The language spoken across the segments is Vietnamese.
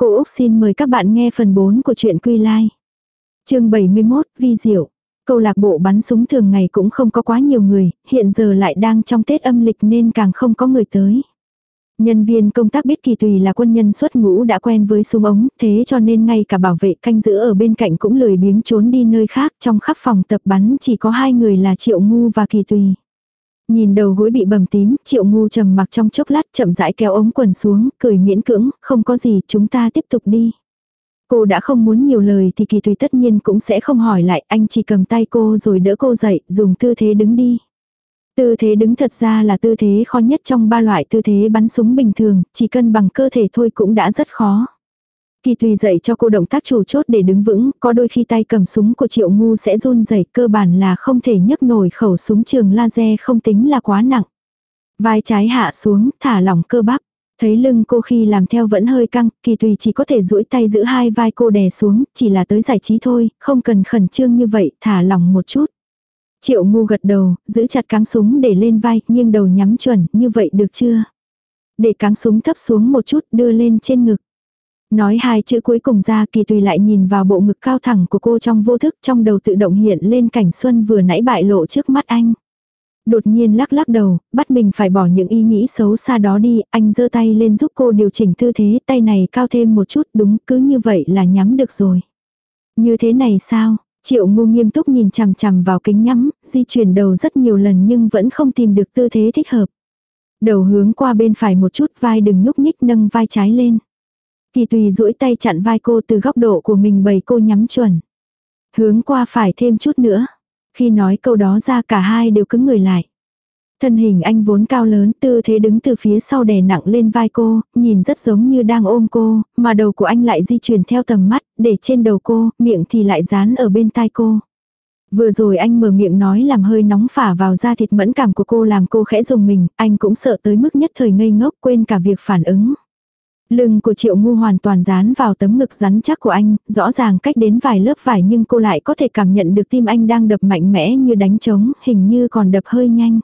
Cô Úc xin mời các bạn nghe phần 4 của truyện Quy Lai. chương 71, Vi Diệu. Câu lạc bộ bắn súng thường ngày cũng không có quá nhiều người, hiện giờ lại đang trong Tết âm lịch nên càng không có người tới. Nhân viên công tác biết kỳ tùy là quân nhân xuất ngũ đã quen với súng ống, thế cho nên ngay cả bảo vệ canh giữ ở bên cạnh cũng lười biếng trốn đi nơi khác, trong khắp phòng tập bắn chỉ có hai người là Triệu Ngu và Kỳ Tùy. Nhìn đầu gối bị bầm tím, Triệu Ngu trầm mặc trong chốc lát chậm rãi kéo ống quần xuống, cười miễn cưỡng, không có gì, chúng ta tiếp tục đi. Cô đã không muốn nhiều lời thì Kỳ Tùy tất nhiên cũng sẽ không hỏi lại, anh chỉ cầm tay cô rồi đỡ cô dậy, dùng tư thế đứng đi. Tư thế đứng thật ra là tư thế khó nhất trong ba loại tư thế bắn súng bình thường, chỉ cân bằng cơ thể thôi cũng đã rất khó. Kỳ tùy dạy cho cô động tác chủ chốt để đứng vững, có đôi khi tay cầm súng của triệu ngu sẽ run rẩy cơ bản là không thể nhấc nổi khẩu súng trường laser không tính là quá nặng. Vai trái hạ xuống, thả lỏng cơ bắp. Thấy lưng cô khi làm theo vẫn hơi căng, kỳ tùy chỉ có thể duỗi tay giữ hai vai cô đè xuống, chỉ là tới giải trí thôi, không cần khẩn trương như vậy, thả lỏng một chút. Triệu ngu gật đầu, giữ chặt cáng súng để lên vai, nghiêng đầu nhắm chuẩn, như vậy được chưa? Để cáng súng thấp xuống một chút, đưa lên trên ngực. Nói hai chữ cuối cùng ra kỳ tùy lại nhìn vào bộ ngực cao thẳng của cô trong vô thức trong đầu tự động hiện lên cảnh xuân vừa nãy bại lộ trước mắt anh. Đột nhiên lắc lắc đầu, bắt mình phải bỏ những ý nghĩ xấu xa đó đi, anh giơ tay lên giúp cô điều chỉnh tư thế, tay này cao thêm một chút đúng cứ như vậy là nhắm được rồi. Như thế này sao? Triệu ngu nghiêm túc nhìn chằm chằm vào kính nhắm, di chuyển đầu rất nhiều lần nhưng vẫn không tìm được tư thế thích hợp. Đầu hướng qua bên phải một chút vai đừng nhúc nhích nâng vai trái lên. Kỳ tùy duỗi tay chặn vai cô từ góc độ của mình bầy cô nhắm chuẩn. Hướng qua phải thêm chút nữa. Khi nói câu đó ra cả hai đều cứng người lại. Thân hình anh vốn cao lớn, tư thế đứng từ phía sau đè nặng lên vai cô, nhìn rất giống như đang ôm cô, mà đầu của anh lại di chuyển theo tầm mắt, để trên đầu cô, miệng thì lại dán ở bên tai cô. Vừa rồi anh mở miệng nói làm hơi nóng phả vào da thịt mẫn cảm của cô làm cô khẽ dùng mình, anh cũng sợ tới mức nhất thời ngây ngốc quên cả việc phản ứng. Lưng của triệu ngu hoàn toàn dán vào tấm ngực rắn chắc của anh, rõ ràng cách đến vài lớp vải nhưng cô lại có thể cảm nhận được tim anh đang đập mạnh mẽ như đánh trống, hình như còn đập hơi nhanh.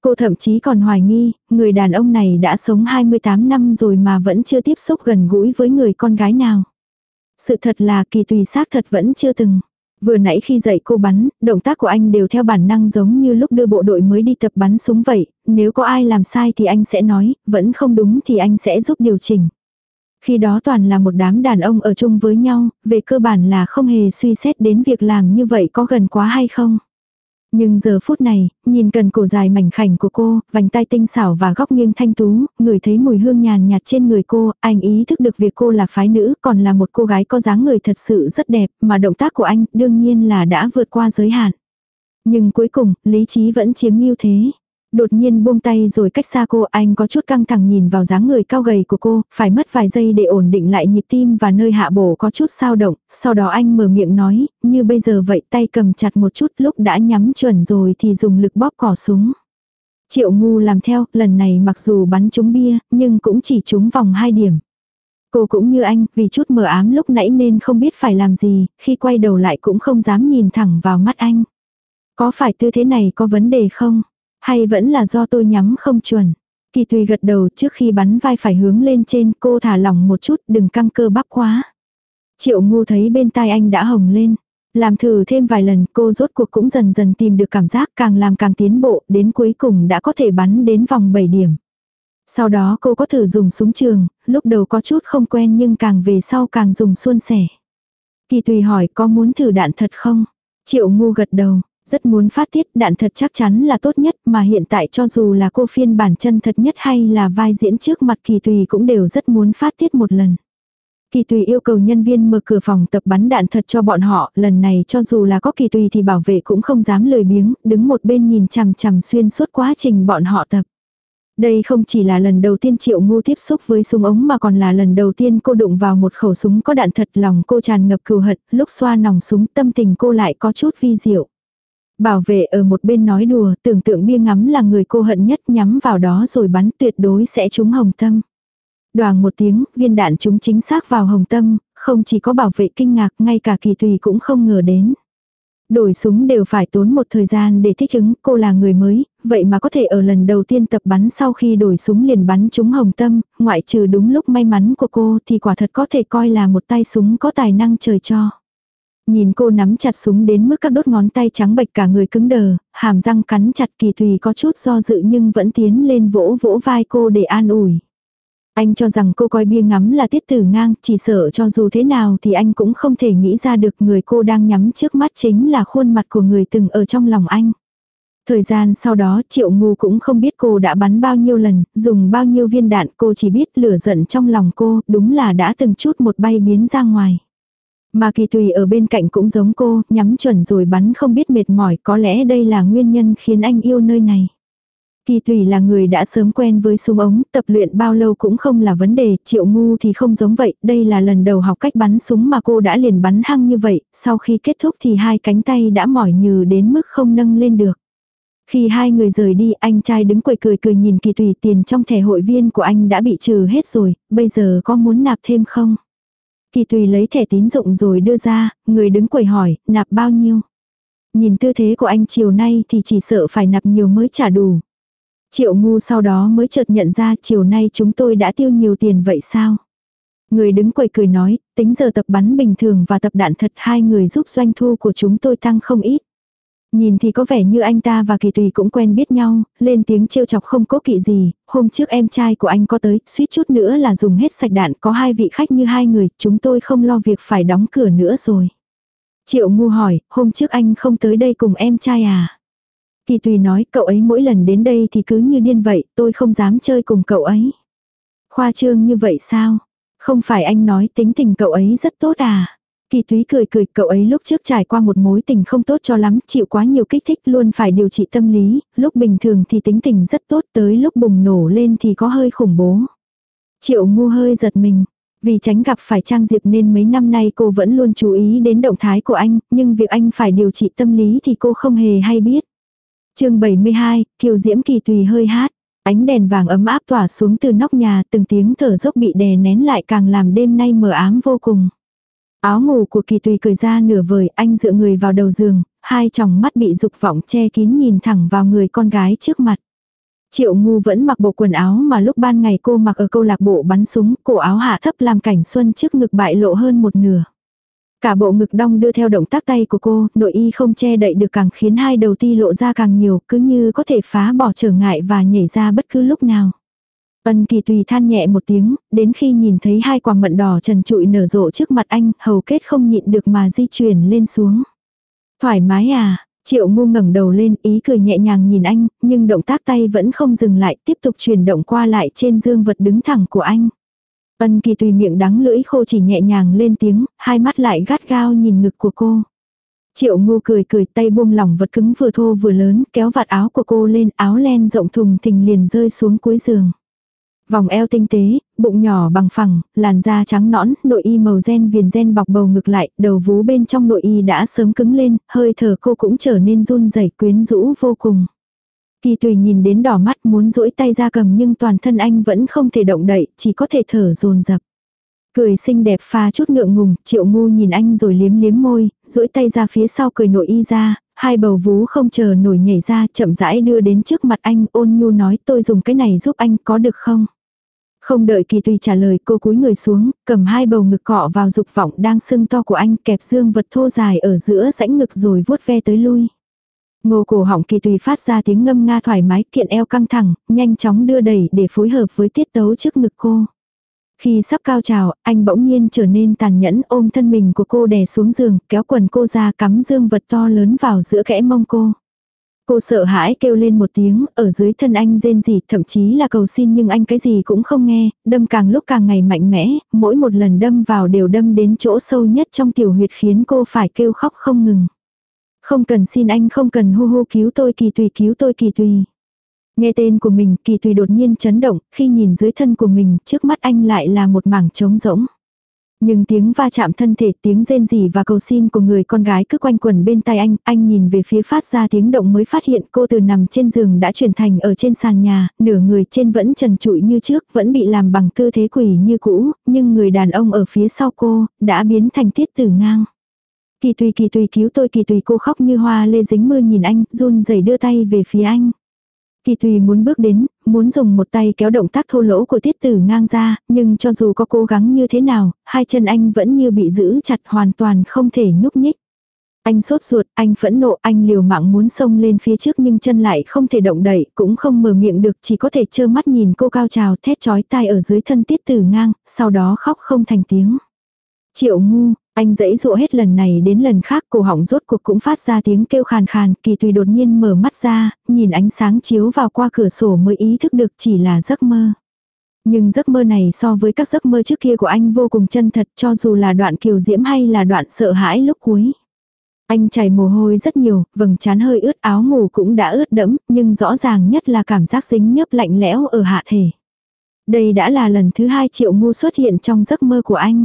Cô thậm chí còn hoài nghi, người đàn ông này đã sống 28 năm rồi mà vẫn chưa tiếp xúc gần gũi với người con gái nào. Sự thật là kỳ tùy xác thật vẫn chưa từng. Vừa nãy khi dạy cô bắn, động tác của anh đều theo bản năng giống như lúc đưa bộ đội mới đi tập bắn súng vậy, nếu có ai làm sai thì anh sẽ nói, vẫn không đúng thì anh sẽ giúp điều chỉnh. Khi đó toàn là một đám đàn ông ở chung với nhau, về cơ bản là không hề suy xét đến việc làm như vậy có gần quá hay không. Nhưng giờ phút này, nhìn cần cổ dài mảnh khảnh của cô, vành tay tinh xảo và góc nghiêng thanh tú, người thấy mùi hương nhàn nhạt trên người cô, anh ý thức được việc cô là phái nữ, còn là một cô gái có dáng người thật sự rất đẹp, mà động tác của anh đương nhiên là đã vượt qua giới hạn. Nhưng cuối cùng, lý trí vẫn chiếm ưu thế. Đột nhiên buông tay rồi cách xa cô, anh có chút căng thẳng nhìn vào dáng người cao gầy của cô, phải mất vài giây để ổn định lại nhịp tim và nơi hạ bổ có chút sao động, sau đó anh mở miệng nói, như bây giờ vậy tay cầm chặt một chút lúc đã nhắm chuẩn rồi thì dùng lực bóp cỏ súng. Triệu ngu làm theo, lần này mặc dù bắn trúng bia, nhưng cũng chỉ trúng vòng hai điểm. Cô cũng như anh, vì chút mờ ám lúc nãy nên không biết phải làm gì, khi quay đầu lại cũng không dám nhìn thẳng vào mắt anh. Có phải tư thế này có vấn đề không? Hay vẫn là do tôi nhắm không chuẩn? Kỳ tùy gật đầu trước khi bắn vai phải hướng lên trên cô thả lỏng một chút đừng căng cơ bắp quá. Triệu ngu thấy bên tai anh đã hồng lên. Làm thử thêm vài lần cô rốt cuộc cũng dần dần tìm được cảm giác càng làm càng tiến bộ đến cuối cùng đã có thể bắn đến vòng 7 điểm. Sau đó cô có thử dùng súng trường, lúc đầu có chút không quen nhưng càng về sau càng dùng suôn sẻ. Kỳ tùy hỏi có muốn thử đạn thật không? Triệu ngu gật đầu, rất muốn phát tiết đạn thật chắc chắn là tốt nhất mà hiện tại cho dù là cô phiên bản chân thật nhất hay là vai diễn trước mặt kỳ tùy cũng đều rất muốn phát tiết một lần. Kỳ tùy yêu cầu nhân viên mở cửa phòng tập bắn đạn thật cho bọn họ, lần này cho dù là có kỳ tùy thì bảo vệ cũng không dám lười biếng, đứng một bên nhìn chằm chằm xuyên suốt quá trình bọn họ tập. Đây không chỉ là lần đầu tiên Triệu Ngu tiếp xúc với súng ống mà còn là lần đầu tiên cô đụng vào một khẩu súng có đạn thật lòng cô tràn ngập cừu hận, lúc xoa nòng súng tâm tình cô lại có chút vi diệu. Bảo vệ ở một bên nói đùa, tưởng tượng bia ngắm là người cô hận nhất nhắm vào đó rồi bắn tuyệt đối sẽ trúng hồng tâm. Đoàn một tiếng, viên đạn trúng chính xác vào hồng tâm, không chỉ có bảo vệ kinh ngạc, ngay cả kỳ tùy cũng không ngờ đến. Đổi súng đều phải tốn một thời gian để thích ứng, cô là người mới, vậy mà có thể ở lần đầu tiên tập bắn sau khi đổi súng liền bắn trúng hồng tâm, ngoại trừ đúng lúc may mắn của cô thì quả thật có thể coi là một tay súng có tài năng trời cho. Nhìn cô nắm chặt súng đến mức các đốt ngón tay trắng bệch cả người cứng đờ, hàm răng cắn chặt kỳ tùy có chút do dự nhưng vẫn tiến lên vỗ vỗ vai cô để an ủi. Anh cho rằng cô coi bia ngắm là tiết tử ngang, chỉ sợ cho dù thế nào thì anh cũng không thể nghĩ ra được người cô đang nhắm trước mắt chính là khuôn mặt của người từng ở trong lòng anh. Thời gian sau đó triệu ngu cũng không biết cô đã bắn bao nhiêu lần, dùng bao nhiêu viên đạn cô chỉ biết lửa giận trong lòng cô, đúng là đã từng chút một bay biến ra ngoài. Mà kỳ tùy ở bên cạnh cũng giống cô, nhắm chuẩn rồi bắn không biết mệt mỏi, có lẽ đây là nguyên nhân khiến anh yêu nơi này. Kỳ tùy là người đã sớm quen với súng ống, tập luyện bao lâu cũng không là vấn đề, triệu ngu thì không giống vậy, đây là lần đầu học cách bắn súng mà cô đã liền bắn hăng như vậy, sau khi kết thúc thì hai cánh tay đã mỏi nhừ đến mức không nâng lên được. Khi hai người rời đi, anh trai đứng quầy cười cười nhìn kỳ tùy tiền trong thẻ hội viên của anh đã bị trừ hết rồi, bây giờ có muốn nạp thêm không? Kỳ tùy lấy thẻ tín dụng rồi đưa ra, người đứng quầy hỏi, nạp bao nhiêu? Nhìn tư thế của anh chiều nay thì chỉ sợ phải nạp nhiều mới trả đủ. Triệu ngu sau đó mới chợt nhận ra chiều nay chúng tôi đã tiêu nhiều tiền vậy sao? Người đứng quầy cười nói, tính giờ tập bắn bình thường và tập đạn thật hai người giúp doanh thu của chúng tôi tăng không ít. Nhìn thì có vẻ như anh ta và kỳ tùy cũng quen biết nhau, lên tiếng trêu chọc không cố kỵ gì, hôm trước em trai của anh có tới, suýt chút nữa là dùng hết sạch đạn, có hai vị khách như hai người, chúng tôi không lo việc phải đóng cửa nữa rồi. Triệu ngu hỏi, hôm trước anh không tới đây cùng em trai à? Kỳ tùy nói, cậu ấy mỗi lần đến đây thì cứ như điên vậy, tôi không dám chơi cùng cậu ấy. Khoa trương như vậy sao? Không phải anh nói tính tình cậu ấy rất tốt à? Kỳ túy cười cười, cậu ấy lúc trước trải qua một mối tình không tốt cho lắm, chịu quá nhiều kích thích luôn phải điều trị tâm lý, lúc bình thường thì tính tình rất tốt tới lúc bùng nổ lên thì có hơi khủng bố. Triệu ngu hơi giật mình, vì tránh gặp phải Trang Diệp nên mấy năm nay cô vẫn luôn chú ý đến động thái của anh, nhưng việc anh phải điều trị tâm lý thì cô không hề hay biết. chương 72, Kiều Diễm Kỳ Tùy hơi hát. Ánh đèn vàng ấm áp tỏa xuống từ nóc nhà, từng tiếng thở dốc bị đè nén lại càng làm đêm nay mờ ám vô cùng. Áo ngủ của kỳ tùy cười ra nửa vời, anh dựa người vào đầu giường, hai tròng mắt bị dục vọng che kín nhìn thẳng vào người con gái trước mặt. Triệu ngu vẫn mặc bộ quần áo mà lúc ban ngày cô mặc ở câu lạc bộ bắn súng, cổ áo hạ thấp làm cảnh xuân trước ngực bại lộ hơn một nửa. Cả bộ ngực đong đưa theo động tác tay của cô, nội y không che đậy được càng khiến hai đầu ti lộ ra càng nhiều, cứ như có thể phá bỏ trở ngại và nhảy ra bất cứ lúc nào. Ân kỳ tùy than nhẹ một tiếng, đến khi nhìn thấy hai quả mận đỏ trần trụi nở rộ trước mặt anh, hầu kết không nhịn được mà di chuyển lên xuống. Thoải mái à, triệu ngu ngẩng đầu lên ý cười nhẹ nhàng nhìn anh, nhưng động tác tay vẫn không dừng lại, tiếp tục chuyển động qua lại trên dương vật đứng thẳng của anh. Ân kỳ tùy miệng đắng lưỡi khô chỉ nhẹ nhàng lên tiếng, hai mắt lại gắt gao nhìn ngực của cô. Triệu ngu cười cười tay buông lỏng vật cứng vừa thô vừa lớn kéo vạt áo của cô lên áo len rộng thùng thình liền rơi xuống cuối giường. Vòng eo tinh tế, bụng nhỏ bằng phẳng, làn da trắng nõn, nội y màu gen viền gen bọc bầu ngực lại, đầu vú bên trong nội y đã sớm cứng lên, hơi thở cô cũng trở nên run rẩy quyến rũ vô cùng. Kỳ tùy nhìn đến đỏ mắt muốn duỗi tay ra cầm nhưng toàn thân anh vẫn không thể động đậy, chỉ có thể thở dồn dập. Cười xinh đẹp pha chút ngượng ngùng, triệu ngu nhìn anh rồi liếm liếm môi, duỗi tay ra phía sau cười nội y ra, hai bầu vú không chờ nổi nhảy ra chậm rãi đưa đến trước mặt anh ôn nhu nói tôi dùng cái này giúp anh có được không? Không đợi kỳ tùy trả lời cô cúi người xuống, cầm hai bầu ngực cọ vào dục vọng đang sưng to của anh kẹp dương vật thô dài ở giữa rãnh ngực rồi vuốt ve tới lui. Ngô cổ họng kỳ tùy phát ra tiếng ngâm nga thoải mái kiện eo căng thẳng, nhanh chóng đưa đẩy để phối hợp với tiết tấu trước ngực cô. Khi sắp cao trào, anh bỗng nhiên trở nên tàn nhẫn ôm thân mình của cô đè xuống giường, kéo quần cô ra cắm dương vật to lớn vào giữa kẽ mông cô. Cô sợ hãi kêu lên một tiếng, ở dưới thân anh rên rỉ, thậm chí là cầu xin nhưng anh cái gì cũng không nghe, đâm càng lúc càng ngày mạnh mẽ, mỗi một lần đâm vào đều đâm đến chỗ sâu nhất trong tiểu huyệt khiến cô phải kêu khóc không ngừng. Không cần xin anh không cần hô hô cứu tôi kỳ tùy cứu tôi kỳ tùy. Nghe tên của mình kỳ tùy đột nhiên chấn động, khi nhìn dưới thân của mình, trước mắt anh lại là một mảng trống rỗng. Nhưng tiếng va chạm thân thể, tiếng rên rỉ và cầu xin của người con gái cứ quanh quẩn bên tai anh, anh nhìn về phía phát ra tiếng động mới phát hiện cô từ nằm trên giường đã chuyển thành ở trên sàn nhà, nửa người trên vẫn trần trụi như trước, vẫn bị làm bằng tư thế quỷ như cũ, nhưng người đàn ông ở phía sau cô, đã biến thành tiết tử ngang. Kỳ tùy kỳ tùy cứu tôi kỳ tùy cô khóc như hoa lê dính mưa nhìn anh, run rẩy đưa tay về phía anh. Kỳ tùy muốn bước đến, muốn dùng một tay kéo động tác thô lỗ của tiết tử ngang ra, nhưng cho dù có cố gắng như thế nào, hai chân anh vẫn như bị giữ chặt hoàn toàn không thể nhúc nhích. Anh sốt ruột, anh phẫn nộ, anh liều mạng muốn xông lên phía trước nhưng chân lại không thể động đậy, cũng không mở miệng được, chỉ có thể trơ mắt nhìn cô cao trào thét chói tai ở dưới thân tiết tử ngang, sau đó khóc không thành tiếng. Triệu ngu, anh dãy dụa hết lần này đến lần khác cổ họng rốt cuộc cũng phát ra tiếng kêu khàn khàn, kỳ tùy đột nhiên mở mắt ra, nhìn ánh sáng chiếu vào qua cửa sổ mới ý thức được chỉ là giấc mơ. Nhưng giấc mơ này so với các giấc mơ trước kia của anh vô cùng chân thật cho dù là đoạn kiều diễm hay là đoạn sợ hãi lúc cuối. Anh chảy mồ hôi rất nhiều, vầng trán hơi ướt áo ngủ cũng đã ướt đẫm, nhưng rõ ràng nhất là cảm giác dính nhớp lạnh lẽo ở hạ thể. Đây đã là lần thứ hai triệu ngu xuất hiện trong giấc mơ của anh.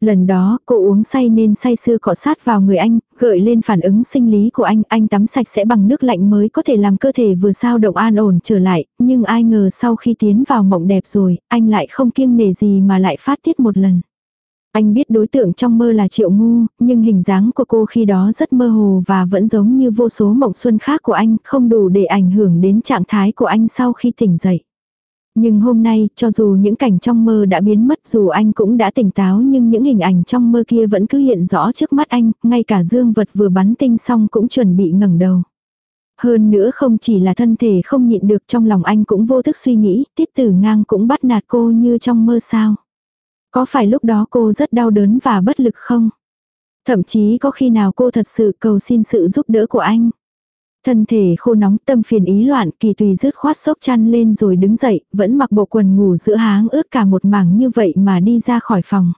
Lần đó, cô uống say nên say sưa cọ sát vào người anh, gợi lên phản ứng sinh lý của anh, anh tắm sạch sẽ bằng nước lạnh mới có thể làm cơ thể vừa sao động an ổn trở lại, nhưng ai ngờ sau khi tiến vào mộng đẹp rồi, anh lại không kiêng nể gì mà lại phát tiết một lần. Anh biết đối tượng trong mơ là Triệu Ngu, nhưng hình dáng của cô khi đó rất mơ hồ và vẫn giống như vô số mộng xuân khác của anh, không đủ để ảnh hưởng đến trạng thái của anh sau khi tỉnh dậy. Nhưng hôm nay, cho dù những cảnh trong mơ đã biến mất dù anh cũng đã tỉnh táo nhưng những hình ảnh trong mơ kia vẫn cứ hiện rõ trước mắt anh, ngay cả dương vật vừa bắn tinh xong cũng chuẩn bị ngẩng đầu. Hơn nữa không chỉ là thân thể không nhịn được trong lòng anh cũng vô thức suy nghĩ, tiết tử ngang cũng bắt nạt cô như trong mơ sao. Có phải lúc đó cô rất đau đớn và bất lực không? Thậm chí có khi nào cô thật sự cầu xin sự giúp đỡ của anh? Thân thể khô nóng tâm phiền ý loạn kỳ tùy rứt khoát sốc chăn lên rồi đứng dậy, vẫn mặc bộ quần ngủ giữa háng ướt cả một mảng như vậy mà đi ra khỏi phòng.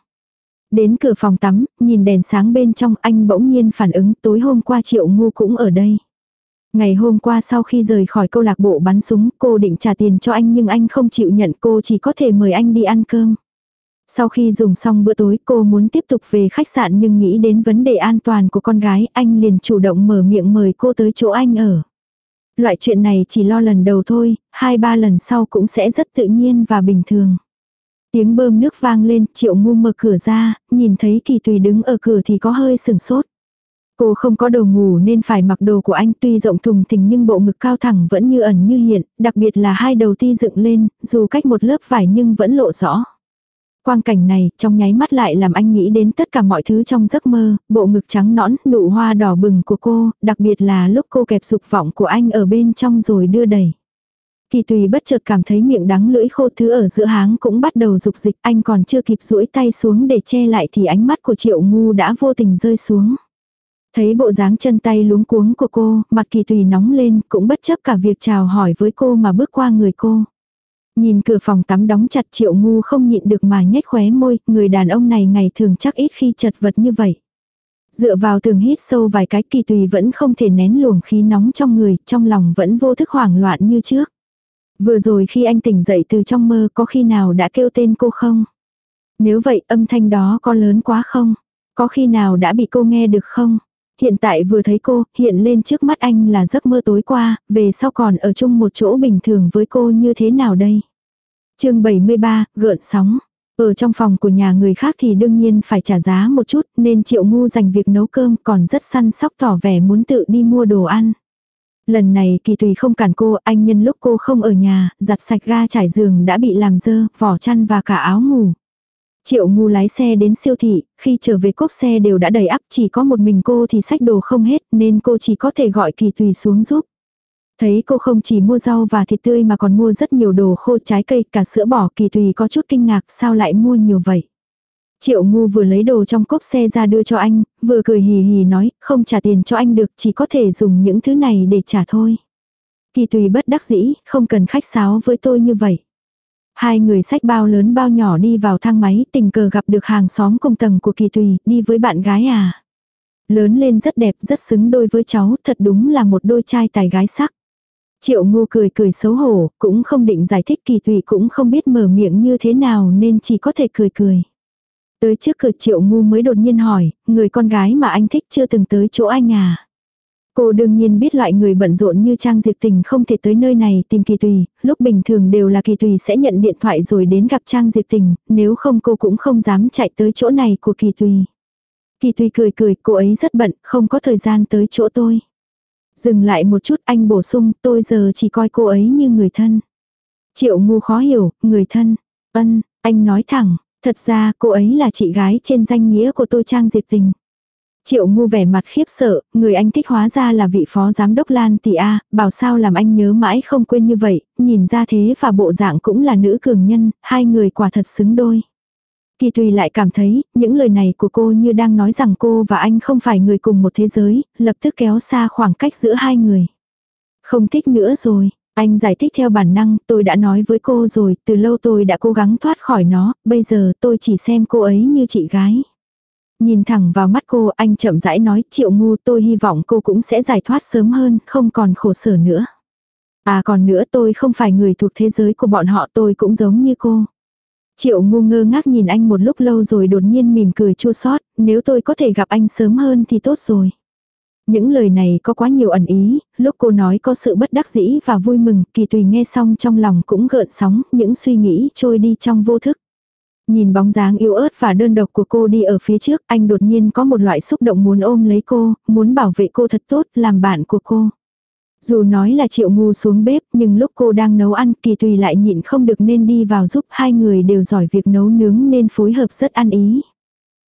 Đến cửa phòng tắm, nhìn đèn sáng bên trong anh bỗng nhiên phản ứng tối hôm qua triệu ngu cũng ở đây. Ngày hôm qua sau khi rời khỏi câu lạc bộ bắn súng cô định trả tiền cho anh nhưng anh không chịu nhận cô chỉ có thể mời anh đi ăn cơm. Sau khi dùng xong bữa tối cô muốn tiếp tục về khách sạn nhưng nghĩ đến vấn đề an toàn của con gái anh liền chủ động mở miệng mời cô tới chỗ anh ở. Loại chuyện này chỉ lo lần đầu thôi, hai ba lần sau cũng sẽ rất tự nhiên và bình thường. Tiếng bơm nước vang lên, triệu ngu mở cửa ra, nhìn thấy kỳ tùy đứng ở cửa thì có hơi sừng sốt. Cô không có đồ ngủ nên phải mặc đồ của anh tuy rộng thùng thình nhưng bộ ngực cao thẳng vẫn như ẩn như hiện, đặc biệt là hai đầu ti dựng lên, dù cách một lớp vải nhưng vẫn lộ rõ. Quang cảnh này trong nháy mắt lại làm anh nghĩ đến tất cả mọi thứ trong giấc mơ, bộ ngực trắng nõn, nụ hoa đỏ bừng của cô, đặc biệt là lúc cô kẹp dục vọng của anh ở bên trong rồi đưa đẩy. Kỳ tùy bất chợt cảm thấy miệng đắng lưỡi khô thứ ở giữa háng cũng bắt đầu dục dịch, anh còn chưa kịp duỗi tay xuống để che lại thì ánh mắt của triệu ngu đã vô tình rơi xuống. Thấy bộ dáng chân tay luống cuống của cô, mặt kỳ tùy nóng lên, cũng bất chấp cả việc chào hỏi với cô mà bước qua người cô. Nhìn cửa phòng tắm đóng chặt triệu ngu không nhịn được mà nhếch khóe môi, người đàn ông này ngày thường chắc ít khi chật vật như vậy. Dựa vào tường hít sâu vài cái kỳ tùy vẫn không thể nén luồng khí nóng trong người, trong lòng vẫn vô thức hoảng loạn như trước. Vừa rồi khi anh tỉnh dậy từ trong mơ có khi nào đã kêu tên cô không? Nếu vậy âm thanh đó có lớn quá không? Có khi nào đã bị cô nghe được không? Hiện tại vừa thấy cô, hiện lên trước mắt anh là giấc mơ tối qua, về sau còn ở chung một chỗ bình thường với cô như thế nào đây? chương 73, gợn sóng. Ở trong phòng của nhà người khác thì đương nhiên phải trả giá một chút, nên triệu ngu dành việc nấu cơm còn rất săn sóc tỏ vẻ muốn tự đi mua đồ ăn. Lần này kỳ tùy không cản cô, anh nhân lúc cô không ở nhà, giặt sạch ga trải giường đã bị làm dơ, vỏ chăn và cả áo ngủ. Triệu ngu lái xe đến siêu thị, khi trở về cốp xe đều đã đầy ắp chỉ có một mình cô thì sách đồ không hết nên cô chỉ có thể gọi kỳ tùy xuống giúp. Thấy cô không chỉ mua rau và thịt tươi mà còn mua rất nhiều đồ khô trái cây cả sữa bỏ kỳ tùy có chút kinh ngạc sao lại mua nhiều vậy. Triệu ngu vừa lấy đồ trong cốp xe ra đưa cho anh, vừa cười hì hì nói không trả tiền cho anh được chỉ có thể dùng những thứ này để trả thôi. Kỳ tùy bất đắc dĩ, không cần khách sáo với tôi như vậy. Hai người sách bao lớn bao nhỏ đi vào thang máy tình cờ gặp được hàng xóm cùng tầng của kỳ tùy, đi với bạn gái à. Lớn lên rất đẹp, rất xứng đôi với cháu, thật đúng là một đôi trai tài gái sắc. Triệu ngu cười cười xấu hổ, cũng không định giải thích kỳ tùy cũng không biết mở miệng như thế nào nên chỉ có thể cười cười. Tới trước cửa triệu ngu mới đột nhiên hỏi, người con gái mà anh thích chưa từng tới chỗ anh à. Cô đương nhiên biết loại người bận rộn như Trang Diệp Tình không thể tới nơi này tìm Kỳ Tùy, lúc bình thường đều là Kỳ Tùy sẽ nhận điện thoại rồi đến gặp Trang Diệp Tình, nếu không cô cũng không dám chạy tới chỗ này của Kỳ Tùy. Kỳ tùy cười cười, cô ấy rất bận, không có thời gian tới chỗ tôi. Dừng lại một chút anh bổ sung, tôi giờ chỉ coi cô ấy như người thân. Triệu ngu khó hiểu, người thân. Ân, anh nói thẳng, thật ra cô ấy là chị gái trên danh nghĩa của tôi Trang Diệp Tình. Triệu ngu vẻ mặt khiếp sợ, người anh thích hóa ra là vị phó giám đốc Lan Tỷ A, bảo sao làm anh nhớ mãi không quên như vậy, nhìn ra thế và bộ dạng cũng là nữ cường nhân, hai người quả thật xứng đôi. Kỳ tùy lại cảm thấy, những lời này của cô như đang nói rằng cô và anh không phải người cùng một thế giới, lập tức kéo xa khoảng cách giữa hai người. Không thích nữa rồi, anh giải thích theo bản năng, tôi đã nói với cô rồi, từ lâu tôi đã cố gắng thoát khỏi nó, bây giờ tôi chỉ xem cô ấy như chị gái. Nhìn thẳng vào mắt cô, anh chậm rãi nói, triệu ngu tôi hy vọng cô cũng sẽ giải thoát sớm hơn, không còn khổ sở nữa. À còn nữa tôi không phải người thuộc thế giới của bọn họ tôi cũng giống như cô. Triệu ngu ngơ ngác nhìn anh một lúc lâu rồi đột nhiên mỉm cười chua xót nếu tôi có thể gặp anh sớm hơn thì tốt rồi. Những lời này có quá nhiều ẩn ý, lúc cô nói có sự bất đắc dĩ và vui mừng, kỳ tùy nghe xong trong lòng cũng gợn sóng, những suy nghĩ trôi đi trong vô thức. Nhìn bóng dáng yếu ớt và đơn độc của cô đi ở phía trước, anh đột nhiên có một loại xúc động muốn ôm lấy cô, muốn bảo vệ cô thật tốt, làm bạn của cô. Dù nói là triệu ngu xuống bếp, nhưng lúc cô đang nấu ăn kỳ tùy lại nhịn không được nên đi vào giúp hai người đều giỏi việc nấu nướng nên phối hợp rất ăn ý.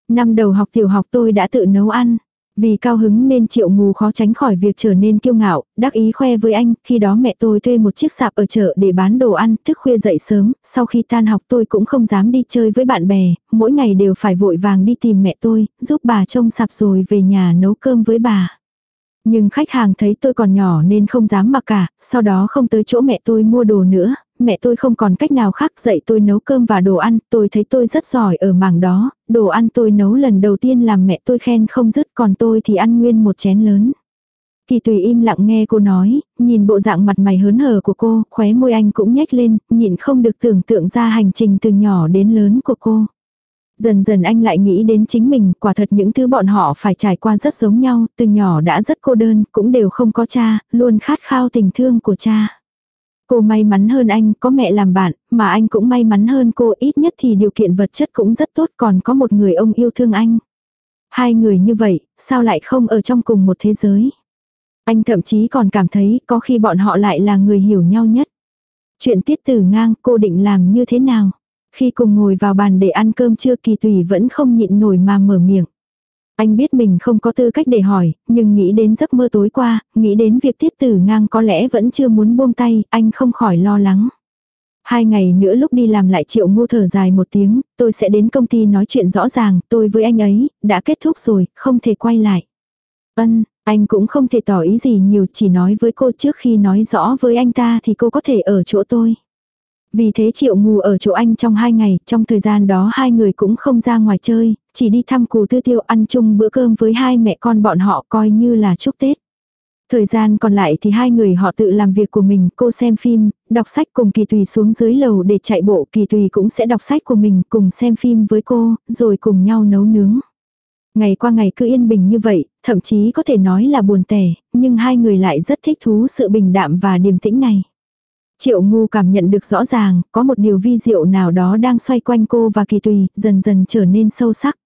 Năm đầu học tiểu học tôi đã tự nấu ăn. Vì cao hứng nên triệu ngù khó tránh khỏi việc trở nên kiêu ngạo, đắc ý khoe với anh, khi đó mẹ tôi thuê một chiếc sạp ở chợ để bán đồ ăn, thức khuya dậy sớm, sau khi tan học tôi cũng không dám đi chơi với bạn bè, mỗi ngày đều phải vội vàng đi tìm mẹ tôi, giúp bà trông sạp rồi về nhà nấu cơm với bà. Nhưng khách hàng thấy tôi còn nhỏ nên không dám mặc cả, sau đó không tới chỗ mẹ tôi mua đồ nữa, mẹ tôi không còn cách nào khác dạy tôi nấu cơm và đồ ăn, tôi thấy tôi rất giỏi ở mảng đó, đồ ăn tôi nấu lần đầu tiên làm mẹ tôi khen không dứt còn tôi thì ăn nguyên một chén lớn. Kỳ tùy im lặng nghe cô nói, nhìn bộ dạng mặt mày hớn hở của cô, khóe môi anh cũng nhếch lên, nhịn không được tưởng tượng ra hành trình từ nhỏ đến lớn của cô. Dần dần anh lại nghĩ đến chính mình, quả thật những thứ bọn họ phải trải qua rất giống nhau, từ nhỏ đã rất cô đơn, cũng đều không có cha, luôn khát khao tình thương của cha. Cô may mắn hơn anh, có mẹ làm bạn, mà anh cũng may mắn hơn cô, ít nhất thì điều kiện vật chất cũng rất tốt, còn có một người ông yêu thương anh. Hai người như vậy, sao lại không ở trong cùng một thế giới? Anh thậm chí còn cảm thấy có khi bọn họ lại là người hiểu nhau nhất. Chuyện tiết tử ngang cô định làm như thế nào? Khi cùng ngồi vào bàn để ăn cơm trưa kỳ tùy vẫn không nhịn nổi mà mở miệng. Anh biết mình không có tư cách để hỏi, nhưng nghĩ đến giấc mơ tối qua, nghĩ đến việc tiết tử ngang có lẽ vẫn chưa muốn buông tay, anh không khỏi lo lắng. Hai ngày nữa lúc đi làm lại triệu ngô thở dài một tiếng, tôi sẽ đến công ty nói chuyện rõ ràng, tôi với anh ấy, đã kết thúc rồi, không thể quay lại. Ân, anh cũng không thể tỏ ý gì nhiều, chỉ nói với cô trước khi nói rõ với anh ta thì cô có thể ở chỗ tôi. Vì thế triệu ngù ở chỗ anh trong hai ngày, trong thời gian đó hai người cũng không ra ngoài chơi, chỉ đi thăm cù tư tiêu ăn chung bữa cơm với hai mẹ con bọn họ coi như là chúc Tết. Thời gian còn lại thì hai người họ tự làm việc của mình, cô xem phim, đọc sách cùng Kỳ Tùy xuống dưới lầu để chạy bộ, Kỳ Tùy cũng sẽ đọc sách của mình cùng xem phim với cô, rồi cùng nhau nấu nướng. Ngày qua ngày cứ yên bình như vậy, thậm chí có thể nói là buồn tẻ, nhưng hai người lại rất thích thú sự bình đạm và điềm tĩnh này. Triệu ngu cảm nhận được rõ ràng, có một điều vi diệu nào đó đang xoay quanh cô và kỳ tùy, dần dần trở nên sâu sắc.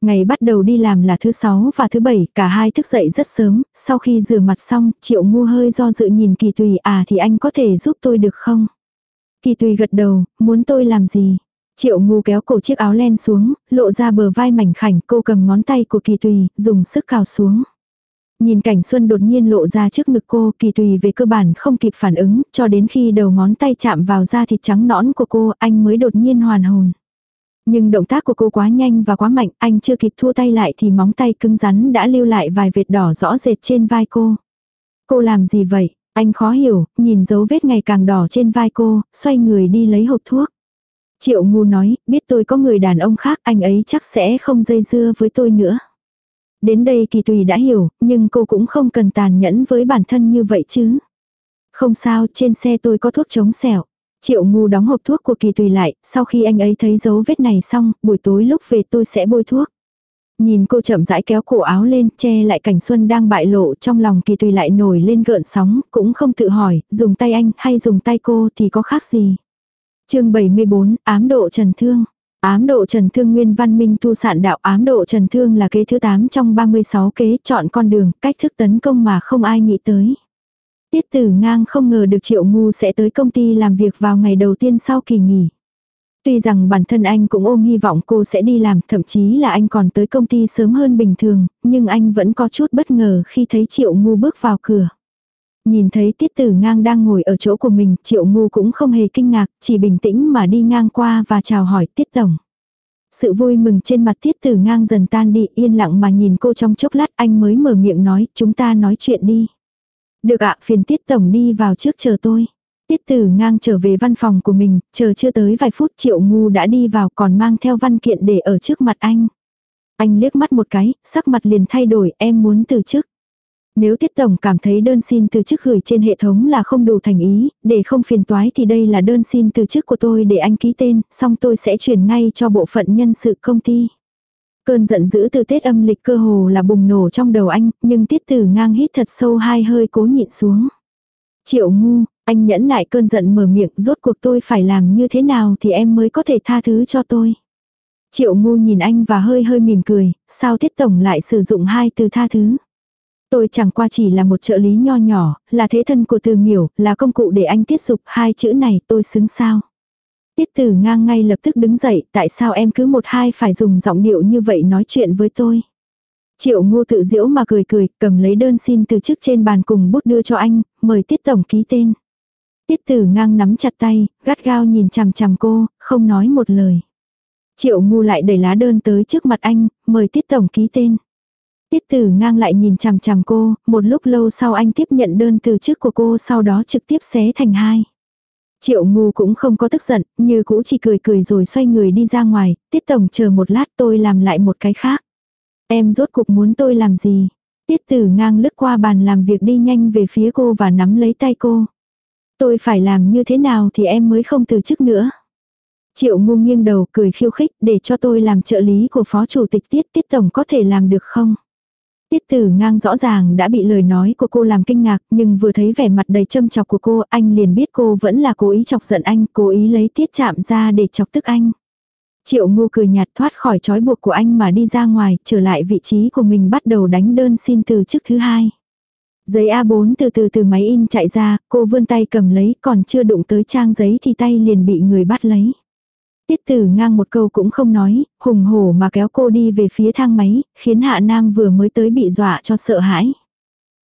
Ngày bắt đầu đi làm là thứ sáu và thứ bảy, cả hai thức dậy rất sớm, sau khi rửa mặt xong, triệu ngu hơi do dự nhìn kỳ tùy à thì anh có thể giúp tôi được không? Kỳ tùy gật đầu, muốn tôi làm gì? Triệu ngu kéo cổ chiếc áo len xuống, lộ ra bờ vai mảnh khảnh, cô cầm ngón tay của kỳ tùy, dùng sức cào xuống. Nhìn cảnh xuân đột nhiên lộ ra trước ngực cô, kỳ tùy về cơ bản không kịp phản ứng, cho đến khi đầu ngón tay chạm vào da thịt trắng nõn của cô, anh mới đột nhiên hoàn hồn. Nhưng động tác của cô quá nhanh và quá mạnh, anh chưa kịp thua tay lại thì móng tay cứng rắn đã lưu lại vài vệt đỏ rõ rệt trên vai cô. Cô làm gì vậy? Anh khó hiểu, nhìn dấu vết ngày càng đỏ trên vai cô, xoay người đi lấy hộp thuốc. Triệu ngu nói, biết tôi có người đàn ông khác, anh ấy chắc sẽ không dây dưa với tôi nữa. Đến đây kỳ tùy đã hiểu, nhưng cô cũng không cần tàn nhẫn với bản thân như vậy chứ. Không sao, trên xe tôi có thuốc chống sẹo. Triệu ngu đóng hộp thuốc của kỳ tùy lại, sau khi anh ấy thấy dấu vết này xong, buổi tối lúc về tôi sẽ bôi thuốc. Nhìn cô chậm rãi kéo cổ áo lên, che lại cảnh xuân đang bại lộ trong lòng kỳ tùy lại nổi lên gợn sóng, cũng không tự hỏi, dùng tay anh hay dùng tay cô thì có khác gì. chương 74, ám độ trần thương. Ám độ trần thương nguyên văn minh tu sạn đạo ám độ trần thương là kế thứ 8 trong 36 kế chọn con đường, cách thức tấn công mà không ai nghĩ tới. Tiết tử ngang không ngờ được triệu ngu sẽ tới công ty làm việc vào ngày đầu tiên sau kỳ nghỉ. Tuy rằng bản thân anh cũng ôm hy vọng cô sẽ đi làm, thậm chí là anh còn tới công ty sớm hơn bình thường, nhưng anh vẫn có chút bất ngờ khi thấy triệu ngu bước vào cửa. Nhìn thấy tiết tử ngang đang ngồi ở chỗ của mình, triệu ngu cũng không hề kinh ngạc, chỉ bình tĩnh mà đi ngang qua và chào hỏi tiết tổng. Sự vui mừng trên mặt tiết tử ngang dần tan đi, yên lặng mà nhìn cô trong chốc lát anh mới mở miệng nói, chúng ta nói chuyện đi. Được ạ, phiền tiết tổng đi vào trước chờ tôi. Tiết tử ngang trở về văn phòng của mình, chờ chưa tới vài phút triệu ngu đã đi vào còn mang theo văn kiện để ở trước mặt anh. Anh liếc mắt một cái, sắc mặt liền thay đổi, em muốn từ chức. Nếu Tiết Tổng cảm thấy đơn xin từ chức gửi trên hệ thống là không đủ thành ý, để không phiền toái thì đây là đơn xin từ chức của tôi để anh ký tên, xong tôi sẽ chuyển ngay cho bộ phận nhân sự công ty. Cơn giận dữ từ Tết âm lịch cơ hồ là bùng nổ trong đầu anh, nhưng Tiết Tử ngang hít thật sâu hai hơi cố nhịn xuống. Triệu ngu, anh nhẫn nại cơn giận mở miệng, rốt cuộc tôi phải làm như thế nào thì em mới có thể tha thứ cho tôi. Triệu ngu nhìn anh và hơi hơi mỉm cười, sao Tiết Tổng lại sử dụng hai từ tha thứ. Tôi chẳng qua chỉ là một trợ lý nho nhỏ, là thế thân của từ miểu, là công cụ để anh tiết dục hai chữ này tôi xứng sao. Tiết tử ngang ngay lập tức đứng dậy, tại sao em cứ một hai phải dùng giọng điệu như vậy nói chuyện với tôi. Triệu ngô tự diễu mà cười cười, cầm lấy đơn xin từ chức trên bàn cùng bút đưa cho anh, mời tiết tổng ký tên. Tiết tử ngang nắm chặt tay, gắt gao nhìn chằm chằm cô, không nói một lời. Triệu ngu lại đẩy lá đơn tới trước mặt anh, mời tiết tổng ký tên. Tiết tử ngang lại nhìn chằm chằm cô, một lúc lâu sau anh tiếp nhận đơn từ chức của cô sau đó trực tiếp xé thành hai. Triệu ngu cũng không có tức giận, như cũ chỉ cười cười rồi xoay người đi ra ngoài, tiết tổng chờ một lát tôi làm lại một cái khác. Em rốt cục muốn tôi làm gì? Tiết tử ngang lướt qua bàn làm việc đi nhanh về phía cô và nắm lấy tay cô. Tôi phải làm như thế nào thì em mới không từ chức nữa. Triệu ngu nghiêng đầu cười khiêu khích để cho tôi làm trợ lý của phó chủ tịch tiết tiết tổng có thể làm được không? Tiết tử ngang rõ ràng đã bị lời nói của cô làm kinh ngạc, nhưng vừa thấy vẻ mặt đầy châm chọc của cô, anh liền biết cô vẫn là cố ý chọc giận anh, cố ý lấy tiết chạm ra để chọc tức anh. Triệu ngu cười nhạt thoát khỏi trói buộc của anh mà đi ra ngoài, trở lại vị trí của mình bắt đầu đánh đơn xin từ chức thứ hai. Giấy A4 từ từ từ máy in chạy ra, cô vươn tay cầm lấy, còn chưa đụng tới trang giấy thì tay liền bị người bắt lấy. Tiết tử ngang một câu cũng không nói, hùng hổ mà kéo cô đi về phía thang máy, khiến hạ nam vừa mới tới bị dọa cho sợ hãi.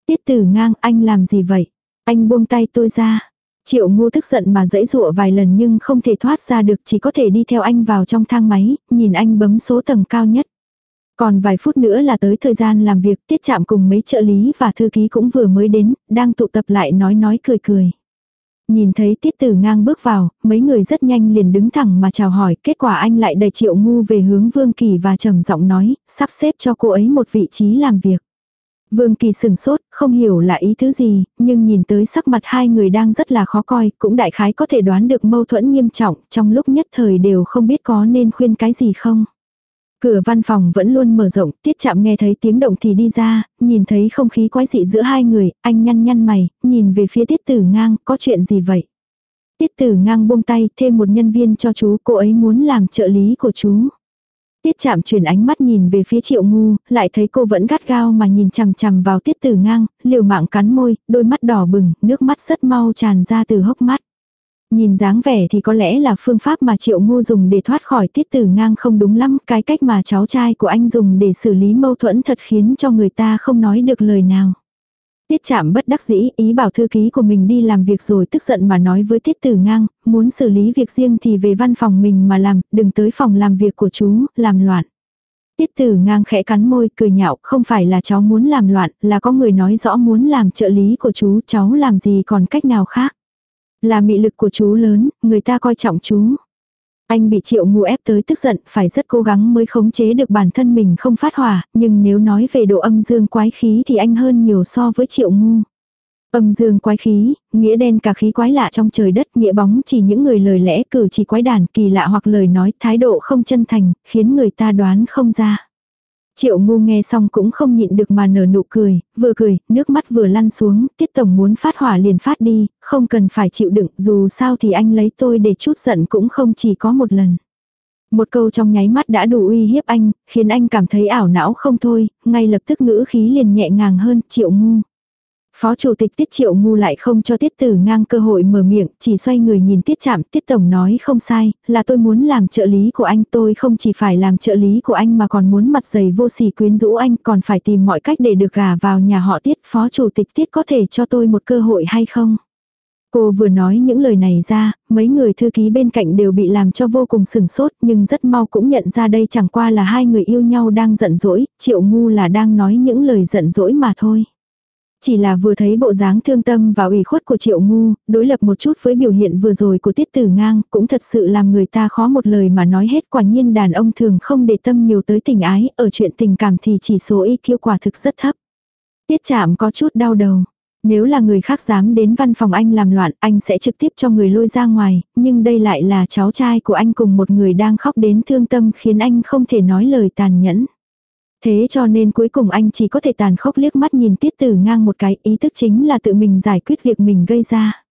Tiết tử ngang anh làm gì vậy? Anh buông tay tôi ra. Triệu ngu tức giận mà dãy dụa vài lần nhưng không thể thoát ra được chỉ có thể đi theo anh vào trong thang máy, nhìn anh bấm số tầng cao nhất. Còn vài phút nữa là tới thời gian làm việc tiết chạm cùng mấy trợ lý và thư ký cũng vừa mới đến, đang tụ tập lại nói nói cười cười. Nhìn thấy tiết tử ngang bước vào, mấy người rất nhanh liền đứng thẳng mà chào hỏi, kết quả anh lại đẩy triệu ngu về hướng Vương Kỳ và trầm giọng nói, sắp xếp cho cô ấy một vị trí làm việc. Vương Kỳ sừng sốt, không hiểu là ý thứ gì, nhưng nhìn tới sắc mặt hai người đang rất là khó coi, cũng đại khái có thể đoán được mâu thuẫn nghiêm trọng, trong lúc nhất thời đều không biết có nên khuyên cái gì không. Cửa văn phòng vẫn luôn mở rộng, tiết chạm nghe thấy tiếng động thì đi ra, nhìn thấy không khí quái dị giữa hai người, anh nhăn nhăn mày, nhìn về phía tiết tử ngang, có chuyện gì vậy? Tiết tử ngang buông tay, thêm một nhân viên cho chú, cô ấy muốn làm trợ lý của chú. Tiết chạm chuyển ánh mắt nhìn về phía triệu ngu, lại thấy cô vẫn gắt gao mà nhìn chằm chằm vào tiết tử ngang, liều mạng cắn môi, đôi mắt đỏ bừng, nước mắt rất mau tràn ra từ hốc mắt. Nhìn dáng vẻ thì có lẽ là phương pháp mà triệu ngu dùng để thoát khỏi tiết tử ngang không đúng lắm, cái cách mà cháu trai của anh dùng để xử lý mâu thuẫn thật khiến cho người ta không nói được lời nào. Tiết chạm bất đắc dĩ, ý bảo thư ký của mình đi làm việc rồi tức giận mà nói với tiết tử ngang, muốn xử lý việc riêng thì về văn phòng mình mà làm, đừng tới phòng làm việc của chú, làm loạn. Tiết tử ngang khẽ cắn môi, cười nhạo, không phải là cháu muốn làm loạn, là có người nói rõ muốn làm trợ lý của chú, cháu làm gì còn cách nào khác. Là mị lực của chú lớn, người ta coi trọng chú. Anh bị triệu ngu ép tới tức giận, phải rất cố gắng mới khống chế được bản thân mình không phát hỏa, nhưng nếu nói về độ âm dương quái khí thì anh hơn nhiều so với triệu ngu. Âm dương quái khí, nghĩa đen cả khí quái lạ trong trời đất, nghĩa bóng chỉ những người lời lẽ cử chỉ quái đản kỳ lạ hoặc lời nói thái độ không chân thành, khiến người ta đoán không ra. Triệu ngu nghe xong cũng không nhịn được mà nở nụ cười, vừa cười, nước mắt vừa lăn xuống, tiết tổng muốn phát hỏa liền phát đi, không cần phải chịu đựng, dù sao thì anh lấy tôi để chút giận cũng không chỉ có một lần. Một câu trong nháy mắt đã đủ uy hiếp anh, khiến anh cảm thấy ảo não không thôi, ngay lập tức ngữ khí liền nhẹ nhàng hơn, triệu ngu. Phó chủ tịch Tiết Triệu Ngu lại không cho Tiết Tử ngang cơ hội mở miệng, chỉ xoay người nhìn Tiết Trạm, Tiết Tổng nói không sai, là tôi muốn làm trợ lý của anh, tôi không chỉ phải làm trợ lý của anh mà còn muốn mặt dày vô sỉ quyến rũ anh, còn phải tìm mọi cách để được gả vào nhà họ Tiết, Phó chủ tịch Tiết có thể cho tôi một cơ hội hay không? Cô vừa nói những lời này ra, mấy người thư ký bên cạnh đều bị làm cho vô cùng sừng sốt nhưng rất mau cũng nhận ra đây chẳng qua là hai người yêu nhau đang giận dỗi, triệu ngu là đang nói những lời giận dỗi mà thôi. Chỉ là vừa thấy bộ dáng thương tâm và ủy khuất của triệu ngu, đối lập một chút với biểu hiện vừa rồi của tiết tử ngang, cũng thật sự làm người ta khó một lời mà nói hết quả nhiên đàn ông thường không để tâm nhiều tới tình ái, ở chuyện tình cảm thì chỉ số y kiêu quả thực rất thấp. Tiết chạm có chút đau đầu. Nếu là người khác dám đến văn phòng anh làm loạn, anh sẽ trực tiếp cho người lôi ra ngoài, nhưng đây lại là cháu trai của anh cùng một người đang khóc đến thương tâm khiến anh không thể nói lời tàn nhẫn. Thế cho nên cuối cùng anh chỉ có thể tàn khốc liếc mắt nhìn tiết tử ngang một cái, ý thức chính là tự mình giải quyết việc mình gây ra.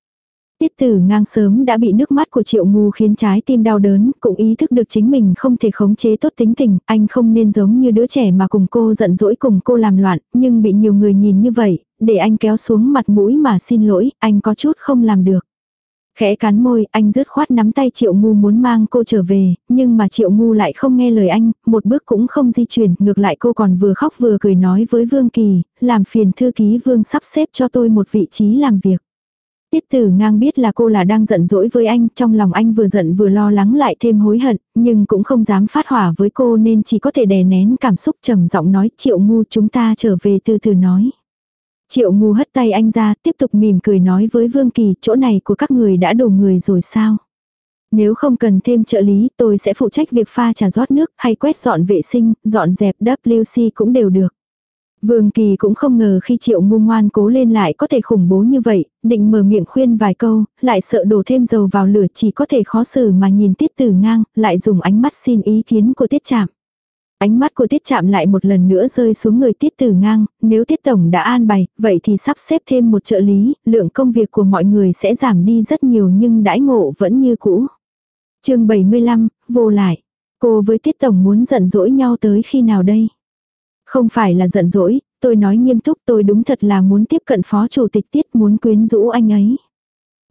Tiết tử ngang sớm đã bị nước mắt của triệu ngu khiến trái tim đau đớn, cũng ý thức được chính mình không thể khống chế tốt tính tình, anh không nên giống như đứa trẻ mà cùng cô giận dỗi cùng cô làm loạn, nhưng bị nhiều người nhìn như vậy, để anh kéo xuống mặt mũi mà xin lỗi, anh có chút không làm được. Khẽ cắn môi, anh rứt khoát nắm tay Triệu Ngu muốn mang cô trở về, nhưng mà Triệu Ngu lại không nghe lời anh, một bước cũng không di chuyển, ngược lại cô còn vừa khóc vừa cười nói với Vương Kỳ, làm phiền thư ký Vương sắp xếp cho tôi một vị trí làm việc. Tiết tử ngang biết là cô là đang giận dỗi với anh, trong lòng anh vừa giận vừa lo lắng lại thêm hối hận, nhưng cũng không dám phát hỏa với cô nên chỉ có thể đè nén cảm xúc trầm giọng nói triệu ngu chúng ta trở về từ từ nói. Triệu ngu hất tay anh ra, tiếp tục mỉm cười nói với Vương Kỳ, chỗ này của các người đã đủ người rồi sao? Nếu không cần thêm trợ lý, tôi sẽ phụ trách việc pha trà rót nước, hay quét dọn vệ sinh, dọn dẹp WC cũng đều được. Vương Kỳ cũng không ngờ khi triệu ngu ngoan cố lên lại có thể khủng bố như vậy, định mở miệng khuyên vài câu, lại sợ đổ thêm dầu vào lửa chỉ có thể khó xử mà nhìn tiết tử ngang, lại dùng ánh mắt xin ý kiến của tiết chạm. Ánh mắt của tiết chạm lại một lần nữa rơi xuống người tiết tử ngang, nếu tiết tổng đã an bày, vậy thì sắp xếp thêm một trợ lý, lượng công việc của mọi người sẽ giảm đi rất nhiều nhưng đãi ngộ vẫn như cũ. chương 75, vô lại. Cô với tiết tổng muốn giận dỗi nhau tới khi nào đây? Không phải là giận dỗi, tôi nói nghiêm túc tôi đúng thật là muốn tiếp cận phó chủ tịch tiết muốn quyến rũ anh ấy.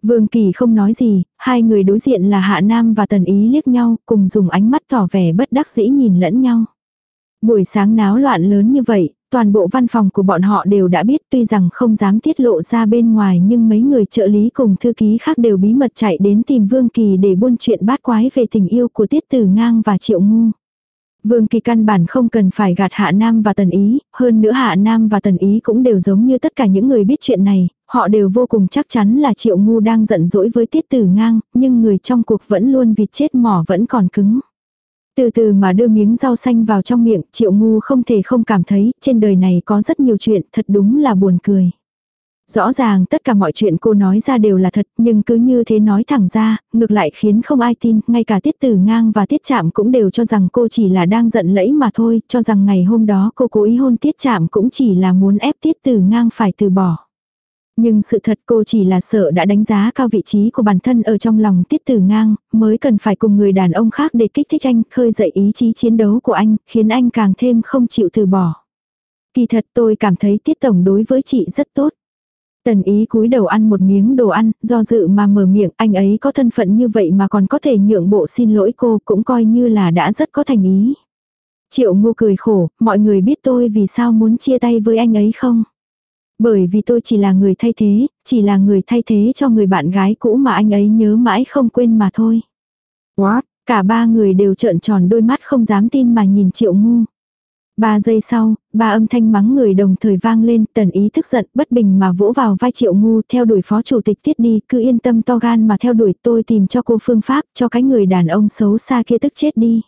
Vương Kỳ không nói gì, hai người đối diện là Hạ Nam và Tần Ý liếc nhau, cùng dùng ánh mắt tỏ vẻ bất đắc dĩ nhìn lẫn nhau. Buổi sáng náo loạn lớn như vậy, toàn bộ văn phòng của bọn họ đều đã biết tuy rằng không dám tiết lộ ra bên ngoài nhưng mấy người trợ lý cùng thư ký khác đều bí mật chạy đến tìm Vương Kỳ để buôn chuyện bát quái về tình yêu của Tiết Tử Ngang và Triệu Ngu. Vương Kỳ căn bản không cần phải gạt Hạ Nam và Tần Ý, hơn nữa Hạ Nam và Tần Ý cũng đều giống như tất cả những người biết chuyện này, họ đều vô cùng chắc chắn là Triệu Ngu đang giận dỗi với Tiết Tử Ngang, nhưng người trong cuộc vẫn luôn vịt chết mỏ vẫn còn cứng. Từ từ mà đưa miếng rau xanh vào trong miệng, triệu ngu không thể không cảm thấy, trên đời này có rất nhiều chuyện, thật đúng là buồn cười. Rõ ràng tất cả mọi chuyện cô nói ra đều là thật, nhưng cứ như thế nói thẳng ra, ngược lại khiến không ai tin, ngay cả tiết tử ngang và tiết chạm cũng đều cho rằng cô chỉ là đang giận lẫy mà thôi, cho rằng ngày hôm đó cô cố ý hôn tiết chạm cũng chỉ là muốn ép tiết tử ngang phải từ bỏ. Nhưng sự thật cô chỉ là sợ đã đánh giá cao vị trí của bản thân ở trong lòng tiết tử ngang, mới cần phải cùng người đàn ông khác để kích thích anh, khơi dậy ý chí chiến đấu của anh, khiến anh càng thêm không chịu từ bỏ. Kỳ thật tôi cảm thấy tiết tổng đối với chị rất tốt. Tần ý cúi đầu ăn một miếng đồ ăn, do dự mà mở miệng, anh ấy có thân phận như vậy mà còn có thể nhượng bộ xin lỗi cô cũng coi như là đã rất có thành ý. Triệu ngu cười khổ, mọi người biết tôi vì sao muốn chia tay với anh ấy không? Bởi vì tôi chỉ là người thay thế, chỉ là người thay thế cho người bạn gái cũ mà anh ấy nhớ mãi không quên mà thôi. What? Cả ba người đều trợn tròn đôi mắt không dám tin mà nhìn triệu ngu. Ba giây sau, ba âm thanh mắng người đồng thời vang lên, tần ý thức giận, bất bình mà vỗ vào vai triệu ngu theo đuổi phó chủ tịch tiết đi, cứ yên tâm to gan mà theo đuổi tôi tìm cho cô phương pháp, cho cái người đàn ông xấu xa kia tức chết đi.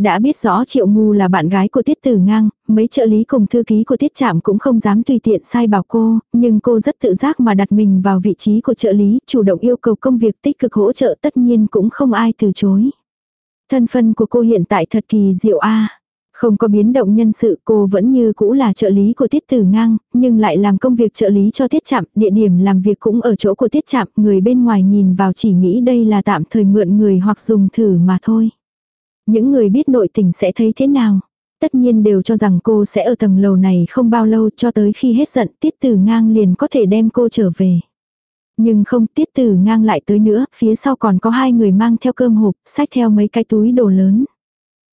Đã biết rõ Triệu Ngu là bạn gái của Tiết Tử Ngang, mấy trợ lý cùng thư ký của Tiết Trạm cũng không dám tùy tiện sai bảo cô, nhưng cô rất tự giác mà đặt mình vào vị trí của trợ lý, chủ động yêu cầu công việc tích cực hỗ trợ tất nhiên cũng không ai từ chối. Thân phân của cô hiện tại thật kỳ diệu a. Không có biến động nhân sự cô vẫn như cũ là trợ lý của Tiết Tử Ngang, nhưng lại làm công việc trợ lý cho Tiết Trạm, địa điểm làm việc cũng ở chỗ của Tiết Trạm, người bên ngoài nhìn vào chỉ nghĩ đây là tạm thời mượn người hoặc dùng thử mà thôi. Những người biết nội tình sẽ thấy thế nào? Tất nhiên đều cho rằng cô sẽ ở tầng lầu này không bao lâu cho tới khi hết giận tiết tử ngang liền có thể đem cô trở về. Nhưng không tiết tử ngang lại tới nữa, phía sau còn có hai người mang theo cơm hộp, xách theo mấy cái túi đồ lớn.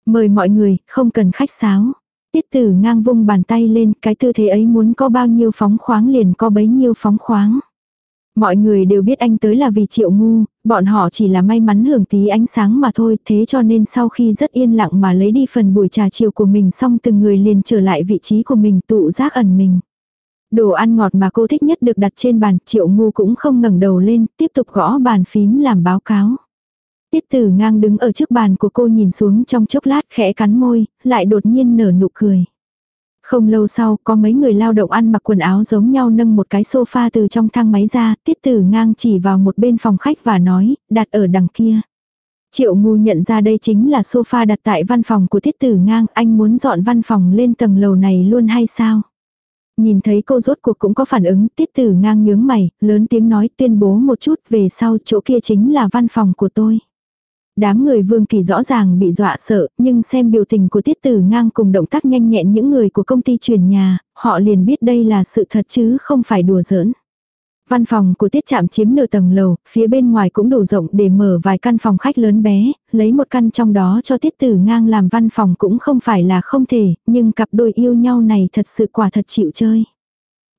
Mời mọi người, không cần khách sáo. Tiết tử ngang vung bàn tay lên, cái tư thế ấy muốn có bao nhiêu phóng khoáng liền có bấy nhiêu phóng khoáng. Mọi người đều biết anh tới là vì triệu ngu, bọn họ chỉ là may mắn hưởng tí ánh sáng mà thôi, thế cho nên sau khi rất yên lặng mà lấy đi phần buổi trà chiều của mình xong từng người liền trở lại vị trí của mình tụ giác ẩn mình. Đồ ăn ngọt mà cô thích nhất được đặt trên bàn, triệu ngu cũng không ngẩng đầu lên, tiếp tục gõ bàn phím làm báo cáo. Tiết tử ngang đứng ở trước bàn của cô nhìn xuống trong chốc lát khẽ cắn môi, lại đột nhiên nở nụ cười. Không lâu sau, có mấy người lao động ăn mặc quần áo giống nhau nâng một cái sofa từ trong thang máy ra, tiết tử ngang chỉ vào một bên phòng khách và nói, đặt ở đằng kia. Triệu ngu nhận ra đây chính là sofa đặt tại văn phòng của tiết tử ngang, anh muốn dọn văn phòng lên tầng lầu này luôn hay sao? Nhìn thấy cô rốt cuộc cũng có phản ứng, tiết tử ngang nhướng mày, lớn tiếng nói tuyên bố một chút về sau chỗ kia chính là văn phòng của tôi. Đám người vương kỳ rõ ràng bị dọa sợ, nhưng xem biểu tình của tiết tử ngang cùng động tác nhanh nhẹn những người của công ty truyền nhà, họ liền biết đây là sự thật chứ không phải đùa giỡn. Văn phòng của tiết chạm chiếm nửa tầng lầu, phía bên ngoài cũng đủ rộng để mở vài căn phòng khách lớn bé, lấy một căn trong đó cho tiết tử ngang làm văn phòng cũng không phải là không thể, nhưng cặp đôi yêu nhau này thật sự quả thật chịu chơi.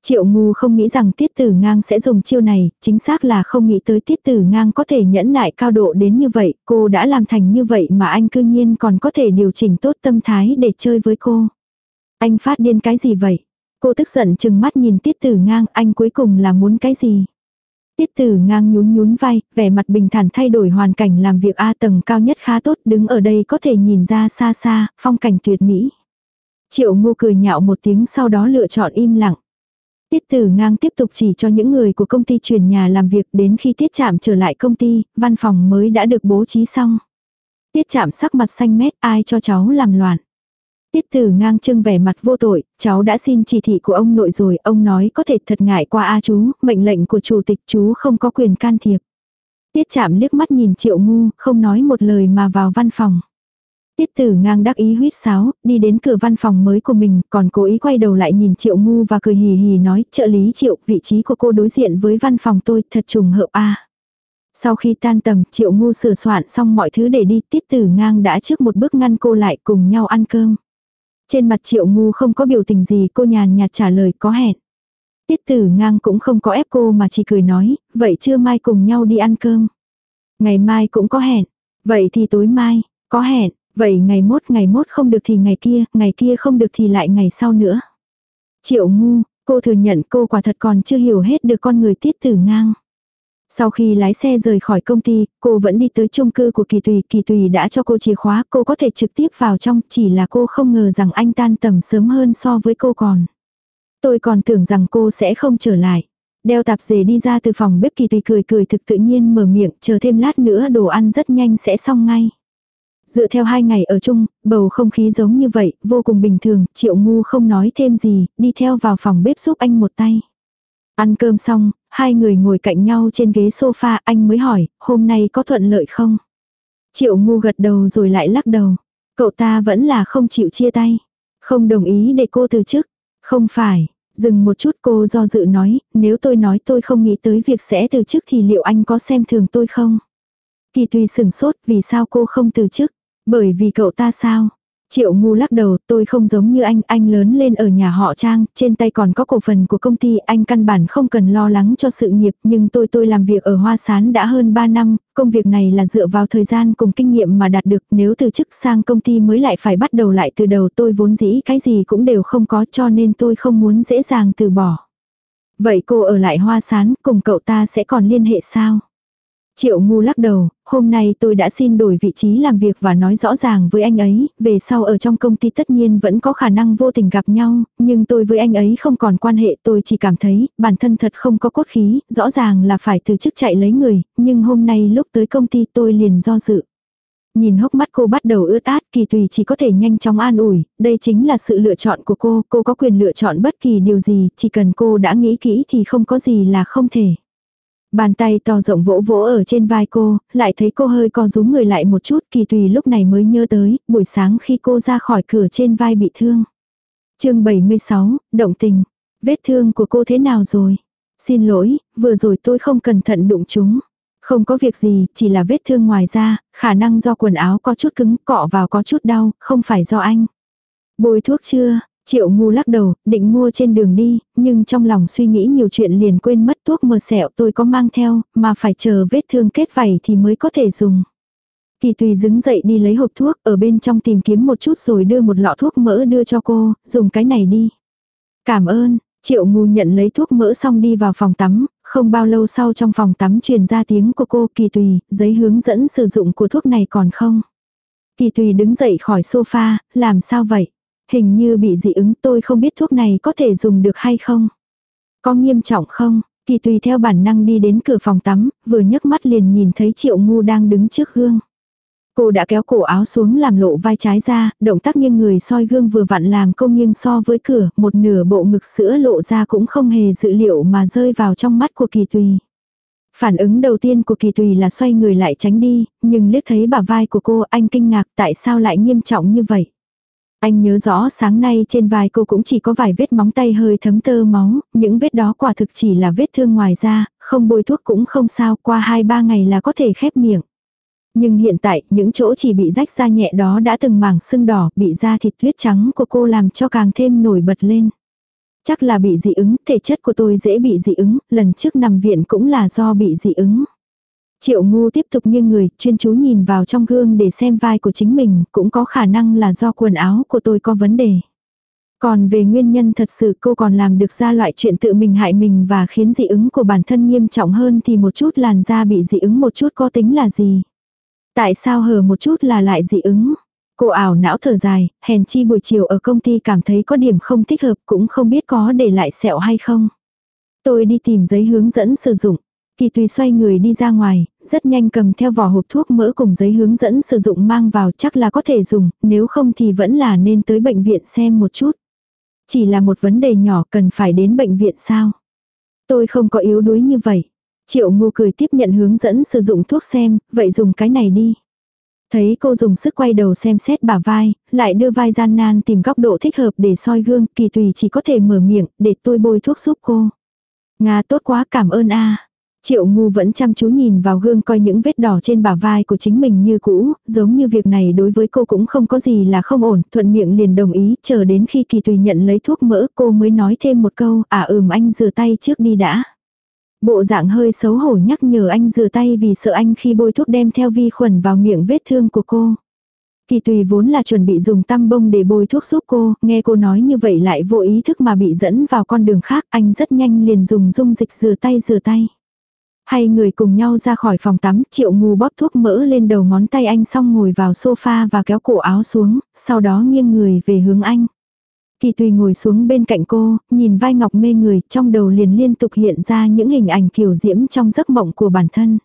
Triệu ngu không nghĩ rằng tiết tử ngang sẽ dùng chiêu này, chính xác là không nghĩ tới tiết tử ngang có thể nhẫn nại cao độ đến như vậy, cô đã làm thành như vậy mà anh cư nhiên còn có thể điều chỉnh tốt tâm thái để chơi với cô. Anh phát điên cái gì vậy? Cô tức giận chừng mắt nhìn tiết tử ngang, anh cuối cùng là muốn cái gì? Tiết tử ngang nhún nhún vai, vẻ mặt bình thản thay đổi hoàn cảnh làm việc A tầng cao nhất khá tốt, đứng ở đây có thể nhìn ra xa xa, phong cảnh tuyệt mỹ. Triệu ngu cười nhạo một tiếng sau đó lựa chọn im lặng. Tiết tử ngang tiếp tục chỉ cho những người của công ty chuyển nhà làm việc đến khi tiết chạm trở lại công ty, văn phòng mới đã được bố trí xong. Tiết chạm sắc mặt xanh mét ai cho cháu làm loạn. Tiết tử ngang trưng vẻ mặt vô tội, cháu đã xin chỉ thị của ông nội rồi, ông nói có thể thật ngại qua A chú, mệnh lệnh của chủ tịch chú không có quyền can thiệp. Tiết chạm liếc mắt nhìn triệu ngu, không nói một lời mà vào văn phòng. Tiết tử ngang đắc ý huyết sáo, đi đến cửa văn phòng mới của mình, còn cố ý quay đầu lại nhìn triệu ngu và cười hì hì nói, trợ lý triệu, vị trí của cô đối diện với văn phòng tôi, thật trùng hợp a. Sau khi tan tầm, triệu ngu sửa soạn xong mọi thứ để đi, tiết tử ngang đã trước một bước ngăn cô lại cùng nhau ăn cơm. Trên mặt triệu ngu không có biểu tình gì, cô nhàn nhạt trả lời có hẹn. Tiết tử ngang cũng không có ép cô mà chỉ cười nói, vậy chưa mai cùng nhau đi ăn cơm. Ngày mai cũng có hẹn, vậy thì tối mai, có hẹn, Vậy ngày mốt ngày mốt không được thì ngày kia, ngày kia không được thì lại ngày sau nữa. Triệu ngu, cô thừa nhận cô quả thật còn chưa hiểu hết được con người tiết tử ngang. Sau khi lái xe rời khỏi công ty, cô vẫn đi tới chung cư của Kỳ Tùy, Kỳ Tùy đã cho cô chìa khóa, cô có thể trực tiếp vào trong, chỉ là cô không ngờ rằng anh tan tầm sớm hơn so với cô còn. Tôi còn tưởng rằng cô sẽ không trở lại. Đeo tạp dề đi ra từ phòng bếp Kỳ Tùy cười cười thực tự nhiên mở miệng, chờ thêm lát nữa đồ ăn rất nhanh sẽ xong ngay. Dựa theo hai ngày ở chung, bầu không khí giống như vậy, vô cùng bình thường, triệu ngu không nói thêm gì, đi theo vào phòng bếp giúp anh một tay. Ăn cơm xong, hai người ngồi cạnh nhau trên ghế sofa, anh mới hỏi, hôm nay có thuận lợi không? Triệu ngu gật đầu rồi lại lắc đầu. Cậu ta vẫn là không chịu chia tay. Không đồng ý để cô từ chức. Không phải, dừng một chút cô do dự nói, nếu tôi nói tôi không nghĩ tới việc sẽ từ chức thì liệu anh có xem thường tôi không? Kỳ tùy sừng sốt vì sao cô không từ chức. Bởi vì cậu ta sao? Triệu ngu lắc đầu, tôi không giống như anh, anh lớn lên ở nhà họ Trang, trên tay còn có cổ phần của công ty, anh căn bản không cần lo lắng cho sự nghiệp, nhưng tôi tôi làm việc ở Hoa Sán đã hơn 3 năm, công việc này là dựa vào thời gian cùng kinh nghiệm mà đạt được, nếu từ chức sang công ty mới lại phải bắt đầu lại từ đầu tôi vốn dĩ cái gì cũng đều không có cho nên tôi không muốn dễ dàng từ bỏ. Vậy cô ở lại Hoa Sán cùng cậu ta sẽ còn liên hệ sao? Triệu ngu lắc đầu, hôm nay tôi đã xin đổi vị trí làm việc và nói rõ ràng với anh ấy, về sau ở trong công ty tất nhiên vẫn có khả năng vô tình gặp nhau, nhưng tôi với anh ấy không còn quan hệ tôi chỉ cảm thấy bản thân thật không có cốt khí, rõ ràng là phải từ chức chạy lấy người, nhưng hôm nay lúc tới công ty tôi liền do dự. Nhìn hốc mắt cô bắt đầu ướt át kỳ tùy chỉ có thể nhanh chóng an ủi, đây chính là sự lựa chọn của cô, cô có quyền lựa chọn bất kỳ điều gì, chỉ cần cô đã nghĩ kỹ thì không có gì là không thể. Bàn tay to rộng vỗ vỗ ở trên vai cô, lại thấy cô hơi co rúm người lại một chút kỳ tùy lúc này mới nhớ tới, buổi sáng khi cô ra khỏi cửa trên vai bị thương. chương 76, Động tình. Vết thương của cô thế nào rồi? Xin lỗi, vừa rồi tôi không cẩn thận đụng chúng. Không có việc gì, chỉ là vết thương ngoài da, khả năng do quần áo có chút cứng, cọ vào có chút đau, không phải do anh. Bôi thuốc chưa? Triệu ngu lắc đầu, định mua trên đường đi, nhưng trong lòng suy nghĩ nhiều chuyện liền quên mất thuốc mờ sẹo tôi có mang theo, mà phải chờ vết thương kết vảy thì mới có thể dùng. Kỳ tùy đứng dậy đi lấy hộp thuốc, ở bên trong tìm kiếm một chút rồi đưa một lọ thuốc mỡ đưa cho cô, dùng cái này đi. Cảm ơn, Triệu ngu nhận lấy thuốc mỡ xong đi vào phòng tắm, không bao lâu sau trong phòng tắm truyền ra tiếng của cô kỳ tùy, giấy hướng dẫn sử dụng của thuốc này còn không. Kỳ tùy đứng dậy khỏi sofa, làm sao vậy? Hình như bị dị ứng tôi không biết thuốc này có thể dùng được hay không. Có nghiêm trọng không? Kỳ tùy theo bản năng đi đến cửa phòng tắm, vừa nhấc mắt liền nhìn thấy triệu ngu đang đứng trước gương. Cô đã kéo cổ áo xuống làm lộ vai trái ra, động tác nghiêng người soi gương vừa vặn làm công nghiêng so với cửa, một nửa bộ ngực sữa lộ ra cũng không hề dự liệu mà rơi vào trong mắt của kỳ tùy. Phản ứng đầu tiên của kỳ tùy là xoay người lại tránh đi, nhưng liếc thấy bả vai của cô anh kinh ngạc tại sao lại nghiêm trọng như vậy. Anh nhớ rõ sáng nay trên vai cô cũng chỉ có vài vết móng tay hơi thấm tơ máu, những vết đó quả thực chỉ là vết thương ngoài da, không bôi thuốc cũng không sao, qua 2-3 ngày là có thể khép miệng. Nhưng hiện tại, những chỗ chỉ bị rách da nhẹ đó đã từng mảng sưng đỏ, bị da thịt tuyết trắng của cô làm cho càng thêm nổi bật lên. Chắc là bị dị ứng, thể chất của tôi dễ bị dị ứng, lần trước nằm viện cũng là do bị dị ứng. Triệu ngu tiếp tục nghiêng người, chuyên chú nhìn vào trong gương để xem vai của chính mình, cũng có khả năng là do quần áo của tôi có vấn đề. Còn về nguyên nhân thật sự cô còn làm được ra loại chuyện tự mình hại mình và khiến dị ứng của bản thân nghiêm trọng hơn thì một chút làn da bị dị ứng một chút có tính là gì. Tại sao hờ một chút là lại dị ứng? Cô ảo não thở dài, hèn chi buổi chiều ở công ty cảm thấy có điểm không thích hợp cũng không biết có để lại sẹo hay không. Tôi đi tìm giấy hướng dẫn sử dụng. Kỳ tùy xoay người đi ra ngoài, rất nhanh cầm theo vỏ hộp thuốc mỡ cùng giấy hướng dẫn sử dụng mang vào chắc là có thể dùng, nếu không thì vẫn là nên tới bệnh viện xem một chút. Chỉ là một vấn đề nhỏ cần phải đến bệnh viện sao? Tôi không có yếu đuối như vậy. Triệu ngu cười tiếp nhận hướng dẫn sử dụng thuốc xem, vậy dùng cái này đi. Thấy cô dùng sức quay đầu xem xét bả vai, lại đưa vai gian nan tìm góc độ thích hợp để soi gương, kỳ tùy chỉ có thể mở miệng, để tôi bôi thuốc giúp cô. Nga tốt quá cảm ơn a Triệu ngu vẫn chăm chú nhìn vào gương coi những vết đỏ trên bả vai của chính mình như cũ, giống như việc này đối với cô cũng không có gì là không ổn, thuận miệng liền đồng ý, chờ đến khi kỳ tùy nhận lấy thuốc mỡ cô mới nói thêm một câu, à ừm anh rửa tay trước đi đã. Bộ dạng hơi xấu hổ nhắc nhở anh rửa tay vì sợ anh khi bôi thuốc đem theo vi khuẩn vào miệng vết thương của cô. Kỳ tùy vốn là chuẩn bị dùng tăm bông để bôi thuốc giúp cô, nghe cô nói như vậy lại vô ý thức mà bị dẫn vào con đường khác, anh rất nhanh liền dùng dung dịch rửa tay rửa tay. Hai người cùng nhau ra khỏi phòng tắm, triệu ngu bóp thuốc mỡ lên đầu ngón tay anh xong ngồi vào sofa và kéo cổ áo xuống, sau đó nghiêng người về hướng anh. Kỳ tùy ngồi xuống bên cạnh cô, nhìn vai ngọc mê người, trong đầu liền liên tục hiện ra những hình ảnh kiều diễm trong giấc mộng của bản thân.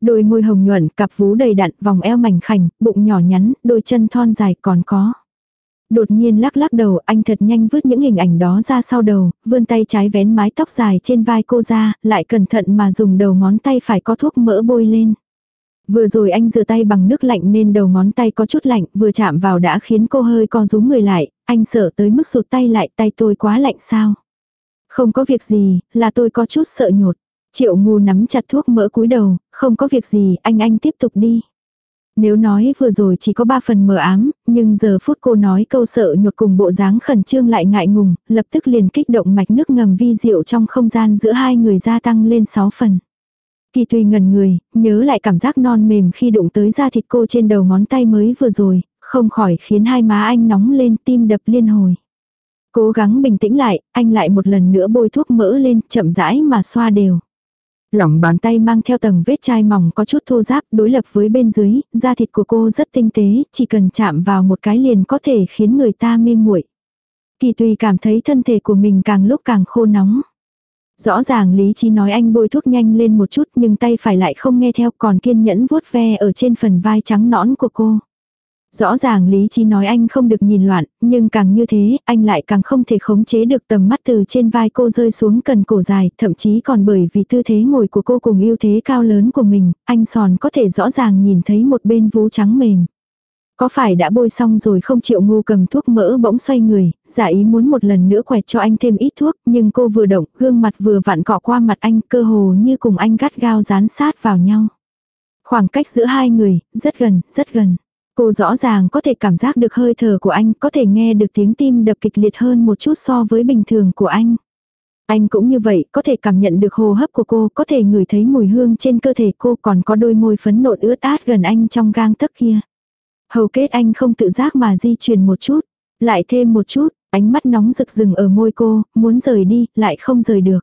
Đôi môi hồng nhuận, cặp vú đầy đặn, vòng eo mảnh khảnh, bụng nhỏ nhắn, đôi chân thon dài còn có. Đột nhiên lắc lắc đầu, anh thật nhanh vứt những hình ảnh đó ra sau đầu, vươn tay trái vén mái tóc dài trên vai cô ra, lại cẩn thận mà dùng đầu ngón tay phải có thuốc mỡ bôi lên. Vừa rồi anh rửa tay bằng nước lạnh nên đầu ngón tay có chút lạnh, vừa chạm vào đã khiến cô hơi co rúm người lại, anh sợ tới mức rụt tay lại tay tôi quá lạnh sao. Không có việc gì, là tôi có chút sợ nhột. Triệu ngu nắm chặt thuốc mỡ cúi đầu, không có việc gì, anh anh tiếp tục đi. Nếu nói vừa rồi chỉ có ba phần mờ ám, nhưng giờ phút cô nói câu sợ nhột cùng bộ dáng khẩn trương lại ngại ngùng, lập tức liền kích động mạch nước ngầm vi diệu trong không gian giữa hai người gia tăng lên sáu phần. Kỳ tùy ngần người, nhớ lại cảm giác non mềm khi đụng tới da thịt cô trên đầu ngón tay mới vừa rồi, không khỏi khiến hai má anh nóng lên tim đập liên hồi. Cố gắng bình tĩnh lại, anh lại một lần nữa bôi thuốc mỡ lên, chậm rãi mà xoa đều. Lỏng bàn tay mang theo tầng vết chai mỏng có chút thô ráp đối lập với bên dưới, da thịt của cô rất tinh tế, chỉ cần chạm vào một cái liền có thể khiến người ta mê muội. Kỳ tùy cảm thấy thân thể của mình càng lúc càng khô nóng. Rõ ràng lý trí nói anh bôi thuốc nhanh lên một chút nhưng tay phải lại không nghe theo còn kiên nhẫn vuốt ve ở trên phần vai trắng nõn của cô. Rõ ràng lý trí nói anh không được nhìn loạn, nhưng càng như thế, anh lại càng không thể khống chế được tầm mắt từ trên vai cô rơi xuống cần cổ dài, thậm chí còn bởi vì tư thế ngồi của cô cùng ưu thế cao lớn của mình, anh sòn có thể rõ ràng nhìn thấy một bên vú trắng mềm. Có phải đã bôi xong rồi không chịu ngu cầm thuốc mỡ bỗng xoay người, giả ý muốn một lần nữa quẹt cho anh thêm ít thuốc, nhưng cô vừa động, gương mặt vừa vặn cọ qua mặt anh, cơ hồ như cùng anh gắt gao dán sát vào nhau. Khoảng cách giữa hai người, rất gần, rất gần. Cô rõ ràng có thể cảm giác được hơi thở của anh, có thể nghe được tiếng tim đập kịch liệt hơn một chút so với bình thường của anh. Anh cũng như vậy, có thể cảm nhận được hô hấp của cô, có thể ngửi thấy mùi hương trên cơ thể cô còn có đôi môi phấn nộn ướt át gần anh trong gang tấc kia. Hầu kết anh không tự giác mà di chuyển một chút, lại thêm một chút, ánh mắt nóng rực rừng ở môi cô, muốn rời đi, lại không rời được.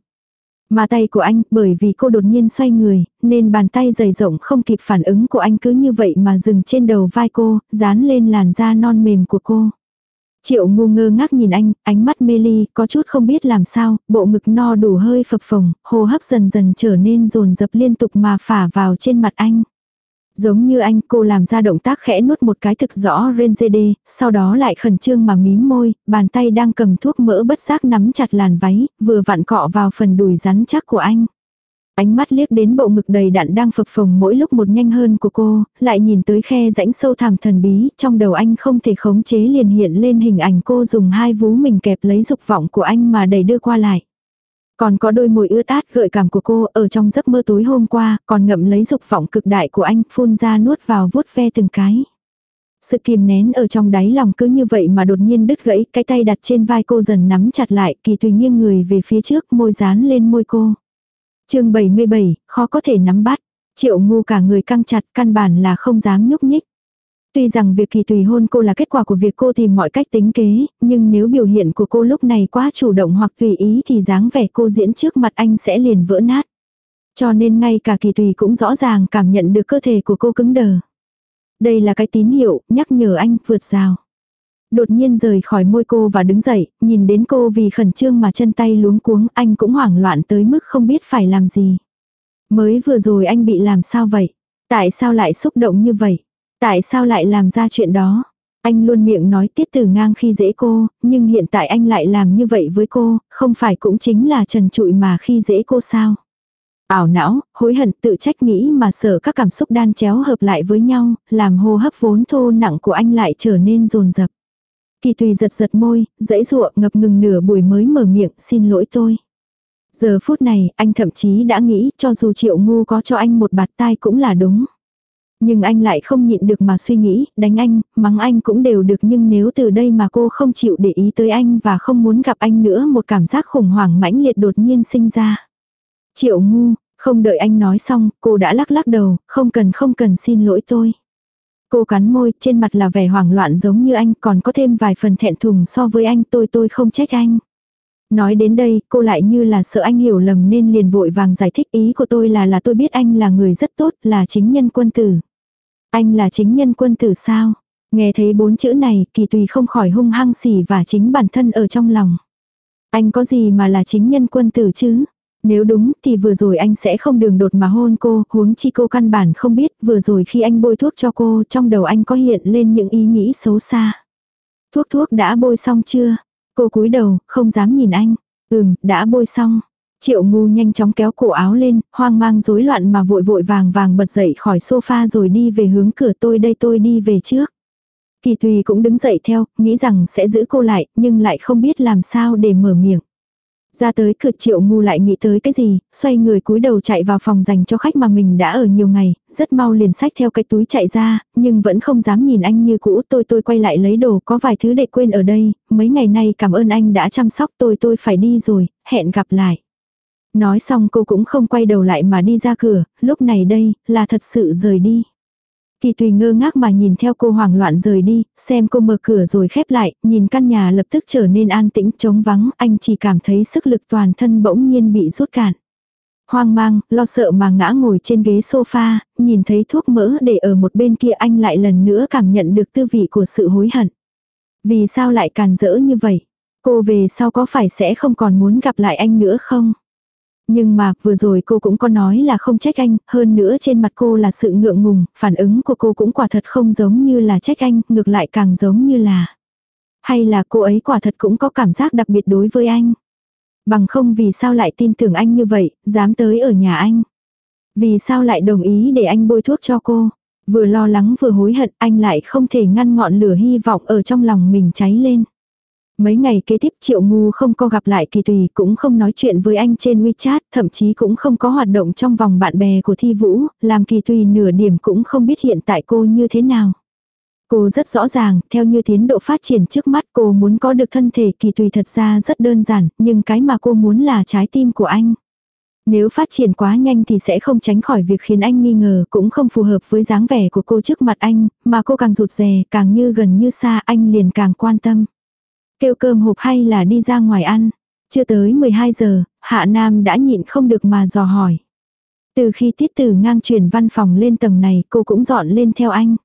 Mà tay của anh, bởi vì cô đột nhiên xoay người, nên bàn tay dày rộng không kịp phản ứng của anh cứ như vậy mà dừng trên đầu vai cô, dán lên làn da non mềm của cô. Triệu ngu ngơ ngác nhìn anh, ánh mắt mê ly, có chút không biết làm sao, bộ ngực no đủ hơi phập phồng, hô hấp dần dần trở nên rồn rập liên tục mà phả vào trên mặt anh. Giống như anh cô làm ra động tác khẽ nuốt một cái thực rõ Renzede, sau đó lại khẩn trương mà mím môi, bàn tay đang cầm thuốc mỡ bất giác nắm chặt làn váy, vừa vặn cọ vào phần đùi rắn chắc của anh. Ánh mắt liếc đến bộ ngực đầy đặn đang phập phồng mỗi lúc một nhanh hơn của cô, lại nhìn tới khe rãnh sâu thẳm thần bí, trong đầu anh không thể khống chế liền hiện lên hình ảnh cô dùng hai vú mình kẹp lấy dục vọng của anh mà đẩy đưa qua lại. Còn có đôi môi ưa tát gợi cảm của cô ở trong giấc mơ tối hôm qua, còn ngậm lấy dục vọng cực đại của anh, phun ra nuốt vào vuốt ve từng cái. Sự kìm nén ở trong đáy lòng cứ như vậy mà đột nhiên đứt gãy, cái tay đặt trên vai cô dần nắm chặt lại, kỳ tùy nghiêng người về phía trước, môi dán lên môi cô. chương 77, khó có thể nắm bắt. Triệu ngu cả người căng chặt, căn bản là không dám nhúc nhích. Tuy rằng việc kỳ tùy hôn cô là kết quả của việc cô tìm mọi cách tính kế, nhưng nếu biểu hiện của cô lúc này quá chủ động hoặc tùy ý thì dáng vẻ cô diễn trước mặt anh sẽ liền vỡ nát. Cho nên ngay cả kỳ tùy cũng rõ ràng cảm nhận được cơ thể của cô cứng đờ. Đây là cái tín hiệu, nhắc nhở anh vượt rào. Đột nhiên rời khỏi môi cô và đứng dậy, nhìn đến cô vì khẩn trương mà chân tay luống cuống anh cũng hoảng loạn tới mức không biết phải làm gì. Mới vừa rồi anh bị làm sao vậy? Tại sao lại xúc động như vậy? Tại sao lại làm ra chuyện đó? Anh luôn miệng nói tiết tử ngang khi dễ cô, nhưng hiện tại anh lại làm như vậy với cô, không phải cũng chính là trần trụi mà khi dễ cô sao? Ảo não, hối hận tự trách nghĩ mà sợ các cảm xúc đan chéo hợp lại với nhau, làm hô hấp vốn thô nặng của anh lại trở nên rồn rập. Kỳ tùy giật giật môi, dãy ruộng ngập ngừng nửa buổi mới mở miệng xin lỗi tôi. Giờ phút này, anh thậm chí đã nghĩ cho dù triệu ngu có cho anh một bạt tai cũng là đúng. Nhưng anh lại không nhịn được mà suy nghĩ, đánh anh, mắng anh cũng đều được nhưng nếu từ đây mà cô không chịu để ý tới anh và không muốn gặp anh nữa một cảm giác khủng hoảng mãnh liệt đột nhiên sinh ra. Triệu ngu, không đợi anh nói xong, cô đã lắc lắc đầu, không cần không cần xin lỗi tôi. Cô cắn môi, trên mặt là vẻ hoảng loạn giống như anh, còn có thêm vài phần thẹn thùng so với anh tôi tôi không trách anh. Nói đến đây, cô lại như là sợ anh hiểu lầm nên liền vội vàng giải thích ý của tôi là là tôi biết anh là người rất tốt, là chính nhân quân tử. Anh là chính nhân quân tử sao? Nghe thấy bốn chữ này, kỳ tùy không khỏi hung hăng xỉ và chính bản thân ở trong lòng. Anh có gì mà là chính nhân quân tử chứ? Nếu đúng thì vừa rồi anh sẽ không đường đột mà hôn cô, huống chi cô căn bản không biết vừa rồi khi anh bôi thuốc cho cô trong đầu anh có hiện lên những ý nghĩ xấu xa. Thuốc thuốc đã bôi xong chưa? Cô cúi đầu, không dám nhìn anh. Ừm, đã bôi xong. Triệu ngu nhanh chóng kéo cổ áo lên, hoang mang rối loạn mà vội vội vàng vàng bật dậy khỏi sofa rồi đi về hướng cửa tôi đây tôi đi về trước. Kỳ Thùy cũng đứng dậy theo, nghĩ rằng sẽ giữ cô lại, nhưng lại không biết làm sao để mở miệng. Ra tới cửa triệu ngu lại nghĩ tới cái gì, xoay người cúi đầu chạy vào phòng dành cho khách mà mình đã ở nhiều ngày, rất mau liền sách theo cái túi chạy ra, nhưng vẫn không dám nhìn anh như cũ tôi tôi quay lại lấy đồ có vài thứ để quên ở đây, mấy ngày nay cảm ơn anh đã chăm sóc tôi tôi phải đi rồi, hẹn gặp lại. Nói xong cô cũng không quay đầu lại mà đi ra cửa, lúc này đây, là thật sự rời đi. Kỳ tùy ngơ ngác mà nhìn theo cô hoảng loạn rời đi, xem cô mở cửa rồi khép lại, nhìn căn nhà lập tức trở nên an tĩnh trống vắng, anh chỉ cảm thấy sức lực toàn thân bỗng nhiên bị rút cạn. Hoang mang, lo sợ mà ngã ngồi trên ghế sofa, nhìn thấy thuốc mỡ để ở một bên kia anh lại lần nữa cảm nhận được tư vị của sự hối hận. Vì sao lại càn rỡ như vậy? Cô về sau có phải sẽ không còn muốn gặp lại anh nữa không? Nhưng mà vừa rồi cô cũng có nói là không trách anh, hơn nữa trên mặt cô là sự ngượng ngùng, phản ứng của cô cũng quả thật không giống như là trách anh, ngược lại càng giống như là. Hay là cô ấy quả thật cũng có cảm giác đặc biệt đối với anh. Bằng không vì sao lại tin tưởng anh như vậy, dám tới ở nhà anh. Vì sao lại đồng ý để anh bôi thuốc cho cô. Vừa lo lắng vừa hối hận anh lại không thể ngăn ngọn lửa hy vọng ở trong lòng mình cháy lên. Mấy ngày kế tiếp Triệu Ngu không có gặp lại Kỳ Tùy cũng không nói chuyện với anh trên WeChat, thậm chí cũng không có hoạt động trong vòng bạn bè của Thi Vũ, làm Kỳ Tùy nửa điểm cũng không biết hiện tại cô như thế nào. Cô rất rõ ràng, theo như tiến độ phát triển trước mắt cô muốn có được thân thể Kỳ Tùy thật ra rất đơn giản, nhưng cái mà cô muốn là trái tim của anh. Nếu phát triển quá nhanh thì sẽ không tránh khỏi việc khiến anh nghi ngờ cũng không phù hợp với dáng vẻ của cô trước mặt anh, mà cô càng rụt rè, càng như gần như xa anh liền càng quan tâm. Kêu cơm hộp hay là đi ra ngoài ăn. Chưa tới 12 giờ, Hạ Nam đã nhịn không được mà dò hỏi. Từ khi tiết tử ngang chuyển văn phòng lên tầng này cô cũng dọn lên theo anh.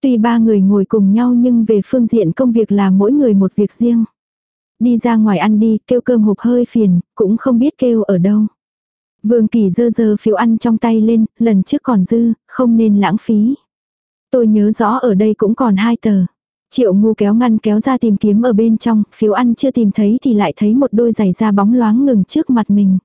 Tuy ba người ngồi cùng nhau nhưng về phương diện công việc là mỗi người một việc riêng. Đi ra ngoài ăn đi, kêu cơm hộp hơi phiền, cũng không biết kêu ở đâu. Vương Kỳ dơ dơ phiếu ăn trong tay lên, lần trước còn dư, không nên lãng phí. Tôi nhớ rõ ở đây cũng còn hai tờ. Triệu ngu kéo ngăn kéo ra tìm kiếm ở bên trong, phiếu ăn chưa tìm thấy thì lại thấy một đôi giày da bóng loáng ngừng trước mặt mình.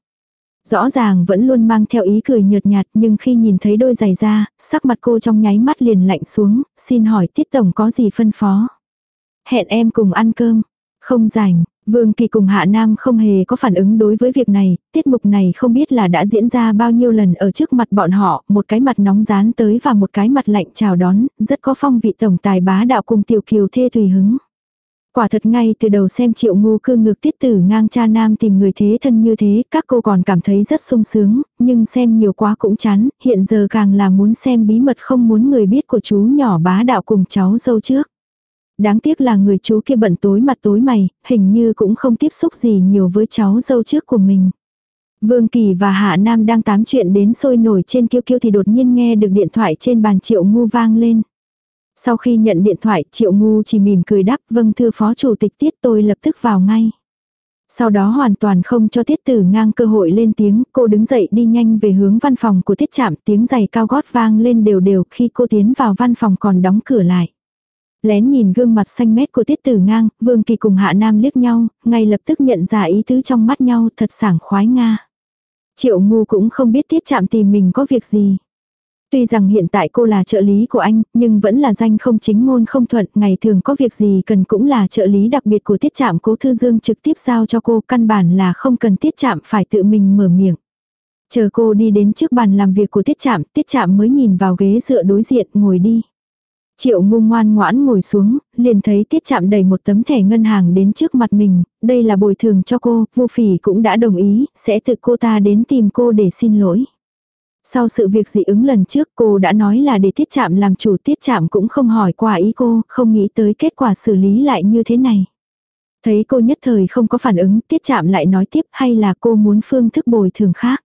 Rõ ràng vẫn luôn mang theo ý cười nhợt nhạt nhưng khi nhìn thấy đôi giày da, sắc mặt cô trong nháy mắt liền lạnh xuống, xin hỏi tiết tổng có gì phân phó. Hẹn em cùng ăn cơm. Không rảnh, Vương Kỳ cùng Hạ Nam không hề có phản ứng đối với việc này, tiết mục này không biết là đã diễn ra bao nhiêu lần ở trước mặt bọn họ, một cái mặt nóng dán tới và một cái mặt lạnh chào đón, rất có phong vị tổng tài bá đạo cùng tiểu kiều thê tùy hứng. Quả thật ngay từ đầu xem triệu ngu cư ngược tiết tử ngang cha nam tìm người thế thân như thế, các cô còn cảm thấy rất sung sướng, nhưng xem nhiều quá cũng chán, hiện giờ càng là muốn xem bí mật không muốn người biết của chú nhỏ bá đạo cùng cháu dâu trước. Đáng tiếc là người chú kia bận tối mặt tối mày, hình như cũng không tiếp xúc gì nhiều với cháu dâu trước của mình. Vương Kỳ và Hạ Nam đang tám chuyện đến sôi nổi trên kiêu kiêu thì đột nhiên nghe được điện thoại trên bàn triệu ngu vang lên. Sau khi nhận điện thoại triệu ngu chỉ mỉm cười đáp vâng thưa phó chủ tịch tiết tôi lập tức vào ngay. Sau đó hoàn toàn không cho tiết tử ngang cơ hội lên tiếng, cô đứng dậy đi nhanh về hướng văn phòng của tiết chạm tiếng giày cao gót vang lên đều đều khi cô tiến vào văn phòng còn đóng cửa lại. Lén nhìn gương mặt xanh mét của tiết tử ngang, Vương Kỳ cùng Hạ Nam liếc nhau, ngay lập tức nhận ra ý tứ trong mắt nhau thật sảng khoái nga. Triệu ngu cũng không biết tiết chạm tìm mình có việc gì. Tuy rằng hiện tại cô là trợ lý của anh, nhưng vẫn là danh không chính ngôn không thuận, ngày thường có việc gì cần cũng là trợ lý đặc biệt của tiết trạm cố thư dương trực tiếp giao cho cô, căn bản là không cần tiết trạm phải tự mình mở miệng. Chờ cô đi đến trước bàn làm việc của tiết trạm, tiết trạm mới nhìn vào ghế dựa đối diện, ngồi đi. Triệu ngu ngoan ngoãn ngồi xuống, liền thấy tiết chạm đầy một tấm thẻ ngân hàng đến trước mặt mình, đây là bồi thường cho cô, vô phỉ cũng đã đồng ý, sẽ tự cô ta đến tìm cô để xin lỗi. Sau sự việc dị ứng lần trước cô đã nói là để tiết chạm làm chủ tiết chạm cũng không hỏi qua ý cô, không nghĩ tới kết quả xử lý lại như thế này. Thấy cô nhất thời không có phản ứng, tiết chạm lại nói tiếp hay là cô muốn phương thức bồi thường khác.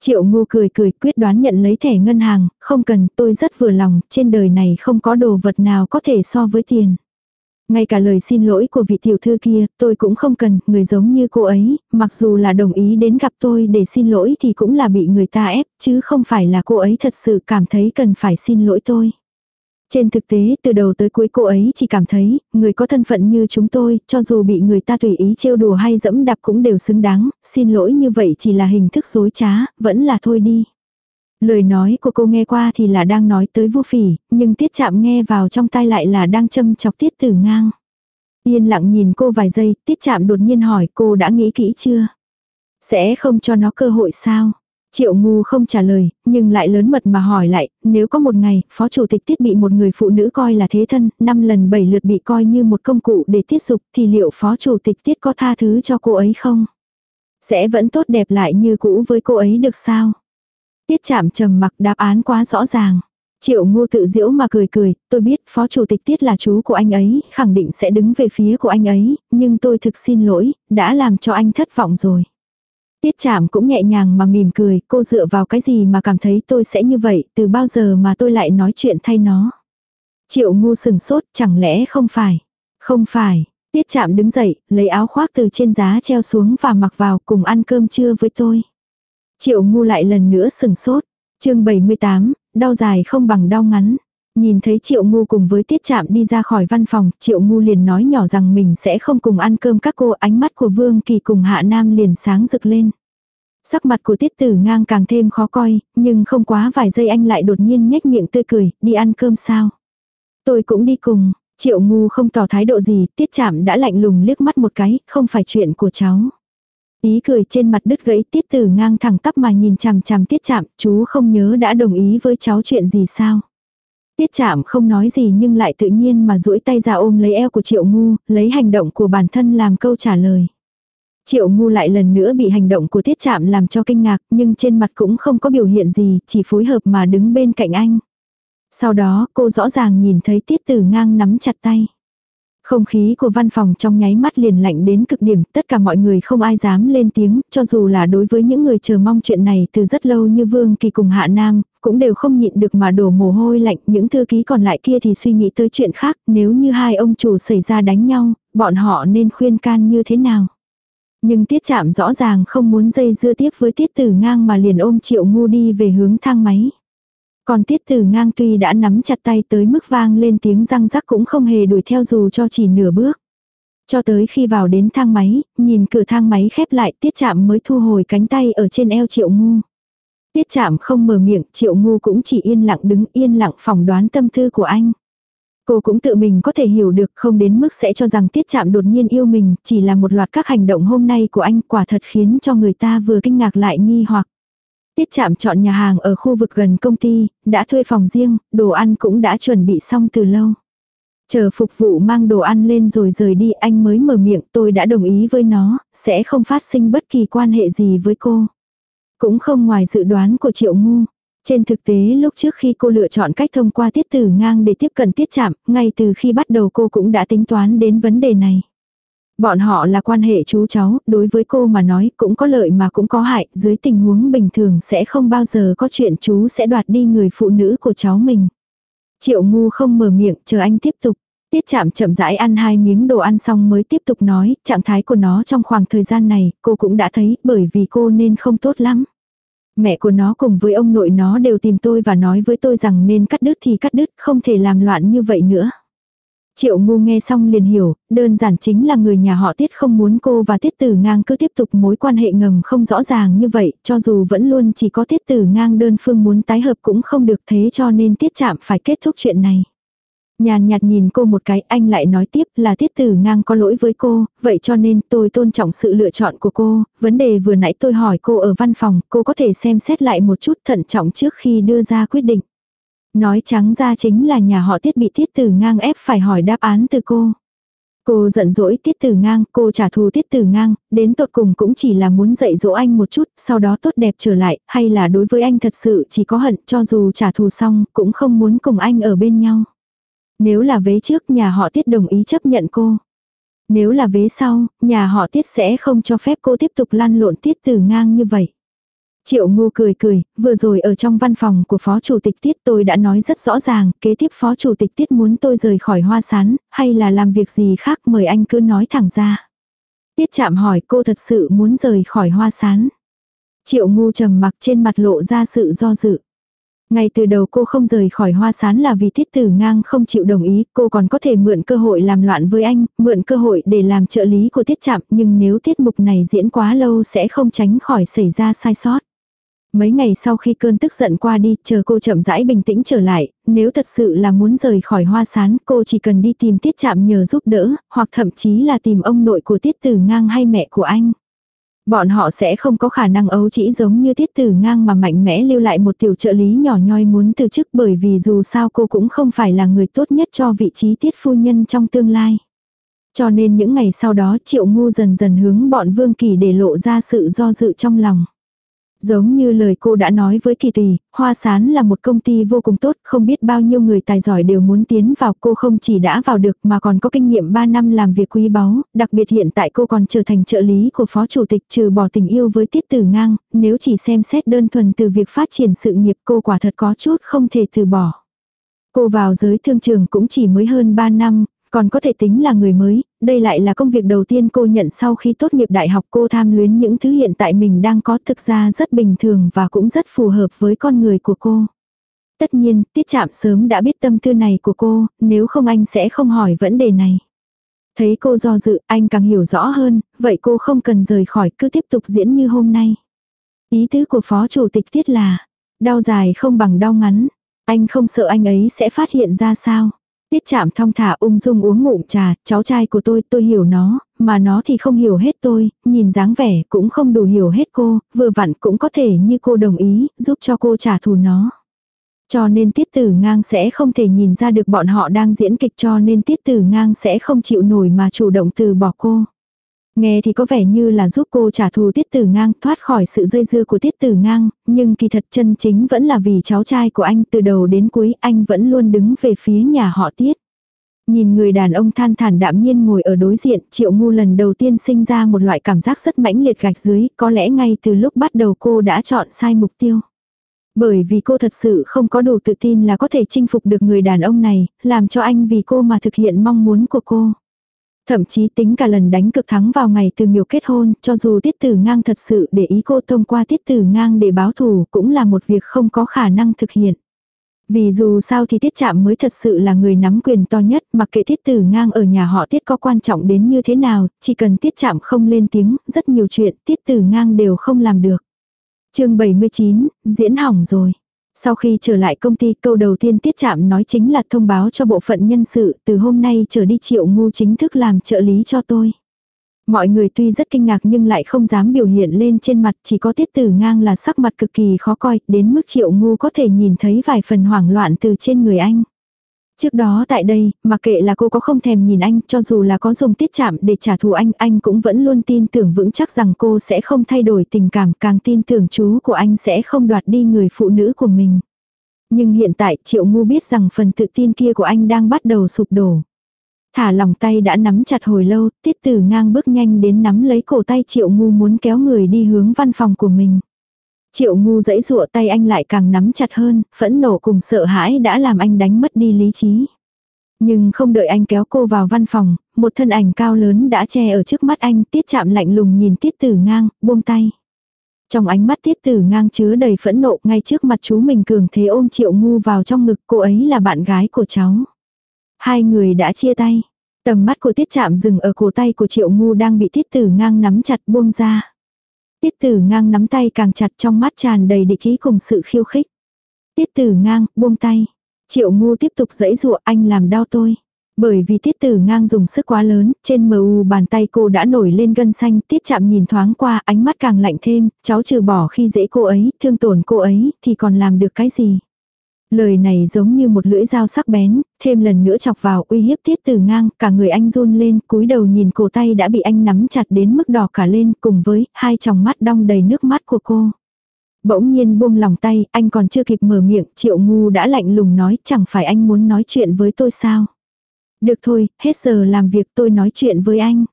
Triệu ngu cười cười quyết đoán nhận lấy thẻ ngân hàng, không cần tôi rất vừa lòng, trên đời này không có đồ vật nào có thể so với tiền. Ngay cả lời xin lỗi của vị tiểu thư kia, tôi cũng không cần, người giống như cô ấy, mặc dù là đồng ý đến gặp tôi để xin lỗi thì cũng là bị người ta ép, chứ không phải là cô ấy thật sự cảm thấy cần phải xin lỗi tôi. Trên thực tế, từ đầu tới cuối cô ấy chỉ cảm thấy, người có thân phận như chúng tôi, cho dù bị người ta tùy ý trêu đùa hay dẫm đạp cũng đều xứng đáng, xin lỗi như vậy chỉ là hình thức dối trá, vẫn là thôi đi. Lời nói của cô nghe qua thì là đang nói tới vô phỉ, nhưng tiết chạm nghe vào trong tai lại là đang châm chọc tiết tử ngang. Yên lặng nhìn cô vài giây, tiết chạm đột nhiên hỏi cô đã nghĩ kỹ chưa? Sẽ không cho nó cơ hội sao? Triệu ngu không trả lời, nhưng lại lớn mật mà hỏi lại, nếu có một ngày, phó chủ tịch tiết bị một người phụ nữ coi là thế thân, năm lần bảy lượt bị coi như một công cụ để tiết dục, thì liệu phó chủ tịch tiết có tha thứ cho cô ấy không? Sẽ vẫn tốt đẹp lại như cũ với cô ấy được sao? Tiết chạm trầm mặc đáp án quá rõ ràng. Triệu ngu tự diễu mà cười cười, tôi biết phó chủ tịch tiết là chú của anh ấy, khẳng định sẽ đứng về phía của anh ấy, nhưng tôi thực xin lỗi, đã làm cho anh thất vọng rồi. Tiết chạm cũng nhẹ nhàng mà mỉm cười, cô dựa vào cái gì mà cảm thấy tôi sẽ như vậy, từ bao giờ mà tôi lại nói chuyện thay nó. Triệu ngu sừng sốt, chẳng lẽ không phải. Không phải, tiết chạm đứng dậy, lấy áo khoác từ trên giá treo xuống và mặc vào cùng ăn cơm trưa với tôi. Triệu ngu lại lần nữa sừng sốt. chương 78, đau dài không bằng đau ngắn. Nhìn thấy triệu ngu cùng với tiết chạm đi ra khỏi văn phòng, triệu ngu liền nói nhỏ rằng mình sẽ không cùng ăn cơm các cô ánh mắt của Vương Kỳ cùng Hạ Nam liền sáng rực lên. Sắc mặt của tiết tử ngang càng thêm khó coi, nhưng không quá vài giây anh lại đột nhiên nhếch miệng tươi cười, đi ăn cơm sao. Tôi cũng đi cùng, triệu ngu không tỏ thái độ gì, tiết chạm đã lạnh lùng liếc mắt một cái, không phải chuyện của cháu. Ý cười trên mặt đứt gãy tiết tử ngang thẳng tắp mà nhìn chằm chằm tiết chạm, chú không nhớ đã đồng ý với cháu chuyện gì sao. Tiết chạm không nói gì nhưng lại tự nhiên mà duỗi tay ra ôm lấy eo của triệu ngu, lấy hành động của bản thân làm câu trả lời. Triệu ngu lại lần nữa bị hành động của tiết chạm làm cho kinh ngạc nhưng trên mặt cũng không có biểu hiện gì, chỉ phối hợp mà đứng bên cạnh anh. Sau đó cô rõ ràng nhìn thấy tiết tử ngang nắm chặt tay. Không khí của văn phòng trong nháy mắt liền lạnh đến cực điểm, tất cả mọi người không ai dám lên tiếng, cho dù là đối với những người chờ mong chuyện này từ rất lâu như Vương Kỳ cùng Hạ Nam, cũng đều không nhịn được mà đổ mồ hôi lạnh, những thư ký còn lại kia thì suy nghĩ tới chuyện khác, nếu như hai ông chủ xảy ra đánh nhau, bọn họ nên khuyên can như thế nào. Nhưng tiết chạm rõ ràng không muốn dây dưa tiếp với tiết tử ngang mà liền ôm triệu ngu đi về hướng thang máy. Còn tiết tử ngang tuy đã nắm chặt tay tới mức vang lên tiếng răng rắc cũng không hề đuổi theo dù cho chỉ nửa bước. Cho tới khi vào đến thang máy, nhìn cửa thang máy khép lại tiết chạm mới thu hồi cánh tay ở trên eo triệu ngu. Tiết chạm không mở miệng, triệu ngu cũng chỉ yên lặng đứng yên lặng phỏng đoán tâm tư của anh. Cô cũng tự mình có thể hiểu được không đến mức sẽ cho rằng tiết chạm đột nhiên yêu mình, chỉ là một loạt các hành động hôm nay của anh quả thật khiến cho người ta vừa kinh ngạc lại nghi hoặc. Tiết chạm chọn nhà hàng ở khu vực gần công ty, đã thuê phòng riêng, đồ ăn cũng đã chuẩn bị xong từ lâu. Chờ phục vụ mang đồ ăn lên rồi rời đi anh mới mở miệng tôi đã đồng ý với nó, sẽ không phát sinh bất kỳ quan hệ gì với cô. Cũng không ngoài dự đoán của triệu ngu. Trên thực tế lúc trước khi cô lựa chọn cách thông qua tiết tử ngang để tiếp cận tiết chạm, ngay từ khi bắt đầu cô cũng đã tính toán đến vấn đề này. Bọn họ là quan hệ chú cháu, đối với cô mà nói cũng có lợi mà cũng có hại, dưới tình huống bình thường sẽ không bao giờ có chuyện chú sẽ đoạt đi người phụ nữ của cháu mình. Triệu ngu không mở miệng, chờ anh tiếp tục. Tiết chạm chậm rãi ăn hai miếng đồ ăn xong mới tiếp tục nói, trạng thái của nó trong khoảng thời gian này, cô cũng đã thấy, bởi vì cô nên không tốt lắm. Mẹ của nó cùng với ông nội nó đều tìm tôi và nói với tôi rằng nên cắt đứt thì cắt đứt, không thể làm loạn như vậy nữa. Triệu ngu nghe xong liền hiểu, đơn giản chính là người nhà họ tiết không muốn cô và tiết tử ngang cứ tiếp tục mối quan hệ ngầm không rõ ràng như vậy, cho dù vẫn luôn chỉ có tiết tử ngang đơn phương muốn tái hợp cũng không được thế cho nên tiết chạm phải kết thúc chuyện này. Nhàn nhạt nhìn cô một cái anh lại nói tiếp là tiết tử ngang có lỗi với cô, vậy cho nên tôi tôn trọng sự lựa chọn của cô, vấn đề vừa nãy tôi hỏi cô ở văn phòng, cô có thể xem xét lại một chút thận trọng trước khi đưa ra quyết định. Nói trắng ra chính là nhà họ tiết bị tiết tử ngang ép phải hỏi đáp án từ cô. Cô giận dỗi tiết tử ngang, cô trả thù tiết tử ngang, đến tột cùng cũng chỉ là muốn dạy dỗ anh một chút, sau đó tốt đẹp trở lại, hay là đối với anh thật sự chỉ có hận cho dù trả thù xong, cũng không muốn cùng anh ở bên nhau. Nếu là vế trước nhà họ tiết đồng ý chấp nhận cô. Nếu là vế sau, nhà họ tiết sẽ không cho phép cô tiếp tục lăn lộn tiết tử ngang như vậy. Triệu ngu cười cười, vừa rồi ở trong văn phòng của phó chủ tịch tiết tôi đã nói rất rõ ràng, kế tiếp phó chủ tịch tiết muốn tôi rời khỏi hoa sán, hay là làm việc gì khác mời anh cứ nói thẳng ra. Tiết chạm hỏi cô thật sự muốn rời khỏi hoa sán. Triệu ngu trầm mặc trên mặt lộ ra sự do dự. Ngay từ đầu cô không rời khỏi hoa sán là vì tiết tử ngang không chịu đồng ý, cô còn có thể mượn cơ hội làm loạn với anh, mượn cơ hội để làm trợ lý của tiết chạm, nhưng nếu tiết mục này diễn quá lâu sẽ không tránh khỏi xảy ra sai sót. Mấy ngày sau khi cơn tức giận qua đi, chờ cô chậm rãi bình tĩnh trở lại, nếu thật sự là muốn rời khỏi hoa sán, cô chỉ cần đi tìm tiết chạm nhờ giúp đỡ, hoặc thậm chí là tìm ông nội của tiết tử ngang hay mẹ của anh. Bọn họ sẽ không có khả năng ấu chỉ giống như tiết tử ngang mà mạnh mẽ lưu lại một tiểu trợ lý nhỏ nhoi muốn từ chức bởi vì dù sao cô cũng không phải là người tốt nhất cho vị trí tiết phu nhân trong tương lai. Cho nên những ngày sau đó triệu ngu dần dần hướng bọn vương kỳ để lộ ra sự do dự trong lòng. Giống như lời cô đã nói với Kỳ Tùy, Hoa Sán là một công ty vô cùng tốt, không biết bao nhiêu người tài giỏi đều muốn tiến vào. Cô không chỉ đã vào được mà còn có kinh nghiệm 3 năm làm việc quý báu, đặc biệt hiện tại cô còn trở thành trợ lý của Phó Chủ tịch trừ bỏ tình yêu với Tiết Tử Ngang, nếu chỉ xem xét đơn thuần từ việc phát triển sự nghiệp cô quả thật có chút không thể từ bỏ. Cô vào giới thương trường cũng chỉ mới hơn 3 năm, còn có thể tính là người mới, đây lại là công việc đầu tiên cô nhận sau khi tốt nghiệp đại học cô tham luyến những thứ hiện tại mình đang có thực ra rất bình thường và cũng rất phù hợp với con người của cô. Tất nhiên, tiết chạm sớm đã biết tâm tư này của cô, nếu không anh sẽ không hỏi vấn đề này. Thấy cô do dự, anh càng hiểu rõ hơn, vậy cô không cần rời khỏi, cứ tiếp tục diễn như hôm nay. Ý tứ của phó chủ tịch tiết là, đau dài không bằng đau ngắn. Anh không sợ anh ấy sẽ phát hiện ra sao. Tiết chạm thong thả ung dung uống ngụm trà, cháu trai của tôi, tôi hiểu nó, mà nó thì không hiểu hết tôi, nhìn dáng vẻ cũng không đủ hiểu hết cô, vừa vặn cũng có thể như cô đồng ý, giúp cho cô trả thù nó. Cho nên tiết tử ngang sẽ không thể nhìn ra được bọn họ đang diễn kịch cho nên tiết tử ngang sẽ không chịu nổi mà chủ động từ bỏ cô. Nghe thì có vẻ như là giúp cô trả thù tiết tử ngang thoát khỏi sự dây dưa của tiết tử ngang, nhưng kỳ thật chân chính vẫn là vì cháu trai của anh từ đầu đến cuối anh vẫn luôn đứng về phía nhà họ tiết. Nhìn người đàn ông than thản đạm nhiên ngồi ở đối diện, triệu ngu lần đầu tiên sinh ra một loại cảm giác rất mãnh liệt gạch dưới, có lẽ ngay từ lúc bắt đầu cô đã chọn sai mục tiêu. Bởi vì cô thật sự không có đủ tự tin là có thể chinh phục được người đàn ông này, làm cho anh vì cô mà thực hiện mong muốn của cô. Thậm chí tính cả lần đánh cực thắng vào ngày từ miều kết hôn, cho dù tiết tử ngang thật sự để ý cô thông qua tiết tử ngang để báo thù cũng là một việc không có khả năng thực hiện. Vì dù sao thì tiết chạm mới thật sự là người nắm quyền to nhất, mặc kệ tiết tử ngang ở nhà họ tiết có quan trọng đến như thế nào, chỉ cần tiết chạm không lên tiếng, rất nhiều chuyện tiết tử ngang đều không làm được chương 79, diễn hỏng rồi. Sau khi trở lại công ty, câu đầu tiên tiết chạm nói chính là thông báo cho bộ phận nhân sự, từ hôm nay trở đi triệu ngu chính thức làm trợ lý cho tôi. Mọi người tuy rất kinh ngạc nhưng lại không dám biểu hiện lên trên mặt, chỉ có tiết tử ngang là sắc mặt cực kỳ khó coi, đến mức triệu ngu có thể nhìn thấy vài phần hoảng loạn từ trên người anh. Trước đó tại đây, mà kệ là cô có không thèm nhìn anh, cho dù là có dùng tiết chạm để trả thù anh, anh cũng vẫn luôn tin tưởng vững chắc rằng cô sẽ không thay đổi tình cảm, càng tin tưởng chú của anh sẽ không đoạt đi người phụ nữ của mình. Nhưng hiện tại Triệu Ngu biết rằng phần tự tin kia của anh đang bắt đầu sụp đổ. Thả lòng tay đã nắm chặt hồi lâu, tiết tử ngang bước nhanh đến nắm lấy cổ tay Triệu Ngu muốn kéo người đi hướng văn phòng của mình. Triệu ngu dãy rụa tay anh lại càng nắm chặt hơn, phẫn nộ cùng sợ hãi đã làm anh đánh mất đi lý trí. Nhưng không đợi anh kéo cô vào văn phòng, một thân ảnh cao lớn đã che ở trước mắt anh tiết chạm lạnh lùng nhìn tiết tử ngang, buông tay. Trong ánh mắt tiết tử ngang chứa đầy phẫn nộ ngay trước mặt chú mình cường thế ôm triệu ngu vào trong ngực cô ấy là bạn gái của cháu. Hai người đã chia tay. Tầm mắt của tiết chạm dừng ở cổ tay của triệu ngu đang bị tiết tử ngang nắm chặt buông ra. Tiết tử ngang nắm tay càng chặt trong mắt tràn đầy địch ý cùng sự khiêu khích. Tiết tử ngang, buông tay. Triệu ngu tiếp tục dẫy dụa anh làm đau tôi. Bởi vì tiết tử ngang dùng sức quá lớn, trên mờ u bàn tay cô đã nổi lên gân xanh, tiết chạm nhìn thoáng qua, ánh mắt càng lạnh thêm, cháu trừ bỏ khi dễ cô ấy, thương tổn cô ấy, thì còn làm được cái gì. Lời này giống như một lưỡi dao sắc bén, thêm lần nữa chọc vào uy hiếp tiết từ ngang, cả người anh run lên, cúi đầu nhìn cổ tay đã bị anh nắm chặt đến mức đỏ cả lên, cùng với hai tròng mắt đong đầy nước mắt của cô. Bỗng nhiên buông lòng tay, anh còn chưa kịp mở miệng, triệu ngu đã lạnh lùng nói, chẳng phải anh muốn nói chuyện với tôi sao? Được thôi, hết giờ làm việc tôi nói chuyện với anh.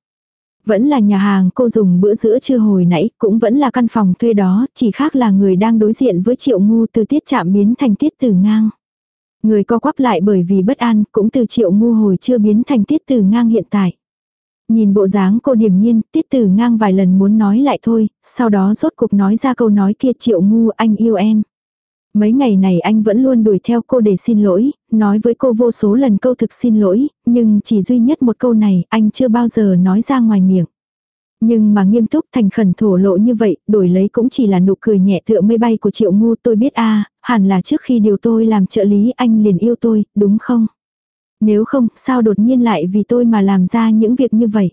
Vẫn là nhà hàng cô dùng bữa giữa trưa hồi nãy, cũng vẫn là căn phòng thuê đó, chỉ khác là người đang đối diện với triệu ngu từ tiết chạm biến thành tiết từ ngang. Người co quắp lại bởi vì bất an, cũng từ triệu ngu hồi chưa biến thành tiết từ ngang hiện tại. Nhìn bộ dáng cô điềm nhiên, tiết tử ngang vài lần muốn nói lại thôi, sau đó rốt cuộc nói ra câu nói kia triệu ngu anh yêu em. Mấy ngày này anh vẫn luôn đuổi theo cô để xin lỗi, nói với cô vô số lần câu thực xin lỗi, nhưng chỉ duy nhất một câu này anh chưa bao giờ nói ra ngoài miệng. Nhưng mà nghiêm túc thành khẩn thổ lộ như vậy, đổi lấy cũng chỉ là nụ cười nhẹ tựa mây bay của triệu ngu tôi biết a hẳn là trước khi điều tôi làm trợ lý anh liền yêu tôi, đúng không? Nếu không, sao đột nhiên lại vì tôi mà làm ra những việc như vậy?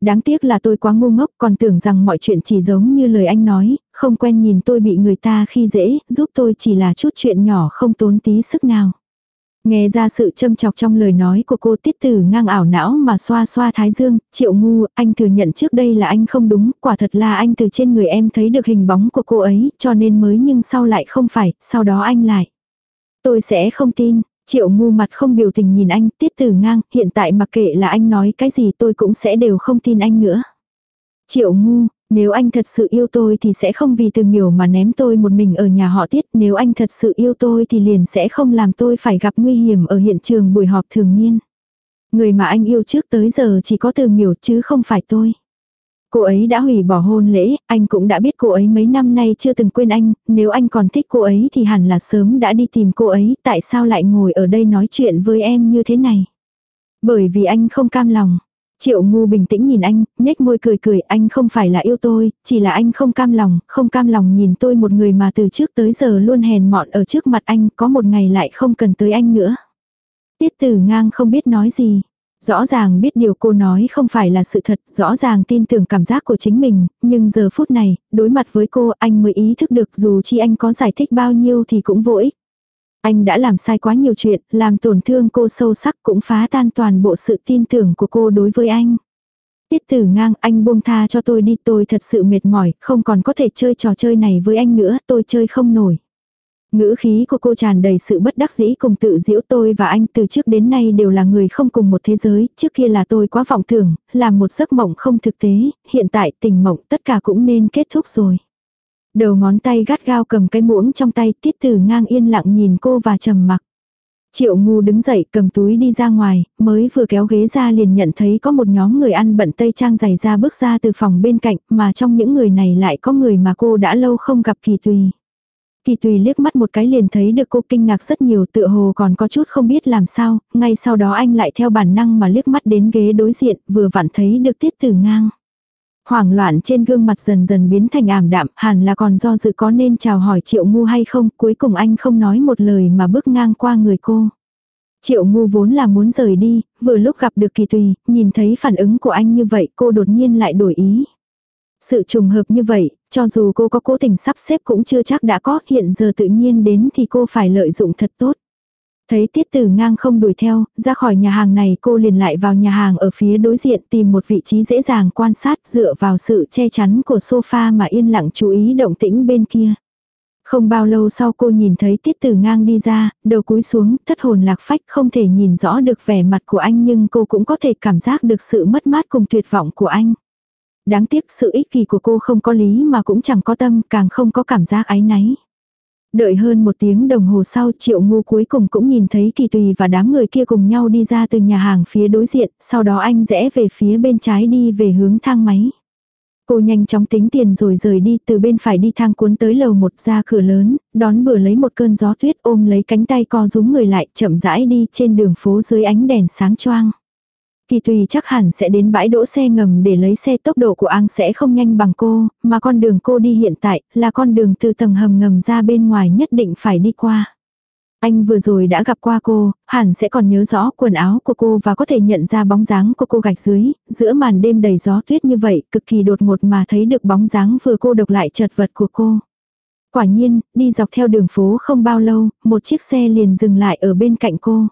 Đáng tiếc là tôi quá ngu ngốc còn tưởng rằng mọi chuyện chỉ giống như lời anh nói, không quen nhìn tôi bị người ta khi dễ, giúp tôi chỉ là chút chuyện nhỏ không tốn tí sức nào. Nghe ra sự châm chọc trong lời nói của cô tiết tử ngang ảo não mà xoa xoa thái dương, triệu ngu, anh thừa nhận trước đây là anh không đúng, quả thật là anh từ trên người em thấy được hình bóng của cô ấy, cho nên mới nhưng sau lại không phải, sau đó anh lại. Tôi sẽ không tin, Triệu ngu mặt không biểu tình nhìn anh, tiết tử ngang, hiện tại mặc kệ là anh nói cái gì tôi cũng sẽ đều không tin anh nữa. Triệu ngu, nếu anh thật sự yêu tôi thì sẽ không vì từ miểu mà ném tôi một mình ở nhà họ tiết, nếu anh thật sự yêu tôi thì liền sẽ không làm tôi phải gặp nguy hiểm ở hiện trường buổi họp thường niên. Người mà anh yêu trước tới giờ chỉ có từ miểu chứ không phải tôi. Cô ấy đã hủy bỏ hôn lễ, anh cũng đã biết cô ấy mấy năm nay chưa từng quên anh, nếu anh còn thích cô ấy thì hẳn là sớm đã đi tìm cô ấy, tại sao lại ngồi ở đây nói chuyện với em như thế này? Bởi vì anh không cam lòng. Triệu ngu bình tĩnh nhìn anh, nhếch môi cười cười, anh không phải là yêu tôi, chỉ là anh không cam lòng, không cam lòng nhìn tôi một người mà từ trước tới giờ luôn hèn mọn ở trước mặt anh, có một ngày lại không cần tới anh nữa. Tiết tử ngang không biết nói gì. Rõ ràng biết điều cô nói không phải là sự thật, rõ ràng tin tưởng cảm giác của chính mình, nhưng giờ phút này, đối mặt với cô anh mới ý thức được dù chi anh có giải thích bao nhiêu thì cũng vô ích. Anh đã làm sai quá nhiều chuyện, làm tổn thương cô sâu sắc cũng phá tan toàn bộ sự tin tưởng của cô đối với anh. Tiết tử ngang anh buông tha cho tôi đi tôi thật sự mệt mỏi, không còn có thể chơi trò chơi này với anh nữa, tôi chơi không nổi. Ngữ khí của cô tràn đầy sự bất đắc dĩ cùng tự diễu tôi và anh từ trước đến nay đều là người không cùng một thế giới, trước kia là tôi quá vọng tưởng, làm một giấc mộng không thực tế, hiện tại tình mộng tất cả cũng nên kết thúc rồi. Đầu ngón tay gắt gao cầm cái muỗng trong tay tiết tử ngang yên lặng nhìn cô và trầm mặc. Triệu ngu đứng dậy cầm túi đi ra ngoài, mới vừa kéo ghế ra liền nhận thấy có một nhóm người ăn bận tây trang giày ra bước ra từ phòng bên cạnh mà trong những người này lại có người mà cô đã lâu không gặp kỳ tùy. Kỳ tùy liếc mắt một cái liền thấy được cô kinh ngạc rất nhiều tựa hồ còn có chút không biết làm sao, ngay sau đó anh lại theo bản năng mà liếc mắt đến ghế đối diện vừa vặn thấy được tiết tử ngang. Hoảng loạn trên gương mặt dần dần biến thành ảm đạm, hẳn là còn do dự có nên chào hỏi triệu ngu hay không, cuối cùng anh không nói một lời mà bước ngang qua người cô. Triệu ngu vốn là muốn rời đi, vừa lúc gặp được kỳ tùy, nhìn thấy phản ứng của anh như vậy cô đột nhiên lại đổi ý. Sự trùng hợp như vậy, cho dù cô có cố tình sắp xếp cũng chưa chắc đã có, hiện giờ tự nhiên đến thì cô phải lợi dụng thật tốt. Thấy tiết tử ngang không đuổi theo, ra khỏi nhà hàng này cô liền lại vào nhà hàng ở phía đối diện tìm một vị trí dễ dàng quan sát dựa vào sự che chắn của sofa mà yên lặng chú ý động tĩnh bên kia. Không bao lâu sau cô nhìn thấy tiết tử ngang đi ra, đầu cúi xuống, thất hồn lạc phách không thể nhìn rõ được vẻ mặt của anh nhưng cô cũng có thể cảm giác được sự mất mát cùng tuyệt vọng của anh. Đáng tiếc sự ích kỷ của cô không có lý mà cũng chẳng có tâm, càng không có cảm giác ái náy. Đợi hơn một tiếng đồng hồ sau triệu ngu cuối cùng cũng nhìn thấy kỳ tùy và đám người kia cùng nhau đi ra từ nhà hàng phía đối diện, sau đó anh rẽ về phía bên trái đi về hướng thang máy. Cô nhanh chóng tính tiền rồi rời đi từ bên phải đi thang cuốn tới lầu một ra cửa lớn, đón bừa lấy một cơn gió tuyết ôm lấy cánh tay co rúm người lại chậm rãi đi trên đường phố dưới ánh đèn sáng choang. Kỳ tùy chắc hẳn sẽ đến bãi đỗ xe ngầm để lấy xe tốc độ của Ang sẽ không nhanh bằng cô, mà con đường cô đi hiện tại là con đường từ tầng hầm ngầm ra bên ngoài nhất định phải đi qua. Anh vừa rồi đã gặp qua cô, hẳn sẽ còn nhớ rõ quần áo của cô và có thể nhận ra bóng dáng của cô gạch dưới, giữa màn đêm đầy gió tuyết như vậy, cực kỳ đột ngột mà thấy được bóng dáng vừa cô độc lại chật vật của cô. Quả nhiên, đi dọc theo đường phố không bao lâu, một chiếc xe liền dừng lại ở bên cạnh cô.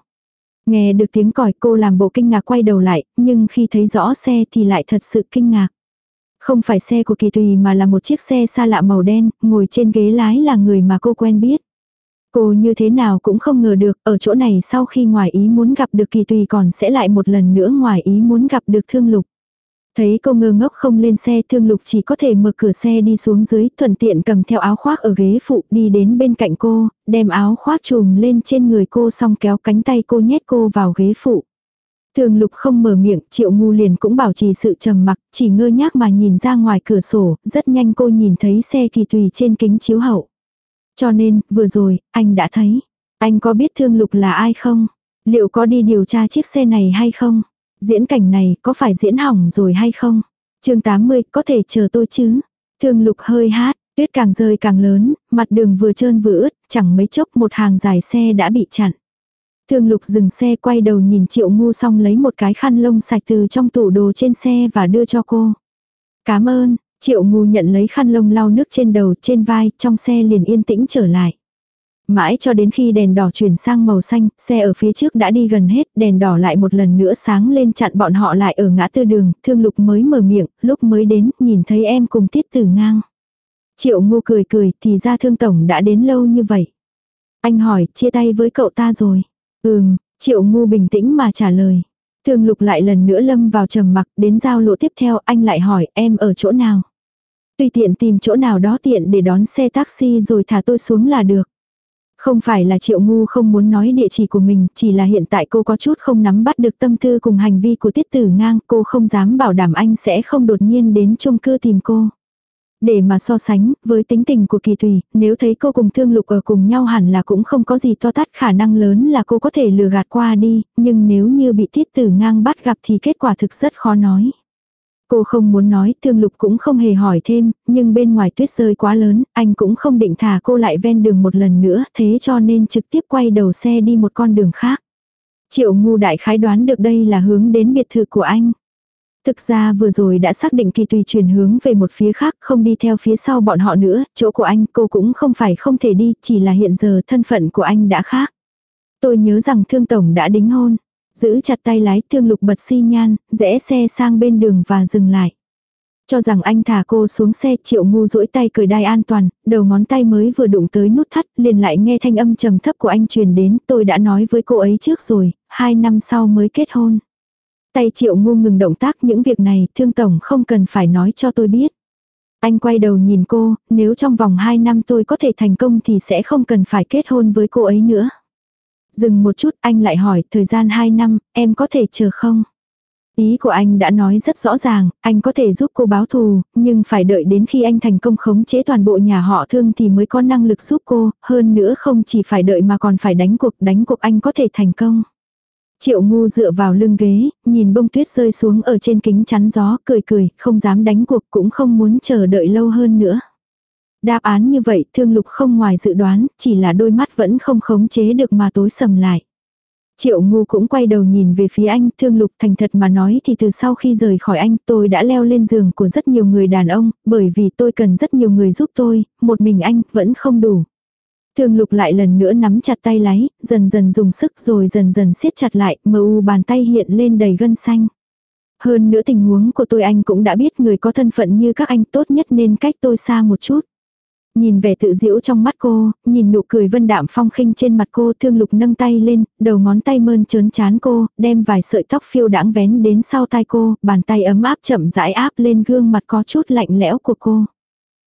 Nghe được tiếng còi cô làm bộ kinh ngạc quay đầu lại, nhưng khi thấy rõ xe thì lại thật sự kinh ngạc. Không phải xe của kỳ tùy mà là một chiếc xe xa lạ màu đen, ngồi trên ghế lái là người mà cô quen biết. Cô như thế nào cũng không ngờ được, ở chỗ này sau khi ngoài ý muốn gặp được kỳ tùy còn sẽ lại một lần nữa ngoài ý muốn gặp được thương lục. Thấy cô ngơ ngốc không lên xe thương lục chỉ có thể mở cửa xe đi xuống dưới thuận tiện cầm theo áo khoác ở ghế phụ đi đến bên cạnh cô, đem áo khoác trùm lên trên người cô xong kéo cánh tay cô nhét cô vào ghế phụ. Thường lục không mở miệng, triệu ngu liền cũng bảo trì sự trầm mặc, chỉ ngơ nhác mà nhìn ra ngoài cửa sổ, rất nhanh cô nhìn thấy xe kỳ tùy trên kính chiếu hậu. Cho nên, vừa rồi, anh đã thấy. Anh có biết thương lục là ai không? Liệu có đi điều tra chiếc xe này hay không? Diễn cảnh này có phải diễn hỏng rồi hay không? chương 80 có thể chờ tôi chứ? Thương lục hơi hát, tuyết càng rơi càng lớn, mặt đường vừa trơn vừa ướt, chẳng mấy chốc một hàng dài xe đã bị chặn. Thương lục dừng xe quay đầu nhìn triệu ngu xong lấy một cái khăn lông sạch từ trong tủ đồ trên xe và đưa cho cô. Cảm ơn, triệu ngu nhận lấy khăn lông lau nước trên đầu trên vai, trong xe liền yên tĩnh trở lại. Mãi cho đến khi đèn đỏ chuyển sang màu xanh, xe ở phía trước đã đi gần hết, đèn đỏ lại một lần nữa sáng lên chặn bọn họ lại ở ngã tư đường, thương lục mới mở miệng, lúc mới đến, nhìn thấy em cùng tiết tử ngang. Triệu ngô cười cười, thì ra thương tổng đã đến lâu như vậy. Anh hỏi, chia tay với cậu ta rồi. Ừm, triệu Ngô bình tĩnh mà trả lời. Thương lục lại lần nữa lâm vào trầm mặc, đến giao lộ tiếp theo anh lại hỏi em ở chỗ nào. Tùy tiện tìm chỗ nào đó tiện để đón xe taxi rồi thả tôi xuống là được. Không phải là triệu ngu không muốn nói địa chỉ của mình, chỉ là hiện tại cô có chút không nắm bắt được tâm tư cùng hành vi của tiết tử ngang, cô không dám bảo đảm anh sẽ không đột nhiên đến chung cư tìm cô. Để mà so sánh, với tính tình của kỳ tùy, nếu thấy cô cùng thương lục ở cùng nhau hẳn là cũng không có gì to tát khả năng lớn là cô có thể lừa gạt qua đi, nhưng nếu như bị tiết tử ngang bắt gặp thì kết quả thực rất khó nói. Cô không muốn nói, thương lục cũng không hề hỏi thêm, nhưng bên ngoài tuyết rơi quá lớn, anh cũng không định thả cô lại ven đường một lần nữa, thế cho nên trực tiếp quay đầu xe đi một con đường khác. Triệu ngu đại khái đoán được đây là hướng đến biệt thự của anh. Thực ra vừa rồi đã xác định kỳ tùy chuyển hướng về một phía khác, không đi theo phía sau bọn họ nữa, chỗ của anh cô cũng không phải không thể đi, chỉ là hiện giờ thân phận của anh đã khác. Tôi nhớ rằng thương tổng đã đính hôn. Giữ chặt tay lái thương lục bật xi nhan, rẽ xe sang bên đường và dừng lại. Cho rằng anh thả cô xuống xe triệu ngu duỗi tay cười đai an toàn, đầu ngón tay mới vừa đụng tới nút thắt, liền lại nghe thanh âm trầm thấp của anh truyền đến, tôi đã nói với cô ấy trước rồi, hai năm sau mới kết hôn. Tay triệu ngu ngừng động tác những việc này, thương tổng không cần phải nói cho tôi biết. Anh quay đầu nhìn cô, nếu trong vòng 2 năm tôi có thể thành công thì sẽ không cần phải kết hôn với cô ấy nữa. Dừng một chút anh lại hỏi, thời gian 2 năm, em có thể chờ không? Ý của anh đã nói rất rõ ràng, anh có thể giúp cô báo thù, nhưng phải đợi đến khi anh thành công khống chế toàn bộ nhà họ thương thì mới có năng lực giúp cô, hơn nữa không chỉ phải đợi mà còn phải đánh cuộc, đánh cuộc anh có thể thành công. Triệu ngu dựa vào lưng ghế, nhìn bông tuyết rơi xuống ở trên kính chắn gió, cười cười, không dám đánh cuộc cũng không muốn chờ đợi lâu hơn nữa. Đáp án như vậy thương lục không ngoài dự đoán, chỉ là đôi mắt vẫn không khống chế được mà tối sầm lại. Triệu ngu cũng quay đầu nhìn về phía anh, thương lục thành thật mà nói thì từ sau khi rời khỏi anh tôi đã leo lên giường của rất nhiều người đàn ông, bởi vì tôi cần rất nhiều người giúp tôi, một mình anh vẫn không đủ. Thương lục lại lần nữa nắm chặt tay lái, dần dần dùng sức rồi dần dần siết chặt lại, mờ u bàn tay hiện lên đầy gân xanh. Hơn nữa tình huống của tôi anh cũng đã biết người có thân phận như các anh tốt nhất nên cách tôi xa một chút. Nhìn vẻ tự diễu trong mắt cô, nhìn nụ cười vân đạm phong khinh trên mặt cô thương lục nâng tay lên, đầu ngón tay mơn trớn chán cô, đem vài sợi tóc phiêu đãng vén đến sau tai cô, bàn tay ấm áp chậm rãi áp lên gương mặt có chút lạnh lẽo của cô.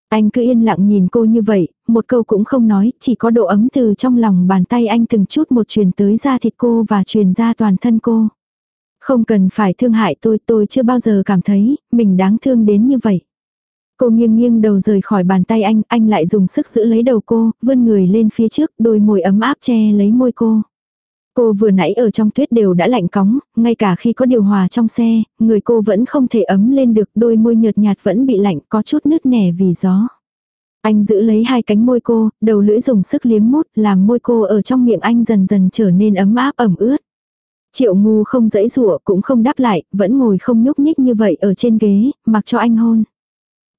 Anh cứ yên lặng nhìn cô như vậy, một câu cũng không nói, chỉ có độ ấm từ trong lòng bàn tay anh từng chút một truyền tới da thịt cô và truyền ra toàn thân cô. Không cần phải thương hại tôi, tôi chưa bao giờ cảm thấy mình đáng thương đến như vậy. Cô nghiêng nghiêng đầu rời khỏi bàn tay anh, anh lại dùng sức giữ lấy đầu cô, vươn người lên phía trước, đôi môi ấm áp che lấy môi cô. Cô vừa nãy ở trong tuyết đều đã lạnh cóng, ngay cả khi có điều hòa trong xe, người cô vẫn không thể ấm lên được, đôi môi nhợt nhạt vẫn bị lạnh, có chút nứt nẻ vì gió. Anh giữ lấy hai cánh môi cô, đầu lưỡi dùng sức liếm mút, làm môi cô ở trong miệng anh dần dần trở nên ấm áp ẩm ướt. Triệu ngu không dãy rủa cũng không đáp lại, vẫn ngồi không nhúc nhích như vậy ở trên ghế, mặc cho anh hôn.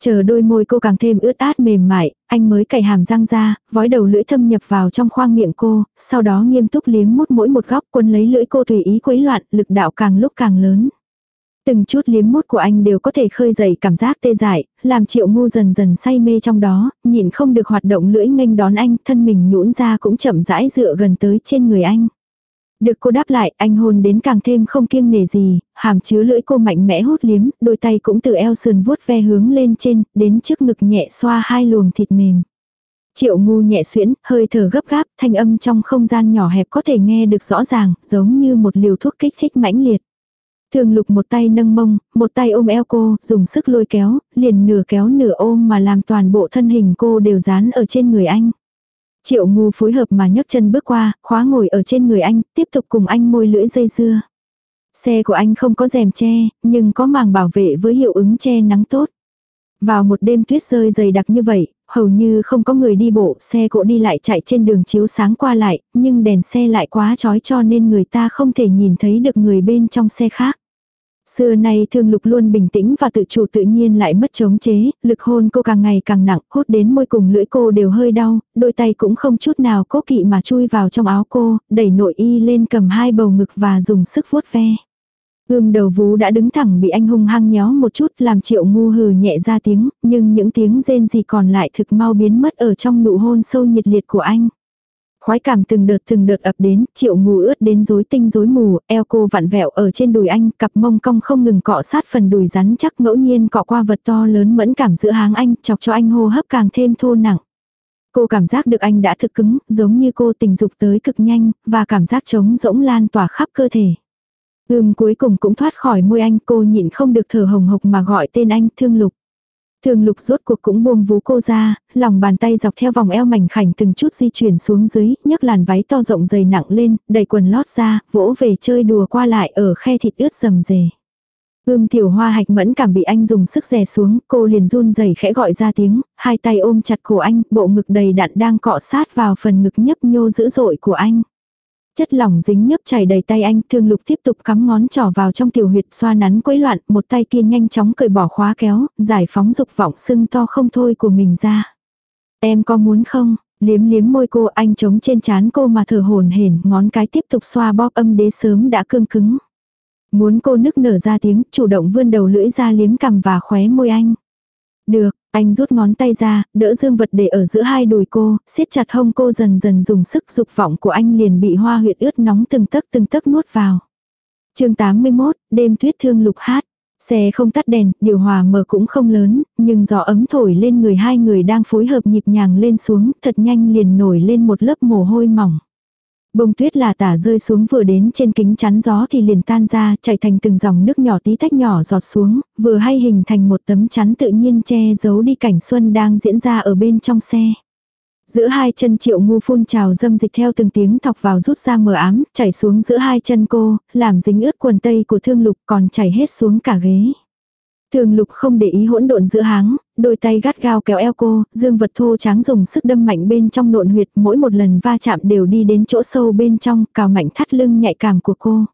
Chờ đôi môi cô càng thêm ướt át mềm mại, anh mới cày hàm răng ra, vói đầu lưỡi thâm nhập vào trong khoang miệng cô, sau đó nghiêm túc liếm mút mỗi một góc quân lấy lưỡi cô tùy ý quấy loạn, lực đạo càng lúc càng lớn. Từng chút liếm mút của anh đều có thể khơi dậy cảm giác tê dại, làm triệu ngu dần dần say mê trong đó, nhìn không được hoạt động lưỡi nghênh đón anh, thân mình nhũn ra cũng chậm rãi dựa gần tới trên người anh. Được cô đáp lại, anh hôn đến càng thêm không kiêng nể gì, hàm chứa lưỡi cô mạnh mẽ hút liếm, đôi tay cũng từ eo sườn vuốt ve hướng lên trên, đến trước ngực nhẹ xoa hai luồng thịt mềm. Triệu ngu nhẹ xuyễn, hơi thở gấp gáp, thanh âm trong không gian nhỏ hẹp có thể nghe được rõ ràng, giống như một liều thuốc kích thích mãnh liệt. Thường lục một tay nâng mông, một tay ôm eo cô, dùng sức lôi kéo, liền nửa kéo nửa ôm mà làm toàn bộ thân hình cô đều dán ở trên người anh. Triệu ngu phối hợp mà nhấc chân bước qua, khóa ngồi ở trên người anh, tiếp tục cùng anh môi lưỡi dây dưa. Xe của anh không có rèm che, nhưng có màng bảo vệ với hiệu ứng che nắng tốt. Vào một đêm tuyết rơi dày đặc như vậy, hầu như không có người đi bộ, xe cộ đi lại chạy trên đường chiếu sáng qua lại, nhưng đèn xe lại quá chói cho nên người ta không thể nhìn thấy được người bên trong xe khác. Xưa nay thương lục luôn bình tĩnh và tự chủ tự nhiên lại mất chống chế, lực hôn cô càng ngày càng nặng, hút đến môi cùng lưỡi cô đều hơi đau, đôi tay cũng không chút nào cố kỵ mà chui vào trong áo cô, đẩy nội y lên cầm hai bầu ngực và dùng sức vuốt ve. Ưm đầu vú đã đứng thẳng bị anh hung hăng nhó một chút làm triệu ngu hừ nhẹ ra tiếng, nhưng những tiếng rên gì còn lại thực mau biến mất ở trong nụ hôn sâu nhiệt liệt của anh. Khoái cảm từng đợt từng đợt ập đến, triệu ngủ ướt đến rối tinh rối mù, eo cô vặn vẹo ở trên đùi anh, cặp mông cong không ngừng cọ sát phần đùi rắn chắc ngẫu nhiên cọ qua vật to lớn mẫn cảm giữa háng anh, chọc cho anh hô hấp càng thêm thô nặng. Cô cảm giác được anh đã thực cứng, giống như cô tình dục tới cực nhanh, và cảm giác trống rỗng lan tỏa khắp cơ thể. Ưm cuối cùng cũng thoát khỏi môi anh cô nhịn không được thở hồng hộc mà gọi tên anh thương lục thường lục rốt cuộc cũng buông vú cô ra, lòng bàn tay dọc theo vòng eo mảnh khảnh từng chút di chuyển xuống dưới, nhấc làn váy to rộng dày nặng lên, đẩy quần lót ra, vỗ về chơi đùa qua lại ở khe thịt ướt rầm rề. Ưm tiểu hoa hạch mẫn cảm bị anh dùng sức đè xuống, cô liền run rẩy khẽ gọi ra tiếng, hai tay ôm chặt cổ anh, bộ ngực đầy đặn đang cọ sát vào phần ngực nhấp nhô dữ dội của anh. Chất lỏng dính nhấp chảy đầy tay anh, thương lục tiếp tục cắm ngón trỏ vào trong tiểu huyệt xoa nắn quấy loạn, một tay kia nhanh chóng cởi bỏ khóa kéo, giải phóng dục vọng sưng to không thôi của mình ra. Em có muốn không? Liếm liếm môi cô anh chống trên chán cô mà thở hồn hển ngón cái tiếp tục xoa bóp âm đế sớm đã cương cứng. Muốn cô nức nở ra tiếng, chủ động vươn đầu lưỡi ra liếm cằm và khóe môi anh. Được, anh rút ngón tay ra, đỡ dương vật để ở giữa hai đùi cô, siết chặt hông cô dần dần dùng sức dục vọng của anh liền bị hoa huyệt ướt nóng từng tấc từng tấc nuốt vào. chương 81, đêm tuyết thương lục hát. Xe không tắt đèn, điều hòa mở cũng không lớn, nhưng gió ấm thổi lên người hai người đang phối hợp nhịp nhàng lên xuống, thật nhanh liền nổi lên một lớp mồ hôi mỏng. Bông tuyết là tả rơi xuống vừa đến trên kính chắn gió thì liền tan ra, chảy thành từng dòng nước nhỏ tí tách nhỏ giọt xuống, vừa hay hình thành một tấm chắn tự nhiên che giấu đi cảnh xuân đang diễn ra ở bên trong xe. Giữa hai chân triệu ngu phun trào dâm dịch theo từng tiếng thọc vào rút ra mờ ám, chảy xuống giữa hai chân cô, làm dính ướt quần tây của thương lục còn chảy hết xuống cả ghế. Thường lục không để ý hỗn độn giữa háng, đôi tay gắt gao kéo eo cô, dương vật thô tráng dùng sức đâm mạnh bên trong nộn huyệt, mỗi một lần va chạm đều đi đến chỗ sâu bên trong, cào mạnh thắt lưng nhạy cảm của cô.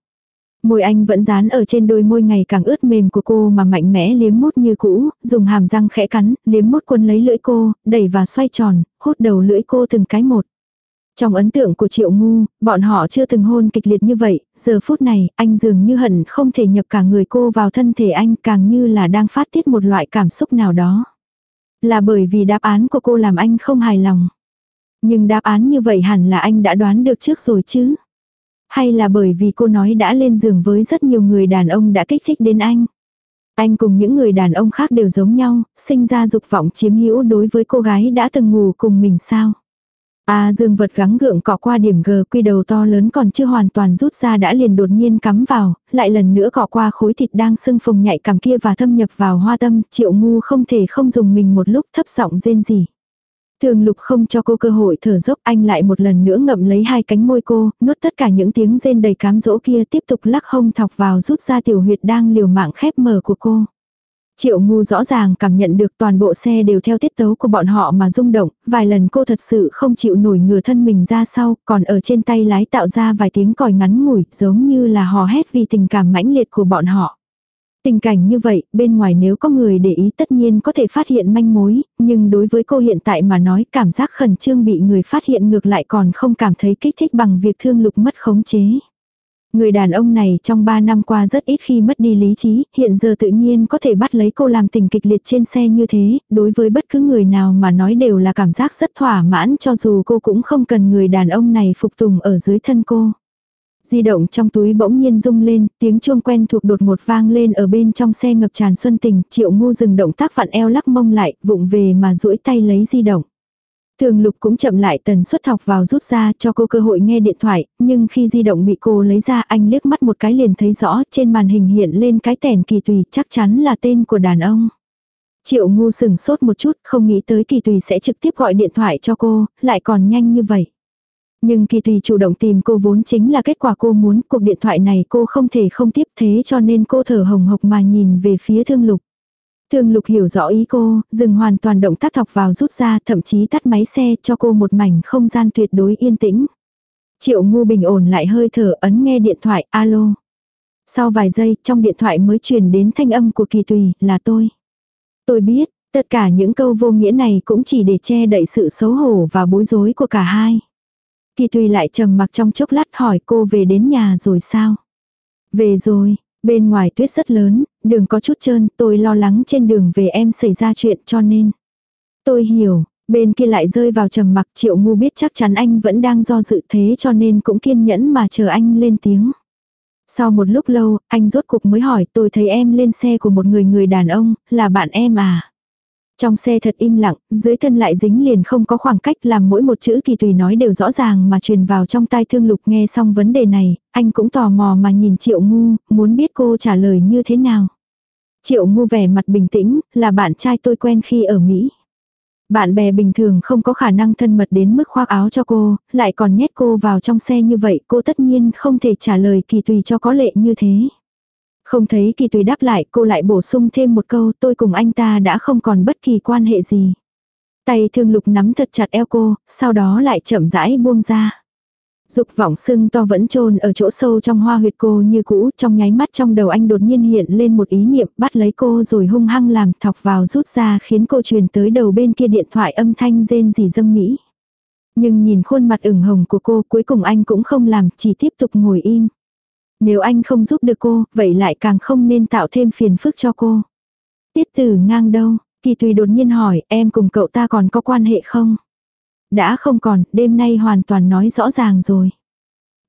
Môi anh vẫn dán ở trên đôi môi ngày càng ướt mềm của cô mà mạnh mẽ liếm mút như cũ, dùng hàm răng khẽ cắn, liếm mút quân lấy lưỡi cô, đẩy và xoay tròn, hút đầu lưỡi cô từng cái một. Trong ấn tượng của Triệu Ngu, bọn họ chưa từng hôn kịch liệt như vậy, giờ phút này, anh dường như hận không thể nhập cả người cô vào thân thể anh càng như là đang phát tiết một loại cảm xúc nào đó. Là bởi vì đáp án của cô làm anh không hài lòng. Nhưng đáp án như vậy hẳn là anh đã đoán được trước rồi chứ. Hay là bởi vì cô nói đã lên giường với rất nhiều người đàn ông đã kích thích đến anh. Anh cùng những người đàn ông khác đều giống nhau, sinh ra dục vọng chiếm hữu đối với cô gái đã từng ngủ cùng mình sao. A dương vật gắng gượng cọ qua điểm G quy đầu to lớn còn chưa hoàn toàn rút ra đã liền đột nhiên cắm vào, lại lần nữa cọ qua khối thịt đang sưng phồng nhạy cảm kia và thâm nhập vào hoa tâm, triệu ngu không thể không dùng mình một lúc thấp giọng rên gì. Thường lục không cho cô cơ hội thở dốc anh lại một lần nữa ngậm lấy hai cánh môi cô, nuốt tất cả những tiếng rên đầy cám dỗ kia tiếp tục lắc hông thọc vào rút ra tiểu huyệt đang liều mạng khép mở của cô. Triệu ngu rõ ràng cảm nhận được toàn bộ xe đều theo tiết tấu của bọn họ mà rung động, vài lần cô thật sự không chịu nổi ngửa thân mình ra sau, còn ở trên tay lái tạo ra vài tiếng còi ngắn ngủi, giống như là hò hét vì tình cảm mãnh liệt của bọn họ. Tình cảnh như vậy, bên ngoài nếu có người để ý tất nhiên có thể phát hiện manh mối, nhưng đối với cô hiện tại mà nói cảm giác khẩn trương bị người phát hiện ngược lại còn không cảm thấy kích thích bằng việc thương lục mất khống chế. Người đàn ông này trong 3 năm qua rất ít khi mất đi lý trí, hiện giờ tự nhiên có thể bắt lấy cô làm tình kịch liệt trên xe như thế, đối với bất cứ người nào mà nói đều là cảm giác rất thỏa mãn cho dù cô cũng không cần người đàn ông này phục tùng ở dưới thân cô. Di động trong túi bỗng nhiên rung lên, tiếng chuông quen thuộc đột ngột vang lên ở bên trong xe ngập tràn xuân tình, triệu ngu dừng động tác vặn eo lắc mông lại, vụng về mà duỗi tay lấy di động. Thường lục cũng chậm lại tần suất học vào rút ra cho cô cơ hội nghe điện thoại, nhưng khi di động bị cô lấy ra anh liếc mắt một cái liền thấy rõ trên màn hình hiện lên cái tèn kỳ tùy chắc chắn là tên của đàn ông. Triệu ngu sừng sốt một chút không nghĩ tới kỳ tùy sẽ trực tiếp gọi điện thoại cho cô, lại còn nhanh như vậy. Nhưng kỳ tùy chủ động tìm cô vốn chính là kết quả cô muốn, cuộc điện thoại này cô không thể không tiếp thế cho nên cô thở hồng hộc mà nhìn về phía thương lục. Thương lục hiểu rõ ý cô, dừng hoàn toàn động tác thọc vào rút ra, thậm chí tắt máy xe cho cô một mảnh không gian tuyệt đối yên tĩnh. Triệu ngu bình ổn lại hơi thở ấn nghe điện thoại, alo. Sau vài giây, trong điện thoại mới truyền đến thanh âm của kỳ tùy, là tôi. Tôi biết, tất cả những câu vô nghĩa này cũng chỉ để che đậy sự xấu hổ và bối rối của cả hai. Kỳ tùy lại trầm mặc trong chốc lát hỏi cô về đến nhà rồi sao? Về rồi, bên ngoài tuyết rất lớn, đường có chút trơn, tôi lo lắng trên đường về em xảy ra chuyện cho nên. Tôi hiểu, bên kia lại rơi vào trầm mặc triệu ngu biết chắc chắn anh vẫn đang do dự thế cho nên cũng kiên nhẫn mà chờ anh lên tiếng. Sau một lúc lâu, anh rốt cục mới hỏi tôi thấy em lên xe của một người người đàn ông, là bạn em à? Trong xe thật im lặng, dưới thân lại dính liền không có khoảng cách làm mỗi một chữ kỳ tùy nói đều rõ ràng mà truyền vào trong tai thương lục nghe xong vấn đề này, anh cũng tò mò mà nhìn triệu ngu, muốn biết cô trả lời như thế nào. Triệu ngu vẻ mặt bình tĩnh, là bạn trai tôi quen khi ở Mỹ. Bạn bè bình thường không có khả năng thân mật đến mức khoác áo cho cô, lại còn nhét cô vào trong xe như vậy, cô tất nhiên không thể trả lời kỳ tùy cho có lệ như thế. Không thấy kỳ tùy đáp lại, cô lại bổ sung thêm một câu, tôi cùng anh ta đã không còn bất kỳ quan hệ gì. Tay thương lục nắm thật chặt eo cô, sau đó lại chậm rãi buông ra. Dục vọng sưng to vẫn trôn ở chỗ sâu trong hoa huyệt cô như cũ, trong nháy mắt trong đầu anh đột nhiên hiện lên một ý niệm bắt lấy cô rồi hung hăng làm thọc vào rút ra khiến cô truyền tới đầu bên kia điện thoại âm thanh rên rỉ dâm mỹ. Nhưng nhìn khuôn mặt ửng hồng của cô cuối cùng anh cũng không làm, chỉ tiếp tục ngồi im. Nếu anh không giúp được cô, vậy lại càng không nên tạo thêm phiền phức cho cô. Tiết tử ngang đâu, kỳ tùy đột nhiên hỏi em cùng cậu ta còn có quan hệ không? Đã không còn, đêm nay hoàn toàn nói rõ ràng rồi.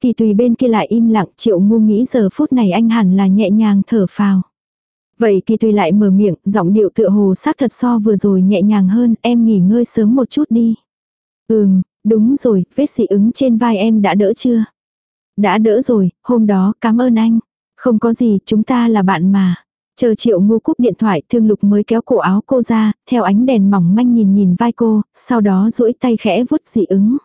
Kỳ tùy bên kia lại im lặng, triệu ngu nghĩ giờ phút này anh hẳn là nhẹ nhàng thở phào. Vậy kỳ tùy lại mở miệng, giọng điệu tựa hồ xác thật so vừa rồi nhẹ nhàng hơn, em nghỉ ngơi sớm một chút đi. Ừm, đúng rồi, vết dị ứng trên vai em đã đỡ chưa? Đã đỡ rồi, hôm đó cảm ơn anh. Không có gì, chúng ta là bạn mà. Chờ triệu ngu cúp điện thoại thương lục mới kéo cổ áo cô ra, theo ánh đèn mỏng manh nhìn nhìn vai cô, sau đó duỗi tay khẽ vuốt dị ứng.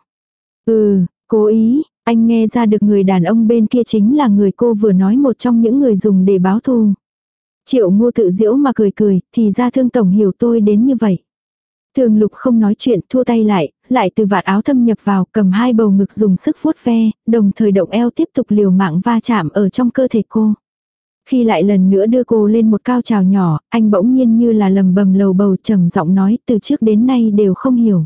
Ừ, cố ý, anh nghe ra được người đàn ông bên kia chính là người cô vừa nói một trong những người dùng để báo thù. Triệu ngu tự diễu mà cười cười, thì ra thương tổng hiểu tôi đến như vậy. Thường lục không nói chuyện thua tay lại, lại từ vạt áo thâm nhập vào cầm hai bầu ngực dùng sức vuốt ve, đồng thời động eo tiếp tục liều mạng va chạm ở trong cơ thể cô. Khi lại lần nữa đưa cô lên một cao trào nhỏ, anh bỗng nhiên như là lầm bầm lầu bầu trầm giọng nói từ trước đến nay đều không hiểu.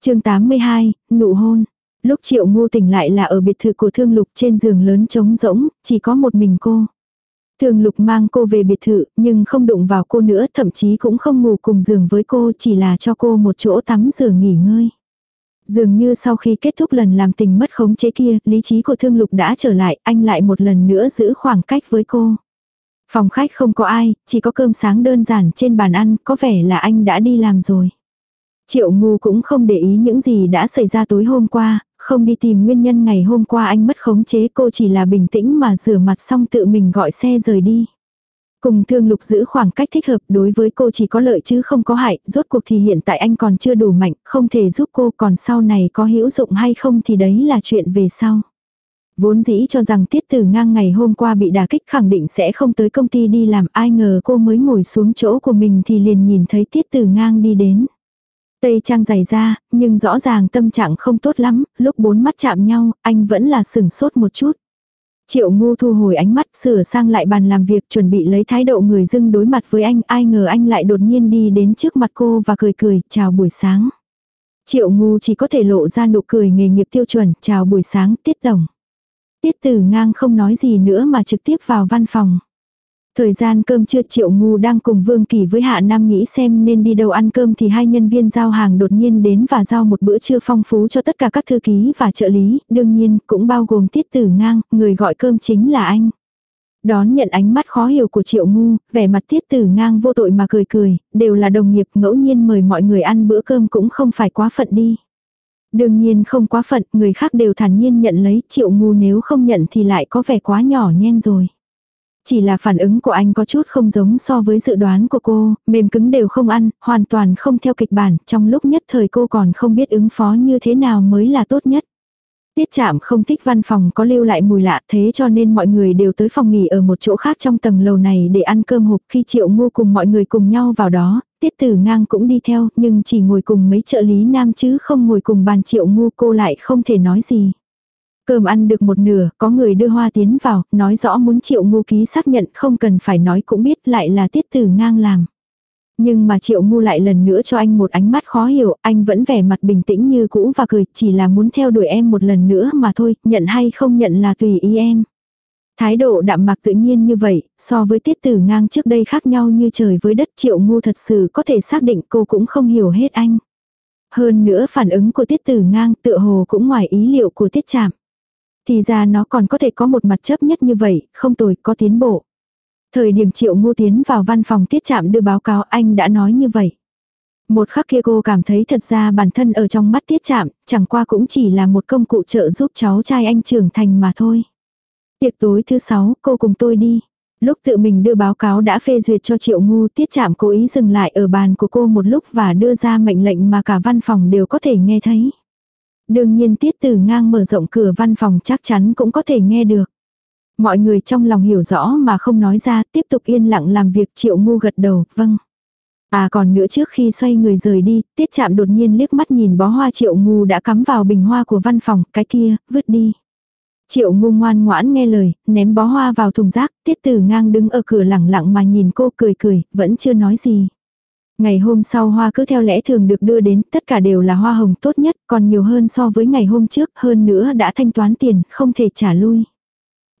chương 82, nụ hôn. Lúc triệu ngu tỉnh lại là ở biệt thự của thương lục trên giường lớn trống rỗng, chỉ có một mình cô. Thường lục mang cô về biệt thự, nhưng không đụng vào cô nữa, thậm chí cũng không ngủ cùng giường với cô, chỉ là cho cô một chỗ tắm rửa nghỉ ngơi. Dường như sau khi kết thúc lần làm tình mất khống chế kia, lý trí của thương lục đã trở lại, anh lại một lần nữa giữ khoảng cách với cô. Phòng khách không có ai, chỉ có cơm sáng đơn giản trên bàn ăn, có vẻ là anh đã đi làm rồi. Triệu ngu cũng không để ý những gì đã xảy ra tối hôm qua, không đi tìm nguyên nhân ngày hôm qua anh mất khống chế cô chỉ là bình tĩnh mà rửa mặt xong tự mình gọi xe rời đi. Cùng thương lục giữ khoảng cách thích hợp đối với cô chỉ có lợi chứ không có hại, rốt cuộc thì hiện tại anh còn chưa đủ mạnh, không thể giúp cô còn sau này có hữu dụng hay không thì đấy là chuyện về sau. Vốn dĩ cho rằng tiết tử ngang ngày hôm qua bị đả kích khẳng định sẽ không tới công ty đi làm ai ngờ cô mới ngồi xuống chỗ của mình thì liền nhìn thấy tiết tử ngang đi đến. Tây trang dày ra, nhưng rõ ràng tâm trạng không tốt lắm, lúc bốn mắt chạm nhau, anh vẫn là sừng sốt một chút. Triệu ngu thu hồi ánh mắt, sửa sang lại bàn làm việc, chuẩn bị lấy thái độ người dưng đối mặt với anh, ai ngờ anh lại đột nhiên đi đến trước mặt cô và cười cười, chào buổi sáng. Triệu ngu chỉ có thể lộ ra nụ cười nghề nghiệp tiêu chuẩn, chào buổi sáng, tiết đồng. Tiết tử ngang không nói gì nữa mà trực tiếp vào văn phòng. Thời gian cơm trưa triệu ngu đang cùng Vương Kỳ với Hạ Nam nghĩ xem nên đi đâu ăn cơm thì hai nhân viên giao hàng đột nhiên đến và giao một bữa trưa phong phú cho tất cả các thư ký và trợ lý, đương nhiên cũng bao gồm tiết tử ngang, người gọi cơm chính là anh. Đón nhận ánh mắt khó hiểu của triệu ngu, vẻ mặt tiết tử ngang vô tội mà cười cười, đều là đồng nghiệp ngẫu nhiên mời mọi người ăn bữa cơm cũng không phải quá phận đi. Đương nhiên không quá phận, người khác đều thản nhiên nhận lấy, triệu ngu nếu không nhận thì lại có vẻ quá nhỏ nhen rồi. Chỉ là phản ứng của anh có chút không giống so với dự đoán của cô, mềm cứng đều không ăn, hoàn toàn không theo kịch bản, trong lúc nhất thời cô còn không biết ứng phó như thế nào mới là tốt nhất. Tiết chạm không thích văn phòng có lưu lại mùi lạ thế cho nên mọi người đều tới phòng nghỉ ở một chỗ khác trong tầng lầu này để ăn cơm hộp khi triệu ngu cùng mọi người cùng nhau vào đó, tiết tử ngang cũng đi theo nhưng chỉ ngồi cùng mấy trợ lý nam chứ không ngồi cùng bàn triệu ngu cô lại không thể nói gì. Cơm ăn được một nửa, có người đưa hoa tiến vào, nói rõ muốn triệu ngu ký xác nhận không cần phải nói cũng biết lại là tiết tử ngang làm. Nhưng mà triệu ngu lại lần nữa cho anh một ánh mắt khó hiểu, anh vẫn vẻ mặt bình tĩnh như cũ và cười, chỉ là muốn theo đuổi em một lần nữa mà thôi, nhận hay không nhận là tùy ý em. Thái độ đạm mạc tự nhiên như vậy, so với tiết tử ngang trước đây khác nhau như trời với đất triệu ngu thật sự có thể xác định cô cũng không hiểu hết anh. Hơn nữa phản ứng của tiết tử ngang tựa hồ cũng ngoài ý liệu của tiết chạm. Thì ra nó còn có thể có một mặt chấp nhất như vậy, không tồi, có tiến bộ. Thời điểm triệu ngu tiến vào văn phòng tiết chạm đưa báo cáo anh đã nói như vậy. Một khắc kia cô cảm thấy thật ra bản thân ở trong mắt tiết chạm, chẳng qua cũng chỉ là một công cụ trợ giúp cháu trai anh trưởng thành mà thôi. Tiệc tối thứ sáu, cô cùng tôi đi. Lúc tự mình đưa báo cáo đã phê duyệt cho Triệu Ngu tiết chạm cố ý dừng lại ở bàn của cô một lúc và đưa ra mệnh lệnh mà cả văn phòng đều có thể nghe thấy. Đương nhiên tiết tử ngang mở rộng cửa văn phòng chắc chắn cũng có thể nghe được. Mọi người trong lòng hiểu rõ mà không nói ra tiếp tục yên lặng làm việc Triệu Ngu gật đầu, vâng. À còn nữa trước khi xoay người rời đi, tiết chạm đột nhiên liếc mắt nhìn bó hoa triệu ngu đã cắm vào bình hoa của văn phòng, cái kia, vứt đi. Triệu ngu ngoan ngoãn nghe lời, ném bó hoa vào thùng rác, tiết tử ngang đứng ở cửa lẳng lặng mà nhìn cô cười cười, vẫn chưa nói gì. Ngày hôm sau hoa cứ theo lẽ thường được đưa đến, tất cả đều là hoa hồng tốt nhất, còn nhiều hơn so với ngày hôm trước, hơn nữa đã thanh toán tiền, không thể trả lui.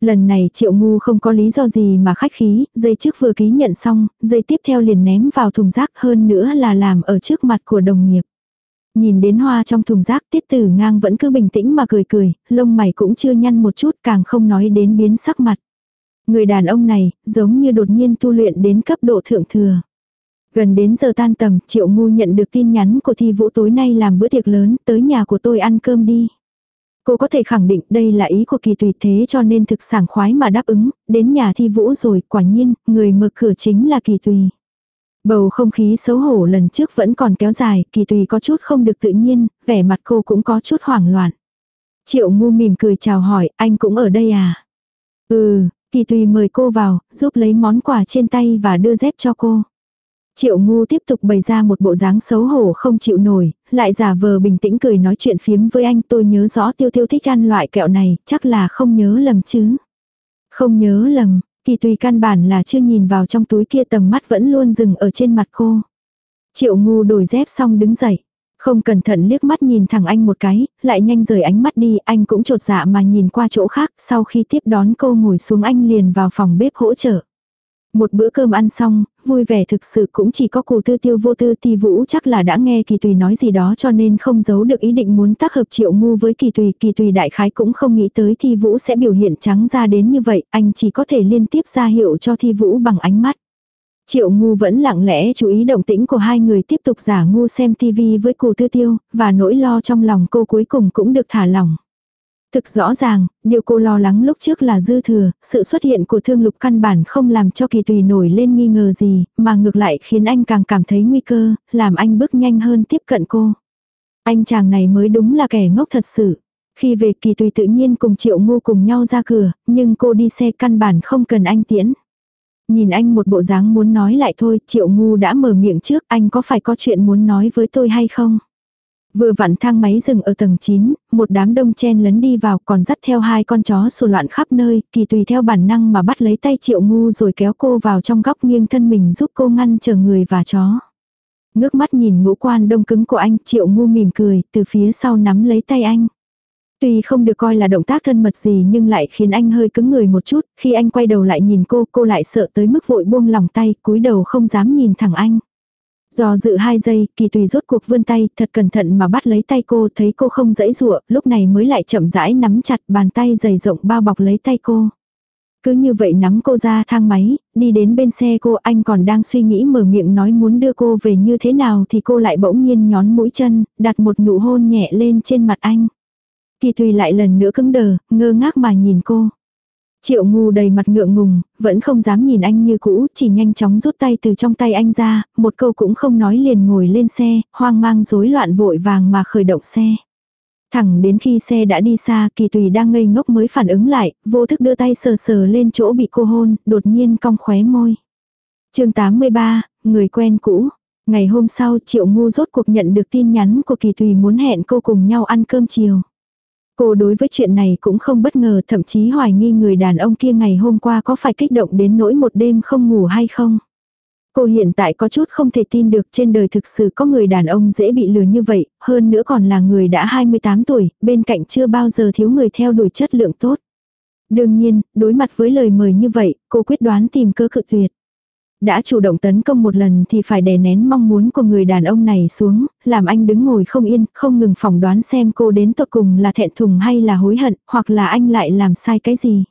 Lần này triệu ngu không có lý do gì mà khách khí, dây trước vừa ký nhận xong, dây tiếp theo liền ném vào thùng rác hơn nữa là làm ở trước mặt của đồng nghiệp. Nhìn đến hoa trong thùng rác tiết tử ngang vẫn cứ bình tĩnh mà cười cười, lông mày cũng chưa nhăn một chút càng không nói đến biến sắc mặt. Người đàn ông này, giống như đột nhiên tu luyện đến cấp độ thượng thừa. Gần đến giờ tan tầm, triệu ngu nhận được tin nhắn của thi vũ tối nay làm bữa tiệc lớn, tới nhà của tôi ăn cơm đi. Cô có thể khẳng định đây là ý của kỳ tùy thế cho nên thực sảng khoái mà đáp ứng, đến nhà thi vũ rồi, quả nhiên, người mở cửa chính là kỳ tùy. Bầu không khí xấu hổ lần trước vẫn còn kéo dài, kỳ tùy có chút không được tự nhiên, vẻ mặt cô cũng có chút hoảng loạn. Triệu ngu mỉm cười chào hỏi, anh cũng ở đây à? Ừ, kỳ tùy mời cô vào, giúp lấy món quà trên tay và đưa dép cho cô. Triệu ngu tiếp tục bày ra một bộ dáng xấu hổ không chịu nổi, lại giả vờ bình tĩnh cười nói chuyện phiếm với anh tôi nhớ rõ tiêu tiêu thích ăn loại kẹo này, chắc là không nhớ lầm chứ. Không nhớ lầm, kỳ tùy căn bản là chưa nhìn vào trong túi kia tầm mắt vẫn luôn dừng ở trên mặt cô. Triệu ngu đổi dép xong đứng dậy. Không cẩn thận liếc mắt nhìn thẳng anh một cái, lại nhanh rời ánh mắt đi, anh cũng trột dạ mà nhìn qua chỗ khác, sau khi tiếp đón cô ngồi xuống anh liền vào phòng bếp hỗ trợ. Một bữa cơm ăn xong, vui vẻ thực sự cũng chỉ có cụ tư tiêu vô tư ti vũ chắc là đã nghe kỳ tùy nói gì đó cho nên không giấu được ý định muốn tác hợp triệu ngu với kỳ tùy. Kỳ tùy đại khái cũng không nghĩ tới thi vũ sẽ biểu hiện trắng ra đến như vậy, anh chỉ có thể liên tiếp ra hiệu cho thi vũ bằng ánh mắt. Triệu ngu vẫn lặng lẽ chú ý động tĩnh của hai người tiếp tục giả ngu xem tivi với cụ tư tiêu, và nỗi lo trong lòng cô cuối cùng cũng được thả lỏng. Thực rõ ràng, điều cô lo lắng lúc trước là dư thừa, sự xuất hiện của thương lục căn bản không làm cho kỳ tùy nổi lên nghi ngờ gì, mà ngược lại khiến anh càng cảm thấy nguy cơ, làm anh bước nhanh hơn tiếp cận cô. Anh chàng này mới đúng là kẻ ngốc thật sự. Khi về kỳ tùy tự nhiên cùng triệu ngu cùng nhau ra cửa, nhưng cô đi xe căn bản không cần anh tiễn. Nhìn anh một bộ dáng muốn nói lại thôi, triệu ngu đã mở miệng trước, anh có phải có chuyện muốn nói với tôi hay không? Vừa vặn thang máy dừng ở tầng 9, một đám đông chen lấn đi vào còn dắt theo hai con chó sù loạn khắp nơi, kỳ tùy theo bản năng mà bắt lấy tay triệu ngu rồi kéo cô vào trong góc nghiêng thân mình giúp cô ngăn chờ người và chó. Ngước mắt nhìn ngũ quan đông cứng của anh, triệu ngu mỉm cười, từ phía sau nắm lấy tay anh. Tuy không được coi là động tác thân mật gì nhưng lại khiến anh hơi cứng người một chút, khi anh quay đầu lại nhìn cô, cô lại sợ tới mức vội buông lòng tay, cúi đầu không dám nhìn thẳng anh. Do dự hai giây, kỳ tùy rốt cuộc vươn tay, thật cẩn thận mà bắt lấy tay cô, thấy cô không dãy dụa, lúc này mới lại chậm rãi nắm chặt bàn tay dày rộng bao bọc lấy tay cô. Cứ như vậy nắm cô ra thang máy, đi đến bên xe cô anh còn đang suy nghĩ mở miệng nói muốn đưa cô về như thế nào thì cô lại bỗng nhiên nhón mũi chân, đặt một nụ hôn nhẹ lên trên mặt anh. Kỳ tùy lại lần nữa cứng đờ, ngơ ngác mà nhìn cô. Triệu ngu đầy mặt ngượng ngùng, vẫn không dám nhìn anh như cũ, chỉ nhanh chóng rút tay từ trong tay anh ra, một câu cũng không nói liền ngồi lên xe, hoang mang rối loạn vội vàng mà khởi động xe. Thẳng đến khi xe đã đi xa, kỳ tùy đang ngây ngốc mới phản ứng lại, vô thức đưa tay sờ sờ lên chỗ bị cô hôn, đột nhiên cong khóe môi. chương 83, người quen cũ. Ngày hôm sau triệu ngu rốt cuộc nhận được tin nhắn của kỳ tùy muốn hẹn cô cùng nhau ăn cơm chiều. Cô đối với chuyện này cũng không bất ngờ thậm chí hoài nghi người đàn ông kia ngày hôm qua có phải kích động đến nỗi một đêm không ngủ hay không. Cô hiện tại có chút không thể tin được trên đời thực sự có người đàn ông dễ bị lừa như vậy, hơn nữa còn là người đã 28 tuổi, bên cạnh chưa bao giờ thiếu người theo đuổi chất lượng tốt. Đương nhiên, đối mặt với lời mời như vậy, cô quyết đoán tìm cơ cự tuyệt. Đã chủ động tấn công một lần thì phải đè nén mong muốn của người đàn ông này xuống, làm anh đứng ngồi không yên, không ngừng phỏng đoán xem cô đến tột cùng là thẹn thùng hay là hối hận, hoặc là anh lại làm sai cái gì.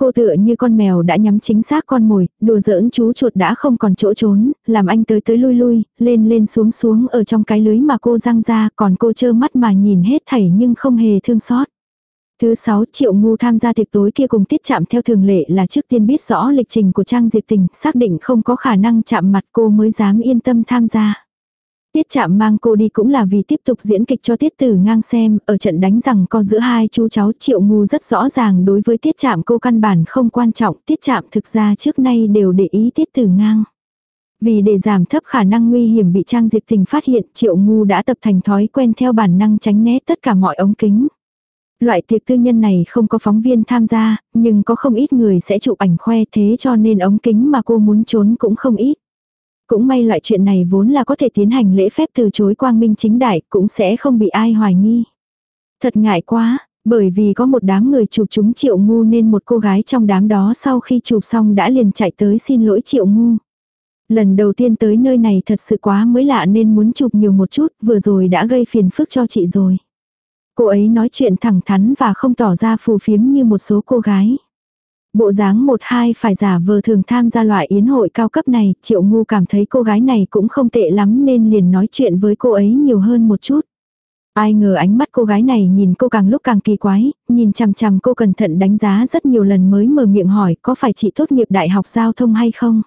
Cô tựa như con mèo đã nhắm chính xác con mồi, đùa giỡn chú chuột đã không còn chỗ trốn, làm anh tới tới lui lui, lên lên xuống xuống ở trong cái lưới mà cô răng ra, còn cô trơ mắt mà nhìn hết thảy nhưng không hề thương xót. Thứ sáu triệu ngu tham gia tiệc tối kia cùng tiết chạm theo thường lệ là trước tiên biết rõ lịch trình của Trang Diệp Tình, xác định không có khả năng chạm mặt cô mới dám yên tâm tham gia. Tiết chạm mang cô đi cũng là vì tiếp tục diễn kịch cho tiết tử ngang xem, ở trận đánh rằng co giữa hai chú cháu triệu ngu rất rõ ràng đối với tiết chạm cô căn bản không quan trọng, tiết chạm thực ra trước nay đều để ý tiết tử ngang. Vì để giảm thấp khả năng nguy hiểm bị trang diệt tình phát hiện, triệu ngu đã tập thành thói quen theo bản năng tránh né tất cả mọi ống kính. Loại tiệc tư nhân này không có phóng viên tham gia, nhưng có không ít người sẽ chụp ảnh khoe thế cho nên ống kính mà cô muốn trốn cũng không ít. Cũng may loại chuyện này vốn là có thể tiến hành lễ phép từ chối quang minh chính đại, cũng sẽ không bị ai hoài nghi. Thật ngại quá, bởi vì có một đám người chụp chúng triệu ngu nên một cô gái trong đám đó sau khi chụp xong đã liền chạy tới xin lỗi triệu ngu. Lần đầu tiên tới nơi này thật sự quá mới lạ nên muốn chụp nhiều một chút, vừa rồi đã gây phiền phức cho chị rồi. Cô ấy nói chuyện thẳng thắn và không tỏ ra phù phiếm như một số cô gái. Bộ dáng một hai phải giả vờ thường tham gia loại yến hội cao cấp này, triệu ngu cảm thấy cô gái này cũng không tệ lắm nên liền nói chuyện với cô ấy nhiều hơn một chút. Ai ngờ ánh mắt cô gái này nhìn cô càng lúc càng kỳ quái, nhìn chằm chằm cô cẩn thận đánh giá rất nhiều lần mới mở miệng hỏi có phải chị tốt nghiệp đại học giao thông hay không.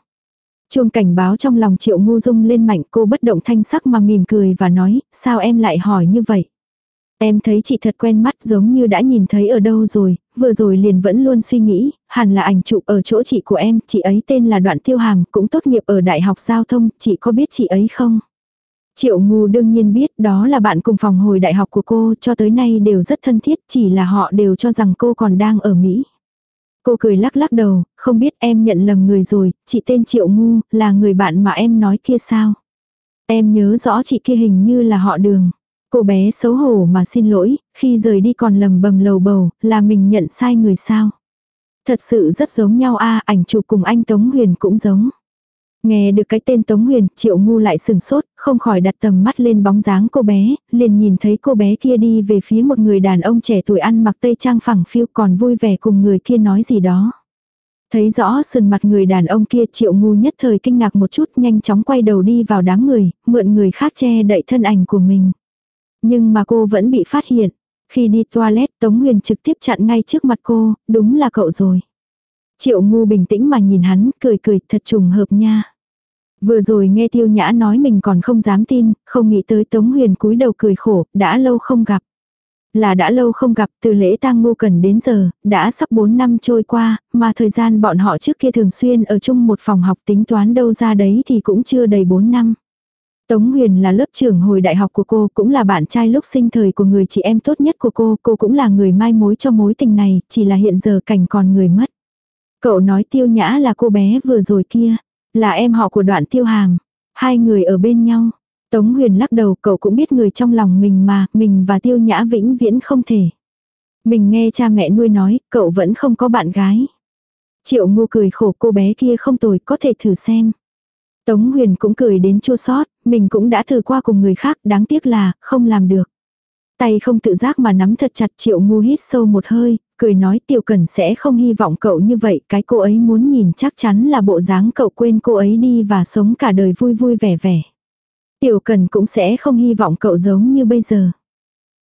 Chuông cảnh báo trong lòng triệu ngu dung lên mạnh cô bất động thanh sắc mà mỉm cười và nói, sao em lại hỏi như vậy. Em thấy chị thật quen mắt giống như đã nhìn thấy ở đâu rồi, vừa rồi liền vẫn luôn suy nghĩ, hẳn là ảnh chụp ở chỗ chị của em, chị ấy tên là Đoạn Tiêu Hàm, cũng tốt nghiệp ở Đại học Giao thông, chị có biết chị ấy không? Triệu ngu đương nhiên biết đó là bạn cùng phòng hồi đại học của cô cho tới nay đều rất thân thiết chỉ là họ đều cho rằng cô còn đang ở Mỹ. Cô cười lắc lắc đầu, không biết em nhận lầm người rồi, chị tên Triệu ngu, là người bạn mà em nói kia sao? Em nhớ rõ chị kia hình như là họ đường. Cô bé xấu hổ mà xin lỗi, khi rời đi còn lầm bầm lầu bầu, là mình nhận sai người sao. Thật sự rất giống nhau a ảnh chụp cùng anh Tống Huyền cũng giống. Nghe được cái tên Tống Huyền, Triệu Ngu lại sừng sốt, không khỏi đặt tầm mắt lên bóng dáng cô bé, liền nhìn thấy cô bé kia đi về phía một người đàn ông trẻ tuổi ăn mặc tây trang phẳng phiu còn vui vẻ cùng người kia nói gì đó. Thấy rõ sườn mặt người đàn ông kia Triệu Ngu nhất thời kinh ngạc một chút nhanh chóng quay đầu đi vào đám người, mượn người khác che đậy thân ảnh của mình. Nhưng mà cô vẫn bị phát hiện. Khi đi toilet Tống Huyền trực tiếp chặn ngay trước mặt cô, đúng là cậu rồi. Triệu ngu bình tĩnh mà nhìn hắn, cười cười thật trùng hợp nha. Vừa rồi nghe tiêu nhã nói mình còn không dám tin, không nghĩ tới Tống Huyền cúi đầu cười khổ, đã lâu không gặp. Là đã lâu không gặp từ lễ tang ngu cần đến giờ, đã sắp 4 năm trôi qua, mà thời gian bọn họ trước kia thường xuyên ở chung một phòng học tính toán đâu ra đấy thì cũng chưa đầy 4 năm. Tống Huyền là lớp trưởng hồi đại học của cô, cũng là bạn trai lúc sinh thời của người chị em tốt nhất của cô, cô cũng là người mai mối cho mối tình này, chỉ là hiện giờ cảnh còn người mất. Cậu nói tiêu nhã là cô bé vừa rồi kia, là em họ của đoạn tiêu hàm. Hai người ở bên nhau. Tống Huyền lắc đầu cậu cũng biết người trong lòng mình mà, mình và tiêu nhã vĩnh viễn không thể. Mình nghe cha mẹ nuôi nói, cậu vẫn không có bạn gái. Triệu ngu cười khổ cô bé kia không tồi, có thể thử xem. Tống Huyền cũng cười đến chua xót, mình cũng đã thử qua cùng người khác, đáng tiếc là, không làm được. Tay không tự giác mà nắm thật chặt triệu ngu hít sâu một hơi, cười nói tiểu cần sẽ không hy vọng cậu như vậy, cái cô ấy muốn nhìn chắc chắn là bộ dáng cậu quên cô ấy đi và sống cả đời vui vui vẻ vẻ. Tiểu cần cũng sẽ không hy vọng cậu giống như bây giờ.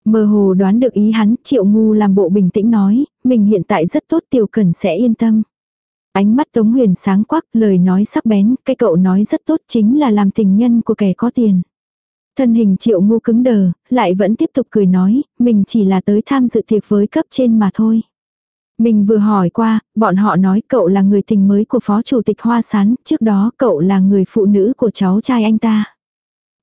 Mơ hồ đoán được ý hắn, triệu ngu làm bộ bình tĩnh nói, mình hiện tại rất tốt tiểu cần sẽ yên tâm. Ánh mắt Tống Huyền sáng quắc, lời nói sắc bén, cái cậu nói rất tốt chính là làm tình nhân của kẻ có tiền. Thân hình triệu ngu cứng đờ, lại vẫn tiếp tục cười nói, mình chỉ là tới tham dự tiệc với cấp trên mà thôi. Mình vừa hỏi qua, bọn họ nói cậu là người tình mới của phó chủ tịch Hoa Sán, trước đó cậu là người phụ nữ của cháu trai anh ta.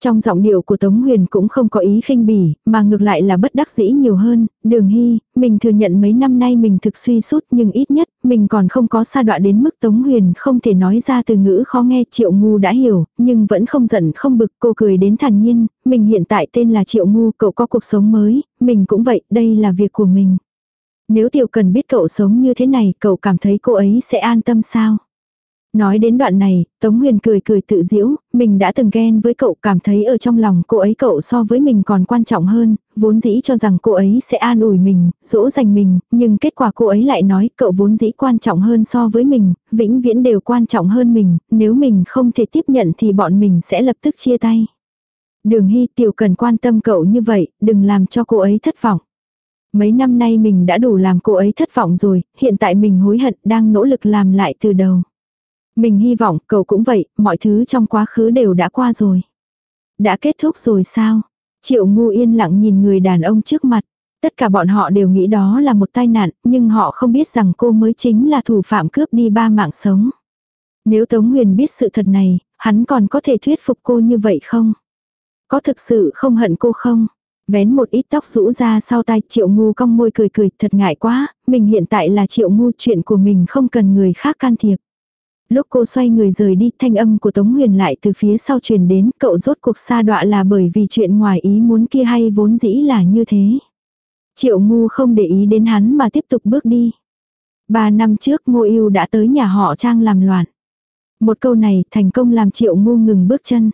Trong giọng điệu của Tống Huyền cũng không có ý khinh bỉ, mà ngược lại là bất đắc dĩ nhiều hơn, đường hy, mình thừa nhận mấy năm nay mình thực suy sút nhưng ít nhất, mình còn không có xa đọa đến mức Tống Huyền không thể nói ra từ ngữ khó nghe Triệu Ngu đã hiểu, nhưng vẫn không giận không bực cô cười đến thản nhiên, mình hiện tại tên là Triệu Ngu, cậu có cuộc sống mới, mình cũng vậy, đây là việc của mình. Nếu Tiểu Cần biết cậu sống như thế này, cậu cảm thấy cô ấy sẽ an tâm sao? Nói đến đoạn này, Tống Huyền cười cười tự diễu, mình đã từng ghen với cậu cảm thấy ở trong lòng cô ấy cậu so với mình còn quan trọng hơn, vốn dĩ cho rằng cô ấy sẽ an ủi mình, dỗ dành mình, nhưng kết quả cô ấy lại nói cậu vốn dĩ quan trọng hơn so với mình, vĩnh viễn đều quan trọng hơn mình, nếu mình không thể tiếp nhận thì bọn mình sẽ lập tức chia tay. Đường Hy tiểu cần quan tâm cậu như vậy, đừng làm cho cô ấy thất vọng. Mấy năm nay mình đã đủ làm cô ấy thất vọng rồi, hiện tại mình hối hận đang nỗ lực làm lại từ đầu. Mình hy vọng cậu cũng vậy, mọi thứ trong quá khứ đều đã qua rồi. Đã kết thúc rồi sao? Triệu ngu yên lặng nhìn người đàn ông trước mặt. Tất cả bọn họ đều nghĩ đó là một tai nạn, nhưng họ không biết rằng cô mới chính là thủ phạm cướp đi ba mạng sống. Nếu Tống Huyền biết sự thật này, hắn còn có thể thuyết phục cô như vậy không? Có thực sự không hận cô không? Vén một ít tóc rũ ra sau tai triệu ngu cong môi cười cười thật ngại quá, mình hiện tại là triệu ngu chuyện của mình không cần người khác can thiệp. Lúc cô xoay người rời đi, thanh âm của Tống Huyền lại từ phía sau truyền đến, cậu rốt cuộc xa đọa là bởi vì chuyện ngoài ý muốn kia hay vốn dĩ là như thế. Triệu ngu không để ý đến hắn mà tiếp tục bước đi. Ba năm trước, ngô yêu đã tới nhà họ Trang làm loạn. Một câu này thành công làm triệu ngu ngừng bước chân.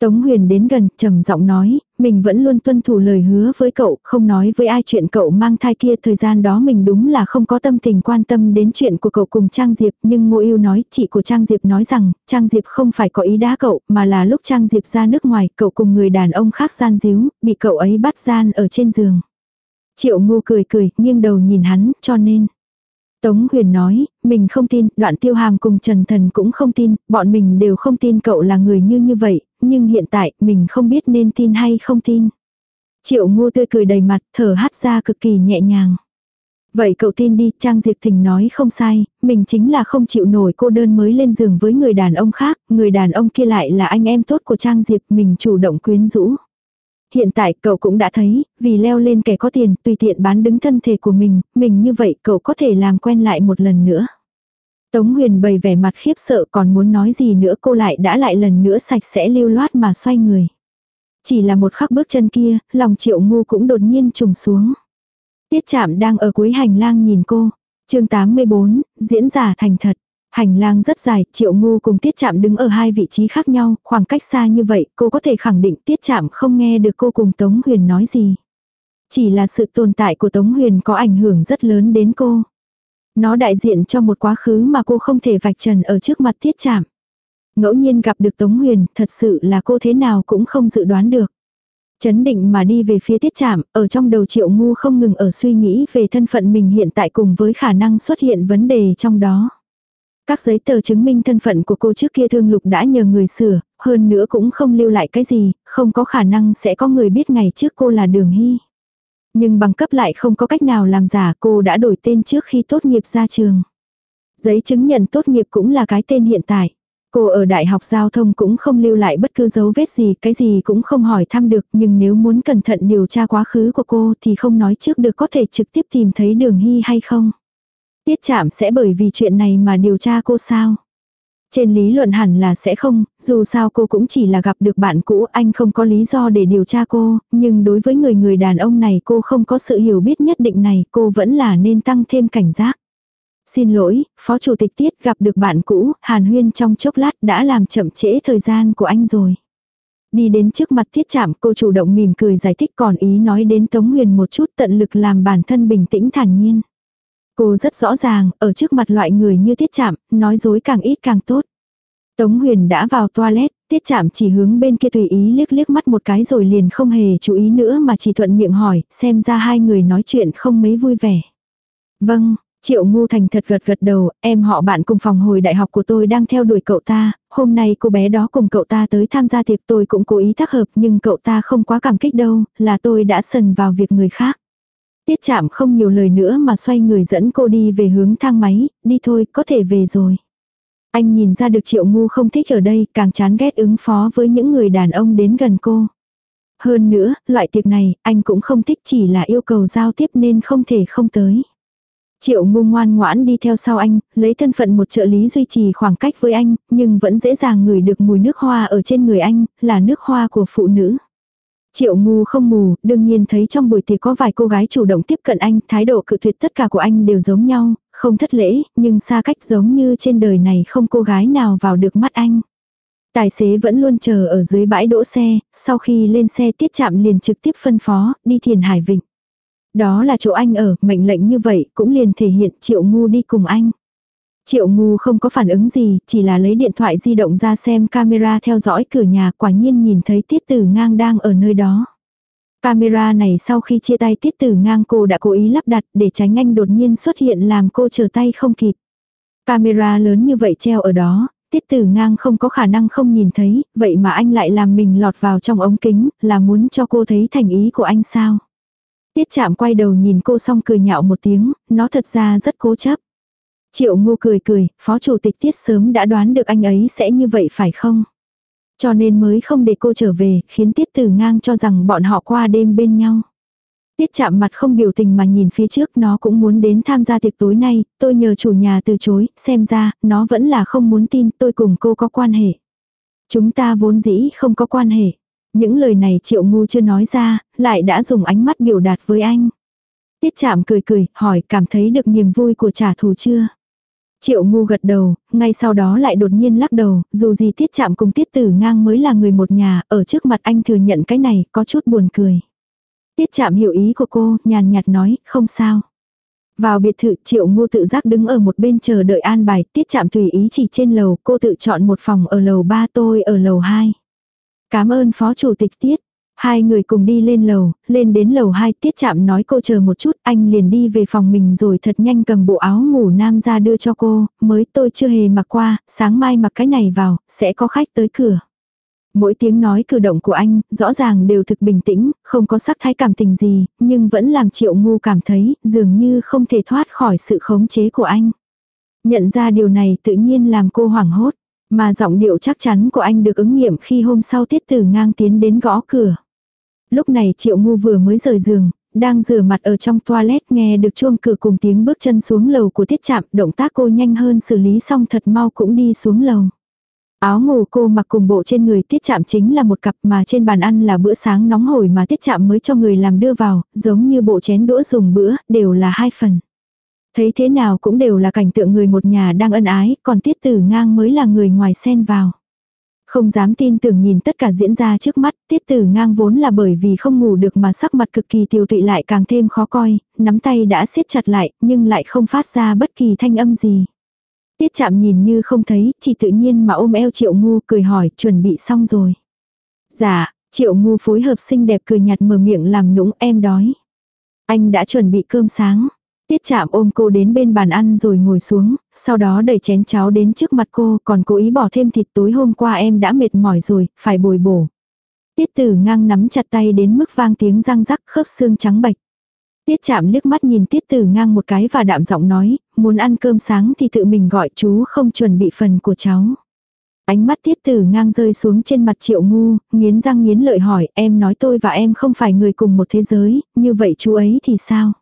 Tống Huyền đến gần, trầm giọng nói, mình vẫn luôn tuân thủ lời hứa với cậu, không nói với ai chuyện cậu mang thai kia, thời gian đó mình đúng là không có tâm tình quan tâm đến chuyện của cậu cùng Trang Diệp, nhưng Ngô Yêu nói, chị của Trang Diệp nói rằng, Trang Diệp không phải có ý đá cậu, mà là lúc Trang Diệp ra nước ngoài, cậu cùng người đàn ông khác gian díu, bị cậu ấy bắt gian ở trên giường. Triệu Ngô cười cười, nghiêng đầu nhìn hắn, cho nên Tống Huyền nói, mình không tin, đoạn tiêu hàm cùng Trần Thần cũng không tin, bọn mình đều không tin cậu là người như như vậy, nhưng hiện tại mình không biết nên tin hay không tin. Triệu ngô tươi cười đầy mặt, thở hắt ra cực kỳ nhẹ nhàng. Vậy cậu tin đi, Trang Diệp Thình nói không sai, mình chính là không chịu nổi cô đơn mới lên giường với người đàn ông khác, người đàn ông kia lại là anh em tốt của Trang Diệp, mình chủ động quyến rũ. Hiện tại cậu cũng đã thấy, vì leo lên kẻ có tiền, tùy tiện bán đứng thân thể của mình, mình như vậy cậu có thể làm quen lại một lần nữa. Tống Huyền bày vẻ mặt khiếp sợ còn muốn nói gì nữa cô lại đã lại lần nữa sạch sẽ lưu loát mà xoay người. Chỉ là một khắc bước chân kia, lòng triệu ngu cũng đột nhiên trùng xuống. Tiết chạm đang ở cuối hành lang nhìn cô. chương 84, diễn giả thành thật. Hành lang rất dài, triệu ngu cùng tiết chạm đứng ở hai vị trí khác nhau, khoảng cách xa như vậy, cô có thể khẳng định tiết chạm không nghe được cô cùng Tống Huyền nói gì. Chỉ là sự tồn tại của Tống Huyền có ảnh hưởng rất lớn đến cô. Nó đại diện cho một quá khứ mà cô không thể vạch trần ở trước mặt tiết chạm. Ngẫu nhiên gặp được Tống Huyền, thật sự là cô thế nào cũng không dự đoán được. Chấn định mà đi về phía tiết chạm, ở trong đầu triệu ngu không ngừng ở suy nghĩ về thân phận mình hiện tại cùng với khả năng xuất hiện vấn đề trong đó. Các giấy tờ chứng minh thân phận của cô trước kia thương lục đã nhờ người sửa, hơn nữa cũng không lưu lại cái gì, không có khả năng sẽ có người biết ngày trước cô là Đường Hy. Nhưng bằng cấp lại không có cách nào làm giả cô đã đổi tên trước khi tốt nghiệp ra trường. Giấy chứng nhận tốt nghiệp cũng là cái tên hiện tại. Cô ở đại học giao thông cũng không lưu lại bất cứ dấu vết gì, cái gì cũng không hỏi thăm được, nhưng nếu muốn cẩn thận điều tra quá khứ của cô thì không nói trước được có thể trực tiếp tìm thấy đường hy hay không. Tiết chạm sẽ bởi vì chuyện này mà điều tra cô sao? Trên lý luận hẳn là sẽ không, dù sao cô cũng chỉ là gặp được bạn cũ, anh không có lý do để điều tra cô, nhưng đối với người người đàn ông này cô không có sự hiểu biết nhất định này, cô vẫn là nên tăng thêm cảnh giác. Xin lỗi, Phó Chủ tịch Tiết gặp được bạn cũ, Hàn Huyên trong chốc lát đã làm chậm trễ thời gian của anh rồi. Đi đến trước mặt Tiết Chạm cô chủ động mỉm cười giải thích còn ý nói đến Tống Huyền một chút tận lực làm bản thân bình tĩnh thản nhiên. Cô rất rõ ràng, ở trước mặt loại người như tiết chạm, nói dối càng ít càng tốt. Tống Huyền đã vào toilet, tiết chạm chỉ hướng bên kia tùy ý liếc liếc mắt một cái rồi liền không hề chú ý nữa mà chỉ thuận miệng hỏi, xem ra hai người nói chuyện không mấy vui vẻ. Vâng, Triệu Ngu Thành thật gật gật đầu, em họ bạn cùng phòng hồi đại học của tôi đang theo đuổi cậu ta, hôm nay cô bé đó cùng cậu ta tới tham gia tiệc tôi cũng cố ý tác hợp nhưng cậu ta không quá cảm kích đâu, là tôi đã sần vào việc người khác. Tiết chạm không nhiều lời nữa mà xoay người dẫn cô đi về hướng thang máy, đi thôi, có thể về rồi. Anh nhìn ra được triệu ngu không thích ở đây, càng chán ghét ứng phó với những người đàn ông đến gần cô. Hơn nữa, loại tiệc này, anh cũng không thích chỉ là yêu cầu giao tiếp nên không thể không tới. Triệu ngu ngoan ngoãn đi theo sau anh, lấy thân phận một trợ lý duy trì khoảng cách với anh, nhưng vẫn dễ dàng ngửi được mùi nước hoa ở trên người anh, là nước hoa của phụ nữ. Triệu ngu không mù, đương nhiên thấy trong buổi tiệc có vài cô gái chủ động tiếp cận anh, thái độ cự tuyệt tất cả của anh đều giống nhau, không thất lễ, nhưng xa cách giống như trên đời này không cô gái nào vào được mắt anh. Tài xế vẫn luôn chờ ở dưới bãi đỗ xe, sau khi lên xe tiết chạm liền trực tiếp phân phó, đi thiền hải vịnh. Đó là chỗ anh ở, mệnh lệnh như vậy cũng liền thể hiện triệu ngu đi cùng anh. Triệu ngu không có phản ứng gì, chỉ là lấy điện thoại di động ra xem camera theo dõi cửa nhà quả nhiên nhìn thấy tiết tử ngang đang ở nơi đó. Camera này sau khi chia tay tiết tử ngang cô đã cố ý lắp đặt để tránh anh đột nhiên xuất hiện làm cô chờ tay không kịp. Camera lớn như vậy treo ở đó, tiết tử ngang không có khả năng không nhìn thấy, vậy mà anh lại làm mình lọt vào trong ống kính, là muốn cho cô thấy thành ý của anh sao. Tiết chạm quay đầu nhìn cô xong cười nhạo một tiếng, nó thật ra rất cố chấp. Triệu ngu cười cười, phó chủ tịch tiết sớm đã đoán được anh ấy sẽ như vậy phải không? Cho nên mới không để cô trở về, khiến tiết tử ngang cho rằng bọn họ qua đêm bên nhau. Tiết chạm mặt không biểu tình mà nhìn phía trước nó cũng muốn đến tham gia tiệc tối nay, tôi nhờ chủ nhà từ chối, xem ra, nó vẫn là không muốn tin tôi cùng cô có quan hệ. Chúng ta vốn dĩ không có quan hệ. Những lời này triệu ngu chưa nói ra, lại đã dùng ánh mắt biểu đạt với anh. Tiết chạm cười cười, hỏi cảm thấy được niềm vui của trả thù chưa? Triệu ngu gật đầu, ngay sau đó lại đột nhiên lắc đầu, dù gì tiết chạm cùng tiết tử ngang mới là người một nhà, ở trước mặt anh thừa nhận cái này, có chút buồn cười. Tiết chạm hiểu ý của cô, nhàn nhạt nói, không sao. Vào biệt thự triệu ngu tự giác đứng ở một bên chờ đợi an bài, tiết chạm tùy ý chỉ trên lầu, cô tự chọn một phòng ở lầu 3 tôi ở lầu 2. Cảm ơn phó chủ tịch tiết. Hai người cùng đi lên lầu, lên đến lầu 2 tiết chạm nói cô chờ một chút, anh liền đi về phòng mình rồi thật nhanh cầm bộ áo ngủ nam ra đưa cho cô, mới tôi chưa hề mặc qua, sáng mai mặc cái này vào, sẽ có khách tới cửa. Mỗi tiếng nói cử động của anh, rõ ràng đều thực bình tĩnh, không có sắc thái cảm tình gì, nhưng vẫn làm triệu ngu cảm thấy, dường như không thể thoát khỏi sự khống chế của anh. Nhận ra điều này tự nhiên làm cô hoảng hốt, mà giọng điệu chắc chắn của anh được ứng nghiệm khi hôm sau tiết tử ngang tiến đến gõ cửa. Lúc này triệu ngu vừa mới rời giường, đang rửa mặt ở trong toilet nghe được chuông cửa cùng tiếng bước chân xuống lầu của tiết chạm, động tác cô nhanh hơn xử lý xong thật mau cũng đi xuống lầu. Áo ngủ cô mặc cùng bộ trên người tiết chạm chính là một cặp mà trên bàn ăn là bữa sáng nóng hổi mà tiết chạm mới cho người làm đưa vào, giống như bộ chén đũa dùng bữa, đều là hai phần. Thấy thế nào cũng đều là cảnh tượng người một nhà đang ân ái, còn tiết tử ngang mới là người ngoài xen vào. Không dám tin tưởng nhìn tất cả diễn ra trước mắt, tiết tử ngang vốn là bởi vì không ngủ được mà sắc mặt cực kỳ tiêu tụy lại càng thêm khó coi, nắm tay đã siết chặt lại, nhưng lại không phát ra bất kỳ thanh âm gì. Tiết chạm nhìn như không thấy, chỉ tự nhiên mà ôm eo triệu ngu cười hỏi, chuẩn bị xong rồi. Dạ, triệu ngu phối hợp xinh đẹp cười nhạt mở miệng làm nũng em đói. Anh đã chuẩn bị cơm sáng. Tiết chạm ôm cô đến bên bàn ăn rồi ngồi xuống, sau đó đẩy chén cháo đến trước mặt cô, còn cố ý bỏ thêm thịt tối hôm qua em đã mệt mỏi rồi, phải bồi bổ. Tiết tử ngang nắm chặt tay đến mức vang tiếng răng rắc khớp xương trắng bạch. Tiết chạm liếc mắt nhìn tiết tử ngang một cái và đạm giọng nói, muốn ăn cơm sáng thì tự mình gọi chú không chuẩn bị phần của cháu. Ánh mắt tiết tử ngang rơi xuống trên mặt triệu ngu, nghiến răng nghiến lợi hỏi em nói tôi và em không phải người cùng một thế giới, như vậy chú ấy thì sao?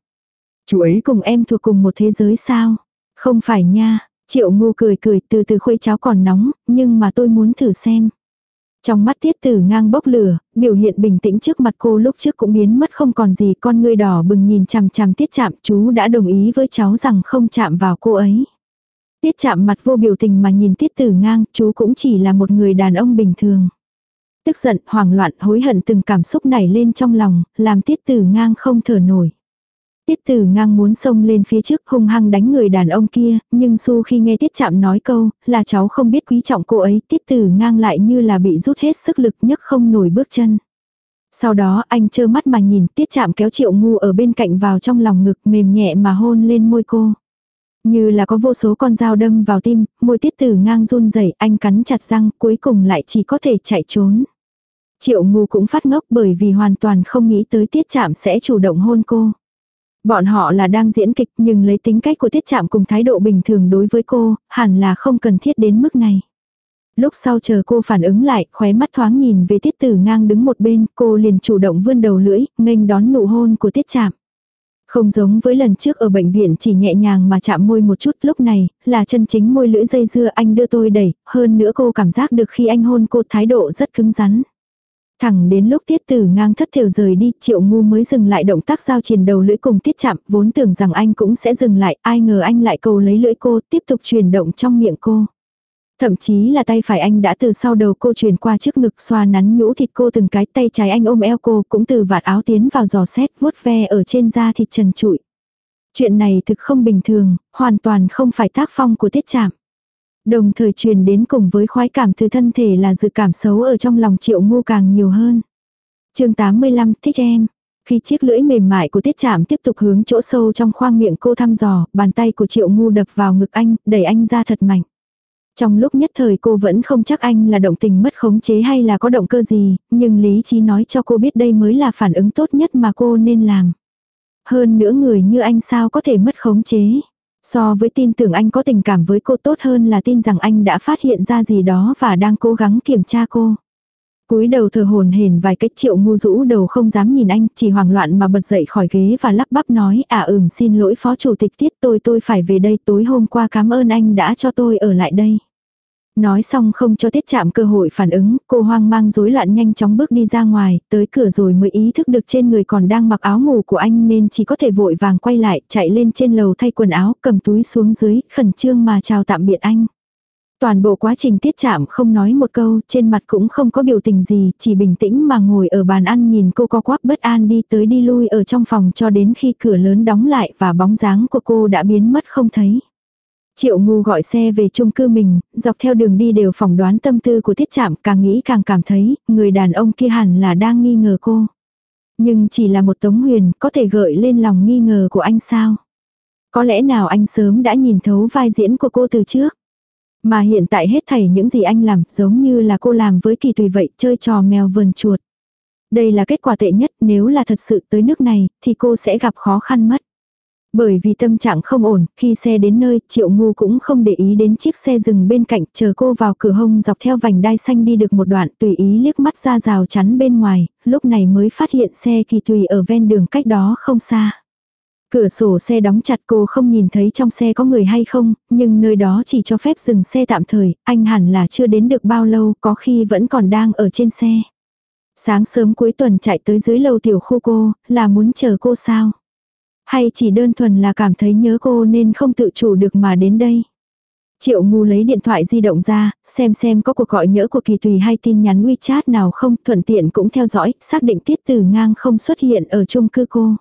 Chú ấy cùng em thuộc cùng một thế giới sao? Không phải nha, triệu ngu cười cười từ từ khuấy cháo còn nóng, nhưng mà tôi muốn thử xem. Trong mắt tiết tử ngang bốc lửa, biểu hiện bình tĩnh trước mặt cô lúc trước cũng biến mất không còn gì con ngươi đỏ bừng nhìn chằm chằm tiết chạm chú đã đồng ý với cháu rằng không chạm vào cô ấy. Tiết chạm mặt vô biểu tình mà nhìn tiết tử ngang chú cũng chỉ là một người đàn ông bình thường. Tức giận, hoảng loạn, hối hận từng cảm xúc nảy lên trong lòng, làm tiết tử ngang không thở nổi. Tiết tử ngang muốn xông lên phía trước hung hăng đánh người đàn ông kia, nhưng su khi nghe tiết chạm nói câu, là cháu không biết quý trọng cô ấy, tiết tử ngang lại như là bị rút hết sức lực nhấc không nổi bước chân. Sau đó anh trơ mắt mà nhìn tiết chạm kéo triệu ngu ở bên cạnh vào trong lòng ngực mềm nhẹ mà hôn lên môi cô. Như là có vô số con dao đâm vào tim, môi tiết tử ngang run rẩy anh cắn chặt răng cuối cùng lại chỉ có thể chạy trốn. Triệu ngu cũng phát ngốc bởi vì hoàn toàn không nghĩ tới tiết chạm sẽ chủ động hôn cô. Bọn họ là đang diễn kịch nhưng lấy tính cách của tiết chạm cùng thái độ bình thường đối với cô, hẳn là không cần thiết đến mức này. Lúc sau chờ cô phản ứng lại, khóe mắt thoáng nhìn về tiết tử ngang đứng một bên, cô liền chủ động vươn đầu lưỡi, nghênh đón nụ hôn của tiết chạm. Không giống với lần trước ở bệnh viện chỉ nhẹ nhàng mà chạm môi một chút lúc này, là chân chính môi lưỡi dây dưa anh đưa tôi đẩy, hơn nữa cô cảm giác được khi anh hôn cô thái độ rất cứng rắn. Thẳng đến lúc tiết tử ngang thất thiểu rời đi, triệu ngu mới dừng lại động tác giao truyền đầu lưỡi cùng tiết chạm, vốn tưởng rằng anh cũng sẽ dừng lại, ai ngờ anh lại cầu lấy lưỡi cô, tiếp tục truyền động trong miệng cô. Thậm chí là tay phải anh đã từ sau đầu cô truyền qua trước ngực xoa nắn nhũ thịt cô từng cái tay trái anh ôm eo cô cũng từ vạt áo tiến vào giò xét vuốt ve ở trên da thịt trần trụi. Chuyện này thực không bình thường, hoàn toàn không phải tác phong của tiết chạm. Đồng thời truyền đến cùng với khoái cảm từ thân thể là dự cảm xấu ở trong lòng triệu ngu càng nhiều hơn. chương 85 thích em. Khi chiếc lưỡi mềm mại của tiết chạm tiếp tục hướng chỗ sâu trong khoang miệng cô thăm dò, bàn tay của triệu ngu đập vào ngực anh, đẩy anh ra thật mạnh. Trong lúc nhất thời cô vẫn không chắc anh là động tình mất khống chế hay là có động cơ gì, nhưng lý trí nói cho cô biết đây mới là phản ứng tốt nhất mà cô nên làm. Hơn nữa người như anh sao có thể mất khống chế. So với tin tưởng anh có tình cảm với cô tốt hơn là tin rằng anh đã phát hiện ra gì đó và đang cố gắng kiểm tra cô. cúi đầu thờ hồn hển vài cách triệu ngu rũ đầu không dám nhìn anh, chỉ hoảng loạn mà bật dậy khỏi ghế và lắp bắp nói à ừm xin lỗi phó chủ tịch tiết tôi tôi phải về đây tối hôm qua cảm ơn anh đã cho tôi ở lại đây. Nói xong không cho tiết chạm cơ hội phản ứng, cô hoang mang rối loạn nhanh chóng bước đi ra ngoài, tới cửa rồi mới ý thức được trên người còn đang mặc áo ngủ của anh nên chỉ có thể vội vàng quay lại, chạy lên trên lầu thay quần áo, cầm túi xuống dưới, khẩn trương mà chào tạm biệt anh. Toàn bộ quá trình tiết chạm không nói một câu, trên mặt cũng không có biểu tình gì, chỉ bình tĩnh mà ngồi ở bàn ăn nhìn cô co quắp bất an đi tới đi lui ở trong phòng cho đến khi cửa lớn đóng lại và bóng dáng của cô đã biến mất không thấy. Triệu ngu gọi xe về chung cư mình, dọc theo đường đi đều phỏng đoán tâm tư của Thiết chạm càng nghĩ càng cảm thấy, người đàn ông kia hẳn là đang nghi ngờ cô. Nhưng chỉ là một tống huyền, có thể gợi lên lòng nghi ngờ của anh sao? Có lẽ nào anh sớm đã nhìn thấu vai diễn của cô từ trước? Mà hiện tại hết thảy những gì anh làm giống như là cô làm với kỳ tùy vậy, chơi trò mèo vườn chuột. Đây là kết quả tệ nhất, nếu là thật sự tới nước này, thì cô sẽ gặp khó khăn mất. Bởi vì tâm trạng không ổn, khi xe đến nơi, triệu ngu cũng không để ý đến chiếc xe dừng bên cạnh, chờ cô vào cửa hông dọc theo vành đai xanh đi được một đoạn, tùy ý liếc mắt ra rào chắn bên ngoài, lúc này mới phát hiện xe kỳ tùy ở ven đường cách đó không xa. Cửa sổ xe đóng chặt cô không nhìn thấy trong xe có người hay không, nhưng nơi đó chỉ cho phép dừng xe tạm thời, anh hẳn là chưa đến được bao lâu, có khi vẫn còn đang ở trên xe. Sáng sớm cuối tuần chạy tới dưới lầu tiểu khu cô, là muốn chờ cô sao? Hay chỉ đơn thuần là cảm thấy nhớ cô nên không tự chủ được mà đến đây. Triệu ngu lấy điện thoại di động ra, xem xem có cuộc gọi nhớ của kỳ tùy hay tin nhắn WeChat nào không, thuận tiện cũng theo dõi, xác định tiết từ ngang không xuất hiện ở chung cư cô.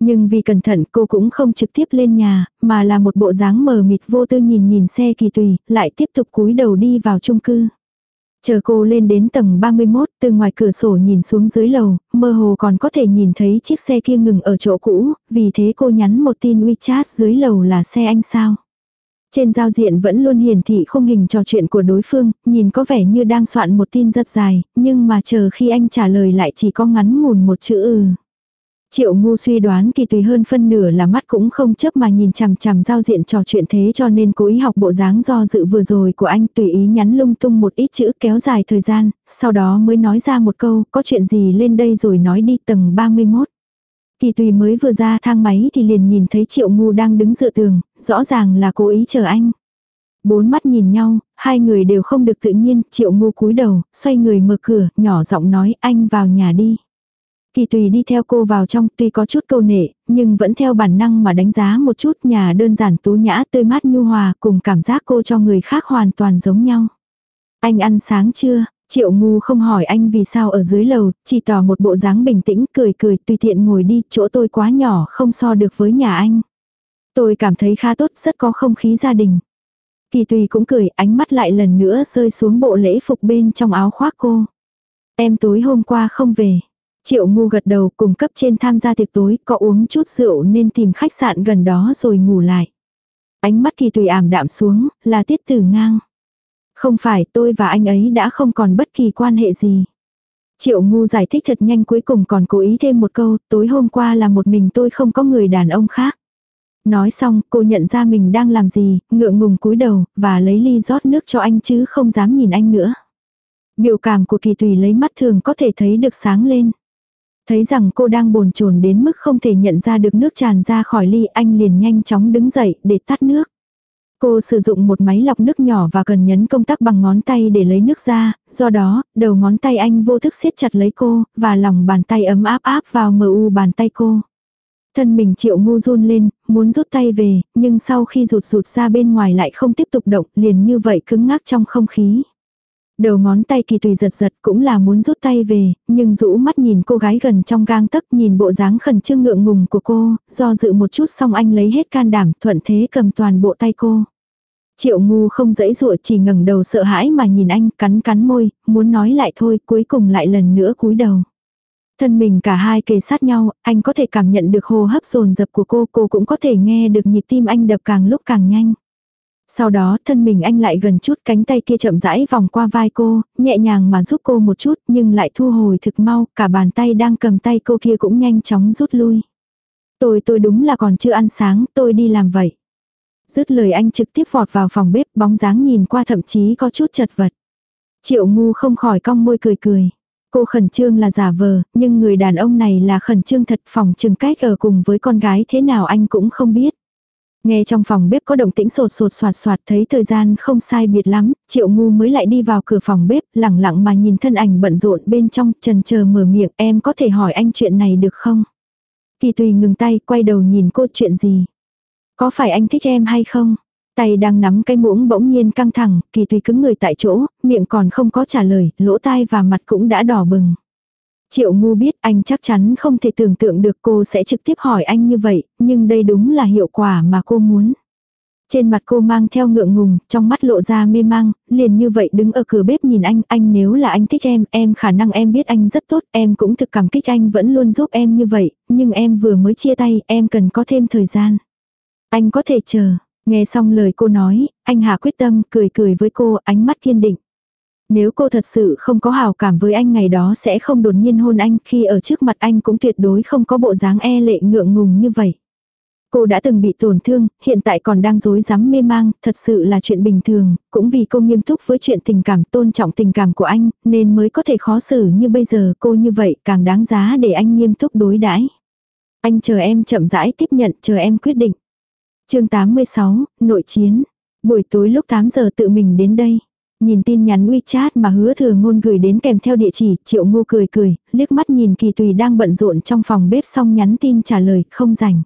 Nhưng vì cẩn thận cô cũng không trực tiếp lên nhà, mà là một bộ dáng mờ mịt vô tư nhìn nhìn xe kỳ tùy, lại tiếp tục cúi đầu đi vào chung cư. Chờ cô lên đến tầng 31, từ ngoài cửa sổ nhìn xuống dưới lầu, mơ hồ còn có thể nhìn thấy chiếc xe kia ngừng ở chỗ cũ, vì thế cô nhắn một tin WeChat dưới lầu là xe anh sao. Trên giao diện vẫn luôn hiển thị không hình trò chuyện của đối phương, nhìn có vẻ như đang soạn một tin rất dài, nhưng mà chờ khi anh trả lời lại chỉ có ngắn ngủn một chữ ừ. Triệu ngu suy đoán kỳ tùy hơn phân nửa là mắt cũng không chấp mà nhìn chằm chằm giao diện trò chuyện thế cho nên cố ý học bộ dáng do dự vừa rồi của anh tùy ý nhắn lung tung một ít chữ kéo dài thời gian, sau đó mới nói ra một câu, có chuyện gì lên đây rồi nói đi tầng 31. Kỳ tùy mới vừa ra thang máy thì liền nhìn thấy triệu ngu đang đứng dựa tường, rõ ràng là cố ý chờ anh. Bốn mắt nhìn nhau, hai người đều không được tự nhiên, triệu ngu cúi đầu, xoay người mở cửa, nhỏ giọng nói anh vào nhà đi. Kỳ tùy đi theo cô vào trong tuy có chút câu nệ, nhưng vẫn theo bản năng mà đánh giá một chút nhà đơn giản tú nhã tươi mát nhu hòa cùng cảm giác cô cho người khác hoàn toàn giống nhau. Anh ăn sáng chưa? Triệu ngu không hỏi anh vì sao ở dưới lầu, chỉ tỏ một bộ dáng bình tĩnh cười cười tùy tiện ngồi đi, chỗ tôi quá nhỏ không so được với nhà anh. Tôi cảm thấy khá tốt, rất có không khí gia đình. Kỳ tùy cũng cười, ánh mắt lại lần nữa rơi xuống bộ lễ phục bên trong áo khoác cô. Em tối hôm qua không về. Triệu ngu gật đầu cùng cấp trên tham gia tiệc tối, có uống chút rượu nên tìm khách sạn gần đó rồi ngủ lại. Ánh mắt kỳ tùy ảm đạm xuống, là tiết tử ngang. Không phải tôi và anh ấy đã không còn bất kỳ quan hệ gì. Triệu ngu giải thích thật nhanh cuối cùng còn cố ý thêm một câu, tối hôm qua là một mình tôi không có người đàn ông khác. Nói xong, cô nhận ra mình đang làm gì, ngượng ngùng cúi đầu, và lấy ly rót nước cho anh chứ không dám nhìn anh nữa. Biểu cảm của kỳ tùy lấy mắt thường có thể thấy được sáng lên. Thấy rằng cô đang bồn chồn đến mức không thể nhận ra được nước tràn ra khỏi ly anh liền nhanh chóng đứng dậy để tắt nước. Cô sử dụng một máy lọc nước nhỏ và cần nhấn công tắc bằng ngón tay để lấy nước ra, do đó, đầu ngón tay anh vô thức siết chặt lấy cô, và lòng bàn tay ấm áp áp vào mờ u bàn tay cô. Thân mình triệu ngu run lên, muốn rút tay về, nhưng sau khi rụt rụt ra bên ngoài lại không tiếp tục động, liền như vậy cứng ngắc trong không khí. Đầu ngón tay kỳ tùy giật giật cũng là muốn rút tay về, nhưng rũ mắt nhìn cô gái gần trong gang tấc nhìn bộ dáng khẩn trương ngượng ngùng của cô, do dự một chút xong anh lấy hết can đảm thuận thế cầm toàn bộ tay cô. Triệu ngu không dãy dụa chỉ ngẩng đầu sợ hãi mà nhìn anh cắn cắn môi, muốn nói lại thôi cuối cùng lại lần nữa cúi đầu. Thân mình cả hai kề sát nhau, anh có thể cảm nhận được hô hấp dồn dập của cô, cô cũng có thể nghe được nhịp tim anh đập càng lúc càng nhanh. Sau đó thân mình anh lại gần chút cánh tay kia chậm rãi vòng qua vai cô, nhẹ nhàng mà giúp cô một chút nhưng lại thu hồi thực mau, cả bàn tay đang cầm tay cô kia cũng nhanh chóng rút lui. Tôi tôi đúng là còn chưa ăn sáng, tôi đi làm vậy. Dứt lời anh trực tiếp vọt vào phòng bếp bóng dáng nhìn qua thậm chí có chút chật vật. Triệu ngu không khỏi cong môi cười cười. Cô khẩn trương là giả vờ, nhưng người đàn ông này là khẩn trương thật phòng trừng cách ở cùng với con gái thế nào anh cũng không biết. Nghe trong phòng bếp có động tĩnh sột sột soạt soạt thấy thời gian không sai biệt lắm, triệu ngu mới lại đi vào cửa phòng bếp, lẳng lặng mà nhìn thân ảnh bận rộn bên trong, trần chờ mở miệng em có thể hỏi anh chuyện này được không? Kỳ tùy ngừng tay, quay đầu nhìn cô chuyện gì? Có phải anh thích em hay không? Tay đang nắm cái muỗng bỗng nhiên căng thẳng, kỳ tùy cứng người tại chỗ, miệng còn không có trả lời, lỗ tai và mặt cũng đã đỏ bừng. Triệu ngu biết anh chắc chắn không thể tưởng tượng được cô sẽ trực tiếp hỏi anh như vậy, nhưng đây đúng là hiệu quả mà cô muốn. Trên mặt cô mang theo ngượng ngùng, trong mắt lộ ra mê mang, liền như vậy đứng ở cửa bếp nhìn anh, anh nếu là anh thích em, em khả năng em biết anh rất tốt, em cũng thực cảm kích anh vẫn luôn giúp em như vậy, nhưng em vừa mới chia tay, em cần có thêm thời gian. Anh có thể chờ, nghe xong lời cô nói, anh hạ quyết tâm, cười cười với cô, ánh mắt kiên định. Nếu cô thật sự không có hào cảm với anh ngày đó sẽ không đột nhiên hôn anh khi ở trước mặt anh cũng tuyệt đối không có bộ dáng e lệ ngượng ngùng như vậy. Cô đã từng bị tổn thương, hiện tại còn đang dối rắm mê mang, thật sự là chuyện bình thường, cũng vì cô nghiêm túc với chuyện tình cảm tôn trọng tình cảm của anh, nên mới có thể khó xử như bây giờ cô như vậy càng đáng giá để anh nghiêm túc đối đãi. Anh chờ em chậm rãi tiếp nhận, chờ em quyết định. chương 86, Nội chiến. Buổi tối lúc 8 giờ tự mình đến đây. Nhìn tin nhắn WeChat mà hứa thừa ngôn gửi đến kèm theo địa chỉ, triệu ngô cười cười, liếc mắt nhìn kỳ tùy đang bận rộn trong phòng bếp xong nhắn tin trả lời, không rảnh.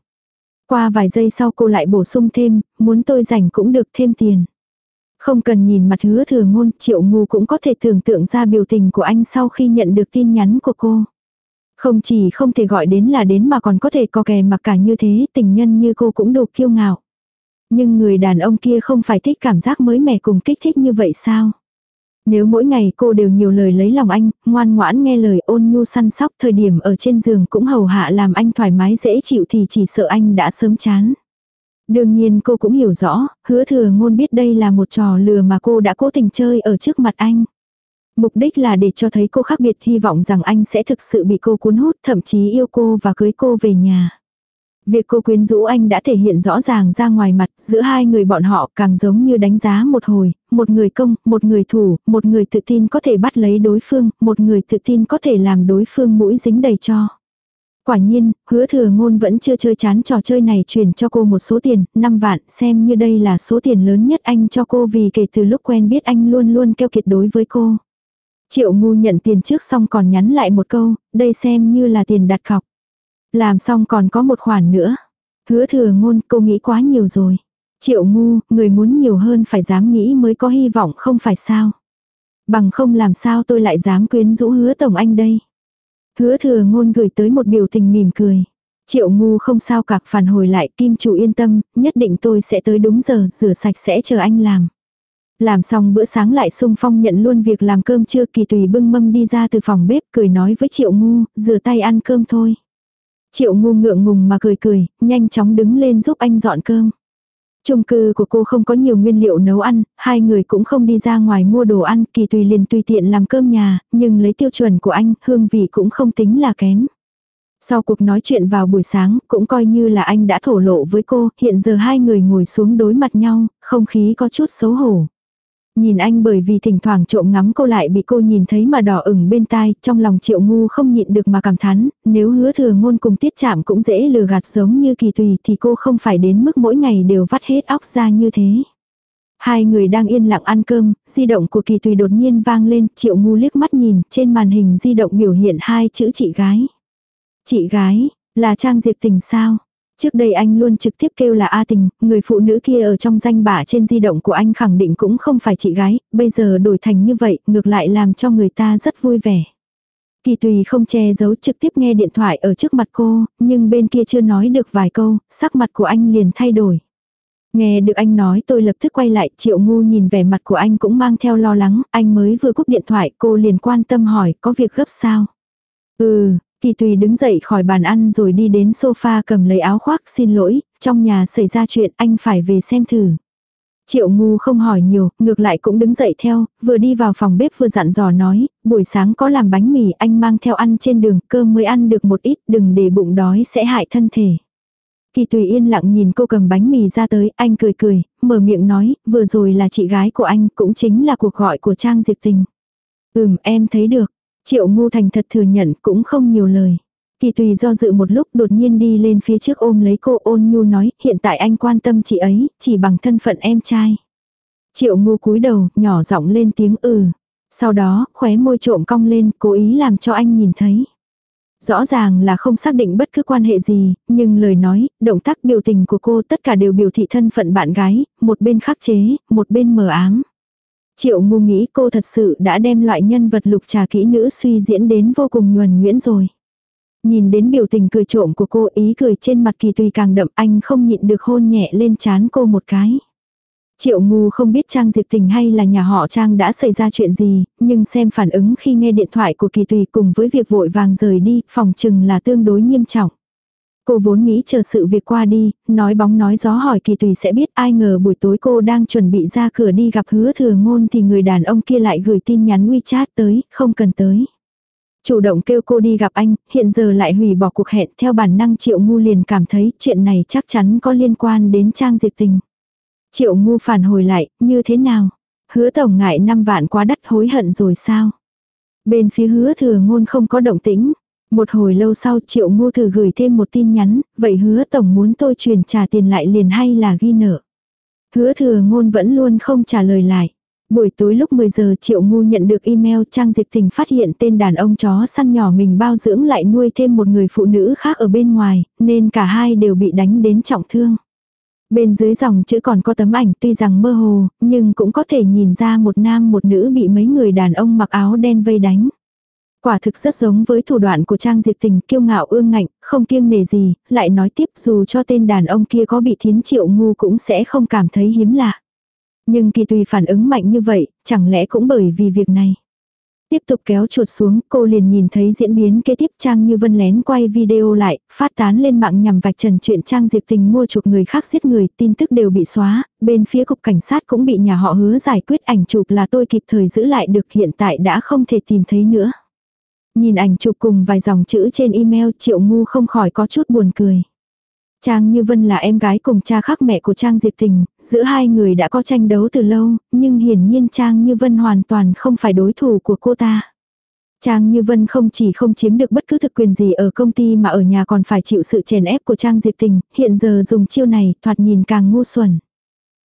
Qua vài giây sau cô lại bổ sung thêm, muốn tôi rảnh cũng được thêm tiền. Không cần nhìn mặt hứa thừa ngôn, triệu ngu cũng có thể tưởng tượng ra biểu tình của anh sau khi nhận được tin nhắn của cô. Không chỉ không thể gọi đến là đến mà còn có thể co kè mặc cả như thế, tình nhân như cô cũng đủ kiêu ngạo. Nhưng người đàn ông kia không phải thích cảm giác mới mẻ cùng kích thích như vậy sao? Nếu mỗi ngày cô đều nhiều lời lấy lòng anh, ngoan ngoãn nghe lời ôn nhu săn sóc thời điểm ở trên giường cũng hầu hạ làm anh thoải mái dễ chịu thì chỉ sợ anh đã sớm chán. Đương nhiên cô cũng hiểu rõ, hứa thừa ngôn biết đây là một trò lừa mà cô đã cố tình chơi ở trước mặt anh. Mục đích là để cho thấy cô khác biệt hy vọng rằng anh sẽ thực sự bị cô cuốn hút thậm chí yêu cô và cưới cô về nhà. Việc cô quyến rũ anh đã thể hiện rõ ràng ra ngoài mặt, giữa hai người bọn họ càng giống như đánh giá một hồi, một người công, một người thủ, một người tự tin có thể bắt lấy đối phương, một người tự tin có thể làm đối phương mũi dính đầy cho. Quả nhiên, hứa thừa ngôn vẫn chưa chơi chán trò chơi này chuyển cho cô một số tiền, 5 vạn, xem như đây là số tiền lớn nhất anh cho cô vì kể từ lúc quen biết anh luôn luôn keo kiệt đối với cô. Triệu ngu nhận tiền trước xong còn nhắn lại một câu, đây xem như là tiền đặt cọc. Làm xong còn có một khoản nữa. Hứa thừa ngôn cô nghĩ quá nhiều rồi. Triệu ngu, người muốn nhiều hơn phải dám nghĩ mới có hy vọng không phải sao. Bằng không làm sao tôi lại dám quyến rũ hứa tổng anh đây. Hứa thừa ngôn gửi tới một biểu tình mỉm cười. Triệu ngu không sao cả phản hồi lại kim chủ yên tâm, nhất định tôi sẽ tới đúng giờ, rửa sạch sẽ chờ anh làm. Làm xong bữa sáng lại sung phong nhận luôn việc làm cơm trưa kỳ tùy bưng mâm đi ra từ phòng bếp cười nói với triệu ngu, rửa tay ăn cơm thôi. Triệu ngu ngượng ngùng mà cười cười, nhanh chóng đứng lên giúp anh dọn cơm. Trung cư của cô không có nhiều nguyên liệu nấu ăn, hai người cũng không đi ra ngoài mua đồ ăn, kỳ tùy liền tùy tiện làm cơm nhà, nhưng lấy tiêu chuẩn của anh, hương vị cũng không tính là kém. Sau cuộc nói chuyện vào buổi sáng, cũng coi như là anh đã thổ lộ với cô, hiện giờ hai người ngồi xuống đối mặt nhau, không khí có chút xấu hổ. Nhìn anh bởi vì thỉnh thoảng trộm ngắm cô lại bị cô nhìn thấy mà đỏ ửng bên tai, trong lòng triệu ngu không nhịn được mà cảm thán, nếu hứa thừa ngôn cùng tiết chạm cũng dễ lừa gạt giống như kỳ tùy thì cô không phải đến mức mỗi ngày đều vắt hết óc ra như thế. Hai người đang yên lặng ăn cơm, di động của kỳ tùy đột nhiên vang lên, triệu ngu liếc mắt nhìn, trên màn hình di động biểu hiện hai chữ chị gái. Chị gái, Là Trang Diệp Tình sao? Trước đây anh luôn trực tiếp kêu là A Tình, người phụ nữ kia ở trong danh bả trên di động của anh khẳng định cũng không phải chị gái, bây giờ đổi thành như vậy, ngược lại làm cho người ta rất vui vẻ. Kỳ tùy không che giấu trực tiếp nghe điện thoại ở trước mặt cô, nhưng bên kia chưa nói được vài câu, sắc mặt của anh liền thay đổi. Nghe được anh nói tôi lập tức quay lại, triệu ngu nhìn vẻ mặt của anh cũng mang theo lo lắng, anh mới vừa cúp điện thoại, cô liền quan tâm hỏi, có việc gấp sao? Ừ, kỳ tùy đứng dậy khỏi bàn ăn rồi đi đến sofa cầm lấy áo khoác, xin lỗi, trong nhà xảy ra chuyện anh phải về xem thử. Triệu ngu không hỏi nhiều, ngược lại cũng đứng dậy theo, vừa đi vào phòng bếp vừa dặn dò nói, buổi sáng có làm bánh mì anh mang theo ăn trên đường, cơm mới ăn được một ít, đừng để bụng đói sẽ hại thân thể. Kỳ tùy yên lặng nhìn cô cầm bánh mì ra tới, anh cười cười, mở miệng nói, vừa rồi là chị gái của anh, cũng chính là cuộc gọi của Trang Diệp Tình. Ừm, em thấy được. Triệu ngu thành thật thừa nhận cũng không nhiều lời. Kỳ tùy do dự một lúc đột nhiên đi lên phía trước ôm lấy cô ôn nhu nói, hiện tại anh quan tâm chị ấy, chỉ bằng thân phận em trai. Triệu ngu cúi đầu, nhỏ giọng lên tiếng ừ. Sau đó, khóe môi trộm cong lên, cố ý làm cho anh nhìn thấy. Rõ ràng là không xác định bất cứ quan hệ gì, nhưng lời nói, động tác biểu tình của cô tất cả đều biểu thị thân phận bạn gái, một bên khắc chế, một bên mờ ám. Triệu ngu nghĩ cô thật sự đã đem loại nhân vật lục trà kỹ nữ suy diễn đến vô cùng nhuần nhuyễn rồi. Nhìn đến biểu tình cười trộm của cô ý cười trên mặt kỳ tùy càng đậm anh không nhịn được hôn nhẹ lên chán cô một cái. Triệu ngu không biết Trang Diệp Tình hay là nhà họ Trang đã xảy ra chuyện gì, nhưng xem phản ứng khi nghe điện thoại của Kỳ Tùy cùng với việc vội vàng rời đi, phòng chừng là tương đối nghiêm trọng. Cô vốn nghĩ chờ sự việc qua đi, nói bóng nói gió hỏi Kỳ Tùy sẽ biết ai ngờ buổi tối cô đang chuẩn bị ra cửa đi gặp hứa thừa ngôn thì người đàn ông kia lại gửi tin nhắn WeChat tới, không cần tới. Chủ động kêu cô đi gặp anh, hiện giờ lại hủy bỏ cuộc hẹn theo bản năng Triệu Ngu liền cảm thấy chuyện này chắc chắn có liên quan đến Trang Diệp Tình. Triệu Ngu phản hồi lại, như thế nào? Hứa tổng ngại 5 vạn quá đắt hối hận rồi sao? Bên phía hứa thừa ngôn không có động tĩnh. Một hồi lâu sau Triệu Ngu thử gửi thêm một tin nhắn, vậy hứa tổng muốn tôi truyền trả tiền lại liền hay là ghi nợ? Hứa thừa ngôn vẫn luôn không trả lời lại. Buổi tối lúc 10 giờ Triệu Ngu nhận được email Trang Diệp Tình phát hiện tên đàn ông chó săn nhỏ mình bao dưỡng lại nuôi thêm một người phụ nữ khác ở bên ngoài, nên cả hai đều bị đánh đến trọng thương. Bên dưới dòng chữ còn có tấm ảnh tuy rằng mơ hồ, nhưng cũng có thể nhìn ra một nam một nữ bị mấy người đàn ông mặc áo đen vây đánh. Quả thực rất giống với thủ đoạn của Trang Diệp Tình kiêu ngạo ương ngạnh, không kiêng nề gì, lại nói tiếp dù cho tên đàn ông kia có bị thiến triệu ngu cũng sẽ không cảm thấy hiếm lạ. Nhưng kỳ tùy phản ứng mạnh như vậy, chẳng lẽ cũng bởi vì việc này. Tiếp tục kéo chuột xuống, cô liền nhìn thấy diễn biến kế tiếp Trang Như Vân lén quay video lại, phát tán lên mạng nhằm vạch trần chuyện Trang Diệp Tình mua chuộc người khác giết người, tin tức đều bị xóa, bên phía cục cảnh sát cũng bị nhà họ hứa giải quyết ảnh chụp là tôi kịp thời giữ lại được hiện tại đã không thể tìm thấy nữa. Nhìn ảnh chụp cùng vài dòng chữ trên email Triệu Ngu không khỏi có chút buồn cười. Trang Như Vân là em gái cùng cha khác mẹ của Trang Diệp Tình, giữa hai người đã có tranh đấu từ lâu, nhưng hiển nhiên Trang Như Vân hoàn toàn không phải đối thủ của cô ta. Trang Như Vân không chỉ không chiếm được bất cứ thực quyền gì ở công ty mà ở nhà còn phải chịu sự chèn ép của Trang Diệp Tình, hiện giờ dùng chiêu này thoạt nhìn càng ngu xuẩn.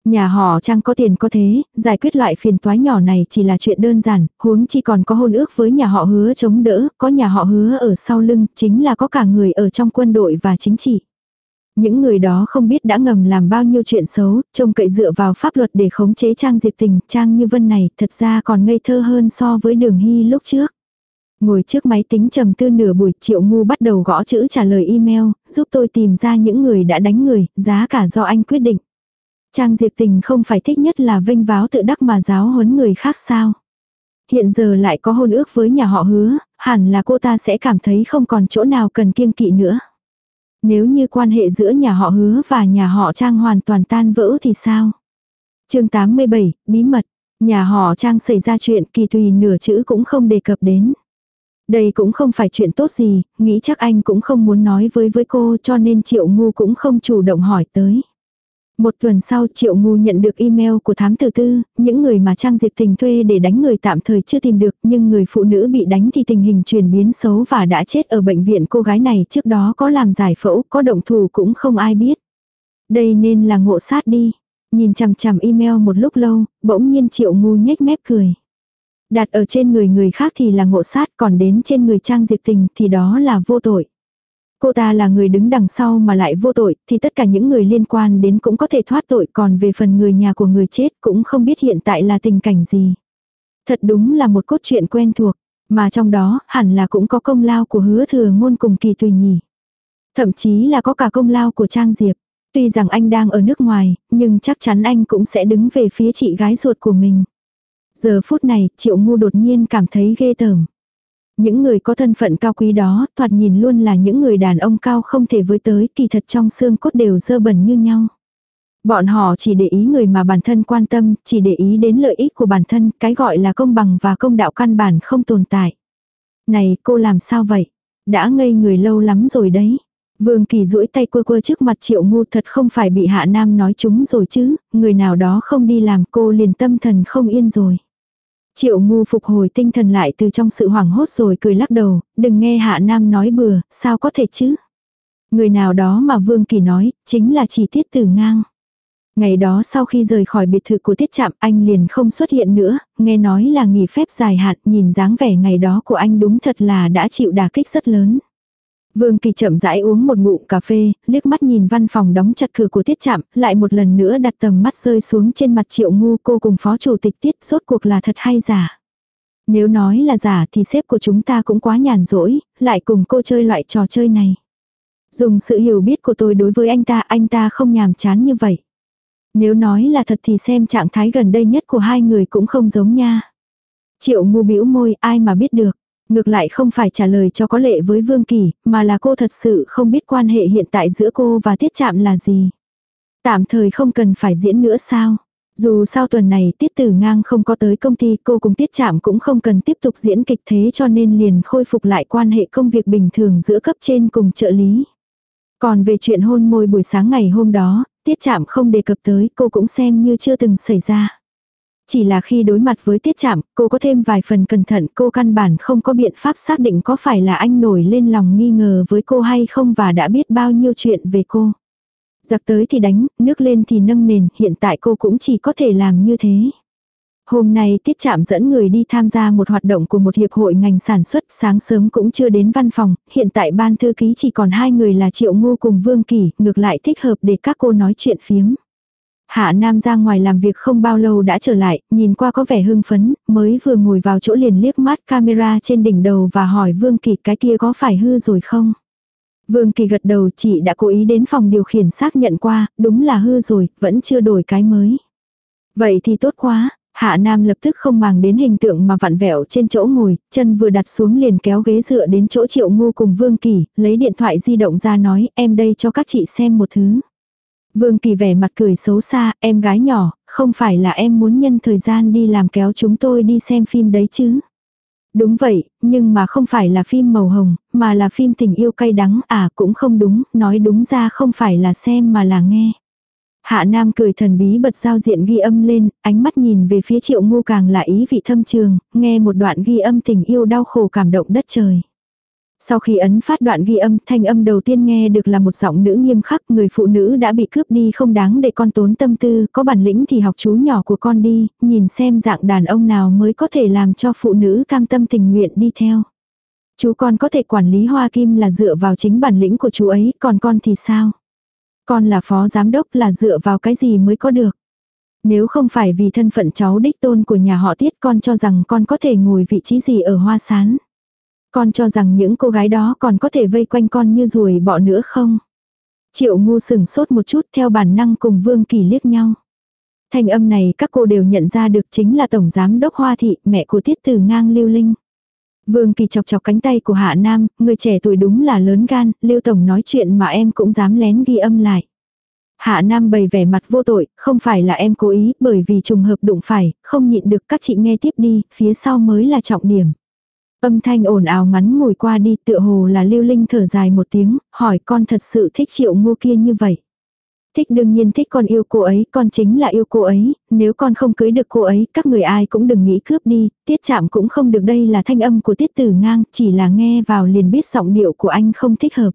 Nhà họ Trang có tiền có thế, giải quyết loại phiền toái nhỏ này chỉ là chuyện đơn giản, huống chi còn có hôn ước với nhà họ hứa chống đỡ, có nhà họ hứa ở sau lưng, chính là có cả người ở trong quân đội và chính trị. Những người đó không biết đã ngầm làm bao nhiêu chuyện xấu, trông cậy dựa vào pháp luật để khống chế Trang diệt Tình, Trang Như Vân này thật ra còn ngây thơ hơn so với đường hy lúc trước. Ngồi trước máy tính trầm tư nửa buổi triệu ngu bắt đầu gõ chữ trả lời email, giúp tôi tìm ra những người đã đánh người, giá cả do anh quyết định. Trang Diệp Tình không phải thích nhất là vinh váo tự đắc mà giáo huấn người khác sao. Hiện giờ lại có hôn ước với nhà họ hứa, hẳn là cô ta sẽ cảm thấy không còn chỗ nào cần kiêng kỵ nữa. Nếu như quan hệ giữa nhà họ hứa và nhà họ Trang hoàn toàn tan vỡ thì sao? chương 87, bí mật. Nhà họ Trang xảy ra chuyện kỳ tùy nửa chữ cũng không đề cập đến. Đây cũng không phải chuyện tốt gì, nghĩ chắc anh cũng không muốn nói với với cô cho nên Triệu Ngu cũng không chủ động hỏi tới. Một tuần sau Triệu Ngu nhận được email của thám tử tư, những người mà Trang Diệp Tình thuê để đánh người tạm thời chưa tìm được, nhưng người phụ nữ bị đánh thì tình hình chuyển biến xấu và đã chết ở bệnh viện cô gái này trước đó có làm giải phẫu, có động thủ cũng không ai biết. Đây nên là ngộ sát đi. Nhìn chằm chằm email một lúc lâu, bỗng nhiên Triệu Ngu nhếch mép cười. Đặt ở trên người người khác thì là ngộ sát, còn đến trên người Trang Diệp Tình thì đó là vô tội. Cô ta là người đứng đằng sau mà lại vô tội, thì tất cả những người liên quan đến cũng có thể thoát tội, còn về phần người nhà của người chết cũng không biết hiện tại là tình cảnh gì. Thật đúng là một cốt truyện quen thuộc, mà trong đó hẳn là cũng có công lao của hứa thừa ngôn cùng kỳ tùy nhỉ. Thậm chí là có cả công lao của Trang Diệp. Tuy rằng anh đang ở nước ngoài, nhưng chắc chắn anh cũng sẽ đứng về phía chị gái ruột của mình. Giờ phút này, Triệu Ngu đột nhiên cảm thấy ghê tởm. Những người có thân phận cao quý đó, thoạt nhìn luôn là những người đàn ông cao không thể với tới, kỳ thật trong xương cốt đều dơ bẩn như nhau. Bọn họ chỉ để ý người mà bản thân quan tâm, chỉ để ý đến lợi ích của bản thân, cái gọi là công bằng và công đạo căn bản không tồn tại. Này, cô làm sao vậy? Đã ngây người lâu lắm rồi đấy. Vương Kỳ duỗi tay quơ quơ trước mặt Triệu Ngu thật không phải bị Hạ Nam nói chúng rồi chứ, người nào đó không đi làm cô liền tâm thần không yên rồi. Triệu Ngu phục hồi tinh thần lại từ trong sự hoảng hốt rồi cười lắc đầu, đừng nghe Hạ Nam nói bừa, sao có thể chứ. Người nào đó mà Vương Kỳ nói, chính là chỉ tiết tử ngang. Ngày đó sau khi rời khỏi biệt thự của tiết chạm anh liền không xuất hiện nữa, nghe nói là nghỉ phép dài hạn nhìn dáng vẻ ngày đó của anh đúng thật là đã chịu đả kích rất lớn. Vương Kỳ chậm rãi uống một ngụm cà phê, liếc mắt nhìn văn phòng đóng chặt cửa của tiết chạm, lại một lần nữa đặt tầm mắt rơi xuống trên mặt triệu ngu cô cùng phó chủ tịch tiết rốt cuộc là thật hay giả. Nếu nói là giả thì sếp của chúng ta cũng quá nhàn rỗi, lại cùng cô chơi loại trò chơi này. Dùng sự hiểu biết của tôi đối với anh ta, anh ta không nhàm chán như vậy. Nếu nói là thật thì xem trạng thái gần đây nhất của hai người cũng không giống nha. Triệu ngu bĩu môi ai mà biết được. Ngược lại không phải trả lời cho có lệ với Vương Kỳ, mà là cô thật sự không biết quan hệ hiện tại giữa cô và Tiết Trạm là gì. Tạm thời không cần phải diễn nữa sao. Dù sao tuần này Tiết Tử Ngang không có tới công ty cô cùng Tiết Trạm cũng không cần tiếp tục diễn kịch thế cho nên liền khôi phục lại quan hệ công việc bình thường giữa cấp trên cùng trợ lý. Còn về chuyện hôn môi buổi sáng ngày hôm đó, Tiết Trạm không đề cập tới cô cũng xem như chưa từng xảy ra. Chỉ là khi đối mặt với tiết chạm, cô có thêm vài phần cẩn thận, cô căn bản không có biện pháp xác định có phải là anh nổi lên lòng nghi ngờ với cô hay không và đã biết bao nhiêu chuyện về cô. Giặc tới thì đánh, nước lên thì nâng nền, hiện tại cô cũng chỉ có thể làm như thế. Hôm nay Tiết Trạm dẫn người đi tham gia một hoạt động của một hiệp hội ngành sản xuất sáng sớm cũng chưa đến văn phòng, hiện tại ban thư ký chỉ còn hai người là Triệu Ngô cùng Vương Kỳ, ngược lại thích hợp để các cô nói chuyện phiếm. Hạ Nam ra ngoài làm việc không bao lâu đã trở lại, nhìn qua có vẻ hưng phấn, mới vừa ngồi vào chỗ liền liếc mắt camera trên đỉnh đầu và hỏi Vương Kỳ cái kia có phải hư rồi không? Vương Kỳ gật đầu chị đã cố ý đến phòng điều khiển xác nhận qua, đúng là hư rồi, vẫn chưa đổi cái mới. Vậy thì tốt quá, Hạ Nam lập tức không màng đến hình tượng mà vặn vẹo trên chỗ ngồi, chân vừa đặt xuống liền kéo ghế dựa đến chỗ triệu ngu cùng Vương Kỳ, lấy điện thoại di động ra nói em đây cho các chị xem một thứ. Vương Kỳ vẻ mặt cười xấu xa, em gái nhỏ, không phải là em muốn nhân thời gian đi làm kéo chúng tôi đi xem phim đấy chứ. Đúng vậy, nhưng mà không phải là phim màu hồng, mà là phim tình yêu cay đắng à cũng không đúng, nói đúng ra không phải là xem mà là nghe. Hạ Nam cười thần bí bật giao diện ghi âm lên, ánh mắt nhìn về phía triệu ngu càng là ý vị thâm trường, nghe một đoạn ghi âm tình yêu đau khổ cảm động đất trời. Sau khi ấn phát đoạn ghi âm, thanh âm đầu tiên nghe được là một giọng nữ nghiêm khắc, người phụ nữ đã bị cướp đi không đáng để con tốn tâm tư, có bản lĩnh thì học chú nhỏ của con đi, nhìn xem dạng đàn ông nào mới có thể làm cho phụ nữ cam tâm tình nguyện đi theo. Chú con có thể quản lý Hoa Kim là dựa vào chính bản lĩnh của chú ấy, còn con thì sao? Con là phó giám đốc là dựa vào cái gì mới có được? Nếu không phải vì thân phận cháu đích tôn của nhà họ tiết con cho rằng con có thể ngồi vị trí gì ở hoa sán. Con cho rằng những cô gái đó còn có thể vây quanh con như ruồi bọ nữa không? Triệu ngu sừng sốt một chút theo bản năng cùng Vương Kỳ liếc nhau. Thanh âm này các cô đều nhận ra được chính là Tổng Giám Đốc Hoa Thị, mẹ của Tiết Tử Ngang Lưu Linh. Vương Kỳ chọc chọc cánh tay của Hạ Nam, người trẻ tuổi đúng là lớn gan, Lưu Tổng nói chuyện mà em cũng dám lén ghi âm lại. Hạ Nam bày vẻ mặt vô tội, không phải là em cố ý, bởi vì trùng hợp đụng phải, không nhịn được các chị nghe tiếp đi, phía sau mới là trọng điểm. Âm thanh ồn ào ngắn ngồi qua đi tựa hồ là lưu linh thở dài một tiếng, hỏi con thật sự thích triệu ngô kia như vậy. Thích đương nhiên thích con yêu cô ấy, con chính là yêu cô ấy, nếu con không cưới được cô ấy, các người ai cũng đừng nghĩ cướp đi, tiết chạm cũng không được đây là thanh âm của tiết tử ngang, chỉ là nghe vào liền biết giọng điệu của anh không thích hợp.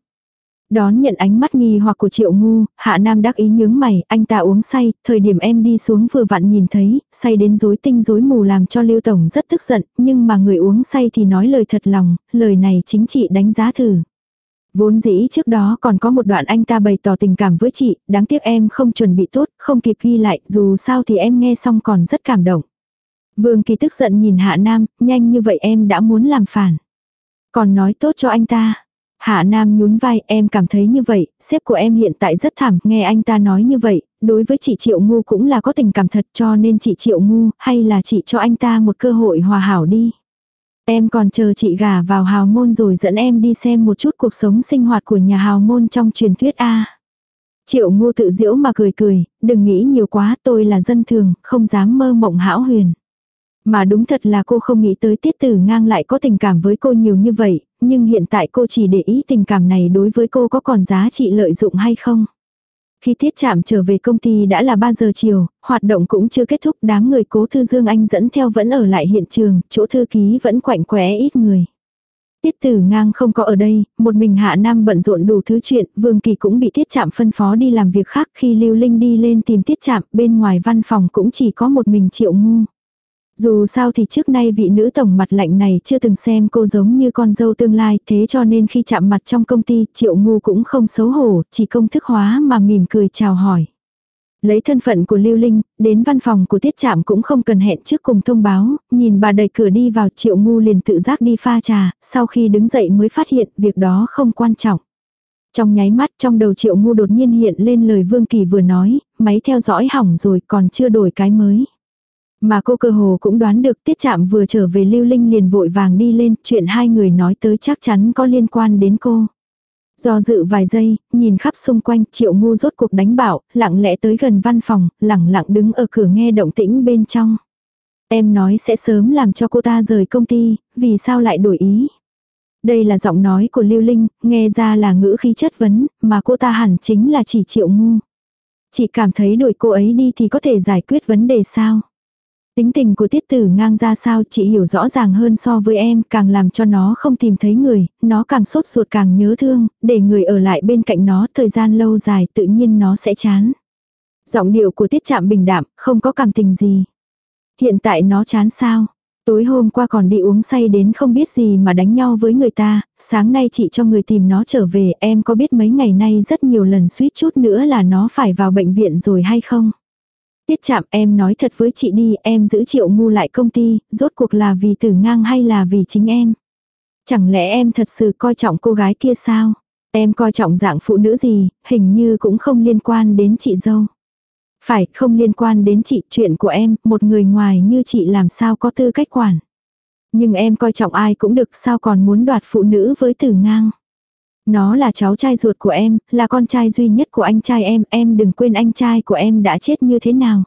Đón nhận ánh mắt nghi hoặc của triệu ngu, hạ nam đắc ý nhướng mày, anh ta uống say, thời điểm em đi xuống vừa vặn nhìn thấy, say đến rối tinh rối mù làm cho lưu tổng rất tức giận, nhưng mà người uống say thì nói lời thật lòng, lời này chính chị đánh giá thử. Vốn dĩ trước đó còn có một đoạn anh ta bày tỏ tình cảm với chị, đáng tiếc em không chuẩn bị tốt, không kịp ghi lại, dù sao thì em nghe xong còn rất cảm động. Vương Kỳ tức giận nhìn Hạ Nam, nhanh như vậy em đã muốn làm phản. Còn nói tốt cho anh ta. Hạ Nam nhún vai, em cảm thấy như vậy, sếp của em hiện tại rất thảm, nghe anh ta nói như vậy, đối với chị Triệu Ngu cũng là có tình cảm thật cho nên chị Triệu Ngu, hay là chị cho anh ta một cơ hội hòa hảo đi. Em còn chờ chị gả vào hào môn rồi dẫn em đi xem một chút cuộc sống sinh hoạt của nhà hào môn trong truyền thuyết A. Triệu Ngu tự diễu mà cười cười, đừng nghĩ nhiều quá tôi là dân thường, không dám mơ mộng hão huyền. Mà đúng thật là cô không nghĩ tới tiết tử ngang lại có tình cảm với cô nhiều như vậy, nhưng hiện tại cô chỉ để ý tình cảm này đối với cô có còn giá trị lợi dụng hay không. Khi tiết chạm trở về công ty đã là 3 giờ chiều, hoạt động cũng chưa kết thúc đám người cố thư Dương Anh dẫn theo vẫn ở lại hiện trường, chỗ thư ký vẫn quạnh quẽ ít người. Tiết tử ngang không có ở đây, một mình hạ nam bận rộn đủ thứ chuyện, vương kỳ cũng bị tiết chạm phân phó đi làm việc khác khi lưu linh đi lên tìm tiết chạm, bên ngoài văn phòng cũng chỉ có một mình triệu ngu. Dù sao thì trước nay vị nữ tổng mặt lạnh này chưa từng xem cô giống như con dâu tương lai, thế cho nên khi chạm mặt trong công ty, triệu ngu cũng không xấu hổ, chỉ công thức hóa mà mỉm cười chào hỏi. Lấy thân phận của Lưu Linh, đến văn phòng của tiết trạm cũng không cần hẹn trước cùng thông báo, nhìn bà đẩy cửa đi vào triệu ngu liền tự giác đi pha trà, sau khi đứng dậy mới phát hiện việc đó không quan trọng. Trong nháy mắt trong đầu triệu ngu đột nhiên hiện lên lời Vương Kỳ vừa nói, máy theo dõi hỏng rồi còn chưa đổi cái mới. Mà cô cơ hồ cũng đoán được tiết chạm vừa trở về lưu linh liền vội vàng đi lên, chuyện hai người nói tới chắc chắn có liên quan đến cô. Do dự vài giây, nhìn khắp xung quanh, triệu ngu rốt cuộc đánh bảo, lặng lẽ tới gần văn phòng, lặng lặng đứng ở cửa nghe động tĩnh bên trong. Em nói sẽ sớm làm cho cô ta rời công ty, vì sao lại đổi ý. Đây là giọng nói của Lưu Linh, nghe ra là ngữ khí chất vấn, mà cô ta hẳn chính là chỉ triệu ngu. Chỉ cảm thấy đuổi cô ấy đi thì có thể giải quyết vấn đề sao. Tính tình của tiết tử ngang ra sao chị hiểu rõ ràng hơn so với em, càng làm cho nó không tìm thấy người, nó càng sốt ruột càng nhớ thương, để người ở lại bên cạnh nó thời gian lâu dài tự nhiên nó sẽ chán. Giọng điệu của tiết chạm bình đạm, không có cảm tình gì. Hiện tại nó chán sao? Tối hôm qua còn đi uống say đến không biết gì mà đánh nhau với người ta, sáng nay chị cho người tìm nó trở về, em có biết mấy ngày nay rất nhiều lần suýt chút nữa là nó phải vào bệnh viện rồi hay không? Tiết chạm em nói thật với chị đi, em giữ triệu ngu lại công ty, rốt cuộc là vì tử ngang hay là vì chính em? Chẳng lẽ em thật sự coi trọng cô gái kia sao? Em coi trọng dạng phụ nữ gì, hình như cũng không liên quan đến chị dâu. Phải, không liên quan đến chị, chuyện của em, một người ngoài như chị làm sao có tư cách quản. Nhưng em coi trọng ai cũng được, sao còn muốn đoạt phụ nữ với tử ngang. Nó là cháu trai ruột của em, là con trai duy nhất của anh trai em, em đừng quên anh trai của em đã chết như thế nào.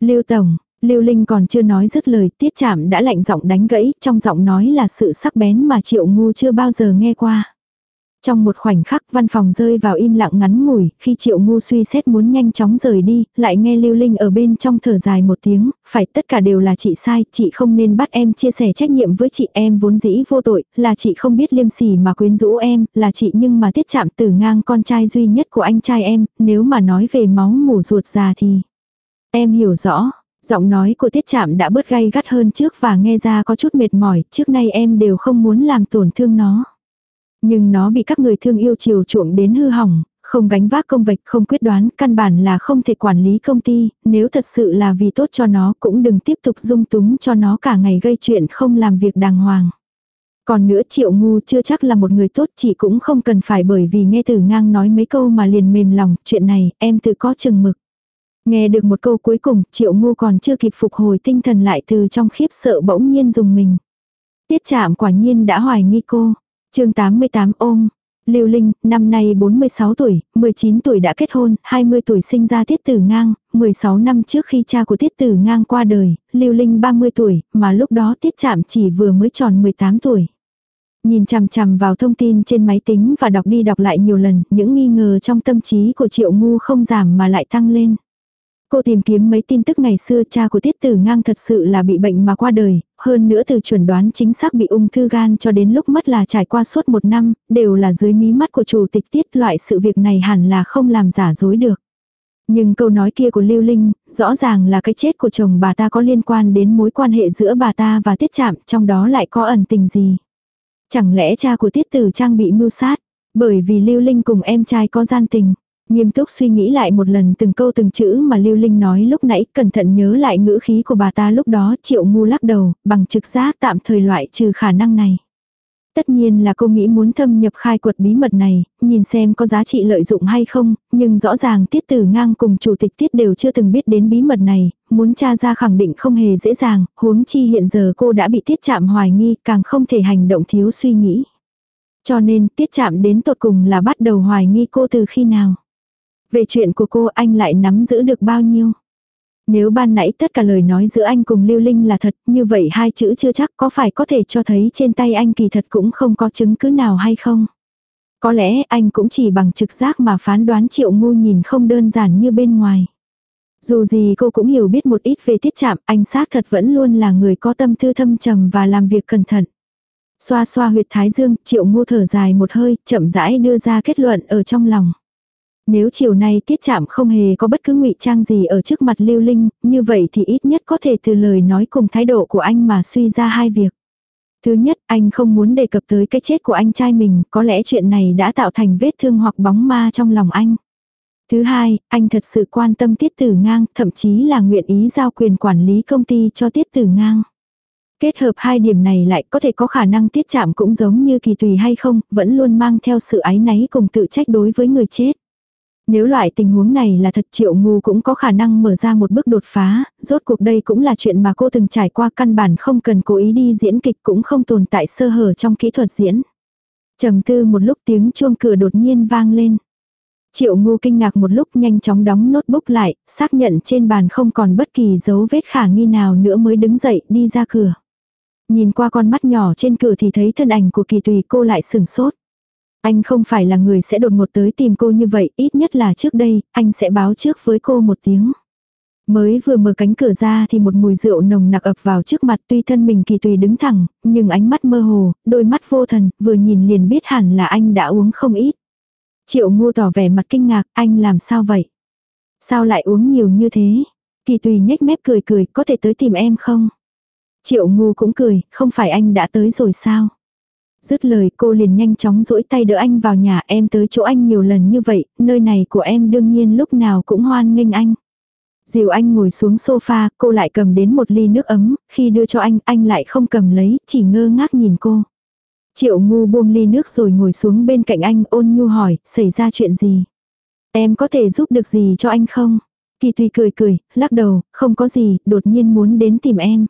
Lưu Tổng, Lưu Linh còn chưa nói dứt lời, tiết chạm đã lạnh giọng đánh gãy, trong giọng nói là sự sắc bén mà Triệu Ngu chưa bao giờ nghe qua. Trong một khoảnh khắc văn phòng rơi vào im lặng ngắn ngủi, khi triệu ngu suy xét muốn nhanh chóng rời đi, lại nghe lưu linh ở bên trong thở dài một tiếng, phải tất cả đều là chị sai, chị không nên bắt em chia sẻ trách nhiệm với chị em vốn dĩ vô tội, là chị không biết liêm sỉ mà quyến rũ em, là chị nhưng mà tiết chạm từ ngang con trai duy nhất của anh trai em, nếu mà nói về máu mủ ruột già thì... Em hiểu rõ, giọng nói của tiết chạm đã bớt gay gắt hơn trước và nghe ra có chút mệt mỏi, trước nay em đều không muốn làm tổn thương nó. Nhưng nó bị các người thương yêu chiều chuộng đến hư hỏng, không gánh vác công vạch không quyết đoán, căn bản là không thể quản lý công ty, nếu thật sự là vì tốt cho nó cũng đừng tiếp tục dung túng cho nó cả ngày gây chuyện không làm việc đàng hoàng. Còn nữa triệu ngu chưa chắc là một người tốt chị cũng không cần phải bởi vì nghe từ ngang nói mấy câu mà liền mềm lòng, chuyện này em tự có chừng mực. Nghe được một câu cuối cùng, triệu ngu còn chưa kịp phục hồi tinh thần lại từ trong khiếp sợ bỗng nhiên dùng mình. Tiết chạm quả nhiên đã hoài nghi cô chương 88 ôm. Lưu Linh, năm nay 46 tuổi, 19 tuổi đã kết hôn, 20 tuổi sinh ra Tiết Tử Ngang, 16 năm trước khi cha của Tiết Tử Ngang qua đời, Lưu Linh 30 tuổi, mà lúc đó Tiết Trạm chỉ vừa mới tròn 18 tuổi. Nhìn chằm chằm vào thông tin trên máy tính và đọc đi đọc lại nhiều lần, những nghi ngờ trong tâm trí của Triệu Ngu không giảm mà lại tăng lên. Cô tìm kiếm mấy tin tức ngày xưa cha của tiết tử ngang thật sự là bị bệnh mà qua đời, hơn nữa từ chuẩn đoán chính xác bị ung thư gan cho đến lúc mất là trải qua suốt một năm, đều là dưới mí mắt của chủ tịch tiết loại sự việc này hẳn là không làm giả dối được. Nhưng câu nói kia của Lưu Linh, rõ ràng là cái chết của chồng bà ta có liên quan đến mối quan hệ giữa bà ta và tiết chạm, trong đó lại có ẩn tình gì. Chẳng lẽ cha của tiết tử trang bị mưu sát? Bởi vì Lưu Linh cùng em trai có gian tình. Nghiêm túc suy nghĩ lại một lần từng câu từng chữ mà Lưu Linh nói lúc nãy, cẩn thận nhớ lại ngữ khí của bà ta lúc đó, triệu ngu lắc đầu, bằng trực giác tạm thời loại trừ khả năng này. Tất nhiên là cô nghĩ muốn thâm nhập khai quật bí mật này, nhìn xem có giá trị lợi dụng hay không, nhưng rõ ràng tiết tử ngang cùng chủ tịch tiết đều chưa từng biết đến bí mật này, muốn tra ra khẳng định không hề dễ dàng, huống chi hiện giờ cô đã bị tiết chạm hoài nghi, càng không thể hành động thiếu suy nghĩ. Cho nên tiết chạm đến tột cùng là bắt đầu hoài nghi cô từ khi nào. Về chuyện của cô anh lại nắm giữ được bao nhiêu. Nếu ban nãy tất cả lời nói giữa anh cùng Lưu Linh là thật, như vậy hai chữ chưa chắc có phải có thể cho thấy trên tay anh kỳ thật cũng không có chứng cứ nào hay không. Có lẽ anh cũng chỉ bằng trực giác mà phán đoán triệu ngu nhìn không đơn giản như bên ngoài. Dù gì cô cũng hiểu biết một ít về tiết chạm, anh xác thật vẫn luôn là người có tâm tư thâm trầm và làm việc cẩn thận. Xoa xoa huyệt thái dương, triệu ngu thở dài một hơi, chậm rãi đưa ra kết luận ở trong lòng. Nếu chiều nay tiết chạm không hề có bất cứ ngụy trang gì ở trước mặt lưu linh, như vậy thì ít nhất có thể từ lời nói cùng thái độ của anh mà suy ra hai việc. Thứ nhất, anh không muốn đề cập tới cái chết của anh trai mình, có lẽ chuyện này đã tạo thành vết thương hoặc bóng ma trong lòng anh. Thứ hai, anh thật sự quan tâm tiết tử ngang, thậm chí là nguyện ý giao quyền quản lý công ty cho tiết tử ngang. Kết hợp hai điểm này lại có thể có khả năng tiết chạm cũng giống như kỳ tùy hay không, vẫn luôn mang theo sự ái náy cùng tự trách đối với người chết. Nếu loại tình huống này là thật triệu ngu cũng có khả năng mở ra một bước đột phá, rốt cuộc đây cũng là chuyện mà cô từng trải qua căn bản không cần cố ý đi diễn kịch cũng không tồn tại sơ hở trong kỹ thuật diễn. trầm tư một lúc tiếng chuông cửa đột nhiên vang lên. Triệu ngu kinh ngạc một lúc nhanh chóng đóng notebook lại, xác nhận trên bàn không còn bất kỳ dấu vết khả nghi nào nữa mới đứng dậy đi ra cửa. Nhìn qua con mắt nhỏ trên cửa thì thấy thân ảnh của kỳ tùy cô lại sừng sốt. Anh không phải là người sẽ đột ngột tới tìm cô như vậy, ít nhất là trước đây, anh sẽ báo trước với cô một tiếng. Mới vừa mở cánh cửa ra thì một mùi rượu nồng nặc ập vào trước mặt tuy thân mình kỳ tùy đứng thẳng, nhưng ánh mắt mơ hồ, đôi mắt vô thần, vừa nhìn liền biết hẳn là anh đã uống không ít. Triệu ngu tỏ vẻ mặt kinh ngạc, anh làm sao vậy? Sao lại uống nhiều như thế? Kỳ tùy nhếch mép cười cười, có thể tới tìm em không? Triệu ngu cũng cười, không phải anh đã tới rồi sao? Dứt lời cô liền nhanh chóng duỗi tay đỡ anh vào nhà em tới chỗ anh nhiều lần như vậy, nơi này của em đương nhiên lúc nào cũng hoan nghênh anh. Dìu anh ngồi xuống sofa, cô lại cầm đến một ly nước ấm, khi đưa cho anh, anh lại không cầm lấy, chỉ ngơ ngác nhìn cô. Triệu ngu buông ly nước rồi ngồi xuống bên cạnh anh ôn nhu hỏi, xảy ra chuyện gì? Em có thể giúp được gì cho anh không? Kỳ tùy cười cười, lắc đầu, không có gì, đột nhiên muốn đến tìm em.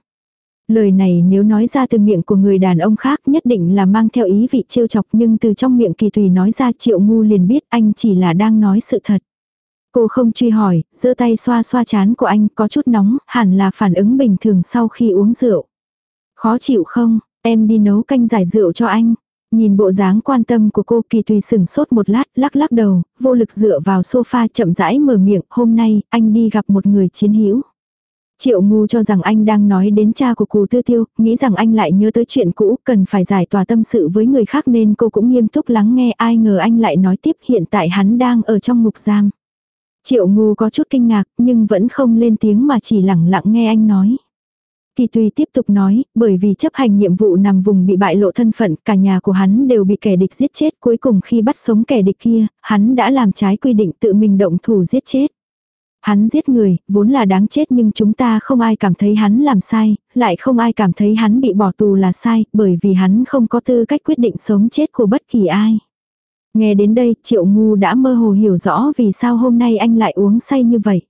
Lời này nếu nói ra từ miệng của người đàn ông khác nhất định là mang theo ý vị trêu chọc nhưng từ trong miệng kỳ tùy nói ra triệu ngu liền biết anh chỉ là đang nói sự thật. Cô không truy hỏi, giơ tay xoa xoa chán của anh có chút nóng, hẳn là phản ứng bình thường sau khi uống rượu. Khó chịu không, em đi nấu canh giải rượu cho anh. Nhìn bộ dáng quan tâm của cô kỳ tùy sừng sốt một lát, lắc lắc đầu, vô lực dựa vào sofa chậm rãi mở miệng, hôm nay, anh đi gặp một người chiến hữu. Triệu ngu cho rằng anh đang nói đến cha của cù tư tiêu, nghĩ rằng anh lại nhớ tới chuyện cũ, cần phải giải tỏa tâm sự với người khác nên cô cũng nghiêm túc lắng nghe ai ngờ anh lại nói tiếp hiện tại hắn đang ở trong ngục giam. Triệu ngu có chút kinh ngạc nhưng vẫn không lên tiếng mà chỉ lặng lặng nghe anh nói. Kỳ tùy tiếp tục nói, bởi vì chấp hành nhiệm vụ nằm vùng bị bại lộ thân phận, cả nhà của hắn đều bị kẻ địch giết chết, cuối cùng khi bắt sống kẻ địch kia, hắn đã làm trái quy định tự mình động thủ giết chết. Hắn giết người, vốn là đáng chết nhưng chúng ta không ai cảm thấy hắn làm sai, lại không ai cảm thấy hắn bị bỏ tù là sai, bởi vì hắn không có tư cách quyết định sống chết của bất kỳ ai. Nghe đến đây, triệu ngu đã mơ hồ hiểu rõ vì sao hôm nay anh lại uống say như vậy.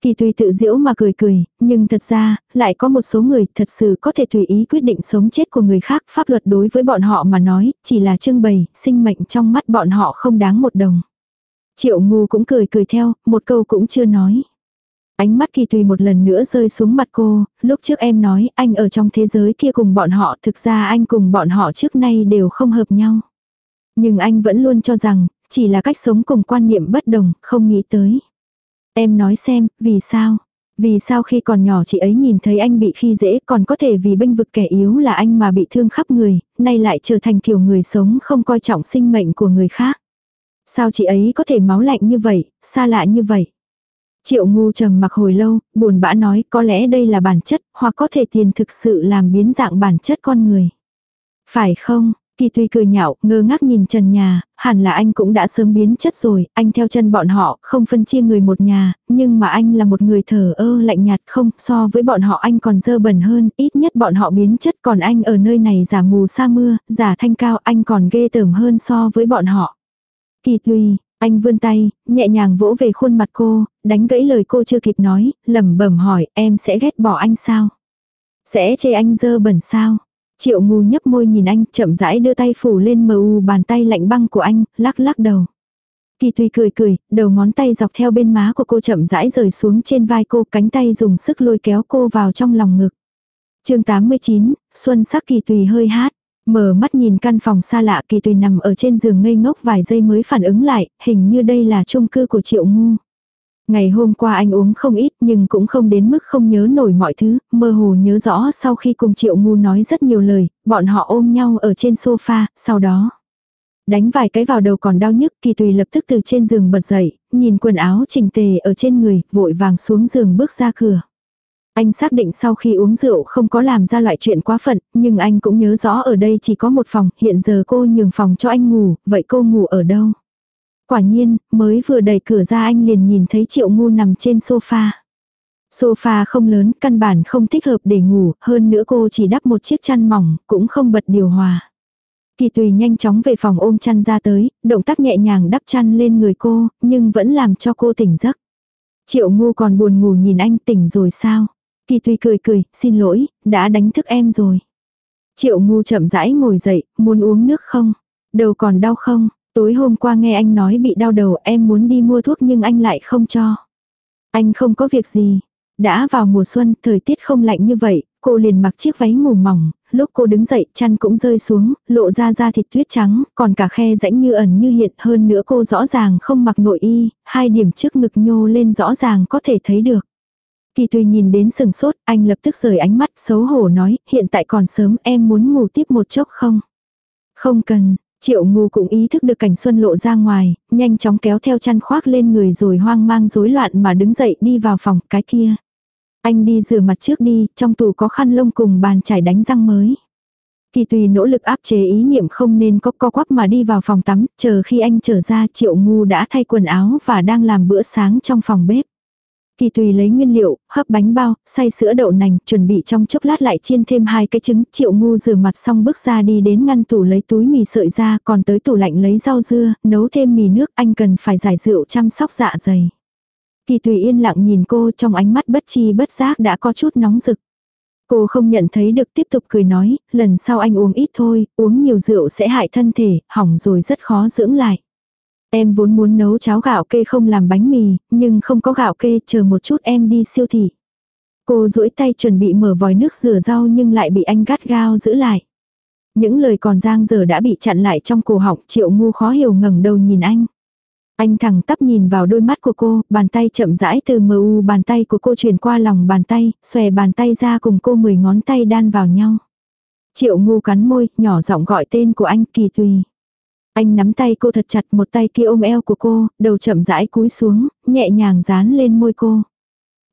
Kỳ tùy tự diễu mà cười cười, nhưng thật ra, lại có một số người thật sự có thể tùy ý quyết định sống chết của người khác. Pháp luật đối với bọn họ mà nói, chỉ là trưng bày, sinh mệnh trong mắt bọn họ không đáng một đồng. Triệu ngu cũng cười cười theo, một câu cũng chưa nói. Ánh mắt kỳ tùy một lần nữa rơi xuống mặt cô, lúc trước em nói anh ở trong thế giới kia cùng bọn họ thực ra anh cùng bọn họ trước nay đều không hợp nhau. Nhưng anh vẫn luôn cho rằng, chỉ là cách sống cùng quan niệm bất đồng, không nghĩ tới. Em nói xem, vì sao? Vì sao khi còn nhỏ chị ấy nhìn thấy anh bị khi dễ còn có thể vì bênh vực kẻ yếu là anh mà bị thương khắp người, nay lại trở thành kiểu người sống không coi trọng sinh mệnh của người khác. Sao chị ấy có thể máu lạnh như vậy, xa lạ như vậy? Triệu ngu trầm mặc hồi lâu, buồn bã nói có lẽ đây là bản chất, hoặc có thể tiền thực sự làm biến dạng bản chất con người. Phải không, Kỳ tuy cười nhạo, ngơ ngác nhìn trần nhà, hẳn là anh cũng đã sớm biến chất rồi, anh theo chân bọn họ, không phân chia người một nhà, nhưng mà anh là một người thờ ơ lạnh nhạt không, so với bọn họ anh còn dơ bẩn hơn, ít nhất bọn họ biến chất còn anh ở nơi này giả mù sa mưa, giả thanh cao anh còn ghê tởm hơn so với bọn họ. Kỳ tùy, anh vươn tay, nhẹ nhàng vỗ về khuôn mặt cô, đánh gãy lời cô chưa kịp nói, lẩm bẩm hỏi em sẽ ghét bỏ anh sao? Sẽ chê anh dơ bẩn sao? Triệu ngu nhấp môi nhìn anh, chậm rãi đưa tay phủ lên mờ u bàn tay lạnh băng của anh, lắc lắc đầu. Kỳ tùy cười cười, đầu ngón tay dọc theo bên má của cô chậm rãi rời xuống trên vai cô, cánh tay dùng sức lôi kéo cô vào trong lòng ngực. chương 89, Xuân sắc kỳ tùy hơi hát. Mở mắt nhìn căn phòng xa lạ kỳ tùy nằm ở trên giường ngây ngốc vài giây mới phản ứng lại, hình như đây là chung cư của triệu ngu. Ngày hôm qua anh uống không ít nhưng cũng không đến mức không nhớ nổi mọi thứ, mơ hồ nhớ rõ sau khi cùng Triệu Ngu nói rất nhiều lời, bọn họ ôm nhau ở trên sofa, sau đó. Đánh vài cái vào đầu còn đau nhức, Kỳ Tùy lập tức từ trên giường bật dậy, nhìn quần áo chỉnh tề ở trên người, vội vàng xuống giường bước ra cửa. Anh xác định sau khi uống rượu không có làm ra loại chuyện quá phận, nhưng anh cũng nhớ rõ ở đây chỉ có một phòng, hiện giờ cô nhường phòng cho anh ngủ, vậy cô ngủ ở đâu? Quả nhiên, mới vừa đẩy cửa ra anh liền nhìn thấy triệu ngu nằm trên sofa. Sofa không lớn, căn bản không thích hợp để ngủ, hơn nữa cô chỉ đắp một chiếc chăn mỏng, cũng không bật điều hòa. Kỳ tùy nhanh chóng về phòng ôm chăn ra tới, động tác nhẹ nhàng đắp chăn lên người cô, nhưng vẫn làm cho cô tỉnh giấc. Triệu ngu còn buồn ngủ nhìn anh tỉnh rồi sao? Kỳ tùy cười cười, xin lỗi, đã đánh thức em rồi. Triệu ngu chậm rãi ngồi dậy, muốn uống nước không? Đầu còn đau không? Tối hôm qua nghe anh nói bị đau đầu em muốn đi mua thuốc nhưng anh lại không cho. Anh không có việc gì. Đã vào mùa xuân, thời tiết không lạnh như vậy, cô liền mặc chiếc váy ngủ mỏng, lúc cô đứng dậy chăn cũng rơi xuống, lộ ra da thịt tuyết trắng, còn cả khe rãnh như ẩn như hiện hơn nữa cô rõ ràng không mặc nội y, hai điểm trước ngực nhô lên rõ ràng có thể thấy được. Kỳ tùy nhìn đến sừng sốt, anh lập tức rời ánh mắt xấu hổ nói, hiện tại còn sớm em muốn ngủ tiếp một chốc không? Không cần, Triệu ngu cũng ý thức được cảnh xuân lộ ra ngoài, nhanh chóng kéo theo chăn khoác lên người rồi hoang mang rối loạn mà đứng dậy đi vào phòng cái kia. Anh đi rửa mặt trước đi, trong tủ có khăn lông cùng bàn chải đánh răng mới. Kỳ tùy nỗ lực áp chế ý niệm không nên có co quắp mà đi vào phòng tắm, chờ khi anh trở ra triệu ngu đã thay quần áo và đang làm bữa sáng trong phòng bếp. Kỳ tùy lấy nguyên liệu, hấp bánh bao, xay sữa đậu nành, chuẩn bị trong chốc lát lại chiên thêm hai cái trứng, triệu ngu rửa mặt xong bước ra đi đến ngăn tủ lấy túi mì sợi ra, còn tới tủ lạnh lấy rau dưa, nấu thêm mì nước, anh cần phải giải rượu chăm sóc dạ dày. Kỳ tùy yên lặng nhìn cô trong ánh mắt bất chi bất giác đã có chút nóng rực. Cô không nhận thấy được tiếp tục cười nói, lần sau anh uống ít thôi, uống nhiều rượu sẽ hại thân thể, hỏng rồi rất khó dưỡng lại. Em vốn muốn nấu cháo gạo kê không làm bánh mì, nhưng không có gạo kê, chờ một chút em đi siêu thị. Cô duỗi tay chuẩn bị mở vòi nước rửa rau nhưng lại bị anh gắt gao giữ lại. Những lời còn giang dở đã bị chặn lại trong cổ họng, triệu ngu khó hiểu ngẩng đầu nhìn anh. Anh thẳng tắp nhìn vào đôi mắt của cô, bàn tay chậm rãi từ mờ u bàn tay của cô truyền qua lòng bàn tay, xòe bàn tay ra cùng cô mười ngón tay đan vào nhau. Triệu ngu cắn môi, nhỏ giọng gọi tên của anh kỳ tùy. Anh nắm tay cô thật chặt một tay kia ôm eo của cô, đầu chậm rãi cúi xuống, nhẹ nhàng dán lên môi cô.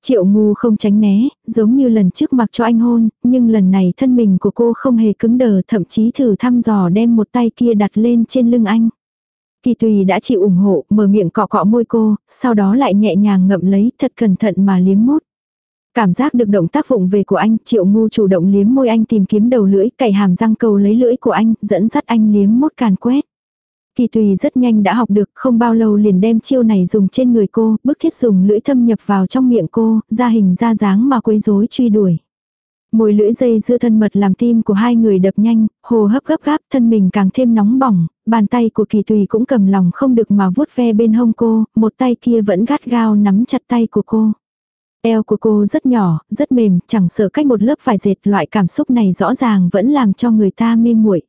Triệu ngu không tránh né, giống như lần trước mặc cho anh hôn, nhưng lần này thân mình của cô không hề cứng đờ thậm chí thử thăm dò đem một tay kia đặt lên trên lưng anh. Kỳ tùy đã chịu ủng hộ, mở miệng cọ cọ môi cô, sau đó lại nhẹ nhàng ngậm lấy thật cẩn thận mà liếm mút. Cảm giác được động tác vụng về của anh, triệu ngu chủ động liếm môi anh tìm kiếm đầu lưỡi, cày hàm răng cầu lấy lưỡi của anh, dẫn dắt anh liếm mốt càn quét. Kỳ tùy rất nhanh đã học được, không bao lâu liền đem chiêu này dùng trên người cô, bức thiết dùng lưỡi thâm nhập vào trong miệng cô, ra hình ra dáng mà quấy rối truy đuổi. Môi lưỡi dây dưa thân mật làm tim của hai người đập nhanh, hồ hấp gấp gáp, thân mình càng thêm nóng bỏng, bàn tay của kỳ tùy cũng cầm lòng không được mà vuốt ve bên hông cô, một tay kia vẫn gắt gao nắm chặt tay của cô. Eo của cô rất nhỏ, rất mềm, chẳng sợ cách một lớp vải dệt loại cảm xúc này rõ ràng vẫn làm cho người ta mê muội.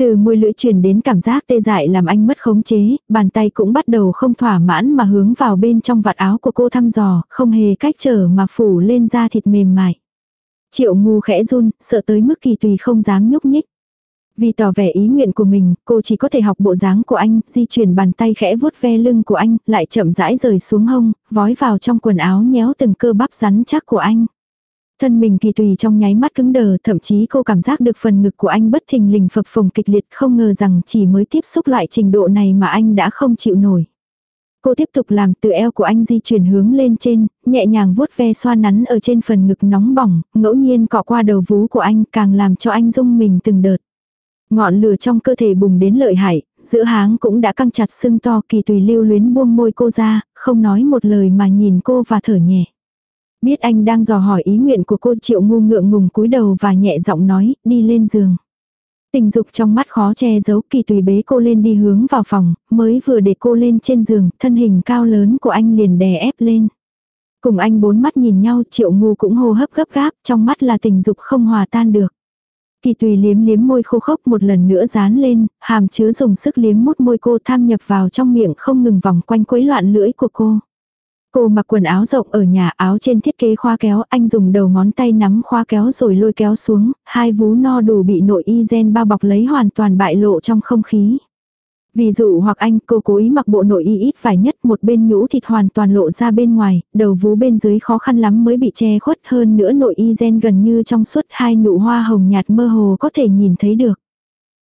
Từ môi lưỡi truyền đến cảm giác tê dại làm anh mất khống chế, bàn tay cũng bắt đầu không thỏa mãn mà hướng vào bên trong vạt áo của cô thăm dò, không hề cách trở mà phủ lên da thịt mềm mại. Triệu ngu khẽ run, sợ tới mức kỳ tùy không dám nhúc nhích. Vì tỏ vẻ ý nguyện của mình, cô chỉ có thể học bộ dáng của anh, di chuyển bàn tay khẽ vuốt ve lưng của anh, lại chậm rãi rời xuống hông, vói vào trong quần áo nhéo từng cơ bắp rắn chắc của anh. Thân mình kỳ tùy trong nháy mắt cứng đờ, thậm chí cô cảm giác được phần ngực của anh bất thình lình phập phồng kịch liệt không ngờ rằng chỉ mới tiếp xúc loại trình độ này mà anh đã không chịu nổi. Cô tiếp tục làm từ eo của anh di chuyển hướng lên trên, nhẹ nhàng vuốt ve xoa nắn ở trên phần ngực nóng bỏng, ngẫu nhiên cọ qua đầu vú của anh càng làm cho anh rung mình từng đợt. Ngọn lửa trong cơ thể bùng đến lợi hại, giữa háng cũng đã căng chặt sưng to kỳ tùy lưu luyến buông môi cô ra, không nói một lời mà nhìn cô và thở nhẹ. Biết anh đang dò hỏi ý nguyện của cô triệu ngu ngượng ngùng cúi đầu và nhẹ giọng nói, đi lên giường. Tình dục trong mắt khó che giấu kỳ tùy bế cô lên đi hướng vào phòng, mới vừa để cô lên trên giường, thân hình cao lớn của anh liền đè ép lên. Cùng anh bốn mắt nhìn nhau triệu ngu cũng hô hấp gấp gáp, trong mắt là tình dục không hòa tan được. Kỳ tùy liếm liếm môi khô khốc một lần nữa dán lên, hàm chứa dùng sức liếm mút môi cô tham nhập vào trong miệng không ngừng vòng quanh quấy loạn lưỡi của cô. Cô mặc quần áo rộng ở nhà áo trên thiết kế khoa kéo, anh dùng đầu ngón tay nắm khoa kéo rồi lôi kéo xuống, hai vú no đủ bị nội y gen bao bọc lấy hoàn toàn bại lộ trong không khí. Ví dụ hoặc anh cô cố ý mặc bộ nội y ít phải nhất một bên nhũ thịt hoàn toàn lộ ra bên ngoài, đầu vú bên dưới khó khăn lắm mới bị che khuất hơn nữa nội y gen gần như trong suốt hai nụ hoa hồng nhạt mơ hồ có thể nhìn thấy được.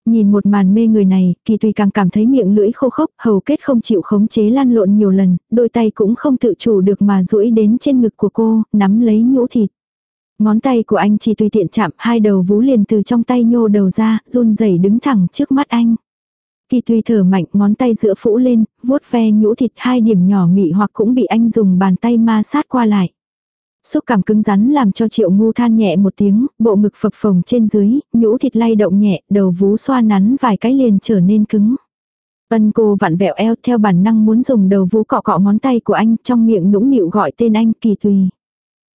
Nhìn một màn mê người này, kỳ tùy càng cảm thấy miệng lưỡi khô khốc, hầu kết không chịu khống chế lăn lộn nhiều lần, đôi tay cũng không tự chủ được mà duỗi đến trên ngực của cô, nắm lấy nhũ thịt. Ngón tay của anh chỉ tùy tiện chạm, hai đầu vú liền từ trong tay nhô đầu ra, run rẩy đứng thẳng trước mắt anh. Kỳ tùy thở mạnh, ngón tay giữa phũ lên, vuốt ve nhũ thịt hai điểm nhỏ mị hoặc cũng bị anh dùng bàn tay ma sát qua lại. Xúc cảm cứng rắn làm cho triệu ngu than nhẹ một tiếng, bộ ngực phập phồng trên dưới, nhũ thịt lay động nhẹ, đầu vú xoa nắn vài cái liền trở nên cứng. Ân cô vặn vẹo eo theo bản năng muốn dùng đầu vú cọ cọ ngón tay của anh trong miệng nũng nịu gọi tên anh kỳ tùy.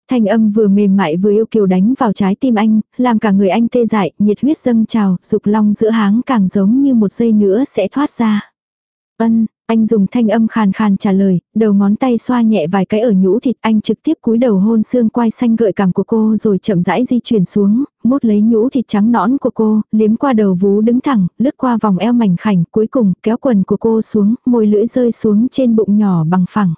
Thanh âm vừa mềm mại vừa yêu kiều đánh vào trái tim anh, làm cả người anh tê dại, nhiệt huyết dâng trào, dục long giữa háng càng giống như một giây nữa sẽ thoát ra. Ân, anh dùng thanh âm khàn khàn trả lời, đầu ngón tay xoa nhẹ vài cái ở nhũ thịt anh trực tiếp cúi đầu hôn xương quai xanh gợi cảm của cô rồi chậm rãi di chuyển xuống, mút lấy nhũ thịt trắng nõn của cô, liếm qua đầu vú đứng thẳng, lướt qua vòng eo mảnh khảnh, cuối cùng kéo quần của cô xuống, môi lưỡi rơi xuống trên bụng nhỏ bằng phẳng.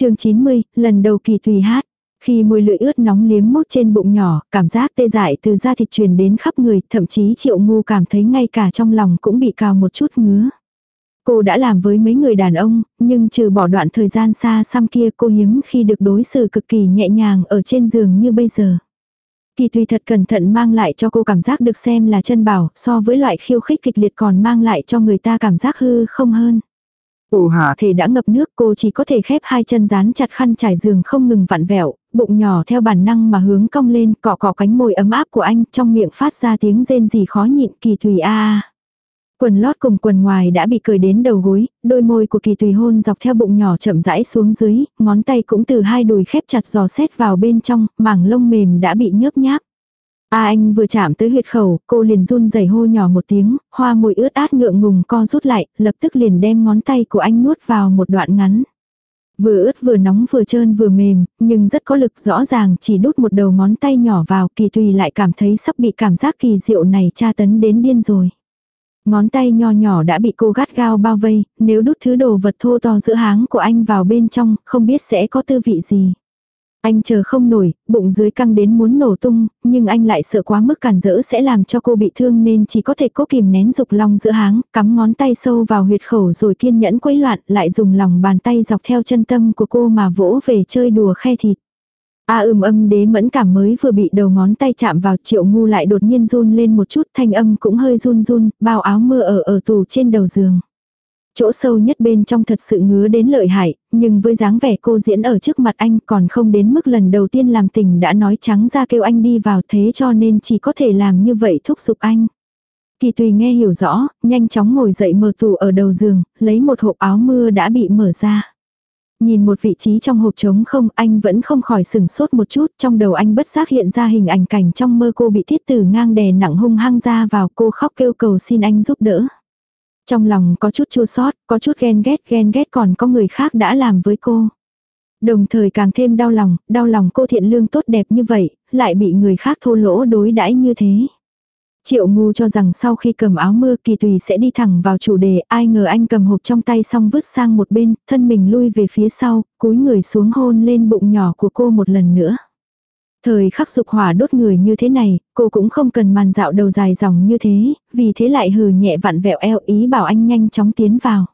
chương 90, lần đầu kỳ tùy hát. Khi môi lưỡi ướt nóng liếm mút trên bụng nhỏ, cảm giác tê dại từ da thịt truyền đến khắp người, thậm chí triệu ngu cảm thấy ngay cả trong lòng cũng bị cào một chút ngứa. Cô đã làm với mấy người đàn ông, nhưng trừ bỏ đoạn thời gian xa xăm kia cô hiếm khi được đối xử cực kỳ nhẹ nhàng ở trên giường như bây giờ. Kỳ tùy thật cẩn thận mang lại cho cô cảm giác được xem là chân bảo, so với loại khiêu khích kịch liệt còn mang lại cho người ta cảm giác hư không hơn. Ồ hạ thể đã ngập nước cô chỉ có thể khép hai chân dán chặt khăn trải giường không ngừng vặn vẹo, bụng nhỏ theo bản năng mà hướng cong lên cọ cọ cánh môi ấm áp của anh trong miệng phát ra tiếng rên gì khó nhịn kỳ tùy a a. Quần lót cùng quần ngoài đã bị cởi đến đầu gối, đôi môi của kỳ tùy hôn dọc theo bụng nhỏ chậm rãi xuống dưới, ngón tay cũng từ hai đùi khép chặt giò xét vào bên trong, mảng lông mềm đã bị nhớp nháp. A anh vừa chạm tới huyệt khẩu, cô liền run rẩy hô nhỏ một tiếng, hoa môi ướt át ngượng ngùng co rút lại, lập tức liền đem ngón tay của anh nuốt vào một đoạn ngắn. Vừa ướt vừa nóng vừa trơn vừa mềm, nhưng rất có lực rõ ràng chỉ đút một đầu ngón tay nhỏ vào kỳ tùy lại cảm thấy sắp bị cảm giác kỳ diệu này tra tấn đến điên rồi. Ngón tay nho nhỏ đã bị cô gắt gao bao vây, nếu đút thứ đồ vật thô to giữa háng của anh vào bên trong, không biết sẽ có tư vị gì. Anh chờ không nổi, bụng dưới căng đến muốn nổ tung, nhưng anh lại sợ quá mức cản rỡ sẽ làm cho cô bị thương nên chỉ có thể cố kìm nén dục long giữa háng, cắm ngón tay sâu vào huyệt khẩu rồi kiên nhẫn quấy loạn, lại dùng lòng bàn tay dọc theo chân tâm của cô mà vỗ về chơi đùa khe thịt. A ưm âm đế mẫn cảm mới vừa bị đầu ngón tay chạm vào triệu ngu lại đột nhiên run lên một chút thanh âm cũng hơi run run, bao áo mưa ở ở tủ trên đầu giường. Chỗ sâu nhất bên trong thật sự ngứa đến lợi hại, nhưng với dáng vẻ cô diễn ở trước mặt anh còn không đến mức lần đầu tiên làm tình đã nói trắng ra kêu anh đi vào thế cho nên chỉ có thể làm như vậy thúc giục anh. Kỳ tùy nghe hiểu rõ, nhanh chóng ngồi dậy mở tủ ở đầu giường, lấy một hộp áo mưa đã bị mở ra. Nhìn một vị trí trong hộp trống không, anh vẫn không khỏi sừng sốt một chút, trong đầu anh bất giác hiện ra hình ảnh cảnh trong mơ cô bị thiết tử ngang đè nặng hung hăng ra vào cô khóc kêu cầu xin anh giúp đỡ. Trong lòng có chút chua sót, có chút ghen ghét, ghen ghét còn có người khác đã làm với cô. Đồng thời càng thêm đau lòng, đau lòng cô thiện lương tốt đẹp như vậy, lại bị người khác thô lỗ đối đãi như thế. Triệu ngu cho rằng sau khi cầm áo mưa kỳ tùy sẽ đi thẳng vào chủ đề, ai ngờ anh cầm hộp trong tay xong vứt sang một bên, thân mình lui về phía sau, cúi người xuống hôn lên bụng nhỏ của cô một lần nữa. Thời khắc dục hỏa đốt người như thế này, cô cũng không cần màn dạo đầu dài dòng như thế, vì thế lại hừ nhẹ vặn vẹo eo ý bảo anh nhanh chóng tiến vào.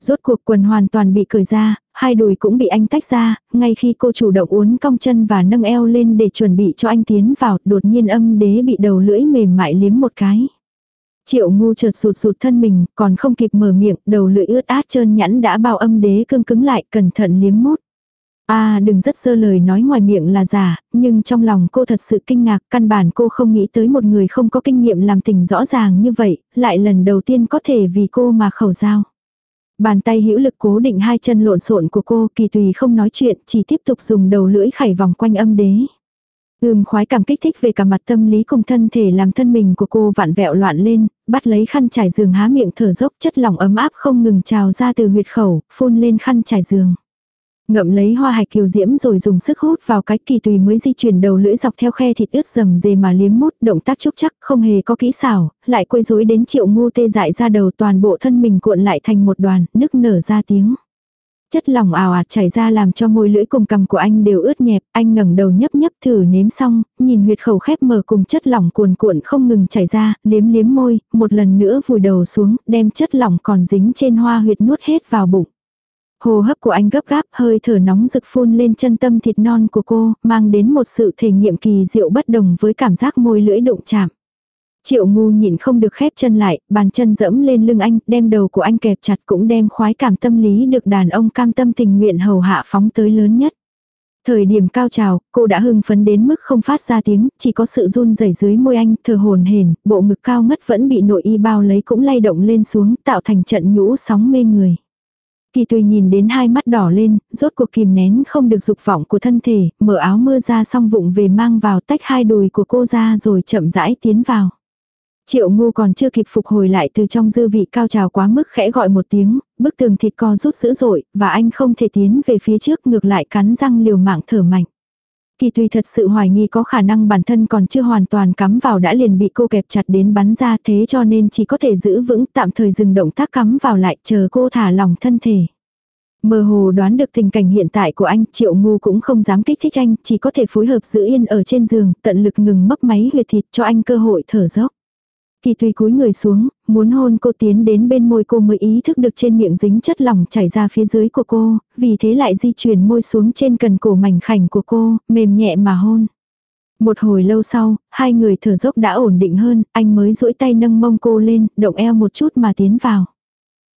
Rốt cuộc quần hoàn toàn bị cởi ra, hai đùi cũng bị anh tách ra, ngay khi cô chủ động uốn cong chân và nâng eo lên để chuẩn bị cho anh tiến vào, đột nhiên âm đế bị đầu lưỡi mềm mại liếm một cái. Triệu ngu chợt sụt sụt thân mình, còn không kịp mở miệng, đầu lưỡi ướt át trơn nhẵn đã bao âm đế cương cứng lại, cẩn thận liếm mút. À đừng rất sơ lời nói ngoài miệng là giả, nhưng trong lòng cô thật sự kinh ngạc, căn bản cô không nghĩ tới một người không có kinh nghiệm làm tình rõ ràng như vậy, lại lần đầu tiên có thể vì cô mà khẩu giao. Bàn tay hữu lực cố định hai chân lộn xộn của cô kỳ tùy không nói chuyện, chỉ tiếp tục dùng đầu lưỡi khảy vòng quanh âm đế. Ưm khoái cảm kích thích về cả mặt tâm lý cùng thân thể làm thân mình của cô vạn vẹo loạn lên, bắt lấy khăn trải giường há miệng thở dốc chất lỏng ấm áp không ngừng trào ra từ huyệt khẩu, phun lên khăn trải giường. Ngậm lấy hoa hạch kiều diễm rồi dùng sức hút vào cái kỳ tùy mới di chuyển đầu lưỡi dọc theo khe thịt ướt dầm dề mà liếm mút, động tác chúc chắc, không hề có kỹ xảo, lại quấy rối đến triệu ngu tê dại ra đầu toàn bộ thân mình cuộn lại thành một đoàn, nức nở ra tiếng. Chất lỏng ào ạt chảy ra làm cho môi lưỡi cùng cằm của anh đều ướt nhẹp, anh ngẩng đầu nhấp nhấp thử nếm xong, nhìn huyệt khẩu khép mở cùng chất lỏng cuồn cuộn không ngừng chảy ra, liếm liếm môi, một lần nữa vùi đầu xuống, đem chất lỏng còn dính trên hoa huyệt nuốt hết vào bụng. Hồ hấp của anh gấp gáp, hơi thở nóng rực phun lên chân tâm thịt non của cô, mang đến một sự thể nghiệm kỳ diệu bất đồng với cảm giác môi lưỡi đụng chạm. Triệu ngu nhịn không được khép chân lại, bàn chân dẫm lên lưng anh, đem đầu của anh kẹp chặt cũng đem khoái cảm tâm lý được đàn ông cam tâm tình nguyện hầu hạ phóng tới lớn nhất. Thời điểm cao trào, cô đã hưng phấn đến mức không phát ra tiếng, chỉ có sự run rẩy dưới môi anh, thờ hồn hển, bộ ngực cao ngất vẫn bị nội y bao lấy cũng lay động lên xuống, tạo thành trận nhũ sóng mê người. Kỳ tùy nhìn đến hai mắt đỏ lên, rốt cuộc kìm nén không được dục vọng của thân thể, mở áo mưa ra xong vụng về mang vào tách hai đùi của cô ra rồi chậm rãi tiến vào. Triệu ngu còn chưa kịp phục hồi lại từ trong dư vị cao trào quá mức khẽ gọi một tiếng, bức tường thịt co rút dữ dội, và anh không thể tiến về phía trước ngược lại cắn răng liều mạng thở mạnh. Kỳ tùy thật sự hoài nghi có khả năng bản thân còn chưa hoàn toàn cắm vào đã liền bị cô kẹp chặt đến bắn ra thế cho nên chỉ có thể giữ vững tạm thời dừng động tác cắm vào lại chờ cô thả lỏng thân thể. Mơ hồ đoán được tình cảnh hiện tại của anh, triệu ngu cũng không dám kích thích anh, chỉ có thể phối hợp giữ yên ở trên giường, tận lực ngừng mấp máy huyệt thịt cho anh cơ hội thở dốc. Kỳ tùy cúi người xuống, muốn hôn cô tiến đến bên môi cô mới ý thức được trên miệng dính chất lỏng chảy ra phía dưới của cô, vì thế lại di chuyển môi xuống trên cần cổ mảnh khảnh của cô, mềm nhẹ mà hôn. Một hồi lâu sau, hai người thở dốc đã ổn định hơn, anh mới duỗi tay nâng mông cô lên, động eo một chút mà tiến vào.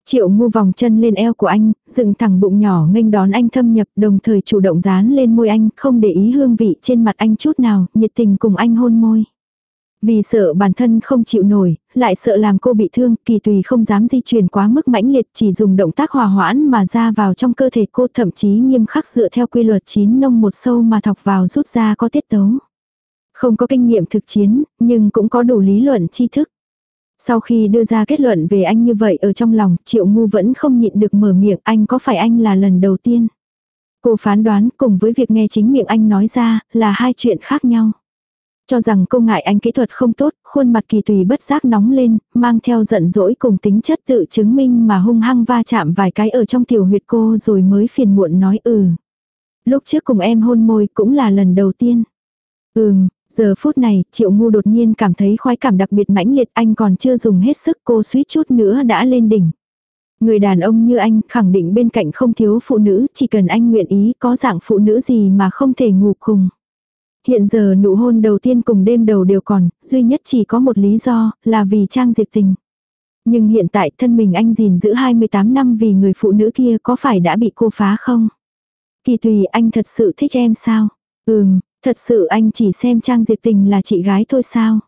Triệu ngu vòng chân lên eo của anh, dựng thẳng bụng nhỏ nghênh đón anh thâm nhập đồng thời chủ động dán lên môi anh, không để ý hương vị trên mặt anh chút nào, nhiệt tình cùng anh hôn môi. Vì sợ bản thân không chịu nổi, lại sợ làm cô bị thương, kỳ tùy không dám di chuyển quá mức mãnh liệt chỉ dùng động tác hòa hoãn mà ra vào trong cơ thể cô thậm chí nghiêm khắc dựa theo quy luật chín nông một sâu mà thọc vào rút ra có tiết tấu. Không có kinh nghiệm thực chiến, nhưng cũng có đủ lý luận tri thức. Sau khi đưa ra kết luận về anh như vậy ở trong lòng, triệu ngu vẫn không nhịn được mở miệng anh có phải anh là lần đầu tiên. Cô phán đoán cùng với việc nghe chính miệng anh nói ra là hai chuyện khác nhau. Cho rằng cô ngại anh kỹ thuật không tốt, khuôn mặt kỳ tùy bất giác nóng lên, mang theo giận dỗi cùng tính chất tự chứng minh mà hung hăng va chạm vài cái ở trong tiểu huyệt cô rồi mới phiền muộn nói ừ. Lúc trước cùng em hôn môi cũng là lần đầu tiên. Ừm, giờ phút này, triệu ngu đột nhiên cảm thấy khoái cảm đặc biệt mãnh liệt anh còn chưa dùng hết sức cô suýt chút nữa đã lên đỉnh. Người đàn ông như anh khẳng định bên cạnh không thiếu phụ nữ, chỉ cần anh nguyện ý có dạng phụ nữ gì mà không thể ngủ cùng. Hiện giờ nụ hôn đầu tiên cùng đêm đầu đều còn, duy nhất chỉ có một lý do, là vì Trang Diệp Tình. Nhưng hiện tại thân mình anh gìn giữ 28 năm vì người phụ nữ kia có phải đã bị cô phá không? Kỳ tùy anh thật sự thích em sao? Ừm, thật sự anh chỉ xem Trang Diệp Tình là chị gái thôi sao?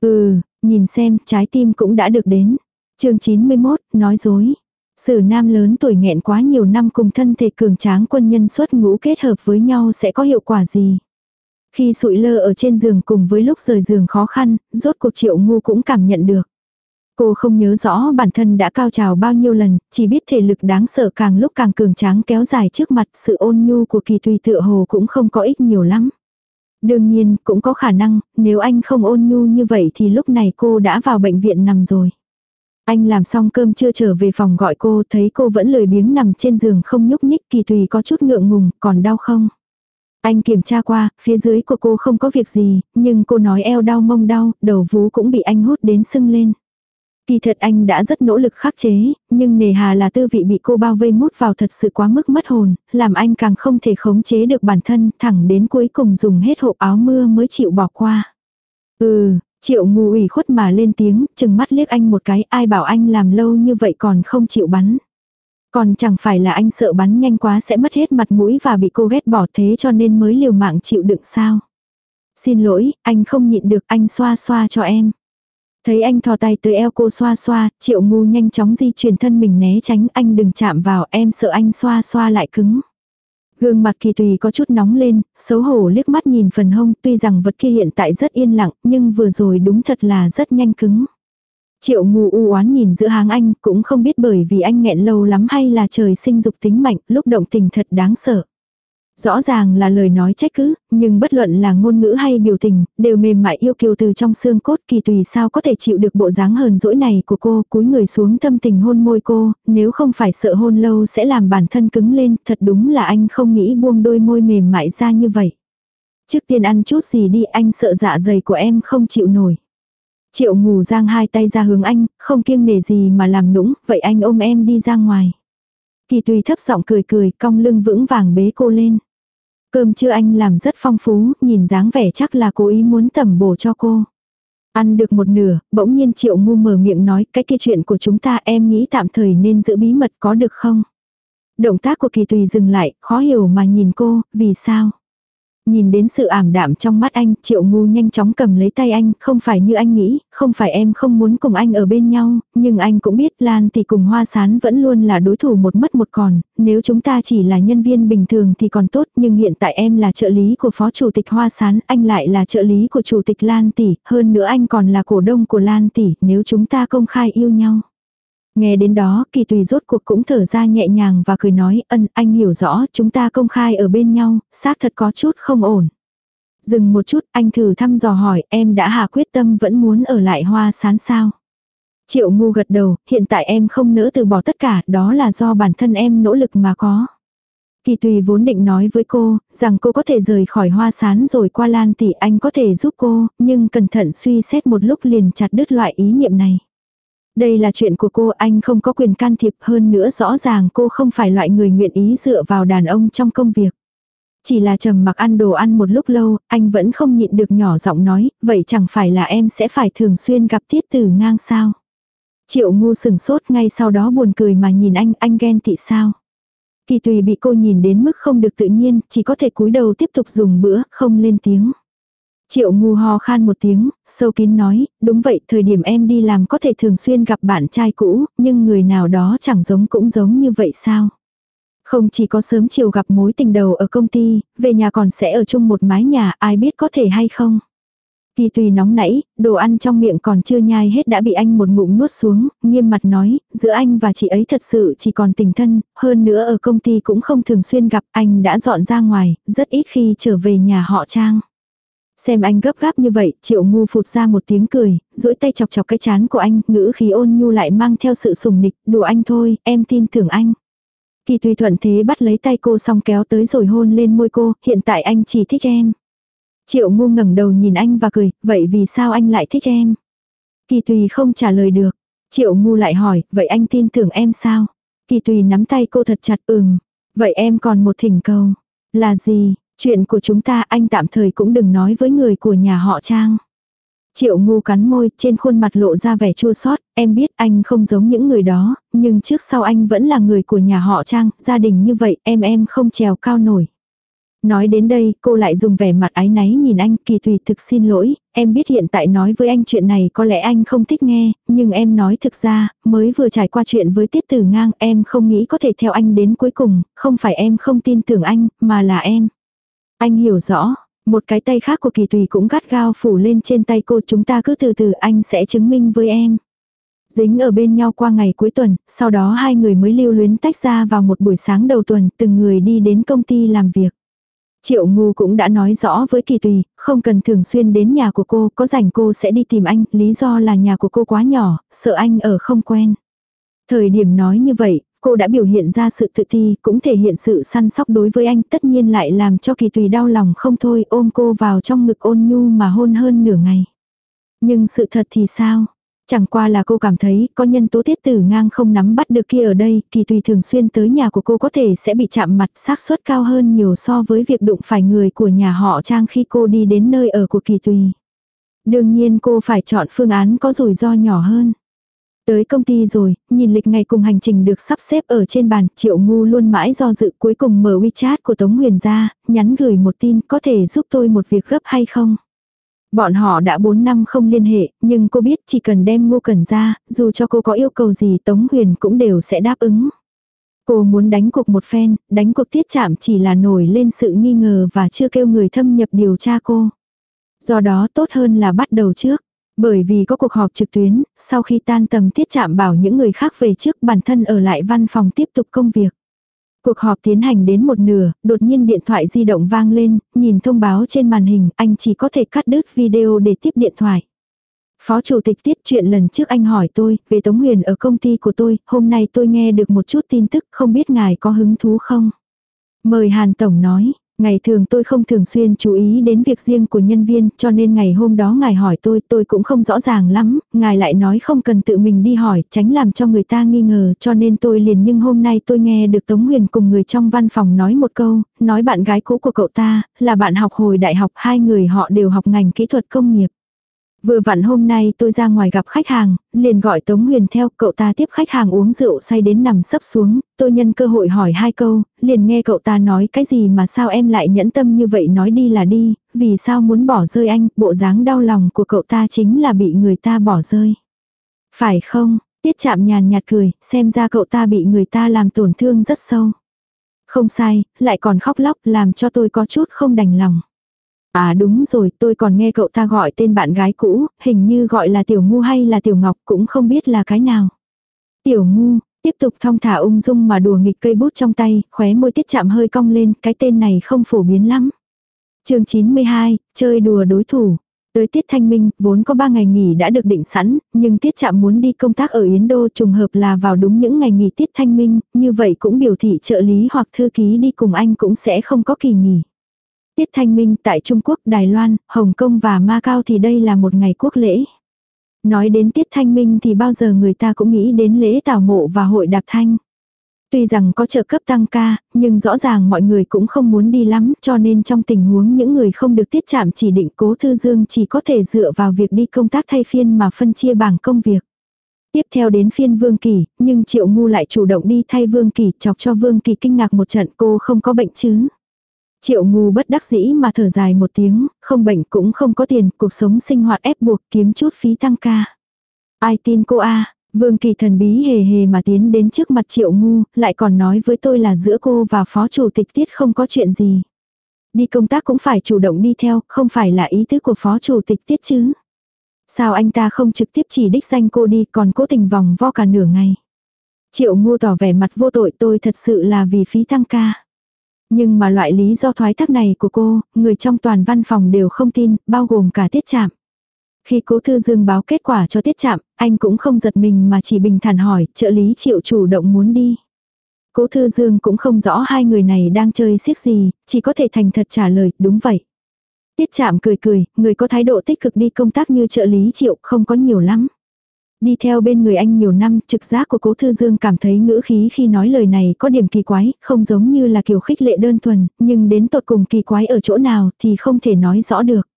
Ừ, nhìn xem, trái tim cũng đã được đến. chương 91, nói dối. Sử nam lớn tuổi nghẹn quá nhiều năm cùng thân thể cường tráng quân nhân xuất ngũ kết hợp với nhau sẽ có hiệu quả gì? Khi sụi lơ ở trên giường cùng với lúc rời giường khó khăn, rốt cuộc triệu ngu cũng cảm nhận được. Cô không nhớ rõ bản thân đã cao trào bao nhiêu lần, chỉ biết thể lực đáng sợ càng lúc càng cường tráng kéo dài trước mặt sự ôn nhu của kỳ tùy tựa hồ cũng không có ích nhiều lắm. Đương nhiên, cũng có khả năng, nếu anh không ôn nhu như vậy thì lúc này cô đã vào bệnh viện nằm rồi. Anh làm xong cơm chưa trở về phòng gọi cô, thấy cô vẫn lười biếng nằm trên giường không nhúc nhích kỳ tùy có chút ngượng ngùng, còn đau không? Anh kiểm tra qua, phía dưới của cô không có việc gì, nhưng cô nói eo đau mông đau, đầu vú cũng bị anh hút đến sưng lên. Kỳ thật anh đã rất nỗ lực khắc chế, nhưng nề hà là tư vị bị cô bao vây mút vào thật sự quá mức mất hồn, làm anh càng không thể khống chế được bản thân, thẳng đến cuối cùng dùng hết hộp áo mưa mới chịu bỏ qua. Ừ, triệu ngu ủy khuất mà lên tiếng, chừng mắt liếc anh một cái, ai bảo anh làm lâu như vậy còn không chịu bắn. Còn chẳng phải là anh sợ bắn nhanh quá sẽ mất hết mặt mũi và bị cô ghét bỏ thế cho nên mới liều mạng chịu đựng sao. Xin lỗi, anh không nhịn được anh xoa xoa cho em. Thấy anh thò tay tới eo cô xoa xoa, triệu ngu nhanh chóng di chuyển thân mình né tránh anh đừng chạm vào em sợ anh xoa xoa lại cứng. Gương mặt kỳ tùy có chút nóng lên, xấu hổ liếc mắt nhìn phần hông tuy rằng vật kia hiện tại rất yên lặng nhưng vừa rồi đúng thật là rất nhanh cứng. Triệu ngù u oán nhìn giữa háng anh cũng không biết bởi vì anh nghẹn lâu lắm hay là trời sinh dục tính mạnh lúc động tình thật đáng sợ. Rõ ràng là lời nói trách cứ, nhưng bất luận là ngôn ngữ hay biểu tình, đều mềm mại yêu kiều từ trong xương cốt kỳ tùy sao có thể chịu được bộ dáng hờn dỗi này của cô, cúi người xuống tâm tình hôn môi cô, nếu không phải sợ hôn lâu sẽ làm bản thân cứng lên, thật đúng là anh không nghĩ buông đôi môi mềm mại ra như vậy. Trước tiên ăn chút gì đi anh sợ dạ dày của em không chịu nổi. Triệu ngủ giang hai tay ra hướng anh, không kiêng nể gì mà làm nũng, vậy anh ôm em đi ra ngoài. Kỳ tùy thấp giọng cười cười, cong lưng vững vàng bế cô lên. Cơm trưa anh làm rất phong phú, nhìn dáng vẻ chắc là cố ý muốn tẩm bổ cho cô. Ăn được một nửa, bỗng nhiên triệu ngu mở miệng nói cái kia chuyện của chúng ta em nghĩ tạm thời nên giữ bí mật có được không? Động tác của kỳ tùy dừng lại, khó hiểu mà nhìn cô, vì sao? Nhìn đến sự ảm đạm trong mắt anh, triệu ngu nhanh chóng cầm lấy tay anh, không phải như anh nghĩ, không phải em không muốn cùng anh ở bên nhau, nhưng anh cũng biết Lan thì cùng hoa sán vẫn luôn là đối thủ một mất một còn, nếu chúng ta chỉ là nhân viên bình thường thì còn tốt, nhưng hiện tại em là trợ lý của phó chủ tịch hoa sán, anh lại là trợ lý của chủ tịch Lan tỷ, hơn nữa anh còn là cổ đông của Lan tỷ, nếu chúng ta công khai yêu nhau. Nghe đến đó, kỳ tùy rốt cuộc cũng thở ra nhẹ nhàng và cười nói, ân, anh hiểu rõ, chúng ta công khai ở bên nhau, xác thật có chút không ổn. Dừng một chút, anh thử thăm dò hỏi, em đã hạ quyết tâm vẫn muốn ở lại hoa sán sao? Triệu ngu gật đầu, hiện tại em không nỡ từ bỏ tất cả, đó là do bản thân em nỗ lực mà có. Kỳ tùy vốn định nói với cô, rằng cô có thể rời khỏi hoa sán rồi qua lan tỷ anh có thể giúp cô, nhưng cẩn thận suy xét một lúc liền chặt đứt loại ý niệm này. Đây là chuyện của cô anh không có quyền can thiệp hơn nữa rõ ràng cô không phải loại người nguyện ý dựa vào đàn ông trong công việc. Chỉ là trầm mặc ăn đồ ăn một lúc lâu, anh vẫn không nhịn được nhỏ giọng nói, vậy chẳng phải là em sẽ phải thường xuyên gặp tiết tử ngang sao. Triệu ngu sừng sốt ngay sau đó buồn cười mà nhìn anh, anh ghen tị sao. Kỳ tùy bị cô nhìn đến mức không được tự nhiên, chỉ có thể cúi đầu tiếp tục dùng bữa, không lên tiếng. Triệu ngu ho khan một tiếng, sâu kín nói, đúng vậy, thời điểm em đi làm có thể thường xuyên gặp bạn trai cũ, nhưng người nào đó chẳng giống cũng giống như vậy sao? Không chỉ có sớm chiều gặp mối tình đầu ở công ty, về nhà còn sẽ ở chung một mái nhà, ai biết có thể hay không? Kỳ tùy nóng nãy, đồ ăn trong miệng còn chưa nhai hết đã bị anh một ngụm nuốt xuống, nghiêm mặt nói, giữa anh và chị ấy thật sự chỉ còn tình thân, hơn nữa ở công ty cũng không thường xuyên gặp, anh đã dọn ra ngoài, rất ít khi trở về nhà họ Trang. Xem anh gấp gáp như vậy, triệu ngu phụt ra một tiếng cười, duỗi tay chọc chọc cái chán của anh, ngữ khí ôn nhu lại mang theo sự sùng nịch, đùa anh thôi, em tin tưởng anh. Kỳ tùy thuận thế bắt lấy tay cô xong kéo tới rồi hôn lên môi cô, hiện tại anh chỉ thích em. Triệu ngu ngẩng đầu nhìn anh và cười, vậy vì sao anh lại thích em? Kỳ tùy không trả lời được. Triệu ngu lại hỏi, vậy anh tin tưởng em sao? Kỳ tùy nắm tay cô thật chặt, ừm. Vậy em còn một thỉnh cầu. Là gì? Chuyện của chúng ta anh tạm thời cũng đừng nói với người của nhà họ Trang. Triệu ngu cắn môi, trên khuôn mặt lộ ra vẻ chua xót em biết anh không giống những người đó, nhưng trước sau anh vẫn là người của nhà họ Trang, gia đình như vậy, em em không trèo cao nổi. Nói đến đây, cô lại dùng vẻ mặt ái náy nhìn anh, kỳ tùy thực xin lỗi, em biết hiện tại nói với anh chuyện này có lẽ anh không thích nghe, nhưng em nói thực ra, mới vừa trải qua chuyện với tiết tử ngang, em không nghĩ có thể theo anh đến cuối cùng, không phải em không tin tưởng anh, mà là em. Anh hiểu rõ, một cái tay khác của kỳ tùy cũng gắt gao phủ lên trên tay cô chúng ta cứ từ từ anh sẽ chứng minh với em. Dính ở bên nhau qua ngày cuối tuần, sau đó hai người mới lưu luyến tách ra vào một buổi sáng đầu tuần, từng người đi đến công ty làm việc. Triệu ngu cũng đã nói rõ với kỳ tùy, không cần thường xuyên đến nhà của cô, có rảnh cô sẽ đi tìm anh, lý do là nhà của cô quá nhỏ, sợ anh ở không quen. Thời điểm nói như vậy, Cô đã biểu hiện ra sự tự ti, cũng thể hiện sự săn sóc đối với anh, tất nhiên lại làm cho kỳ tùy đau lòng không thôi ôm cô vào trong ngực ôn nhu mà hôn hơn nửa ngày. Nhưng sự thật thì sao? Chẳng qua là cô cảm thấy có nhân tố tiết tử ngang không nắm bắt được kia ở đây, kỳ tùy thường xuyên tới nhà của cô có thể sẽ bị chạm mặt xác suất cao hơn nhiều so với việc đụng phải người của nhà họ trang khi cô đi đến nơi ở của kỳ tùy. Đương nhiên cô phải chọn phương án có rủi ro nhỏ hơn. Tới công ty rồi, nhìn lịch ngày cùng hành trình được sắp xếp ở trên bàn, triệu ngu luôn mãi do dự cuối cùng mở WeChat của Tống Huyền ra, nhắn gửi một tin có thể giúp tôi một việc gấp hay không. Bọn họ đã 4 năm không liên hệ, nhưng cô biết chỉ cần đem ngô cần ra, dù cho cô có yêu cầu gì Tống Huyền cũng đều sẽ đáp ứng. Cô muốn đánh cuộc một phen, đánh cuộc tiết chạm chỉ là nổi lên sự nghi ngờ và chưa kêu người thâm nhập điều tra cô. Do đó tốt hơn là bắt đầu trước. Bởi vì có cuộc họp trực tuyến, sau khi tan tầm tiết chạm bảo những người khác về trước bản thân ở lại văn phòng tiếp tục công việc. Cuộc họp tiến hành đến một nửa, đột nhiên điện thoại di động vang lên, nhìn thông báo trên màn hình, anh chỉ có thể cắt đứt video để tiếp điện thoại. Phó chủ tịch tiết chuyện lần trước anh hỏi tôi, về Tống Huyền ở công ty của tôi, hôm nay tôi nghe được một chút tin tức, không biết ngài có hứng thú không? Mời Hàn Tổng nói, Ngày thường tôi không thường xuyên chú ý đến việc riêng của nhân viên, cho nên ngày hôm đó ngài hỏi tôi, tôi cũng không rõ ràng lắm, ngài lại nói không cần tự mình đi hỏi, tránh làm cho người ta nghi ngờ, cho nên tôi liền nhưng hôm nay tôi nghe được Tống Huyền cùng người trong văn phòng nói một câu, nói bạn gái cũ của cậu ta, là bạn học hồi đại học, hai người họ đều học ngành kỹ thuật công nghiệp. Vừa vặn hôm nay tôi ra ngoài gặp khách hàng, liền gọi Tống Huyền theo cậu ta tiếp khách hàng uống rượu say đến nằm sấp xuống, tôi nhân cơ hội hỏi hai câu, liền nghe cậu ta nói cái gì mà sao em lại nhẫn tâm như vậy nói đi là đi, vì sao muốn bỏ rơi anh, bộ dáng đau lòng của cậu ta chính là bị người ta bỏ rơi. Phải không, tiết chạm nhàn nhạt cười, xem ra cậu ta bị người ta làm tổn thương rất sâu. Không sai, lại còn khóc lóc làm cho tôi có chút không đành lòng. À đúng rồi, tôi còn nghe cậu ta gọi tên bạn gái cũ, hình như gọi là Tiểu Ngu hay là Tiểu Ngọc cũng không biết là cái nào. Tiểu Ngu, tiếp tục thong thả ung dung mà đùa nghịch cây bút trong tay, khóe môi tiết chạm hơi cong lên, cái tên này không phổ biến lắm. chương 92, chơi đùa đối thủ. Tới tiết thanh minh, vốn có 3 ngày nghỉ đã được định sẵn, nhưng tiết chạm muốn đi công tác ở Yến Đô trùng hợp là vào đúng những ngày nghỉ tiết thanh minh, như vậy cũng biểu thị trợ lý hoặc thư ký đi cùng anh cũng sẽ không có kỳ nghỉ. Tiết thanh minh tại Trung Quốc, Đài Loan, Hồng Kông và Macau thì đây là một ngày quốc lễ. Nói đến tiết thanh minh thì bao giờ người ta cũng nghĩ đến lễ tảo mộ và hội đạp thanh. Tuy rằng có trợ cấp tăng ca, nhưng rõ ràng mọi người cũng không muốn đi lắm cho nên trong tình huống những người không được tiết chạm chỉ định cố thư dương chỉ có thể dựa vào việc đi công tác thay phiên mà phân chia bảng công việc. Tiếp theo đến phiên Vương Kỳ, nhưng Triệu Ngu lại chủ động đi thay Vương Kỳ chọc cho Vương Kỳ kinh ngạc một trận cô không có bệnh chứ. Triệu ngu bất đắc dĩ mà thở dài một tiếng, không bệnh cũng không có tiền, cuộc sống sinh hoạt ép buộc kiếm chút phí tăng ca. Ai tin cô a Vương Kỳ thần bí hề hề mà tiến đến trước mặt triệu ngu, lại còn nói với tôi là giữa cô và phó chủ tịch tiết không có chuyện gì. Đi công tác cũng phải chủ động đi theo, không phải là ý tứ của phó chủ tịch tiết chứ. Sao anh ta không trực tiếp chỉ đích danh cô đi còn cố tình vòng vo cả nửa ngày. Triệu ngu tỏ vẻ mặt vô tội tôi thật sự là vì phí tăng ca. Nhưng mà loại lý do thoái thác này của cô, người trong toàn văn phòng đều không tin, bao gồm cả tiết chạm. Khi cố thư dương báo kết quả cho tiết chạm, anh cũng không giật mình mà chỉ bình thản hỏi, trợ lý triệu chủ động muốn đi. Cố thư dương cũng không rõ hai người này đang chơi siếc gì, chỉ có thể thành thật trả lời, đúng vậy. Tiết chạm cười cười, người có thái độ tích cực đi công tác như trợ lý triệu không có nhiều lắm. Đi theo bên người anh nhiều năm, trực giác của cố thư dương cảm thấy ngữ khí khi nói lời này có điểm kỳ quái, không giống như là kiểu khích lệ đơn thuần, nhưng đến tột cùng kỳ quái ở chỗ nào thì không thể nói rõ được.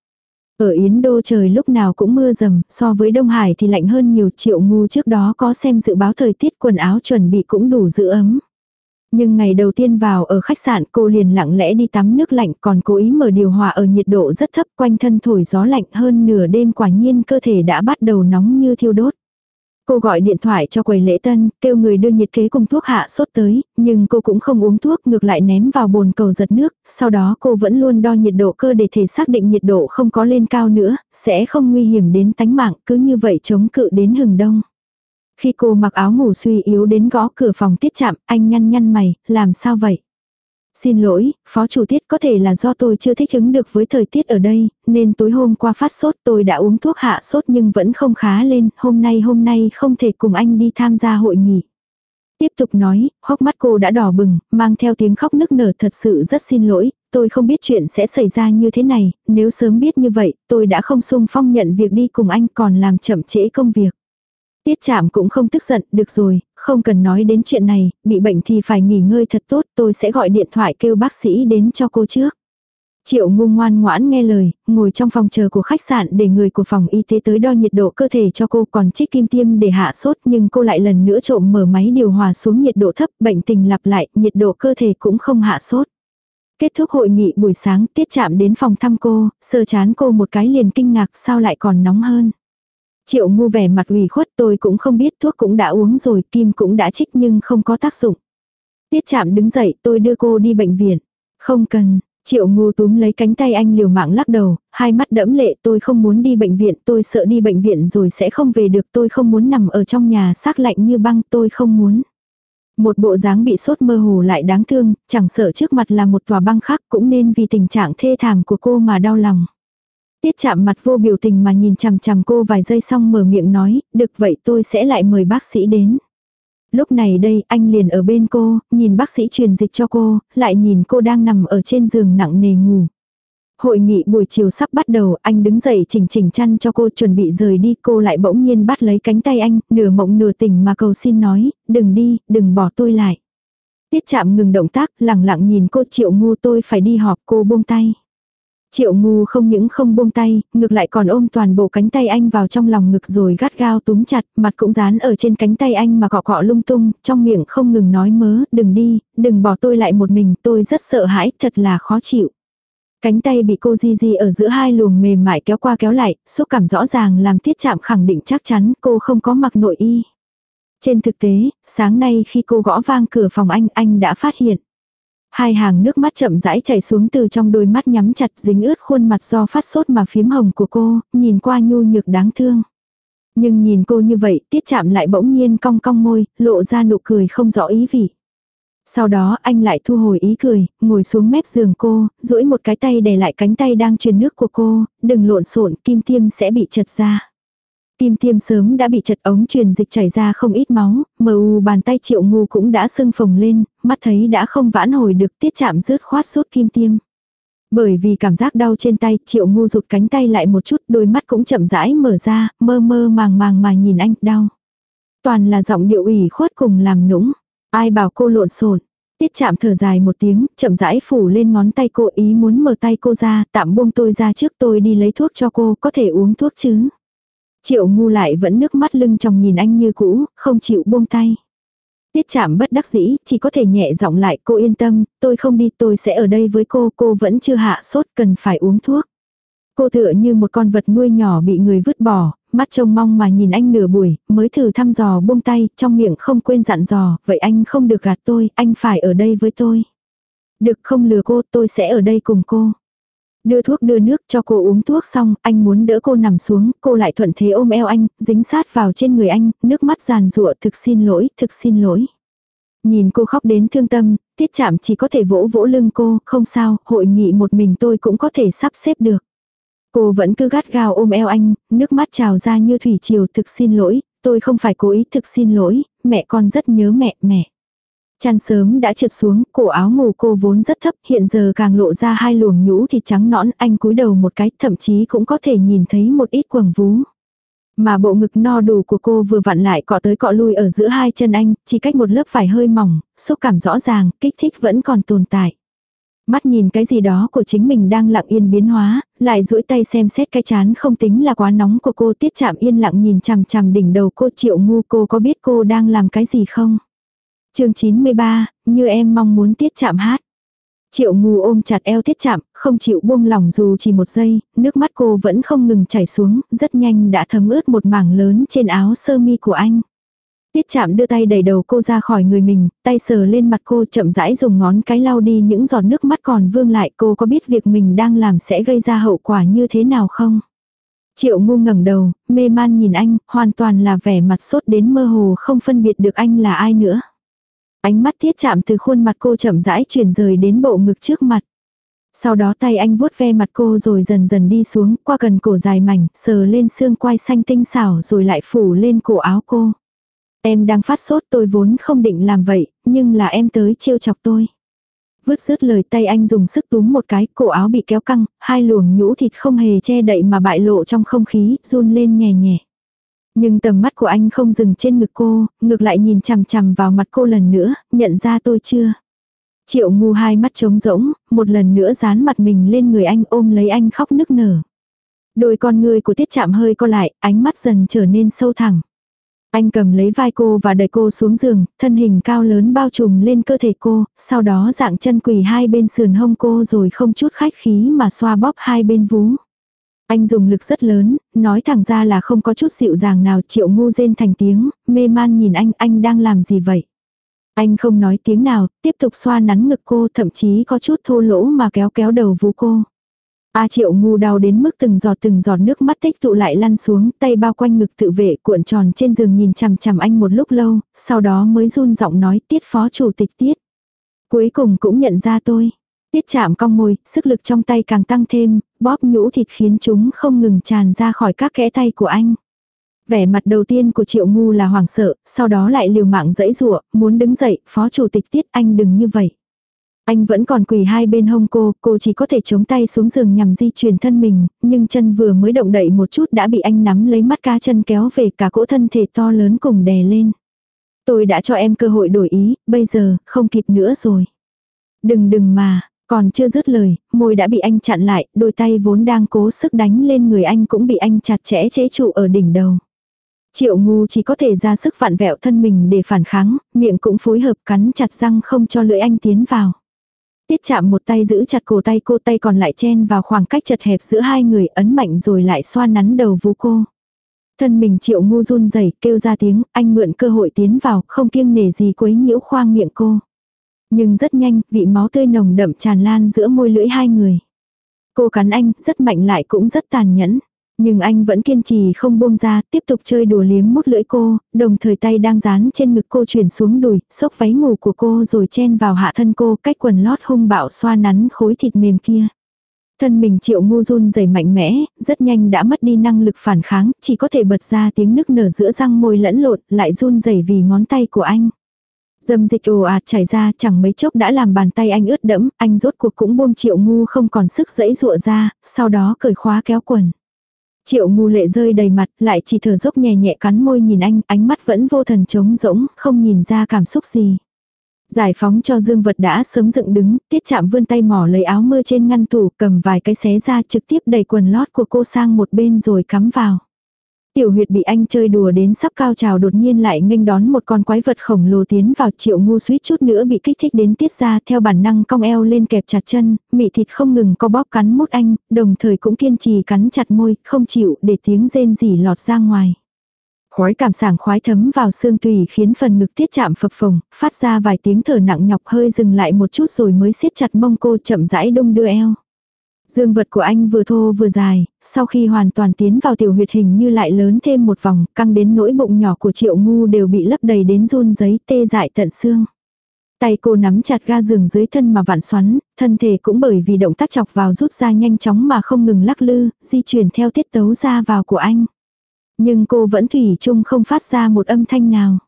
Ở Yến Đô trời lúc nào cũng mưa rầm, so với Đông Hải thì lạnh hơn nhiều triệu ngu trước đó có xem dự báo thời tiết quần áo chuẩn bị cũng đủ giữ ấm. Nhưng ngày đầu tiên vào ở khách sạn cô liền lặng lẽ đi tắm nước lạnh còn cố ý mở điều hòa ở nhiệt độ rất thấp quanh thân thổi gió lạnh hơn nửa đêm quả nhiên cơ thể đã bắt đầu nóng như thiêu đốt. Cô gọi điện thoại cho quầy lễ tân, kêu người đưa nhiệt kế cùng thuốc hạ sốt tới, nhưng cô cũng không uống thuốc ngược lại ném vào bồn cầu giật nước, sau đó cô vẫn luôn đo nhiệt độ cơ để thể xác định nhiệt độ không có lên cao nữa, sẽ không nguy hiểm đến tánh mạng, cứ như vậy chống cự đến hừng đông. Khi cô mặc áo ngủ suy yếu đến gõ cửa phòng tiết chạm, anh nhăn nhăn mày, làm sao vậy? Xin lỗi, phó chủ tiết có thể là do tôi chưa thích ứng được với thời tiết ở đây, nên tối hôm qua phát sốt tôi đã uống thuốc hạ sốt nhưng vẫn không khá lên, hôm nay hôm nay không thể cùng anh đi tham gia hội nghị. Tiếp tục nói, hốc mắt cô đã đỏ bừng, mang theo tiếng khóc nức nở thật sự rất xin lỗi, tôi không biết chuyện sẽ xảy ra như thế này, nếu sớm biết như vậy, tôi đã không sung phong nhận việc đi cùng anh còn làm chậm trễ công việc. Tiết chạm cũng không tức giận, được rồi, không cần nói đến chuyện này, bị bệnh thì phải nghỉ ngơi thật tốt, tôi sẽ gọi điện thoại kêu bác sĩ đến cho cô trước. Triệu ngu ngoan ngoãn nghe lời, ngồi trong phòng chờ của khách sạn để người của phòng y tế tới đo nhiệt độ cơ thể cho cô còn trích kim tiêm để hạ sốt nhưng cô lại lần nữa trộm mở máy điều hòa xuống nhiệt độ thấp, bệnh tình lặp lại, nhiệt độ cơ thể cũng không hạ sốt. Kết thúc hội nghị buổi sáng, tiết chạm đến phòng thăm cô, sơ chán cô một cái liền kinh ngạc sao lại còn nóng hơn. Triệu ngu vẻ mặt ủy khuất tôi cũng không biết thuốc cũng đã uống rồi, kim cũng đã trích nhưng không có tác dụng. Tiết chạm đứng dậy tôi đưa cô đi bệnh viện. Không cần, Triệu ngu túm lấy cánh tay anh liều mạng lắc đầu, hai mắt đẫm lệ tôi không muốn đi bệnh viện, tôi sợ đi bệnh viện rồi sẽ không về được, tôi không muốn nằm ở trong nhà xác lạnh như băng, tôi không muốn. Một bộ dáng bị sốt mơ hồ lại đáng thương, chẳng sợ trước mặt là một tòa băng khác cũng nên vì tình trạng thê thảm của cô mà đau lòng. Tiết chạm mặt vô biểu tình mà nhìn chằm chằm cô vài giây xong mở miệng nói, được vậy tôi sẽ lại mời bác sĩ đến. Lúc này đây anh liền ở bên cô, nhìn bác sĩ truyền dịch cho cô, lại nhìn cô đang nằm ở trên giường nặng nề ngủ. Hội nghị buổi chiều sắp bắt đầu, anh đứng dậy chỉnh chỉnh chăn cho cô chuẩn bị rời đi, cô lại bỗng nhiên bắt lấy cánh tay anh, nửa mộng nửa tỉnh mà cầu xin nói, đừng đi, đừng bỏ tôi lại. Tiết chạm ngừng động tác, lặng lặng nhìn cô triệu ngu tôi phải đi họp cô buông tay. Triệu ngu không những không buông tay, ngược lại còn ôm toàn bộ cánh tay anh vào trong lòng ngực rồi gắt gao túm chặt, mặt cũng dán ở trên cánh tay anh mà cọ cọ lung tung, trong miệng không ngừng nói mớ, đừng đi, đừng bỏ tôi lại một mình, tôi rất sợ hãi, thật là khó chịu. Cánh tay bị cô Di Di ở giữa hai luồng mềm mại kéo qua kéo lại, xúc cảm rõ ràng làm tiết chạm khẳng định chắc chắn cô không có mặc nội y. Trên thực tế, sáng nay khi cô gõ vang cửa phòng anh, anh đã phát hiện. Hai hàng nước mắt chậm rãi chảy xuống từ trong đôi mắt nhắm chặt dính ướt khuôn mặt do phát sốt mà phiếm hồng của cô, nhìn qua nhu nhược đáng thương. Nhưng nhìn cô như vậy, tiết chạm lại bỗng nhiên cong cong môi, lộ ra nụ cười không rõ ý vị. Sau đó anh lại thu hồi ý cười, ngồi xuống mép giường cô, duỗi một cái tay để lại cánh tay đang truyền nước của cô, đừng lộn xộn kim tiêm sẽ bị chật ra. Kim tiêm sớm đã bị chật ống truyền dịch chảy ra không ít máu, mờ u bàn tay triệu ngu cũng đã sưng phồng lên, mắt thấy đã không vãn hồi được tiết chạm rớt khoát suốt kim tiêm. Bởi vì cảm giác đau trên tay, triệu ngu rụt cánh tay lại một chút, đôi mắt cũng chậm rãi mở ra, mơ mơ màng màng mà nhìn anh, đau. Toàn là giọng điệu ủy khuất cùng làm nũng. Ai bảo cô lộn xộn Tiết chạm thở dài một tiếng, chậm rãi phủ lên ngón tay cô ý muốn mở tay cô ra, tạm buông tôi ra trước tôi đi lấy thuốc cho cô, có thể uống thuốc chứ. Triệu ngu lại vẫn nước mắt lưng trong nhìn anh như cũ, không chịu buông tay. Tiết chạm bất đắc dĩ, chỉ có thể nhẹ giọng lại cô yên tâm, tôi không đi tôi sẽ ở đây với cô, cô vẫn chưa hạ sốt cần phải uống thuốc. Cô tựa như một con vật nuôi nhỏ bị người vứt bỏ, mắt trông mong mà nhìn anh nửa buổi, mới thử thăm dò buông tay, trong miệng không quên dặn dò, vậy anh không được gạt tôi, anh phải ở đây với tôi. Được không lừa cô, tôi sẽ ở đây cùng cô. Đưa thuốc đưa nước cho cô uống thuốc xong, anh muốn đỡ cô nằm xuống, cô lại thuận thế ôm eo anh, dính sát vào trên người anh, nước mắt giàn rụa thực xin lỗi, thực xin lỗi. Nhìn cô khóc đến thương tâm, tiết chạm chỉ có thể vỗ vỗ lưng cô, không sao, hội nghị một mình tôi cũng có thể sắp xếp được. Cô vẫn cứ gắt gao ôm eo anh, nước mắt trào ra như thủy triều thực xin lỗi, tôi không phải cố ý thực xin lỗi, mẹ con rất nhớ mẹ, mẹ. Chăn sớm đã trượt xuống, cổ áo ngủ cô vốn rất thấp, hiện giờ càng lộ ra hai luồng nhũ thịt trắng nõn, anh cúi đầu một cái, thậm chí cũng có thể nhìn thấy một ít quầng vú. Mà bộ ngực no đủ của cô vừa vặn lại cọ tới cọ lui ở giữa hai chân anh, chỉ cách một lớp vải hơi mỏng, xúc cảm rõ ràng, kích thích vẫn còn tồn tại. Mắt nhìn cái gì đó của chính mình đang lặng yên biến hóa, lại duỗi tay xem xét cái chán không tính là quá nóng của cô tiết chạm yên lặng nhìn chằm chằm đỉnh đầu cô triệu ngu cô có biết cô đang làm cái gì không? Chương 93, như em mong muốn tiết chạm hát. Triệu ngu ôm chặt eo tiết chạm, không chịu buông lỏng dù chỉ một giây, nước mắt cô vẫn không ngừng chảy xuống, rất nhanh đã thấm ướt một mảng lớn trên áo sơ mi của anh. Tiết chạm đưa tay đẩy đầu cô ra khỏi người mình, tay sờ lên mặt cô chậm rãi dùng ngón cái lau đi những giọt nước mắt còn vương lại cô có biết việc mình đang làm sẽ gây ra hậu quả như thế nào không? Triệu ngu ngẩng đầu, mê man nhìn anh, hoàn toàn là vẻ mặt sốt đến mơ hồ không phân biệt được anh là ai nữa. Ánh mắt thiết chạm từ khuôn mặt cô chậm rãi chuyển rời đến bộ ngực trước mặt. Sau đó tay anh vuốt ve mặt cô rồi dần dần đi xuống qua gần cổ dài mảnh, sờ lên xương quai xanh tinh xảo rồi lại phủ lên cổ áo cô. Em đang phát sốt tôi vốn không định làm vậy, nhưng là em tới trêu chọc tôi. Vứt rứt lời tay anh dùng sức túm một cái, cổ áo bị kéo căng, hai luồng nhũ thịt không hề che đậy mà bại lộ trong không khí, run lên nhẹ nhẹ. Nhưng tầm mắt của anh không dừng trên ngực cô, ngược lại nhìn chằm chằm vào mặt cô lần nữa, nhận ra tôi chưa. Triệu ngu hai mắt trống rỗng, một lần nữa dán mặt mình lên người anh ôm lấy anh khóc nức nở. Đôi con người của tiết chạm hơi co lại, ánh mắt dần trở nên sâu thẳng. Anh cầm lấy vai cô và đẩy cô xuống giường, thân hình cao lớn bao trùm lên cơ thể cô, sau đó dạng chân quỳ hai bên sườn hông cô rồi không chút khách khí mà xoa bóp hai bên vú. Anh dùng lực rất lớn, nói thẳng ra là không có chút dịu dàng nào triệu ngu rên thành tiếng, mê man nhìn anh, anh đang làm gì vậy? Anh không nói tiếng nào, tiếp tục xoa nắn ngực cô thậm chí có chút thô lỗ mà kéo kéo đầu vú cô. A triệu ngu đau đến mức từng giọt từng giọt nước mắt tích tụ lại lăn xuống, tay bao quanh ngực tự vệ cuộn tròn trên giường nhìn chằm chằm anh một lúc lâu, sau đó mới run giọng nói tiết phó chủ tịch tiết. Cuối cùng cũng nhận ra tôi. Tiết chạm cong môi, sức lực trong tay càng tăng thêm, bóp nhũ thịt khiến chúng không ngừng tràn ra khỏi các kẽ tay của anh. Vẻ mặt đầu tiên của triệu ngu là hoảng sợ, sau đó lại liều mạng dẫy rụa, muốn đứng dậy, phó chủ tịch tiết anh đừng như vậy. Anh vẫn còn quỳ hai bên hông cô, cô chỉ có thể chống tay xuống giường nhằm di chuyển thân mình, nhưng chân vừa mới động đậy một chút đã bị anh nắm lấy mắt cá chân kéo về cả cỗ thân thể to lớn cùng đè lên. Tôi đã cho em cơ hội đổi ý, bây giờ, không kịp nữa rồi. Đừng đừng mà, còn chưa dứt lời, môi đã bị anh chặn lại, đôi tay vốn đang cố sức đánh lên người anh cũng bị anh chặt chẽ chế trụ ở đỉnh đầu. Triệu ngu chỉ có thể ra sức vặn vẹo thân mình để phản kháng, miệng cũng phối hợp cắn chặt răng không cho lưỡi anh tiến vào. Tiết chạm một tay giữ chặt cổ tay cô tay còn lại chen vào khoảng cách chật hẹp giữa hai người ấn mạnh rồi lại xoa nắn đầu vú cô. Thân mình triệu ngu run rẩy kêu ra tiếng, anh mượn cơ hội tiến vào, không kiêng nể gì quấy nhiễu khoang miệng cô. Nhưng rất nhanh, vị máu tươi nồng đậm tràn lan giữa môi lưỡi hai người. Cô cắn anh, rất mạnh lại cũng rất tàn nhẫn. Nhưng anh vẫn kiên trì không buông ra, tiếp tục chơi đùa liếm mút lưỡi cô, đồng thời tay đang dán trên ngực cô chuyển xuống đùi, xốc váy ngủ của cô rồi chen vào hạ thân cô cách quần lót hung bạo xoa nắn khối thịt mềm kia. Thân mình triệu ngu run dày mạnh mẽ, rất nhanh đã mất đi năng lực phản kháng, chỉ có thể bật ra tiếng nức nở giữa răng môi lẫn lộn, lại run dày vì ngón tay của anh. Dâm dịch ồ ạt chảy ra chẳng mấy chốc đã làm bàn tay anh ướt đẫm, anh rốt cuộc cũng buông triệu ngu không còn sức dẫy dụa ra, sau đó cởi khóa kéo quần. Triệu ngu lệ rơi đầy mặt, lại chỉ thở dốc nhẹ nhẹ cắn môi nhìn anh, ánh mắt vẫn vô thần trống rỗng, không nhìn ra cảm xúc gì. Giải phóng cho dương vật đã sớm dựng đứng, tiết chạm vươn tay mỏ lấy áo mưa trên ngăn tủ, cầm vài cái xé ra trực tiếp đẩy quần lót của cô sang một bên rồi cắm vào. Tiểu huyệt bị anh chơi đùa đến sắp cao trào đột nhiên lại nghênh đón một con quái vật khổng lồ tiến vào triệu ngu suýt chút nữa bị kích thích đến tiết ra theo bản năng cong eo lên kẹp chặt chân, mị thịt không ngừng co bóp cắn mút anh, đồng thời cũng kiên trì cắn chặt môi, không chịu để tiếng rên rỉ lọt ra ngoài. Khói cảm sảng khoái thấm vào xương tùy khiến phần ngực tiết chạm phập phồng, phát ra vài tiếng thở nặng nhọc hơi dừng lại một chút rồi mới siết chặt mông cô chậm rãi đông đưa eo. Dương vật của anh vừa thô vừa dài, sau khi hoàn toàn tiến vào tiểu huyệt hình như lại lớn thêm một vòng, căng đến nỗi bụng nhỏ của triệu ngu đều bị lấp đầy đến run giấy tê dại tận xương. Tay cô nắm chặt ga giường dưới thân mà vặn xoắn, thân thể cũng bởi vì động tác chọc vào rút ra nhanh chóng mà không ngừng lắc lư, di chuyển theo tiết tấu ra vào của anh. Nhưng cô vẫn thủy chung không phát ra một âm thanh nào.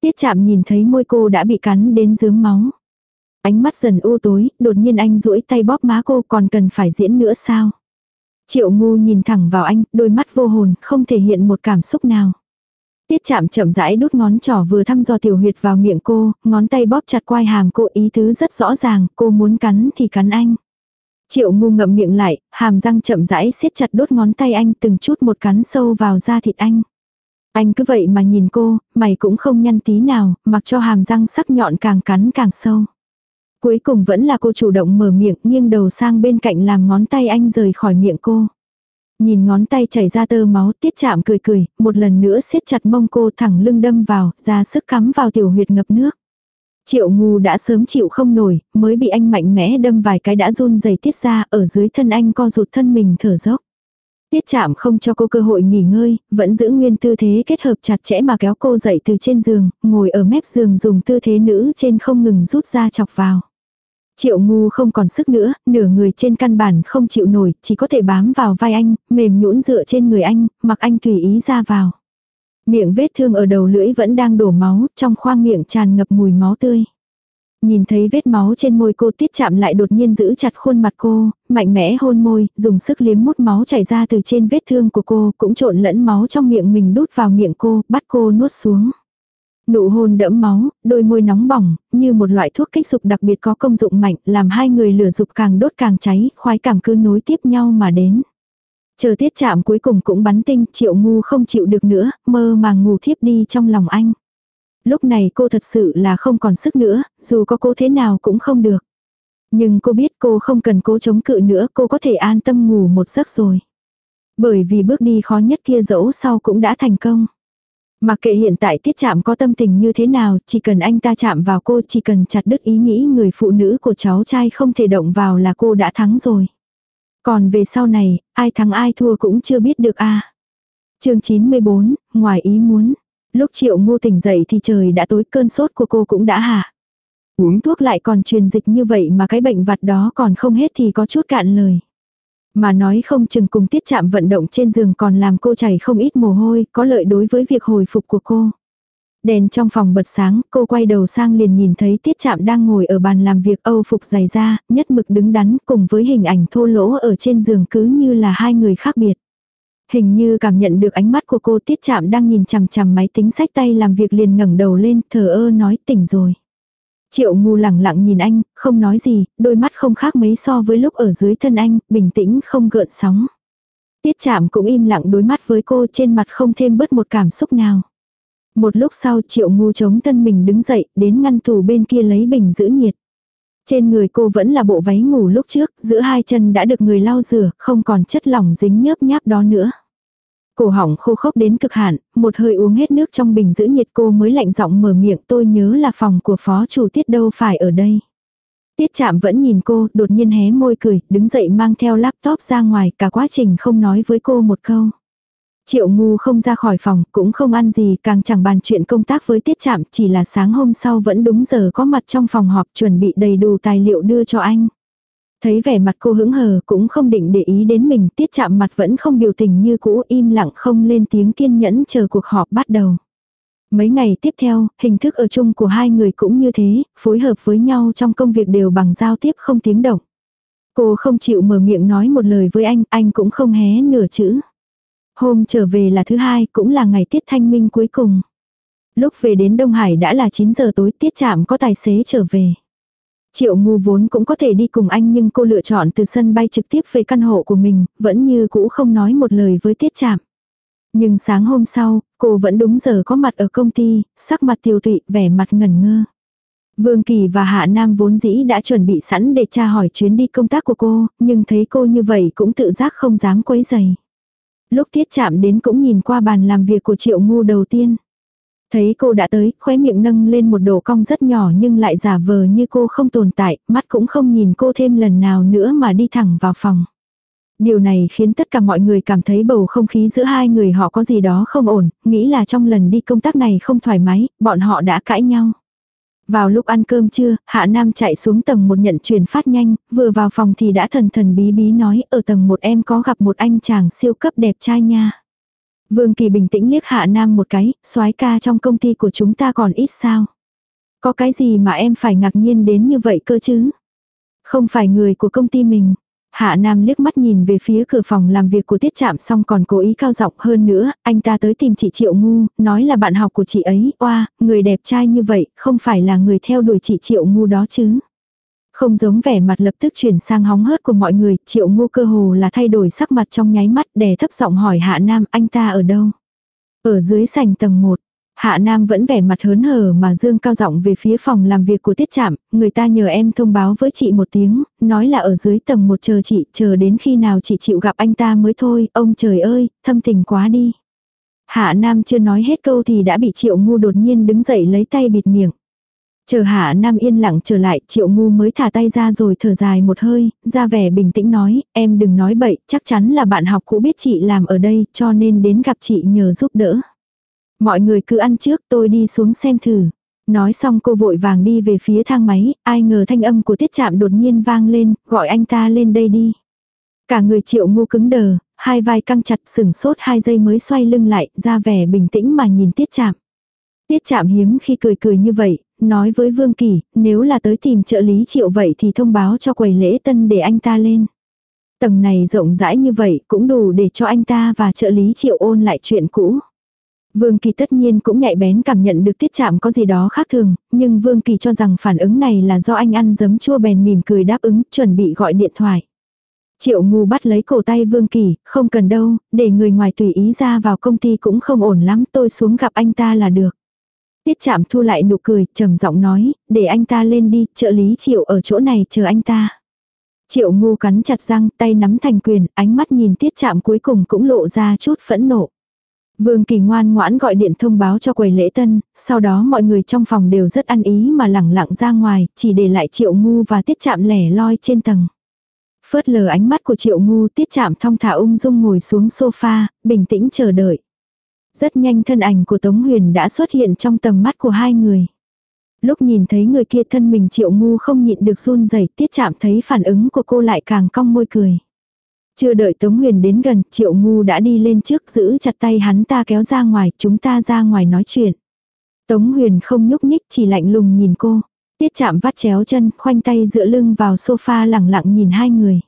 Tiết chạm nhìn thấy môi cô đã bị cắn đến dướm máu. Ánh mắt dần u tối, đột nhiên anh duỗi tay bóp má cô còn cần phải diễn nữa sao? Triệu ngu nhìn thẳng vào anh, đôi mắt vô hồn, không thể hiện một cảm xúc nào. Tiết chạm chậm rãi đút ngón trỏ vừa thăm dò tiểu huyệt vào miệng cô, ngón tay bóp chặt quai hàm cô ý tứ rất rõ ràng, cô muốn cắn thì cắn anh. Triệu ngu ngậm miệng lại, hàm răng chậm rãi siết chặt đốt ngón tay anh từng chút một cắn sâu vào da thịt anh. Anh cứ vậy mà nhìn cô, mày cũng không nhăn tí nào, mặc cho hàm răng sắc nhọn càng cắn càng sâu. Cuối cùng vẫn là cô chủ động mở miệng nghiêng đầu sang bên cạnh làm ngón tay anh rời khỏi miệng cô. Nhìn ngón tay chảy ra tơ máu tiết chạm cười cười, một lần nữa siết chặt mông cô thẳng lưng đâm vào, ra sức cắm vào tiểu huyệt ngập nước. Triệu ngu đã sớm chịu không nổi, mới bị anh mạnh mẽ đâm vài cái đã run dày tiết ra, ở dưới thân anh co rụt thân mình thở dốc. Tiết chạm không cho cô cơ hội nghỉ ngơi, vẫn giữ nguyên tư thế kết hợp chặt chẽ mà kéo cô dậy từ trên giường, ngồi ở mép giường dùng tư thế nữ trên không ngừng rút ra chọc vào. Triệu ngu không còn sức nữa, nửa người trên căn bản không chịu nổi, chỉ có thể bám vào vai anh, mềm nhũn dựa trên người anh, mặc anh tùy ý ra vào. Miệng vết thương ở đầu lưỡi vẫn đang đổ máu, trong khoang miệng tràn ngập mùi máu tươi. Nhìn thấy vết máu trên môi cô tiết chạm lại đột nhiên giữ chặt khuôn mặt cô, mạnh mẽ hôn môi, dùng sức liếm mút máu chảy ra từ trên vết thương của cô, cũng trộn lẫn máu trong miệng mình đút vào miệng cô, bắt cô nuốt xuống. Nụ hôn đẫm máu, đôi môi nóng bỏng, như một loại thuốc kích dục đặc biệt có công dụng mạnh, làm hai người lửa dục càng đốt càng cháy, khoái cảm cứ nối tiếp nhau mà đến. Chờ tiết chạm cuối cùng cũng bắn tinh, triệu ngu không chịu được nữa, mơ màng ngủ thiếp đi trong lòng anh. Lúc này cô thật sự là không còn sức nữa, dù có cố thế nào cũng không được. Nhưng cô biết cô không cần cố chống cự nữa, cô có thể an tâm ngủ một giấc rồi. Bởi vì bước đi khó nhất kia dẫu sau cũng đã thành công. Mặc kệ hiện tại tiết chạm có tâm tình như thế nào, chỉ cần anh ta chạm vào cô, chỉ cần chặt đứt ý nghĩ người phụ nữ của cháu trai không thể động vào là cô đã thắng rồi. Còn về sau này, ai thắng ai thua cũng chưa biết được a à. chương 94, ngoài ý muốn. Lúc triệu ngô tỉnh dậy thì trời đã tối cơn sốt của cô cũng đã hạ. Uống thuốc lại còn truyền dịch như vậy mà cái bệnh vặt đó còn không hết thì có chút cạn lời. Mà nói không chừng cùng tiết chạm vận động trên giường còn làm cô chảy không ít mồ hôi, có lợi đối với việc hồi phục của cô. Đèn trong phòng bật sáng, cô quay đầu sang liền nhìn thấy tiết chạm đang ngồi ở bàn làm việc âu phục dày da, nhất mực đứng đắn cùng với hình ảnh thô lỗ ở trên giường cứ như là hai người khác biệt. Hình như cảm nhận được ánh mắt của cô tiết chạm đang nhìn chằm chằm máy tính sách tay làm việc liền ngẩng đầu lên thờ ơ nói tỉnh rồi. Triệu ngu lẳng lặng nhìn anh, không nói gì, đôi mắt không khác mấy so với lúc ở dưới thân anh, bình tĩnh không gợn sóng. Tiết chạm cũng im lặng đối mắt với cô trên mặt không thêm bớt một cảm xúc nào. Một lúc sau triệu ngu chống thân mình đứng dậy, đến ngăn tủ bên kia lấy bình giữ nhiệt. Trên người cô vẫn là bộ váy ngủ lúc trước, giữa hai chân đã được người lau rửa, không còn chất lỏng dính nhớp nháp đó nữa. Cổ họng khô khốc đến cực hạn, một hơi uống hết nước trong bình giữ nhiệt cô mới lạnh giọng mở miệng tôi nhớ là phòng của phó chủ tiết đâu phải ở đây. Tiết chạm vẫn nhìn cô, đột nhiên hé môi cười, đứng dậy mang theo laptop ra ngoài, cả quá trình không nói với cô một câu. Triệu ngu không ra khỏi phòng, cũng không ăn gì, càng chẳng bàn chuyện công tác với tiết chạm, chỉ là sáng hôm sau vẫn đúng giờ có mặt trong phòng họp chuẩn bị đầy đủ tài liệu đưa cho anh. Thấy vẻ mặt cô hững hờ cũng không định để ý đến mình, tiết chạm mặt vẫn không biểu tình như cũ im lặng không lên tiếng kiên nhẫn chờ cuộc họp bắt đầu. Mấy ngày tiếp theo, hình thức ở chung của hai người cũng như thế, phối hợp với nhau trong công việc đều bằng giao tiếp không tiếng động. Cô không chịu mở miệng nói một lời với anh, anh cũng không hé nửa chữ. Hôm trở về là thứ hai, cũng là ngày tiết thanh minh cuối cùng. Lúc về đến Đông Hải đã là 9 giờ tối tiết chạm có tài xế trở về. Triệu ngu vốn cũng có thể đi cùng anh nhưng cô lựa chọn từ sân bay trực tiếp về căn hộ của mình, vẫn như cũ không nói một lời với tiết chạm. Nhưng sáng hôm sau, cô vẫn đúng giờ có mặt ở công ty, sắc mặt tiêu tụy, vẻ mặt ngẩn ngơ. Vương Kỳ và Hạ Nam vốn dĩ đã chuẩn bị sẵn để tra hỏi chuyến đi công tác của cô, nhưng thấy cô như vậy cũng tự giác không dám quấy giày. Lúc tiết chạm đến cũng nhìn qua bàn làm việc của triệu ngu đầu tiên. Thấy cô đã tới, khóe miệng nâng lên một độ cong rất nhỏ nhưng lại giả vờ như cô không tồn tại, mắt cũng không nhìn cô thêm lần nào nữa mà đi thẳng vào phòng. Điều này khiến tất cả mọi người cảm thấy bầu không khí giữa hai người họ có gì đó không ổn, nghĩ là trong lần đi công tác này không thoải mái, bọn họ đã cãi nhau. Vào lúc ăn cơm trưa, Hạ Nam chạy xuống tầng một nhận truyền phát nhanh, vừa vào phòng thì đã thần thần bí bí nói ở tầng một em có gặp một anh chàng siêu cấp đẹp trai nha. Vương Kỳ bình tĩnh liếc Hạ Nam một cái, soái ca trong công ty của chúng ta còn ít sao. Có cái gì mà em phải ngạc nhiên đến như vậy cơ chứ? Không phải người của công ty mình. Hạ Nam liếc mắt nhìn về phía cửa phòng làm việc của tiết chạm, xong còn cố ý cao giọng hơn nữa, anh ta tới tìm chị Triệu Ngu, nói là bạn học của chị ấy, oa, người đẹp trai như vậy, không phải là người theo đuổi chị Triệu Ngu đó chứ. Không giống vẻ mặt lập tức chuyển sang hóng hớt của mọi người, Triệu Ngu cơ hồ là thay đổi sắc mặt trong nháy mắt đè thấp giọng hỏi Hạ Nam anh ta ở đâu. Ở dưới sảnh tầng 1, Hạ Nam vẫn vẻ mặt hớn hở mà dương cao giọng về phía phòng làm việc của tiết trạm, người ta nhờ em thông báo với chị một tiếng, nói là ở dưới tầng một chờ chị, chờ đến khi nào chị chịu gặp anh ta mới thôi, ông trời ơi, thâm tình quá đi. Hạ Nam chưa nói hết câu thì đã bị triệu ngu đột nhiên đứng dậy lấy tay bịt miệng. Chờ Hạ Nam yên lặng trở lại, triệu ngu mới thả tay ra rồi thở dài một hơi, ra vẻ bình tĩnh nói, em đừng nói bậy, chắc chắn là bạn học cũ biết chị làm ở đây, cho nên đến gặp chị nhờ giúp đỡ. Mọi người cứ ăn trước tôi đi xuống xem thử. Nói xong cô vội vàng đi về phía thang máy, ai ngờ thanh âm của tiết chạm đột nhiên vang lên, gọi anh ta lên đây đi. Cả người triệu ngu cứng đờ, hai vai căng chặt sừng sốt hai giây mới xoay lưng lại, ra vẻ bình tĩnh mà nhìn tiết chạm. Tiết chạm hiếm khi cười cười như vậy, nói với Vương Kỳ, nếu là tới tìm trợ lý triệu vậy thì thông báo cho quầy lễ tân để anh ta lên. Tầng này rộng rãi như vậy cũng đủ để cho anh ta và trợ lý triệu ôn lại chuyện cũ. Vương Kỳ tất nhiên cũng nhạy bén cảm nhận được tiết chạm có gì đó khác thường, nhưng Vương Kỳ cho rằng phản ứng này là do anh ăn giấm chua bèn mỉm cười đáp ứng, chuẩn bị gọi điện thoại. Triệu ngu bắt lấy cổ tay Vương Kỳ, không cần đâu, để người ngoài tùy ý ra vào công ty cũng không ổn lắm, tôi xuống gặp anh ta là được. Tiết chạm thu lại nụ cười, trầm giọng nói, để anh ta lên đi, trợ lý Triệu ở chỗ này chờ anh ta. Triệu ngu cắn chặt răng, tay nắm thành quyền, ánh mắt nhìn tiết chạm cuối cùng cũng lộ ra chút phẫn nộ. Vương Kỳ ngoan ngoãn gọi điện thông báo cho quầy lễ tân, sau đó mọi người trong phòng đều rất ăn ý mà lẳng lặng ra ngoài, chỉ để lại triệu ngu và tiết chạm lẻ loi trên tầng. Phớt lờ ánh mắt của triệu ngu tiết chạm thong thả ung dung ngồi xuống sofa, bình tĩnh chờ đợi. Rất nhanh thân ảnh của Tống Huyền đã xuất hiện trong tầm mắt của hai người. Lúc nhìn thấy người kia thân mình triệu ngu không nhịn được run rẩy tiết chạm thấy phản ứng của cô lại càng cong môi cười. Chưa đợi Tống Huyền đến gần, Triệu Ngu đã đi lên trước giữ chặt tay hắn ta kéo ra ngoài, chúng ta ra ngoài nói chuyện. Tống Huyền không nhúc nhích chỉ lạnh lùng nhìn cô. Tiết chạm vắt chéo chân, khoanh tay dựa lưng vào sofa lẳng lặng nhìn hai người.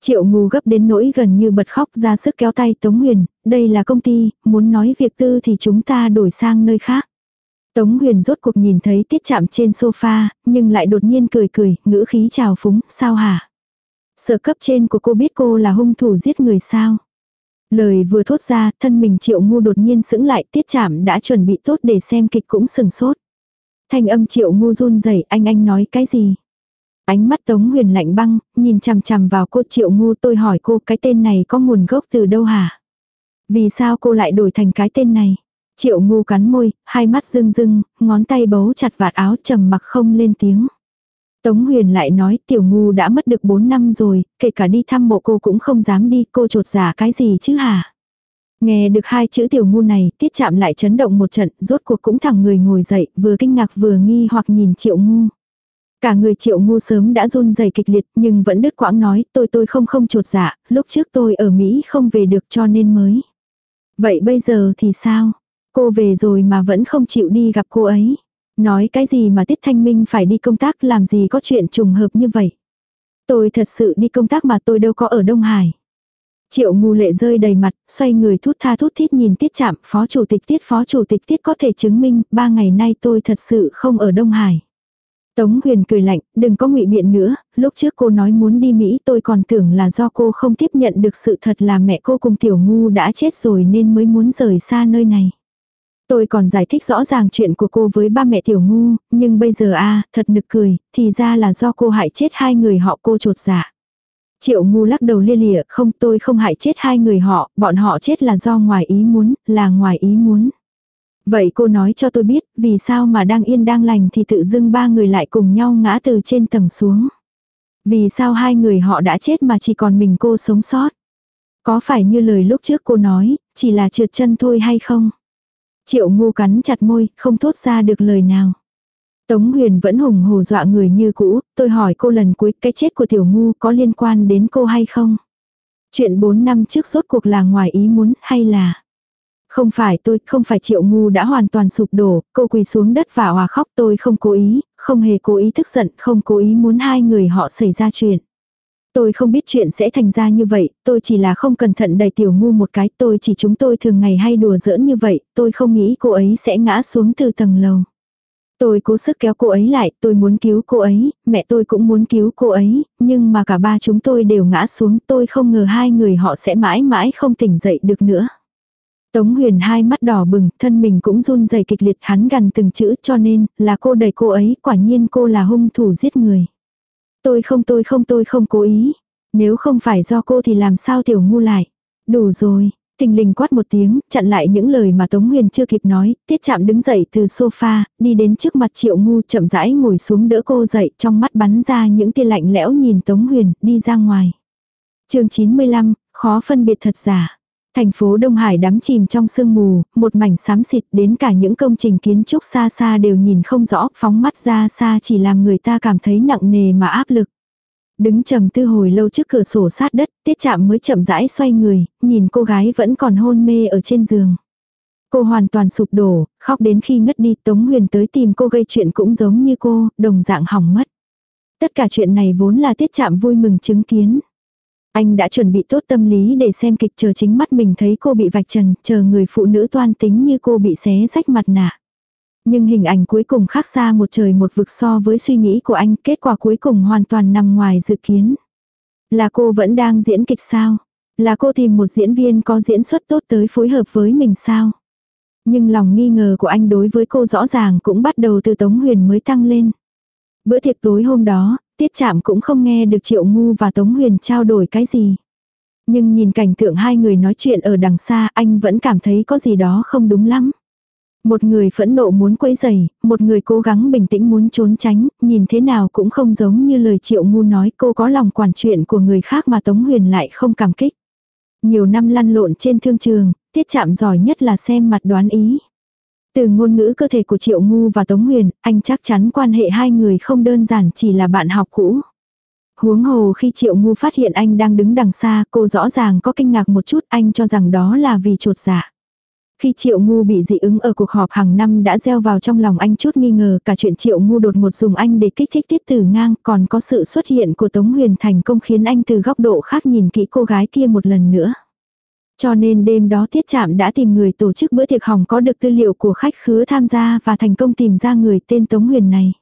Triệu ngu gấp đến nỗi gần như bật khóc ra sức kéo tay Tống Huyền, đây là công ty, muốn nói việc tư thì chúng ta đổi sang nơi khác. Tống Huyền rốt cuộc nhìn thấy tiết chạm trên sofa, nhưng lại đột nhiên cười cười, ngữ khí chào phúng, sao hả? Sở cấp trên của cô biết cô là hung thủ giết người sao? Lời vừa thốt ra, thân mình triệu ngu đột nhiên sững lại, tiết chạm đã chuẩn bị tốt để xem kịch cũng sừng sốt. Thanh âm triệu ngu run rẩy anh anh nói cái gì? Ánh mắt Tống Huyền lạnh băng, nhìn chằm chằm vào cô triệu ngu tôi hỏi cô cái tên này có nguồn gốc từ đâu hả? Vì sao cô lại đổi thành cái tên này? Triệu ngu cắn môi, hai mắt rưng rưng, ngón tay bấu chặt vạt áo trầm mặc không lên tiếng. Tống Huyền lại nói tiểu ngu đã mất được 4 năm rồi, kể cả đi thăm mộ cô cũng không dám đi, cô trột giả dạ cái gì chứ hả? Nghe được hai chữ tiểu ngu này, tiết chạm lại chấn động một trận, rốt cuộc cũng thẳng người ngồi dậy, vừa kinh ngạc vừa nghi hoặc nhìn triệu ngu. Cả người triệu ngu sớm đã run rẩy kịch liệt nhưng vẫn đứt quãng nói tôi tôi không không trột dạ, lúc trước tôi ở Mỹ không về được cho nên mới. Vậy bây giờ thì sao? Cô về rồi mà vẫn không chịu đi gặp cô ấy. Nói cái gì mà Tiết Thanh Minh phải đi công tác làm gì có chuyện trùng hợp như vậy. Tôi thật sự đi công tác mà tôi đâu có ở Đông Hải. Triệu ngu lệ rơi đầy mặt, xoay người thút tha thút thít nhìn tiết chạm, phó chủ tịch tiết phó chủ tịch tiết có thể chứng minh, ba ngày nay tôi thật sự không ở Đông Hải. Tống huyền cười lạnh, đừng có ngụy biện nữa, lúc trước cô nói muốn đi Mỹ tôi còn tưởng là do cô không tiếp nhận được sự thật là mẹ cô cùng tiểu ngu đã chết rồi nên mới muốn rời xa nơi này. Tôi còn giải thích rõ ràng chuyện của cô với ba mẹ tiểu ngu, nhưng bây giờ a thật nực cười, thì ra là do cô hại chết hai người họ cô trột dạ. Triệu ngu lắc đầu lia lịa, không tôi không hại chết hai người họ, bọn họ chết là do ngoài ý muốn, là ngoài ý muốn. Vậy cô nói cho tôi biết, vì sao mà đang yên đang lành thì tự dưng ba người lại cùng nhau ngã từ trên tầng xuống. Vì sao hai người họ đã chết mà chỉ còn mình cô sống sót. Có phải như lời lúc trước cô nói, chỉ là trượt chân thôi hay không? Triệu ngu cắn chặt môi, không thốt ra được lời nào. Tống huyền vẫn hùng hồ dọa người như cũ, tôi hỏi cô lần cuối cái chết của tiểu ngu có liên quan đến cô hay không? Chuyện 4 năm trước rốt cuộc là ngoài ý muốn hay là... Không phải tôi, không phải triệu ngu đã hoàn toàn sụp đổ, cô quỳ xuống đất và hòa khóc tôi không cố ý, không hề cố ý tức giận, không cố ý muốn hai người họ xảy ra chuyện. Tôi không biết chuyện sẽ thành ra như vậy, tôi chỉ là không cẩn thận đẩy tiểu ngu một cái, tôi chỉ chúng tôi thường ngày hay đùa giỡn như vậy, tôi không nghĩ cô ấy sẽ ngã xuống từ tầng lầu. Tôi cố sức kéo cô ấy lại, tôi muốn cứu cô ấy, mẹ tôi cũng muốn cứu cô ấy, nhưng mà cả ba chúng tôi đều ngã xuống, tôi không ngờ hai người họ sẽ mãi mãi không tỉnh dậy được nữa. Tống huyền hai mắt đỏ bừng, thân mình cũng run rẩy kịch liệt hắn gần từng chữ cho nên, là cô đẩy cô ấy, quả nhiên cô là hung thủ giết người. Tôi không tôi không tôi không cố ý. Nếu không phải do cô thì làm sao tiểu ngu lại. Đủ rồi. Tình linh quát một tiếng, chặn lại những lời mà Tống Huyền chưa kịp nói, tiết chạm đứng dậy từ sofa, đi đến trước mặt triệu ngu chậm rãi ngồi xuống đỡ cô dậy, trong mắt bắn ra những tia lạnh lẽo nhìn Tống Huyền, đi ra ngoài. chương 95, khó phân biệt thật giả. Thành phố Đông Hải đắm chìm trong sương mù, một mảnh xám xịt đến cả những công trình kiến trúc xa xa đều nhìn không rõ, phóng mắt ra xa chỉ làm người ta cảm thấy nặng nề mà áp lực. Đứng trầm tư hồi lâu trước cửa sổ sát đất, tiết chạm mới chậm rãi xoay người, nhìn cô gái vẫn còn hôn mê ở trên giường. Cô hoàn toàn sụp đổ, khóc đến khi ngất đi Tống Huyền tới tìm cô gây chuyện cũng giống như cô, đồng dạng hỏng mất. Tất cả chuyện này vốn là tiết chạm vui mừng chứng kiến. Anh đã chuẩn bị tốt tâm lý để xem kịch chờ chính mắt mình thấy cô bị vạch trần, chờ người phụ nữ toan tính như cô bị xé rách mặt nạ. Nhưng hình ảnh cuối cùng khác xa một trời một vực so với suy nghĩ của anh, kết quả cuối cùng hoàn toàn nằm ngoài dự kiến. Là cô vẫn đang diễn kịch sao? Là cô tìm một diễn viên có diễn xuất tốt tới phối hợp với mình sao? Nhưng lòng nghi ngờ của anh đối với cô rõ ràng cũng bắt đầu từ Tống Huyền mới tăng lên. Bữa tiệc tối hôm đó, Tiết Chạm cũng không nghe được Triệu Ngu và Tống Huyền trao đổi cái gì. Nhưng nhìn cảnh tượng hai người nói chuyện ở đằng xa anh vẫn cảm thấy có gì đó không đúng lắm. Một người phẫn nộ muốn quấy giày, một người cố gắng bình tĩnh muốn trốn tránh, nhìn thế nào cũng không giống như lời triệu ngu nói cô có lòng quản chuyện của người khác mà Tống Huyền lại không cảm kích. Nhiều năm lăn lộn trên thương trường, tiết chạm giỏi nhất là xem mặt đoán ý. Từ ngôn ngữ cơ thể của Triệu Ngu và Tống Huyền, anh chắc chắn quan hệ hai người không đơn giản chỉ là bạn học cũ. Huống hồ khi Triệu Ngu phát hiện anh đang đứng đằng xa, cô rõ ràng có kinh ngạc một chút, anh cho rằng đó là vì trột dạ. Khi Triệu Ngu bị dị ứng ở cuộc họp hàng năm đã gieo vào trong lòng anh chút nghi ngờ cả chuyện Triệu Ngu đột một dùng anh để kích thích tiết tử ngang còn có sự xuất hiện của Tống Huyền thành công khiến anh từ góc độ khác nhìn kỹ cô gái kia một lần nữa. Cho nên đêm đó Tiết Trạm đã tìm người tổ chức bữa tiệc hỏng có được tư liệu của khách khứa tham gia và thành công tìm ra người tên Tống Huyền này.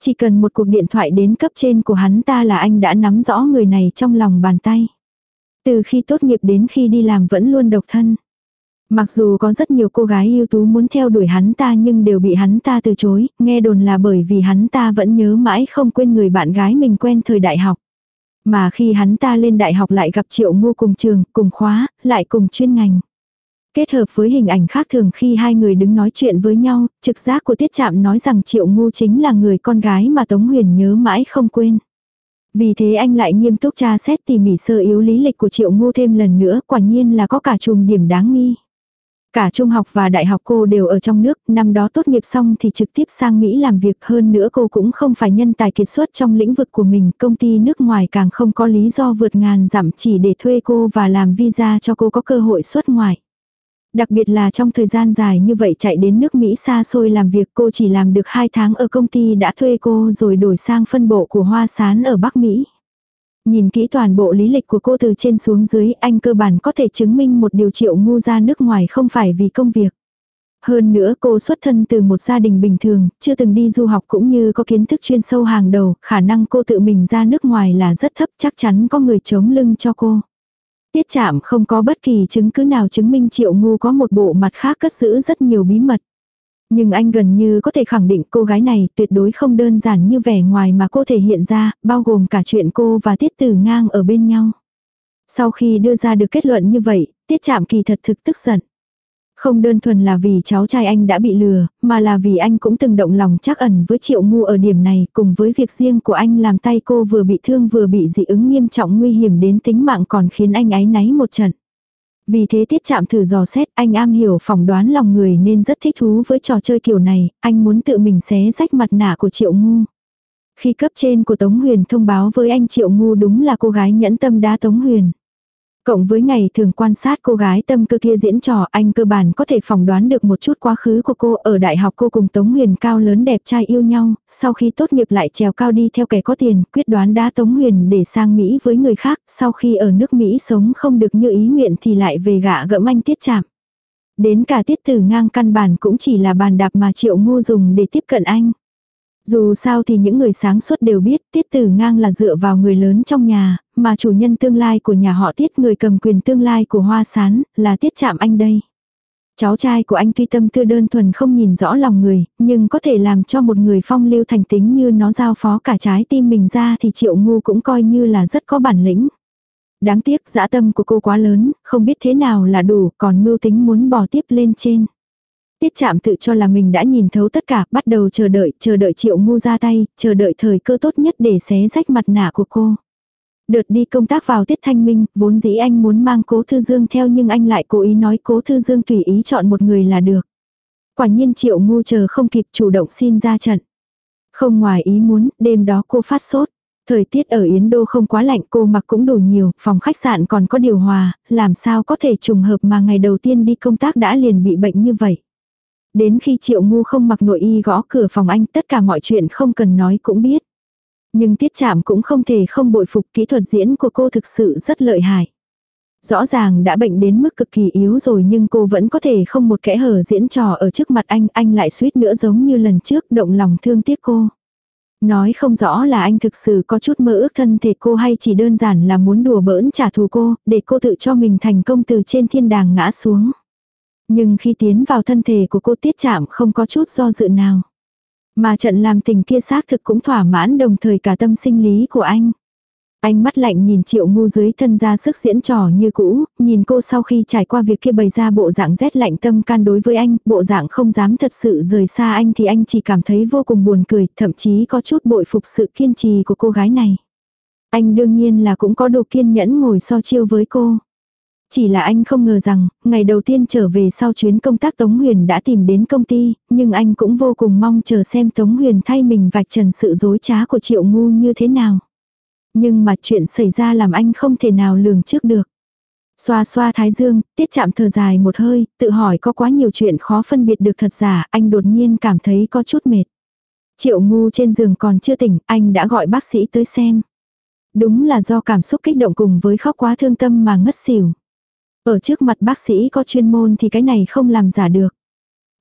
Chỉ cần một cuộc điện thoại đến cấp trên của hắn ta là anh đã nắm rõ người này trong lòng bàn tay. Từ khi tốt nghiệp đến khi đi làm vẫn luôn độc thân. Mặc dù có rất nhiều cô gái ưu tú muốn theo đuổi hắn ta nhưng đều bị hắn ta từ chối, nghe đồn là bởi vì hắn ta vẫn nhớ mãi không quên người bạn gái mình quen thời đại học. Mà khi hắn ta lên đại học lại gặp triệu ngô cùng trường, cùng khóa, lại cùng chuyên ngành. Kết hợp với hình ảnh khác thường khi hai người đứng nói chuyện với nhau, trực giác của tiết chạm nói rằng triệu ngu chính là người con gái mà Tống Huyền nhớ mãi không quên. Vì thế anh lại nghiêm túc tra xét tỉ mỉ sơ yếu lý lịch của triệu ngu thêm lần nữa, quả nhiên là có cả chùm điểm đáng nghi. Cả trung học và đại học cô đều ở trong nước, năm đó tốt nghiệp xong thì trực tiếp sang Mỹ làm việc hơn nữa cô cũng không phải nhân tài kiệt xuất trong lĩnh vực của mình, công ty nước ngoài càng không có lý do vượt ngàn dặm chỉ để thuê cô và làm visa cho cô có cơ hội xuất ngoại. Đặc biệt là trong thời gian dài như vậy chạy đến nước Mỹ xa xôi làm việc cô chỉ làm được 2 tháng ở công ty đã thuê cô rồi đổi sang phân bộ của Hoa Sán ở Bắc Mỹ. Nhìn kỹ toàn bộ lý lịch của cô từ trên xuống dưới, anh cơ bản có thể chứng minh một điều triệu ngu ra nước ngoài không phải vì công việc. Hơn nữa cô xuất thân từ một gia đình bình thường, chưa từng đi du học cũng như có kiến thức chuyên sâu hàng đầu, khả năng cô tự mình ra nước ngoài là rất thấp chắc chắn có người chống lưng cho cô. Tiết chạm không có bất kỳ chứng cứ nào chứng minh triệu ngu có một bộ mặt khác cất giữ rất nhiều bí mật. Nhưng anh gần như có thể khẳng định cô gái này tuyệt đối không đơn giản như vẻ ngoài mà cô thể hiện ra, bao gồm cả chuyện cô và Tiết Tử ngang ở bên nhau. Sau khi đưa ra được kết luận như vậy, Tiết Trạm kỳ thật thực tức giận. Không đơn thuần là vì cháu trai anh đã bị lừa, mà là vì anh cũng từng động lòng chắc ẩn với triệu ngu ở điểm này, cùng với việc riêng của anh làm tay cô vừa bị thương vừa bị dị ứng nghiêm trọng nguy hiểm đến tính mạng còn khiến anh áy náy một trận. Vì thế tiết chạm thử dò xét, anh am hiểu phỏng đoán lòng người nên rất thích thú với trò chơi kiểu này, anh muốn tự mình xé rách mặt nạ của Triệu Ngu. Khi cấp trên của Tống Huyền thông báo với anh Triệu Ngu đúng là cô gái nhẫn tâm đá Tống Huyền. Cộng với ngày thường quan sát cô gái tâm cơ kia diễn trò anh cơ bản có thể phỏng đoán được một chút quá khứ của cô ở đại học cô cùng Tống Huyền cao lớn đẹp trai yêu nhau, sau khi tốt nghiệp lại trèo cao đi theo kẻ có tiền, quyết đoán đá Tống Huyền để sang Mỹ với người khác, sau khi ở nước Mỹ sống không được như ý nguyện thì lại về gạ gẫm anh tiết chạm. Đến cả tiết tử ngang căn bản cũng chỉ là bàn đạp mà triệu ngu dùng để tiếp cận anh. Dù sao thì những người sáng suốt đều biết tiết tử ngang là dựa vào người lớn trong nhà, mà chủ nhân tương lai của nhà họ tiết người cầm quyền tương lai của hoa sán, là tiết chạm anh đây. Cháu trai của anh tuy tâm tư đơn thuần không nhìn rõ lòng người, nhưng có thể làm cho một người phong lưu thành tính như nó giao phó cả trái tim mình ra thì triệu ngu cũng coi như là rất có bản lĩnh. Đáng tiếc dã tâm của cô quá lớn, không biết thế nào là đủ, còn mưu tính muốn bò tiếp lên trên. Tiết chạm tự cho là mình đã nhìn thấu tất cả, bắt đầu chờ đợi, chờ đợi triệu ngu ra tay, chờ đợi thời cơ tốt nhất để xé rách mặt nạ của cô. Đợt đi công tác vào tiết thanh minh, vốn dĩ anh muốn mang cố thư dương theo nhưng anh lại cố ý nói cố thư dương tùy ý chọn một người là được. Quả nhiên triệu ngu chờ không kịp chủ động xin ra trận. Không ngoài ý muốn, đêm đó cô phát sốt. Thời tiết ở Yến Đô không quá lạnh cô mặc cũng đủ nhiều, phòng khách sạn còn có điều hòa, làm sao có thể trùng hợp mà ngày đầu tiên đi công tác đã liền bị bệnh như vậy. Đến khi Triệu Ngu không mặc nội y gõ cửa phòng anh tất cả mọi chuyện không cần nói cũng biết. Nhưng tiết chạm cũng không thể không bội phục kỹ thuật diễn của cô thực sự rất lợi hại. Rõ ràng đã bệnh đến mức cực kỳ yếu rồi nhưng cô vẫn có thể không một kẽ hở diễn trò ở trước mặt anh, anh lại suýt nữa giống như lần trước động lòng thương tiếc cô. Nói không rõ là anh thực sự có chút mơ ước thân thể cô hay chỉ đơn giản là muốn đùa bỡn trả thù cô, để cô tự cho mình thành công từ trên thiên đàng ngã xuống. Nhưng khi tiến vào thân thể của cô tiết chạm không có chút do dự nào. Mà trận làm tình kia xác thực cũng thỏa mãn đồng thời cả tâm sinh lý của anh. Anh mắt lạnh nhìn triệu ngu dưới thân ra sức diễn trò như cũ, nhìn cô sau khi trải qua việc kia bày ra bộ dạng rét lạnh tâm can đối với anh, bộ dạng không dám thật sự rời xa anh thì anh chỉ cảm thấy vô cùng buồn cười, thậm chí có chút bội phục sự kiên trì của cô gái này. Anh đương nhiên là cũng có đồ kiên nhẫn ngồi so chiêu với cô. Chỉ là anh không ngờ rằng, ngày đầu tiên trở về sau chuyến công tác Tống Huyền đã tìm đến công ty, nhưng anh cũng vô cùng mong chờ xem Tống Huyền thay mình vạch trần sự dối trá của Triệu Ngu như thế nào. Nhưng mà chuyện xảy ra làm anh không thể nào lường trước được. Xoa xoa thái dương, tiết chạm thở dài một hơi, tự hỏi có quá nhiều chuyện khó phân biệt được thật giả, anh đột nhiên cảm thấy có chút mệt. Triệu ngu trên giường còn chưa tỉnh, anh đã gọi bác sĩ tới xem. Đúng là do cảm xúc kích động cùng với khóc quá thương tâm mà ngất xỉu. Ở trước mặt bác sĩ có chuyên môn thì cái này không làm giả được.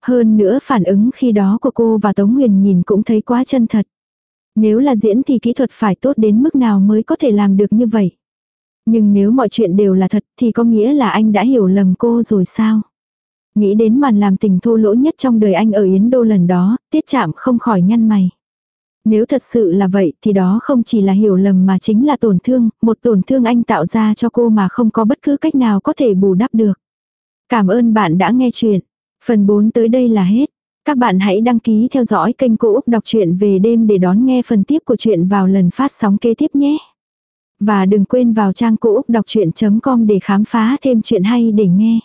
Hơn nữa phản ứng khi đó của cô và Tống Huyền nhìn cũng thấy quá chân thật. Nếu là diễn thì kỹ thuật phải tốt đến mức nào mới có thể làm được như vậy. Nhưng nếu mọi chuyện đều là thật thì có nghĩa là anh đã hiểu lầm cô rồi sao? Nghĩ đến màn làm tình thô lỗ nhất trong đời anh ở Yến Đô lần đó, tiết chạm không khỏi nhăn mày. Nếu thật sự là vậy thì đó không chỉ là hiểu lầm mà chính là tổn thương, một tổn thương anh tạo ra cho cô mà không có bất cứ cách nào có thể bù đắp được. Cảm ơn bạn đã nghe chuyện. Phần 4 tới đây là hết. Các bạn hãy đăng ký theo dõi kênh Cô Úc Đọc truyện về đêm để đón nghe phần tiếp của chuyện vào lần phát sóng kế tiếp nhé. Và đừng quên vào trang cô úc đọc chuyện.com để khám phá thêm chuyện hay để nghe.